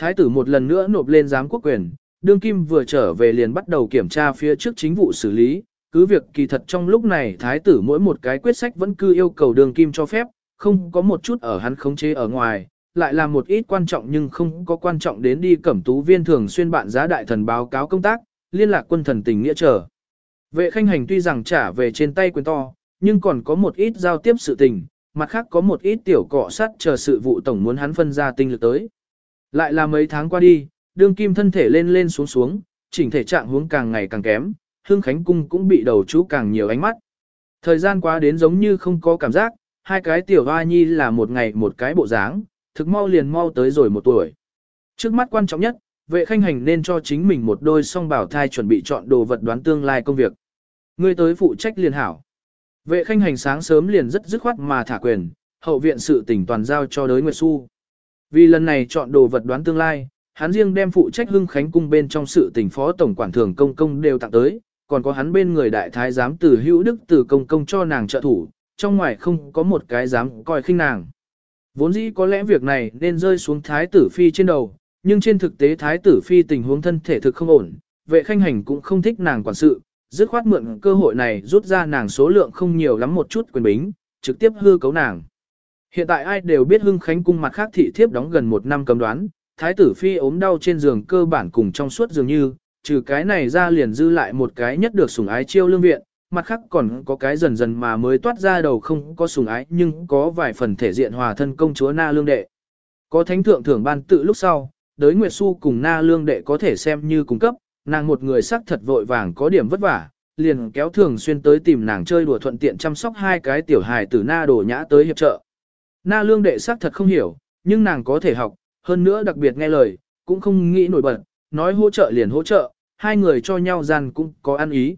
Thái tử một lần nữa nộp lên giám quốc quyền, đương kim vừa trở về liền bắt đầu kiểm tra phía trước chính vụ xử lý, cứ việc kỳ thật trong lúc này thái tử mỗi một cái quyết sách vẫn cứ yêu cầu đương kim cho phép, không có một chút ở hắn khống chế ở ngoài, lại là một ít quan trọng nhưng không có quan trọng đến đi cẩm tú viên thường xuyên bạn giá đại thần báo cáo công tác, liên lạc quân thần tình nghĩa trở. Vệ khanh hành tuy rằng trả về trên tay quyền to, nhưng còn có một ít giao tiếp sự tình, mặt khác có một ít tiểu cọ sắt chờ sự vụ tổng muốn hắn phân ra tinh lực tới. Lại là mấy tháng qua đi, đương kim thân thể lên lên xuống xuống, chỉnh thể trạng hướng càng ngày càng kém, hương khánh cung cũng bị đầu chú càng nhiều ánh mắt. Thời gian qua đến giống như không có cảm giác, hai cái tiểu hoa nhi là một ngày một cái bộ dáng, thực mau liền mau tới rồi một tuổi. Trước mắt quan trọng nhất, vệ khanh hành nên cho chính mình một đôi song bảo thai chuẩn bị chọn đồ vật đoán tương lai công việc. Ngươi tới phụ trách liền hảo. Vệ khanh hành sáng sớm liền rất dứt khoát mà thả quyền, hậu viện sự tỉnh toàn giao cho đới Nguyệt Xu. Vì lần này chọn đồ vật đoán tương lai, hắn riêng đem phụ trách hưng khánh cung bên trong sự tỉnh phó tổng quản thường công công đều tặng tới, còn có hắn bên người đại thái giám từ hữu đức từ công công cho nàng trợ thủ, trong ngoài không có một cái dám coi khinh nàng. Vốn dĩ có lẽ việc này nên rơi xuống thái tử phi trên đầu, nhưng trên thực tế thái tử phi tình huống thân thể thực không ổn, vệ khanh hành cũng không thích nàng quản sự, dứt khoát mượn cơ hội này rút ra nàng số lượng không nhiều lắm một chút quyền bính, trực tiếp hư cấu nàng. Hiện tại ai đều biết hưng khánh cung mặt khác thị thiếp đóng gần một năm cấm đoán, thái tử phi ốm đau trên giường cơ bản cùng trong suốt dường như, trừ cái này ra liền dư lại một cái nhất được sủng ái chiêu lương viện, mặt khác còn có cái dần dần mà mới toát ra đầu không có sủng ái nhưng có vài phần thể diện hòa thân công chúa na lương đệ. Có thánh thượng thưởng ban tự lúc sau, đới Nguyệt Xu cùng na lương đệ có thể xem như cung cấp, nàng một người sắc thật vội vàng có điểm vất vả, liền kéo thường xuyên tới tìm nàng chơi đùa thuận tiện chăm sóc hai cái tiểu hài tử na đổ nhã tới hiệp trợ. Na lương đệ sắc thật không hiểu, nhưng nàng có thể học, hơn nữa đặc biệt nghe lời, cũng không nghĩ nổi bật, nói hỗ trợ liền hỗ trợ, hai người cho nhau gian cũng có ăn ý.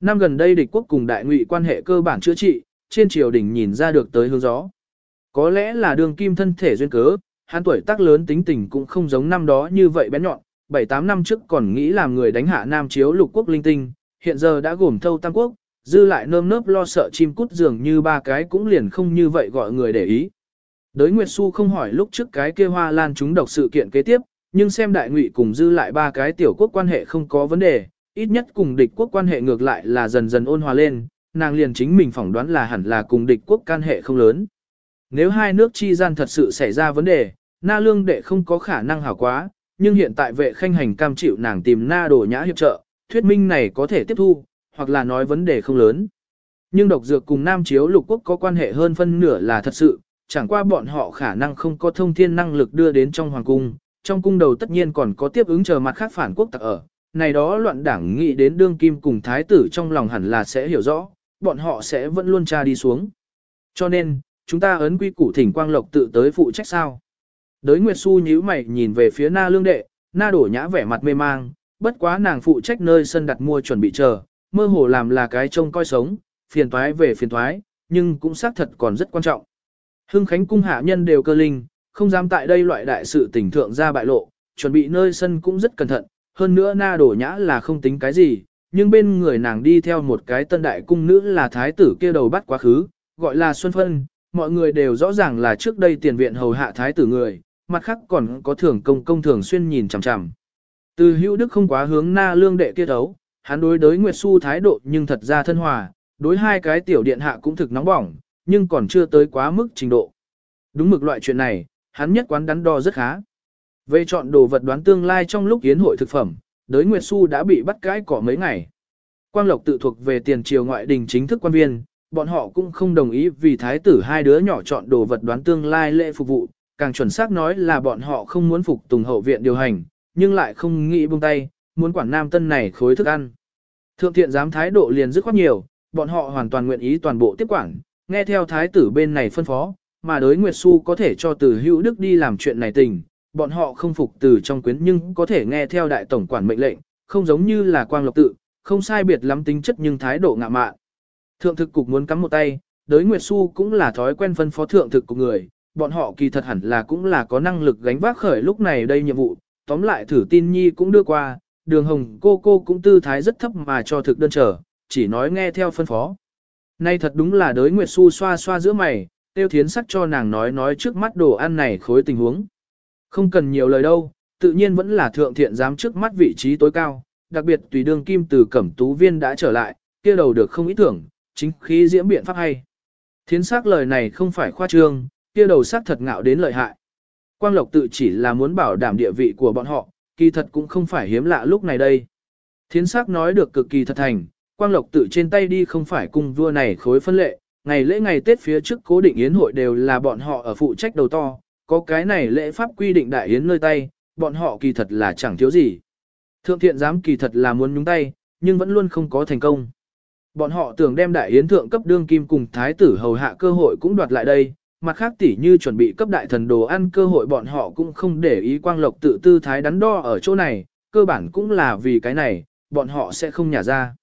Năm gần đây địch quốc cùng đại ngụy quan hệ cơ bản chữa trị, trên triều đình nhìn ra được tới hướng gió. Có lẽ là đường kim thân thể duyên cớ, hắn tuổi tác lớn tính tình cũng không giống năm đó như vậy bén nhọn, 7-8 năm trước còn nghĩ làm người đánh hạ nam chiếu lục quốc linh tinh, hiện giờ đã gồm thâu tam quốc, dư lại nơm nớp lo sợ chim cút dường như ba cái cũng liền không như vậy gọi người để ý. Đới Nguyệt Xu không hỏi lúc trước cái kia hoa lan chúng độc sự kiện kế tiếp, nhưng xem đại ngụy cùng dư lại ba cái tiểu quốc quan hệ không có vấn đề, ít nhất cùng địch quốc quan hệ ngược lại là dần dần ôn hòa lên, nàng liền chính mình phỏng đoán là hẳn là cùng địch quốc can hệ không lớn. Nếu hai nước chi gian thật sự xảy ra vấn đề, na lương đệ không có khả năng hảo quá, nhưng hiện tại vệ khanh hành cam chịu nàng tìm na đồ nhã hiệp trợ, thuyết minh này có thể tiếp thu, hoặc là nói vấn đề không lớn. Nhưng độc dược cùng Nam Chiếu lục quốc có quan hệ hơn phân nửa là thật sự, chẳng qua bọn họ khả năng không có thông thiên năng lực đưa đến trong hoàng cung, trong cung đầu tất nhiên còn có tiếp ứng chờ mặt khác phản quốc tặc ở. Này đó loạn đảng nghĩ đến đương kim cùng thái tử trong lòng hẳn là sẽ hiểu rõ, bọn họ sẽ vẫn luôn tra đi xuống. Cho nên, chúng ta ấn quy củ thỉnh quang lộc tự tới phụ trách sao. Đới Nguyệt Xu nhíu mày nhìn về phía na lương đệ, na đổ nhã vẻ mặt mê mang, bất quá nàng phụ trách nơi sân đặt mua chuẩn bị chờ, mơ hồ làm là cái trông coi sống, phiền toái về phiền toái, nhưng cũng xác thật còn rất quan trọng. Hưng Khánh cung hạ nhân đều cơ linh, không dám tại đây loại đại sự tình thượng ra bại lộ, chuẩn bị nơi sân cũng rất cẩn thận, hơn nữa na đổ nhã là không tính cái gì, nhưng bên người nàng đi theo một cái tân đại cung nữ là thái tử kia đầu bắt quá khứ, gọi là Xuân Phân, mọi người đều rõ ràng là trước đây tiền viện hầu hạ thái tử người, mặt khác còn có thưởng công công thường xuyên nhìn chằm chằm. Từ hữu đức không quá hướng na lương đệ kia đấu, hắn đối đối Nguyệt Xu thái độ nhưng thật ra thân hòa, đối hai cái tiểu điện hạ cũng thực nóng bỏng, nhưng còn chưa tới quá mức trình độ. Đúng mực loại chuyện này, hắn nhất quán đắn đo rất khá. Về chọn đồ vật đoán tương lai trong lúc yến hội thực phẩm, đới Nguyệt Xu đã bị bắt cãi cỏ mấy ngày. Quang Lộc tự thuộc về tiền triều ngoại đình chính thức quan viên, bọn họ cũng không đồng ý vì thái tử hai đứa nhỏ chọn đồ vật đoán tương lai lễ phục vụ, càng chuẩn xác nói là bọn họ không muốn phục tùng hậu viện điều hành, nhưng lại không nghĩ buông tay, muốn quản nam tân này khối thức ăn. Thượng thiện giám thái độ liền dứt khoát nhiều, bọn họ hoàn toàn nguyện ý toàn bộ tiếp quản, nghe theo thái tử bên này phân phó, mà đối Nguyệt Xu có thể cho từ hữu đức đi làm chuyện này tình, bọn họ không phục từ trong quyến nhưng có thể nghe theo đại tổng quản mệnh lệnh, không giống như là quang lộc tự, không sai biệt lắm tính chất nhưng thái độ ngạ mạn. Thượng thực cục muốn cắm một tay, đối Nguyệt Xu cũng là thói quen phân phó thượng thực của người, bọn họ kỳ thật hẳn là cũng là có năng lực gánh vác khởi lúc này đây nhiệm vụ, tóm lại thử tin nhi cũng đưa qua, đường hồng cô cô cũng tư thái rất thấp mà cho thực đơn trở, chỉ nói nghe theo phân phó. Nay thật đúng là đới Nguyệt Xu xoa xoa giữa mày, tiêu thiến sắc cho nàng nói nói trước mắt đồ ăn này khối tình huống. Không cần nhiều lời đâu, tự nhiên vẫn là thượng thiện giám trước mắt vị trí tối cao, đặc biệt tùy đương kim từ cẩm tú viên đã trở lại, kia đầu được không ý tưởng, chính khí diễm biện pháp hay. Thiến sắc lời này không phải khoa trương, kia đầu sắc thật ngạo đến lợi hại. Quang Lộc tự chỉ là muốn bảo đảm địa vị của bọn họ, kỳ thật cũng không phải hiếm lạ lúc này đây. Thiến sắc nói được cực kỳ thật thành, Quang Lộc tự trên tay đi không phải cùng vua này khối phân lệ, ngày lễ ngày Tết phía trước cố định yến hội đều là bọn họ ở phụ trách đầu to, có cái này lễ pháp quy định đại yến nơi tay, bọn họ kỳ thật là chẳng thiếu gì. Thượng thiện giám kỳ thật là muốn nhúng tay, nhưng vẫn luôn không có thành công. Bọn họ tưởng đem đại yến thượng cấp đương kim cùng thái tử hầu hạ cơ hội cũng đoạt lại đây, mặt khác tỉ như chuẩn bị cấp đại thần đồ ăn cơ hội bọn họ cũng không để ý quang lộc tự tư thái đắn đo ở chỗ này, cơ bản cũng là vì cái này, bọn họ sẽ không nhả ra.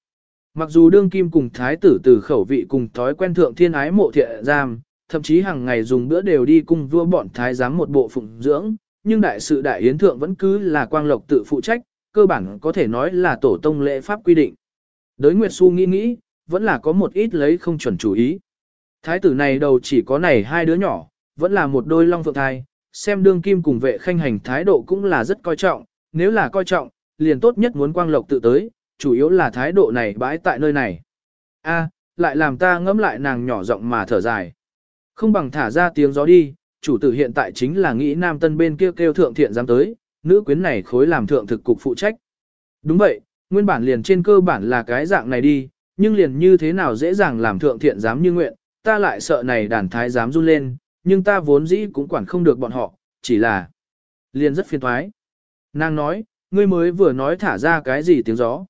Mặc dù đương kim cùng thái tử từ khẩu vị cùng thói quen thượng thiên ái mộ thiện giam, thậm chí hàng ngày dùng bữa đều đi cùng vua bọn thái giám một bộ phụng dưỡng, nhưng đại sự đại yến thượng vẫn cứ là quang lộc tự phụ trách, cơ bản có thể nói là tổ tông lễ pháp quy định. Đới Nguyệt Xu nghĩ nghĩ, vẫn là có một ít lấy không chuẩn chủ ý. Thái tử này đầu chỉ có này hai đứa nhỏ, vẫn là một đôi long phượng thai, xem đương kim cùng vệ khanh hành thái độ cũng là rất coi trọng, nếu là coi trọng, liền tốt nhất muốn quang lộc tự tới, chủ yếu là thái độ này bãi tại nơi này. A, lại làm ta ngẫm lại nàng nhỏ giọng mà thở dài. Không bằng thả ra tiếng gió đi, chủ tử hiện tại chính là nghĩ nam tân bên kia kêu thượng thiện dám tới, nữ quyến này khối làm thượng thực cục phụ trách. Đúng vậy, nguyên bản liền trên cơ bản là cái dạng này đi, nhưng liền như thế nào dễ dàng làm thượng thiện dám như nguyện, ta lại sợ này đàn thái dám run lên, nhưng ta vốn dĩ cũng quản không được bọn họ, chỉ là liền rất phiền thoái. Nàng nói, ngươi mới vừa nói thả ra cái gì tiếng gió.